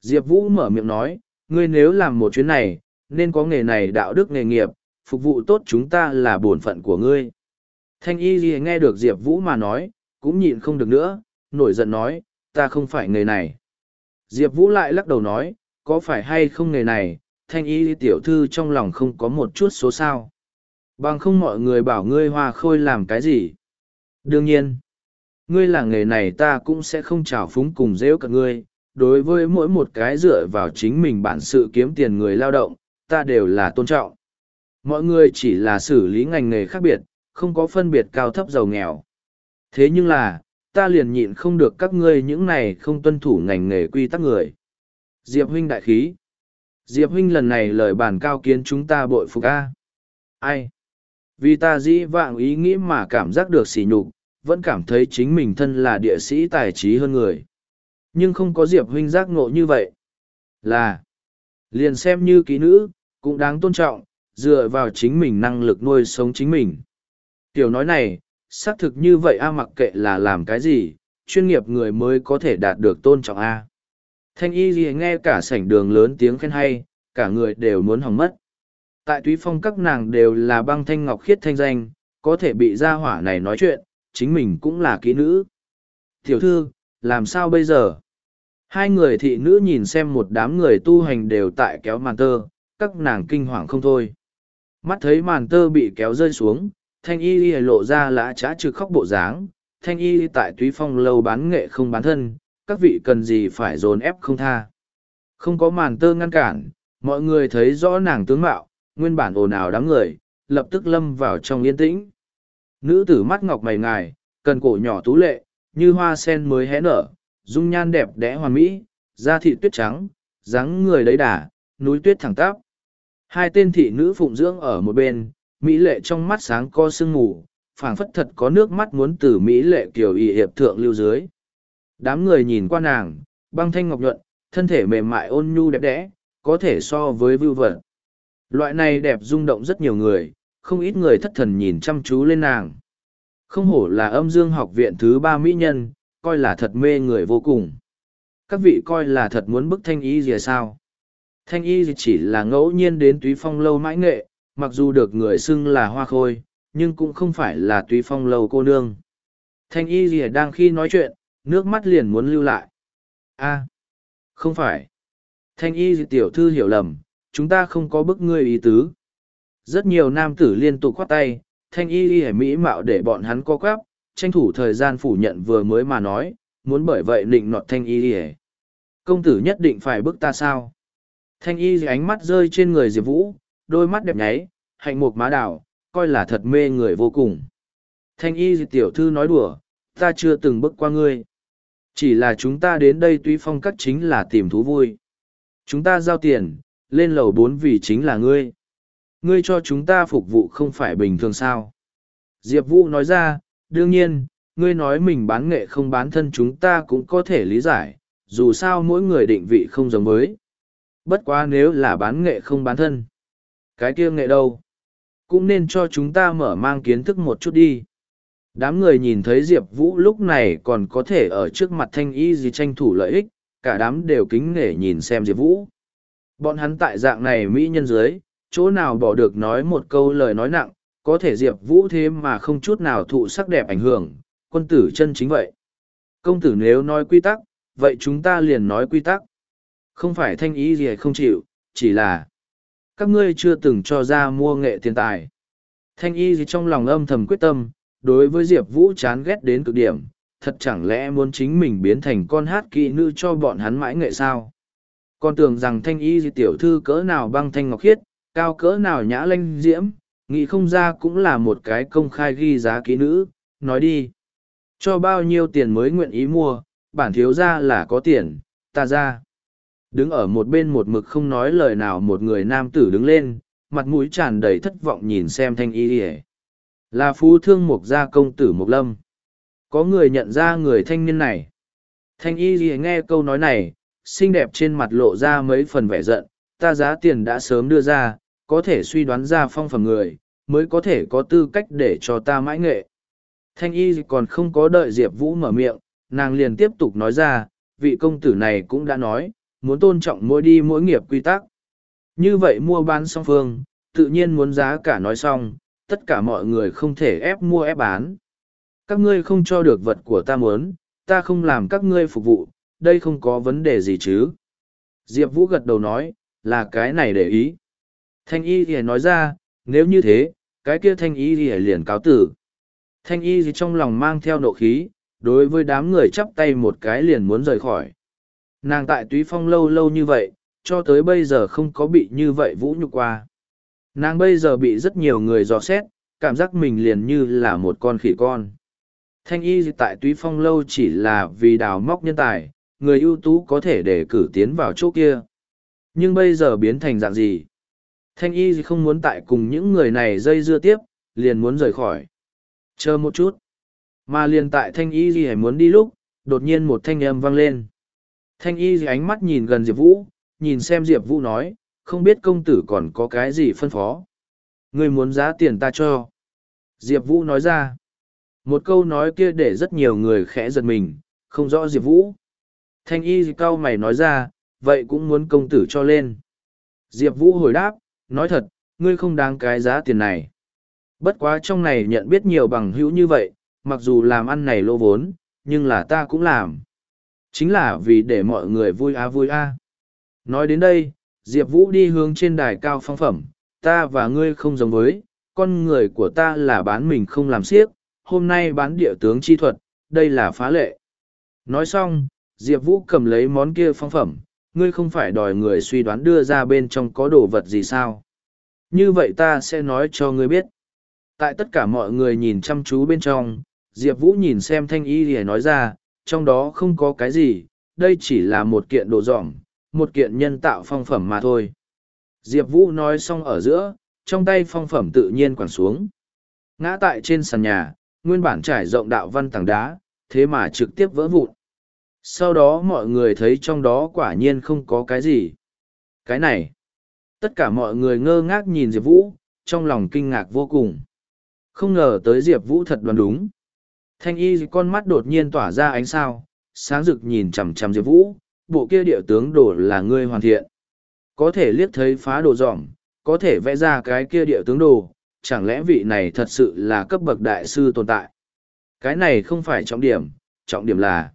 Diệp Vũ mở miệng nói, ngươi nếu làm một chuyến này, nên có nghề này đạo đức nghề nghiệp, phục vụ tốt chúng ta là bổn phận của ngươi. Thanh y gì nghe được Diệp Vũ mà nói, cũng nhịn không được nữa, nổi giận nói, ta không phải nghề này. Diệp Vũ lại lắc đầu nói, có phải hay không nghề này, thanh y tiểu thư trong lòng không có một chút số sao. Bằng không mọi người bảo ngươi hoa khôi làm cái gì. Đương nhiên, ngươi là nghề này ta cũng sẽ không trào phúng cùng dễ cả ngươi. Đối với mỗi một cái dựa vào chính mình bản sự kiếm tiền người lao động, ta đều là tôn trọng. Mọi người chỉ là xử lý ngành nghề khác biệt, không có phân biệt cao thấp giàu nghèo. Thế nhưng là, ta liền nhịn không được các ngươi những này không tuân thủ ngành nghề quy tắc người. Diệp huynh đại khí. Diệp huynh lần này lời bàn cao kiến chúng ta bội phục a. Ai? Vì ta dĩ vạng ý nghĩ mà cảm giác được sỉ nhục, vẫn cảm thấy chính mình thân là địa sĩ tài trí hơn người. Nhưng không có Diệp huynh giác ngộ như vậy. Là, liền xem như ký nữ, cũng đáng tôn trọng, dựa vào chính mình năng lực nuôi sống chính mình. Tiểu nói này, xác thực như vậy a mặc kệ là làm cái gì, chuyên nghiệp người mới có thể đạt được tôn trọng a. Thanh y gì nghe cả sảnh đường lớn tiếng khen hay, cả người đều muốn hỏng mất. Tại túy phong các nàng đều là băng thanh ngọc khiết thanh danh, có thể bị gia hỏa này nói chuyện, chính mình cũng là kỹ nữ. Tiểu thư, làm sao bây giờ? Hai người thị nữ nhìn xem một đám người tu hành đều tại kéo màn tơ, các nàng kinh hoàng không thôi. Mắt thấy màn tơ bị kéo rơi xuống, thanh y y lộ ra lã trá trực khóc bộ dáng, thanh y tại túy phong lâu bán nghệ không bán thân, các vị cần gì phải dồn ép không tha. Không có màn tơ ngăn cản, mọi người thấy rõ nàng tướng mạo, nguyên bản ồn ào đám người, lập tức lâm vào trong yên tĩnh. Nữ tử mắt ngọc mày ngài, cần cổ nhỏ tú lệ, như hoa sen mới hé nở, dung nhan đẹp đẽ hoàn mỹ, da thị tuyết trắng, dáng người lấy đà, núi tuyết thẳng tắp. Hai tên thị nữ phụng dưỡng ở một bên, mỹ lệ trong mắt sáng co sương ngủ, phảng phất thật có nước mắt muốn từ mỹ lệ kiểu y hiệp thượng lưu dưới. Đám người nhìn qua nàng, băng thanh ngọc nhuận, thân thể mềm mại ôn nhu đẹp đẽ, có thể so với vưu vật. Loại này đẹp rung động rất nhiều người, không ít người thất thần nhìn chăm chú lên nàng. Không hổ là âm dương học viện thứ ba mỹ nhân, coi là thật mê người vô cùng. Các vị coi là thật muốn bức thanh y gì sao? Thanh y chỉ là ngẫu nhiên đến túy phong lâu mãi nghệ, mặc dù được người xưng là hoa khôi, nhưng cũng không phải là túy phong lâu cô nương. Thanh y gì đang khi nói chuyện, nước mắt liền muốn lưu lại. a không phải. Thanh y tiểu thư hiểu lầm, chúng ta không có bức ngươi ý tứ. Rất nhiều nam tử liên tục khoát tay, thanh y y mỹ mạo để bọn hắn co quắp, tranh thủ thời gian phủ nhận vừa mới mà nói, muốn bởi vậy định nọt thanh y y Công tử nhất định phải bức ta sao? Thanh y ánh mắt rơi trên người Diệp Vũ, đôi mắt đẹp nháy, hạnh mục má đảo, coi là thật mê người vô cùng. Thanh y tiểu thư nói đùa, ta chưa từng bức qua ngươi. Chỉ là chúng ta đến đây tuy phong cách chính là tìm thú vui. Chúng ta giao tiền, lên lầu bốn vì chính là ngươi. Ngươi cho chúng ta phục vụ không phải bình thường sao. Diệp Vũ nói ra, đương nhiên, ngươi nói mình bán nghệ không bán thân chúng ta cũng có thể lý giải, dù sao mỗi người định vị không giống với. Bất quá nếu là bán nghệ không bán thân. Cái kia nghệ đâu? Cũng nên cho chúng ta mở mang kiến thức một chút đi. Đám người nhìn thấy Diệp Vũ lúc này còn có thể ở trước mặt thanh y gì tranh thủ lợi ích, cả đám đều kính nể nhìn xem Diệp Vũ. Bọn hắn tại dạng này Mỹ nhân dưới, chỗ nào bỏ được nói một câu lời nói nặng, có thể Diệp Vũ thế mà không chút nào thụ sắc đẹp ảnh hưởng, quân tử chân chính vậy. Công tử nếu nói quy tắc, vậy chúng ta liền nói quy tắc. Không phải thanh ý gì không chịu, chỉ là các ngươi chưa từng cho ra mua nghệ tiền tài. Thanh y gì trong lòng âm thầm quyết tâm, đối với Diệp Vũ chán ghét đến cực điểm, thật chẳng lẽ muốn chính mình biến thành con hát kỵ nữ cho bọn hắn mãi nghệ sao? Con tưởng rằng thanh y gì tiểu thư cỡ nào băng thanh ngọc khiết, cao cỡ nào nhã lanh diễm, nghĩ không ra cũng là một cái công khai ghi giá kỹ nữ, nói đi. Cho bao nhiêu tiền mới nguyện ý mua, bản thiếu ra là có tiền, ta ra. Đứng ở một bên một mực không nói lời nào một người nam tử đứng lên, mặt mũi tràn đầy thất vọng nhìn xem thanh y đi Là phú thương mục gia công tử mục lâm. Có người nhận ra người thanh niên này. Thanh y nghe câu nói này, xinh đẹp trên mặt lộ ra mấy phần vẻ giận, ta giá tiền đã sớm đưa ra, có thể suy đoán ra phong phẩm người, mới có thể có tư cách để cho ta mãi nghệ. Thanh y còn không có đợi Diệp Vũ mở miệng, nàng liền tiếp tục nói ra, vị công tử này cũng đã nói, muốn tôn trọng mỗi đi mỗi nghiệp quy tắc. Như vậy mua bán song phương, tự nhiên muốn giá cả nói xong, tất cả mọi người không thể ép mua ép bán. Các ngươi không cho được vật của ta muốn, ta không làm các ngươi phục vụ, đây không có vấn đề gì chứ. Diệp Vũ gật đầu nói, là cái này để ý. Thanh y thì nói ra, nếu như thế, cái kia thanh y thì liền cáo tử. Thanh y thì trong lòng mang theo nộ khí, đối với đám người chắp tay một cái liền muốn rời khỏi. Nàng tại túy phong lâu lâu như vậy, cho tới bây giờ không có bị như vậy vũ nhục qua. Nàng bây giờ bị rất nhiều người dò xét, cảm giác mình liền như là một con khỉ con. Thanh y tại túy phong lâu chỉ là vì đào móc nhân tài, người ưu tú có thể để cử tiến vào chỗ kia. Nhưng bây giờ biến thành dạng gì? Thanh y không muốn tại cùng những người này dây dưa tiếp, liền muốn rời khỏi. Chờ một chút. Mà liền tại thanh y gì muốn đi lúc, đột nhiên một thanh âm vang lên. Thanh y gì ánh mắt nhìn gần Diệp Vũ, nhìn xem Diệp Vũ nói, không biết công tử còn có cái gì phân phó. Người muốn giá tiền ta cho. Diệp Vũ nói ra. Một câu nói kia để rất nhiều người khẽ giật mình, không rõ Diệp Vũ. Thanh y cao mày nói ra, vậy cũng muốn công tử cho lên. Diệp Vũ hồi đáp, nói thật, ngươi không đáng cái giá tiền này. Bất quá trong này nhận biết nhiều bằng hữu như vậy, mặc dù làm ăn này lô vốn, nhưng là ta cũng làm. Chính là vì để mọi người vui a vui a. Nói đến đây, Diệp Vũ đi hướng trên đài cao phong phẩm, ta và ngươi không giống với, con người của ta là bán mình không làm siếc, hôm nay bán địa tướng chi thuật, đây là phá lệ. Nói xong, Diệp Vũ cầm lấy món kia phong phẩm, ngươi không phải đòi người suy đoán đưa ra bên trong có đồ vật gì sao. Như vậy ta sẽ nói cho ngươi biết. Tại tất cả mọi người nhìn chăm chú bên trong, Diệp Vũ nhìn xem thanh y thì nói ra, trong đó không có cái gì, đây chỉ là một kiện đồ dỏng, một kiện nhân tạo phong phẩm mà thôi. Diệp Vũ nói xong ở giữa, trong tay phong phẩm tự nhiên quẳng xuống. Ngã tại trên sàn nhà, nguyên bản trải rộng đạo văn tảng đá, thế mà trực tiếp vỡ vụn. Sau đó mọi người thấy trong đó quả nhiên không có cái gì. Cái này, tất cả mọi người ngơ ngác nhìn Diệp Vũ, trong lòng kinh ngạc vô cùng. Không ngờ tới Diệp Vũ thật đoán đúng. Thanh y con mắt đột nhiên tỏa ra ánh sao, sáng rực nhìn chằm chằm Diệp Vũ, bộ kia địa tướng đồ là ngươi hoàn thiện. Có thể liếc thấy phá đồ dỏm, có thể vẽ ra cái kia địa tướng đồ, chẳng lẽ vị này thật sự là cấp bậc đại sư tồn tại. Cái này không phải trọng điểm, trọng điểm là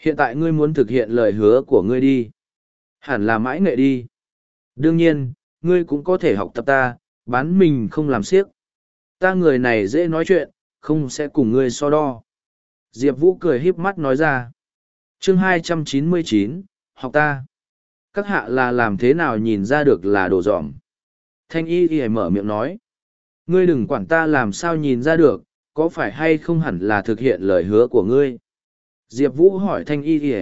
hiện tại ngươi muốn thực hiện lời hứa của ngươi đi. Hẳn là mãi nghệ đi. Đương nhiên, ngươi cũng có thể học tập ta, bán mình không làm siếc. Ta người này dễ nói chuyện, không sẽ cùng ngươi so đo. Diệp Vũ cười híp mắt nói ra. chương 299, học ta. Các hạ là làm thế nào nhìn ra được là đồ dỏm. Thanh y thì mở miệng nói. Ngươi đừng quản ta làm sao nhìn ra được, có phải hay không hẳn là thực hiện lời hứa của ngươi. Diệp Vũ hỏi thanh y thì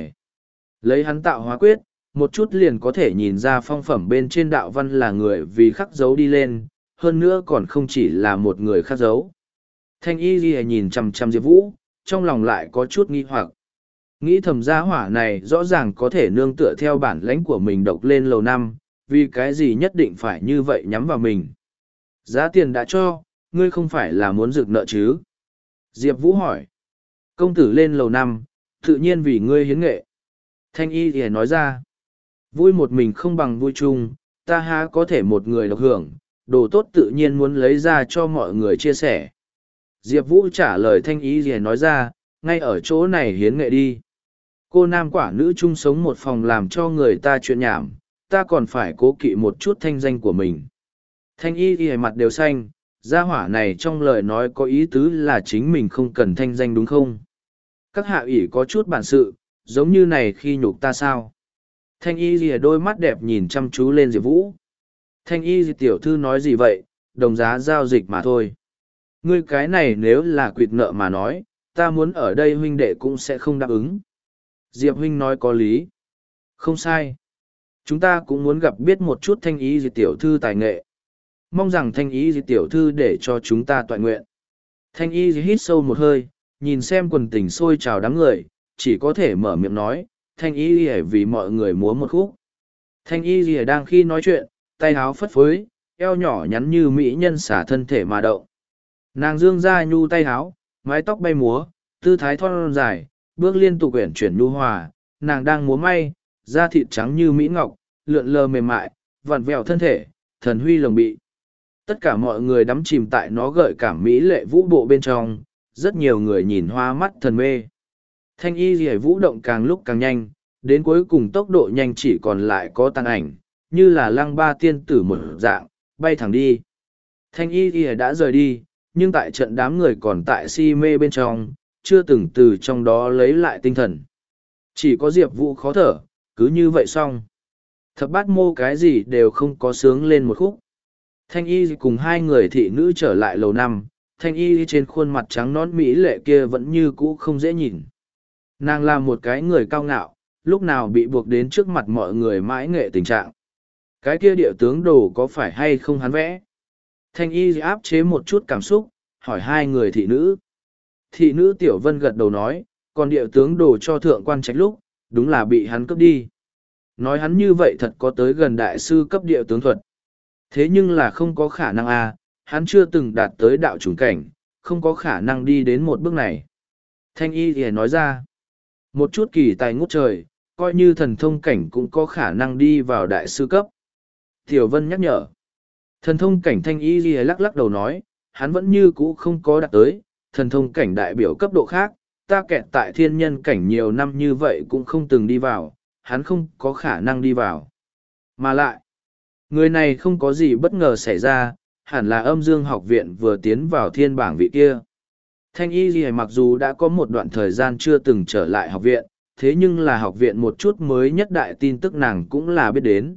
Lấy hắn tạo hóa quyết, một chút liền có thể nhìn ra phong phẩm bên trên đạo văn là người vì khắc dấu đi lên, hơn nữa còn không chỉ là một người khắc dấu. Thanh y ghi nhìn chằm chằm Diệp Vũ, trong lòng lại có chút nghi hoặc. Nghĩ thầm gia hỏa này rõ ràng có thể nương tựa theo bản lãnh của mình độc lên lầu năm, vì cái gì nhất định phải như vậy nhắm vào mình. Giá tiền đã cho, ngươi không phải là muốn rực nợ chứ? Diệp Vũ hỏi. Công tử lên lầu năm, tự nhiên vì ngươi hiến nghệ. Thanh y thì nói ra. Vui một mình không bằng vui chung, ta há có thể một người độc hưởng, đồ tốt tự nhiên muốn lấy ra cho mọi người chia sẻ. Diệp Vũ trả lời thanh ý gì nói ra, ngay ở chỗ này hiến nghệ đi. Cô nam quả nữ chung sống một phòng làm cho người ta chuyện nhảm, ta còn phải cố kỵ một chút thanh danh của mình. Thanh y ghi mặt đều xanh, gia hỏa này trong lời nói có ý tứ là chính mình không cần thanh danh đúng không? Các hạ ủy có chút bản sự, giống như này khi nhục ta sao? Thanh y ghi đôi mắt đẹp nhìn chăm chú lên Diệp Vũ. Thanh y gì tiểu thư nói gì vậy, đồng giá giao dịch mà thôi. Ngươi cái này nếu là quyệt nợ mà nói, ta muốn ở đây huynh đệ cũng sẽ không đáp ứng. Diệp huynh nói có lý. Không sai. Chúng ta cũng muốn gặp biết một chút thanh ý gì tiểu thư tài nghệ. Mong rằng thanh ý gì tiểu thư để cho chúng ta toại nguyện. Thanh y hít sâu một hơi, nhìn xem quần tình sôi trào đám người, chỉ có thể mở miệng nói, thanh y lìa vì mọi người múa một khúc. Thanh y lìa đang khi nói chuyện, tay áo phất phới, eo nhỏ nhắn như mỹ nhân xả thân thể mà động. Nàng dương ra nhu tay háo, mái tóc bay múa, tư thái thon dài, bước liên tục quyển chuyển nhu hòa, nàng đang múa may, da thịt trắng như mỹ ngọc, lượn lờ mềm mại, vặn vẹo thân thể, thần huy lồng bị. Tất cả mọi người đắm chìm tại nó gợi cảm mỹ lệ vũ bộ bên trong, rất nhiều người nhìn hoa mắt thần mê. Thanh y rỉa vũ động càng lúc càng nhanh, đến cuối cùng tốc độ nhanh chỉ còn lại có tăng ảnh, như là lăng ba tiên tử một dạng, bay thẳng đi. Thanh y rỉa đã rời đi, nhưng tại trận đám người còn tại si mê bên trong, chưa từng từ trong đó lấy lại tinh thần. Chỉ có Diệp Vũ khó thở, cứ như vậy xong. Thập bát mô cái gì đều không có sướng lên một khúc. Thanh y cùng hai người thị nữ trở lại lầu năm, thanh y trên khuôn mặt trắng nón mỹ lệ kia vẫn như cũ không dễ nhìn. Nàng là một cái người cao ngạo, lúc nào bị buộc đến trước mặt mọi người mãi nghệ tình trạng. Cái kia địa tướng đồ có phải hay không hắn vẽ? Thanh y áp chế một chút cảm xúc, hỏi hai người thị nữ. Thị nữ Tiểu Vân gật đầu nói, còn địa tướng đồ cho thượng quan trách lúc, đúng là bị hắn cướp đi. Nói hắn như vậy thật có tới gần đại sư cấp địa tướng thuật. Thế nhưng là không có khả năng à, hắn chưa từng đạt tới đạo trùng cảnh, không có khả năng đi đến một bước này. Thanh y thì nói ra, một chút kỳ tài ngút trời, coi như thần thông cảnh cũng có khả năng đi vào đại sư cấp. Tiểu Vân nhắc nhở, thần thông cảnh thanh y thì lắc lắc đầu nói, hắn vẫn như cũ không có đạt tới, thần thông cảnh đại biểu cấp độ khác, ta kẹt tại thiên nhân cảnh nhiều năm như vậy cũng không từng đi vào, hắn không có khả năng đi vào. Mà lại, người này không có gì bất ngờ xảy ra, hẳn là âm dương học viện vừa tiến vào thiên bảng vị kia. Thanh y gì mặc dù đã có một đoạn thời gian chưa từng trở lại học viện, thế nhưng là học viện một chút mới nhất đại tin tức nàng cũng là biết đến.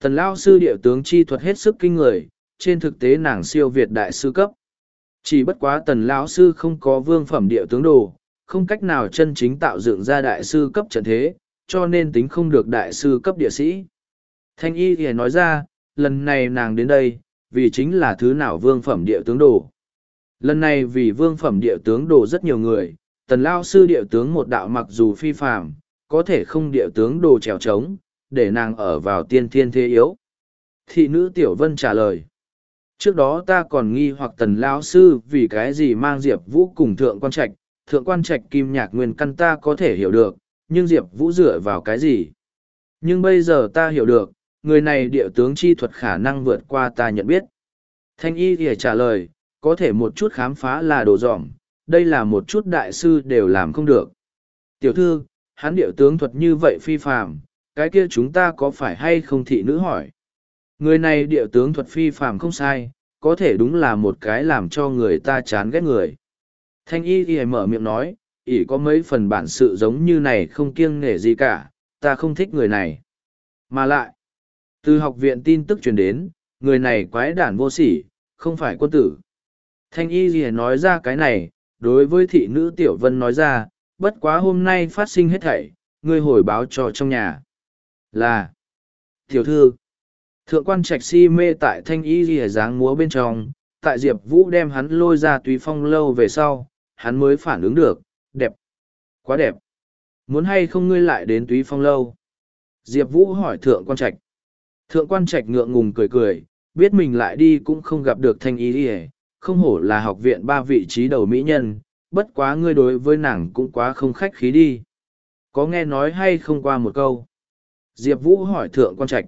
Tần Lao sư địa tướng chi thuật hết sức kinh người, trên thực tế nàng siêu việt đại sư cấp. Chỉ bất quá tần lão sư không có vương phẩm địa tướng đồ, không cách nào chân chính tạo dựng ra đại sư cấp trận thế, cho nên tính không được đại sư cấp địa sĩ. Thanh y thì nói ra, lần này nàng đến đây, vì chính là thứ nào vương phẩm địa tướng đồ. Lần này vì vương phẩm địa tướng đồ rất nhiều người, tần lao sư địa tướng một đạo mặc dù phi phạm, có thể không địa tướng đồ trèo trống, để nàng ở vào tiên thiên thế yếu. Thị nữ Tiểu Vân trả lời. Trước đó ta còn nghi hoặc tần lao sư vì cái gì mang Diệp Vũ cùng thượng quan trạch, thượng quan trạch kim nhạc nguyên căn ta có thể hiểu được, nhưng Diệp Vũ dựa vào cái gì? Nhưng bây giờ ta hiểu được, người này địa tướng chi thuật khả năng vượt qua ta nhận biết. Thanh y thì trả lời, có thể một chút khám phá là đồ dỏm, đây là một chút đại sư đều làm không được. Tiểu thư, hắn địa tướng thuật như vậy phi phàm, cái kia chúng ta có phải hay không thị nữ hỏi. Người này địa tướng thuật phi phàm không sai, có thể đúng là một cái làm cho người ta chán ghét người. Thanh y thì mở miệng nói, ỷ có mấy phần bản sự giống như này không kiêng nể gì cả, ta không thích người này. Mà lại, từ học viện tin tức truyền đến, người này quái đản vô sỉ, không phải quân tử. Thanh y gì nói ra cái này, đối với thị nữ Tiểu Vân nói ra, bất quá hôm nay phát sinh hết thảy, ngươi hồi báo cho trong nhà. Là, tiểu thư, thượng quan trạch si mê tại thanh y gì dáng múa bên trong, tại Diệp Vũ đem hắn lôi ra tùy phong lâu về sau, hắn mới phản ứng được, đẹp, quá đẹp. Muốn hay không ngươi lại đến túy phong lâu? Diệp Vũ hỏi thượng quan trạch. Thượng quan trạch ngượng ngùng cười cười, biết mình lại đi cũng không gặp được thanh ý ỉa, không hổ là học viện ba vị trí đầu mỹ nhân, bất quá ngươi đối với nàng cũng quá không khách khí đi. Có nghe nói hay không qua một câu? Diệp Vũ hỏi thượng quan trạch.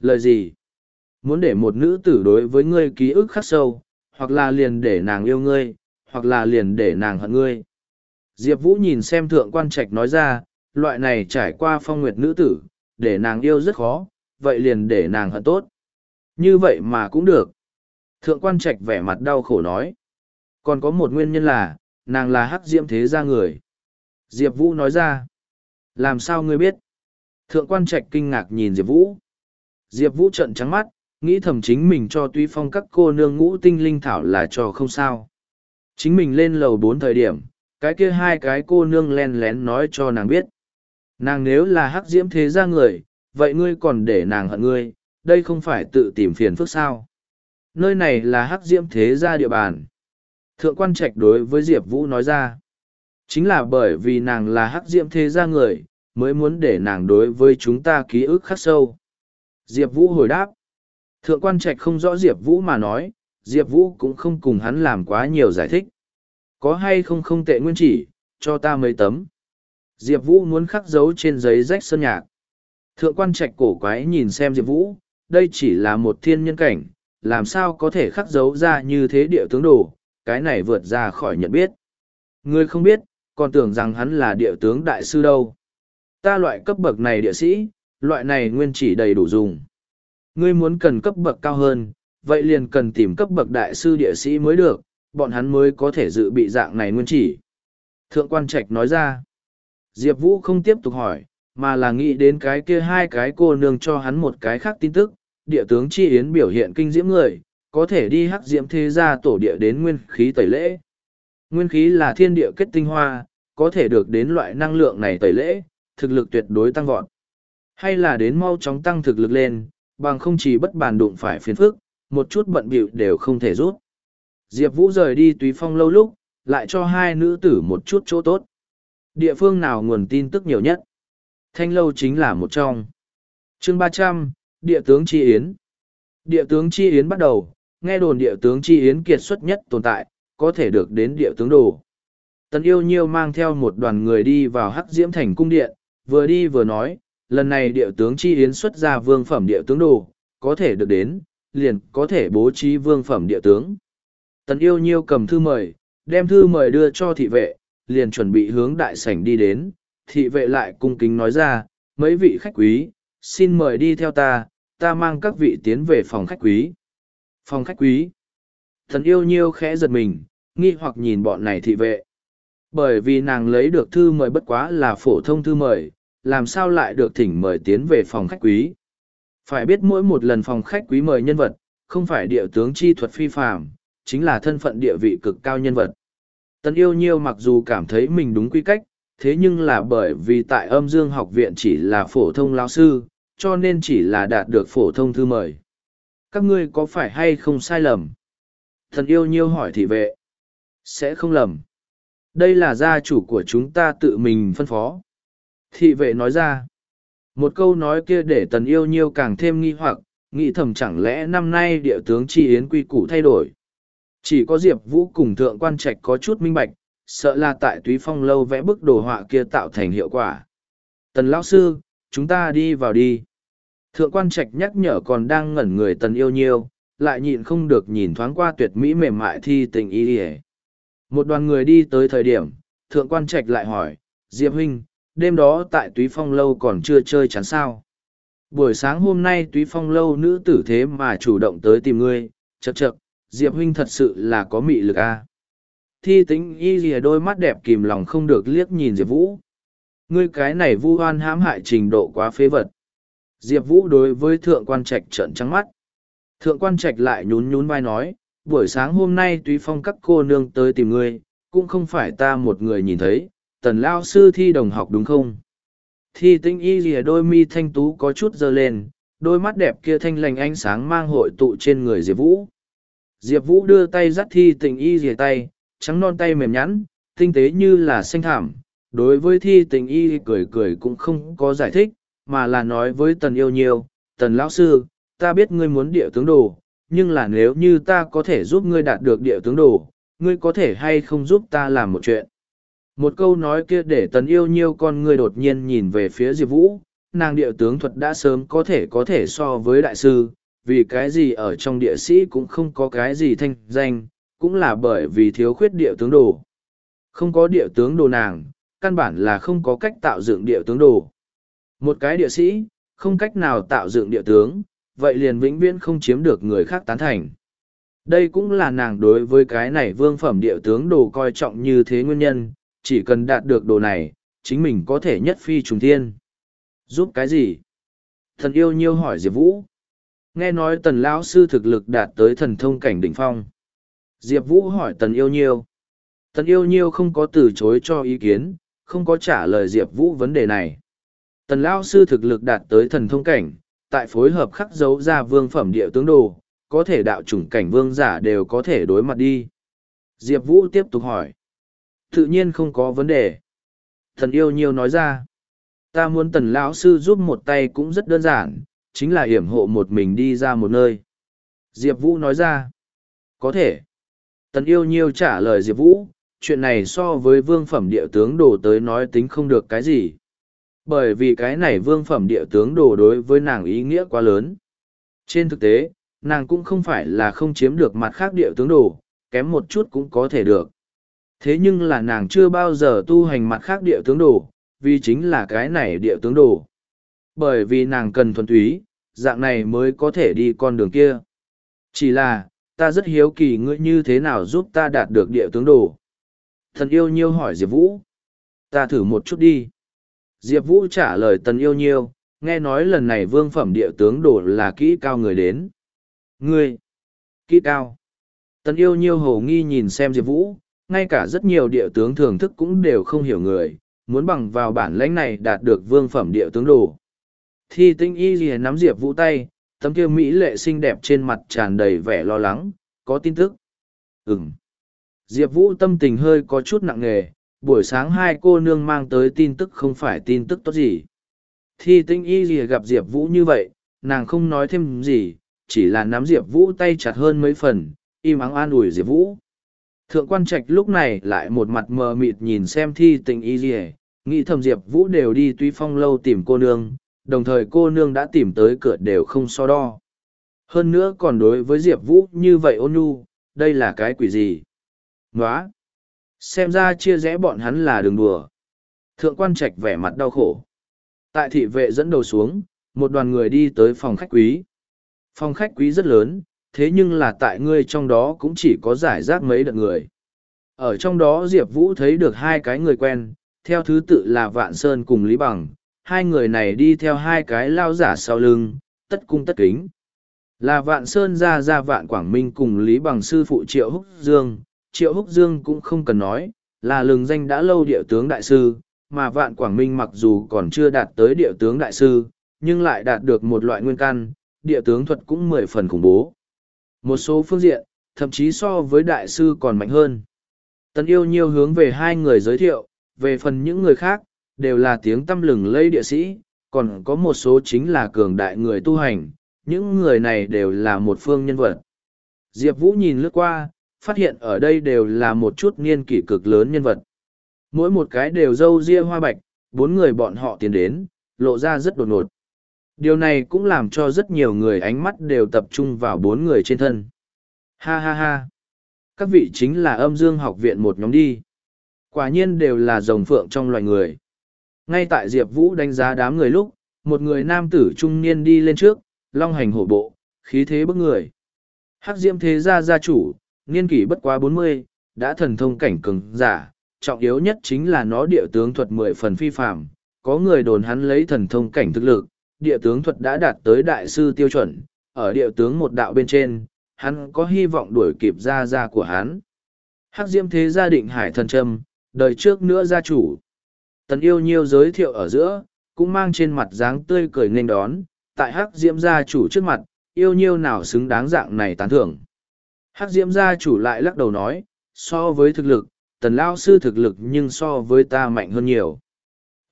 Lời gì? Muốn để một nữ tử đối với ngươi ký ức khắc sâu, hoặc là liền để nàng yêu ngươi, hoặc là liền để nàng hận ngươi. Diệp Vũ nhìn xem thượng quan trạch nói ra, loại này trải qua phong nguyệt nữ tử, để nàng yêu rất khó, vậy liền để nàng hận tốt. Như vậy mà cũng được. Thượng quan trạch vẻ mặt đau khổ nói. Còn có một nguyên nhân là, nàng là hắc diễm thế gia người. Diệp Vũ nói ra. Làm sao ngươi biết? Thượng quan trạch kinh ngạc nhìn Diệp Vũ. Diệp Vũ trận trắng mắt, nghĩ thầm chính mình cho tuy phong các cô nương ngũ tinh linh thảo là cho không sao. Chính mình lên lầu bốn thời điểm, cái kia hai cái cô nương len lén nói cho nàng biết. Nàng nếu là hắc diễm thế gia người, vậy ngươi còn để nàng hận ngươi, đây không phải tự tìm phiền phức sao. Nơi này là hắc diễm thế gia địa bàn. Thượng quan trạch đối với Diệp Vũ nói ra. Chính là bởi vì nàng là hắc diễm thế gia người, mới muốn để nàng đối với chúng ta ký ức khắc sâu. Diệp Vũ hồi đáp. Thượng quan trạch không rõ Diệp Vũ mà nói, Diệp Vũ cũng không cùng hắn làm quá nhiều giải thích. Có hay không không tệ nguyên chỉ, cho ta mấy tấm. Diệp Vũ muốn khắc dấu trên giấy rách sơn nhạc. Thượng quan trạch cổ quái nhìn xem Diệp Vũ, đây chỉ là một thiên nhân cảnh, làm sao có thể khắc dấu ra như thế địa tướng đồ, cái này vượt ra khỏi nhận biết. Ngươi không biết, còn tưởng rằng hắn là địa tướng đại sư đâu. Ta loại cấp bậc này địa sĩ, loại này nguyên chỉ đầy đủ dùng. Ngươi muốn cần cấp bậc cao hơn, vậy liền cần tìm cấp bậc đại sư địa sĩ mới được, bọn hắn mới có thể dự bị dạng này nguyên chỉ. Thượng quan trạch nói ra, Diệp Vũ không tiếp tục hỏi, mà là nghĩ đến cái kia hai cái cô nương cho hắn một cái khác tin tức, địa tướng chi yến biểu hiện kinh diễm người, có thể đi hắc diễm thế gia tổ địa đến nguyên khí tẩy lễ. Nguyên khí là thiên địa kết tinh hoa, có thể được đến loại năng lượng này tẩy lễ, thực lực tuyệt đối tăng vọt. Hay là đến mau chóng tăng thực lực lên, bằng không chỉ bất bàn đụng phải phiền phức, một chút bận bịu đều không thể rút. Diệp Vũ rời đi túy phong lâu lúc, lại cho hai nữ tử một chút chỗ tốt. Địa phương nào nguồn tin tức nhiều nhất? Thanh lâu chính là một trong. chương ba trăm Địa tướng Chi Yến. Địa tướng Chi Yến bắt đầu, nghe đồn địa tướng Chi Yến kiệt xuất nhất tồn tại, có thể được đến địa tướng đồ. Tần yêu nhiêu mang theo một đoàn người đi vào hắc diễm thành cung điện, vừa đi vừa nói, lần này địa tướng Chi Yến xuất ra vương phẩm địa tướng đồ, có thể được đến, liền có thể bố trí vương phẩm địa tướng. Tần yêu nhiêu cầm thư mời, đem thư mời đưa cho thị vệ, liền chuẩn bị hướng đại sảnh đi đến, thị vệ lại cung kính nói ra, mấy vị khách quý, xin mời đi theo ta, ta mang các vị tiến về phòng khách quý. Phòng khách quý. Thần yêu nhiêu khẽ giật mình, nghi hoặc nhìn bọn này thị vệ. Bởi vì nàng lấy được thư mời bất quá là phổ thông thư mời, làm sao lại được thỉnh mời tiến về phòng khách quý. Phải biết mỗi một lần phòng khách quý mời nhân vật, không phải địa tướng chi thuật phi phạm, chính là thân phận địa vị cực cao nhân vật. Tần yêu nhiêu mặc dù cảm thấy mình đúng quy cách, thế nhưng là bởi vì tại âm dương học viện chỉ là phổ thông lao sư, cho nên chỉ là đạt được phổ thông thư mời. Các ngươi có phải hay không sai lầm? Thần yêu nhiêu hỏi thị vệ. Sẽ không lầm. Đây là gia chủ của chúng ta tự mình phân phó. Thị vệ nói ra. Một câu nói kia để tần yêu nhiêu càng thêm nghi hoặc, nghĩ thầm chẳng lẽ năm nay địa tướng tri yến quy củ thay đổi. Chỉ có Diệp Vũ cùng thượng quan trạch có chút minh bạch, sợ là tại túy phong lâu vẽ bức đồ họa kia tạo thành hiệu quả. Tần lão sư, chúng ta đi vào đi. Thượng quan trạch nhắc nhở còn đang ngẩn người tần yêu nhiêu, lại nhịn không được nhìn thoáng qua tuyệt mỹ mềm mại thi tình y ỉa Một đoàn người đi tới thời điểm, thượng quan trạch lại hỏi, Diệp huynh, đêm đó tại túy phong lâu còn chưa chơi chán sao. Buổi sáng hôm nay túy phong lâu nữ tử thế mà chủ động tới tìm ngươi, chật chật, Diệp huynh thật sự là có mị lực a. À? Thi tính y rìa đôi mắt đẹp kìm lòng không được liếc nhìn Diệp Vũ. Ngươi cái này vu oan hãm hại trình độ quá phế vật. Diệp Vũ đối với thượng quan trạch trợn trắng mắt. Thượng quan trạch lại nhún nhún vai nói, buổi sáng hôm nay túy phong các cô nương tới tìm ngươi, cũng không phải ta một người nhìn thấy, tần lao sư thi đồng học đúng không? Thi tinh y rìa đôi mi thanh tú có chút dơ lên, đôi mắt đẹp kia thanh lành ánh sáng mang hội tụ trên người Diệp Vũ. Diệp Vũ đưa tay dắt thi tình y rìa tay, trắng non tay mềm nhẵn, tinh tế như là xanh thảm. Đối với thi tình y cười cười cũng không có giải thích, mà là nói với tần yêu nhiều, tần lão sư, ta biết ngươi muốn địa tướng đồ, nhưng là nếu như ta có thể giúp ngươi đạt được địa tướng đồ, ngươi có thể hay không giúp ta làm một chuyện. Một câu nói kia để tần yêu nhiêu con ngươi đột nhiên nhìn về phía Diệp Vũ, nàng địa tướng thuật đã sớm có thể có thể so với đại sư, vì cái gì ở trong địa sĩ cũng không có cái gì thanh danh, cũng là bởi vì thiếu khuyết địa tướng đồ. Không có địa tướng đồ nàng, căn bản là không có cách tạo dựng địa tướng đồ. Một cái địa sĩ, không cách nào tạo dựng địa tướng, vậy liền vĩnh viễn không chiếm được người khác tán thành. Đây cũng là nàng đối với cái này vương phẩm địa tướng đồ coi trọng như thế nguyên nhân, chỉ cần đạt được đồ này, chính mình có thể nhất phi trùng thiên. Giúp cái gì? Thần yêu nhiêu hỏi Diệp Vũ. Nghe nói tần lão sư thực lực đạt tới thần thông cảnh đỉnh phong. Diệp Vũ hỏi tần yêu nhiêu. Tần yêu nhiêu không có từ chối cho ý kiến, không có trả lời Diệp Vũ vấn đề này. Tần lão sư thực lực đạt tới thần thông cảnh, tại phối hợp khắc dấu ra vương phẩm địa tướng đồ, có thể đạo chủng cảnh vương giả đều có thể đối mặt đi. Diệp Vũ tiếp tục hỏi. Tự nhiên không có vấn đề. Thần yêu nhiêu nói ra. Ta muốn tần lão sư giúp một tay cũng rất đơn giản, chính là hiểm hộ một mình đi ra một nơi. Diệp Vũ nói ra, có thể. Tần yêu nhiêu trả lời Diệp Vũ, chuyện này so với vương phẩm địa tướng đồ tới nói tính không được cái gì. Bởi vì cái này vương phẩm địa tướng đồ đối với nàng ý nghĩa quá lớn. Trên thực tế, nàng cũng không phải là không chiếm được mặt khác địa tướng đồ, kém một chút cũng có thể được. Thế nhưng là nàng chưa bao giờ tu hành mặt khác địa tướng đồ, vì chính là cái này địa tướng đồ. Bởi vì nàng cần thuần túy, dạng này mới có thể đi con đường kia. Chỉ là, ta rất hiếu kỳ ngươi như thế nào giúp ta đạt được địa tướng đồ. Thần yêu nhiêu hỏi Diệp Vũ. Ta thử một chút đi. Diệp Vũ trả lời tần yêu nhiêu, nghe nói lần này vương phẩm địa tướng đồ là kỹ cao người đến. Ngươi! Kỹ cao! Tần yêu nhiêu hồ nghi nhìn xem Diệp Vũ, ngay cả rất nhiều địa tướng thưởng thức cũng đều không hiểu người, muốn bằng vào bản lãnh này đạt được vương phẩm địa tướng đồ. Thi tinh y gì nắm Diệp Vũ tay, tấm kia Mỹ lệ xinh đẹp trên mặt tràn đầy vẻ lo lắng, có tin tức. Ừm. Diệp Vũ tâm tình hơi có chút nặng nề, buổi sáng hai cô nương mang tới tin tức không phải tin tức tốt gì. Thi tinh y gì gặp Diệp Vũ như vậy, nàng không nói thêm gì, chỉ là nắm Diệp Vũ tay chặt hơn mấy phần, im ắng an ủi Diệp Vũ. Thượng quan trạch lúc này lại một mặt mờ mịt nhìn xem thi tình y gì nghĩ thầm Diệp Vũ đều đi tuy phong lâu tìm cô nương, đồng thời cô nương đã tìm tới cửa đều không so đo. Hơn nữa còn đối với Diệp Vũ như vậy ôn nhu, đây là cái quỷ gì? Nóa! Xem ra chia rẽ bọn hắn là đường đùa. Thượng quan trạch vẻ mặt đau khổ. Tại thị vệ dẫn đầu xuống, một đoàn người đi tới phòng khách quý. Phòng khách quý rất lớn, thế nhưng là tại ngươi trong đó cũng chỉ có giải rác mấy đợt người. Ở trong đó Diệp Vũ thấy được hai cái người quen, theo thứ tự là Vạn Sơn cùng Lý Bằng, hai người này đi theo hai cái lao giả sau lưng, tất cung tất kính. Là Vạn Sơn ra ra Vạn Quảng Minh cùng Lý Bằng sư phụ Triệu Húc Dương, Triệu Húc Dương cũng không cần nói, là lừng danh đã lâu địa tướng đại sư, mà Vạn Quảng Minh mặc dù còn chưa đạt tới địa tướng đại sư, nhưng lại đạt được một loại nguyên căn, địa tướng thuật cũng mười phần khủng bố. Một số phương diện, thậm chí so với đại sư còn mạnh hơn. Tần yêu nhiều hướng về hai người giới thiệu, về phần những người khác, đều là tiếng tâm lừng lây địa sĩ, còn có một số chính là cường đại người tu hành, những người này đều là một phương nhân vật. Diệp Vũ nhìn lướt qua, phát hiện ở đây đều là một chút niên kỷ cực lớn nhân vật. Mỗi một cái đều dâu ria hoa bạch, bốn người bọn họ tiến đến, lộ ra rất đột ngột. Điều này cũng làm cho rất nhiều người ánh mắt đều tập trung vào bốn người trên thân. Ha ha ha! Các vị chính là âm dương học viện một nhóm đi. Quả nhiên đều là rồng phượng trong loài người. Ngay tại Diệp Vũ đánh giá đám người lúc, một người nam tử trung niên đi lên trước, long hành hổ bộ, khí thế bức người. Hắc diễm thế gia gia chủ, niên kỷ bất quá bốn mươi, đã thần thông cảnh cường giả, trọng yếu nhất chính là nó địa tướng thuật mười phần phi phạm, có người đồn hắn lấy thần thông cảnh thực lực, địa tướng thuật đã đạt tới đại sư tiêu chuẩn, ở địa tướng một đạo bên trên, hắn có hy vọng đuổi kịp gia gia của hắn. Hắc diễm thế gia định hải thần trâm, đời trước nữa gia chủ. Tần yêu nhiêu giới thiệu ở giữa, cũng mang trên mặt dáng tươi cười nghênh đón, tại hắc diễm gia chủ trước mặt, yêu nhiêu nào xứng đáng dạng này tán thưởng. Hắc diễm gia chủ lại lắc đầu nói, so với thực lực, tần lao sư thực lực nhưng so với ta mạnh hơn nhiều.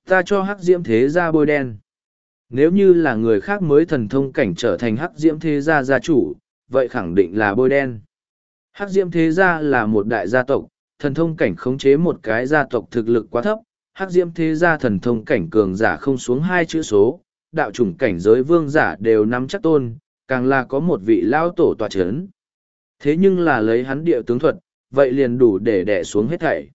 Ta cho hắc diễm thế gia bôi đen. Nếu như là người khác mới thần thông cảnh trở thành hắc diễm thế gia gia chủ, vậy khẳng định là bôi đen. Hắc diễm thế gia là một đại gia tộc, thần thông cảnh khống chế một cái gia tộc thực lực quá thấp, hắc diễm thế gia thần thông cảnh cường giả không xuống hai chữ số, đạo chủng cảnh giới vương giả đều nắm chắc tôn, càng là có một vị lao tổ tòa chấn. Thế nhưng là lấy hắn địa tướng thuật, vậy liền đủ để đẻ xuống hết thảy.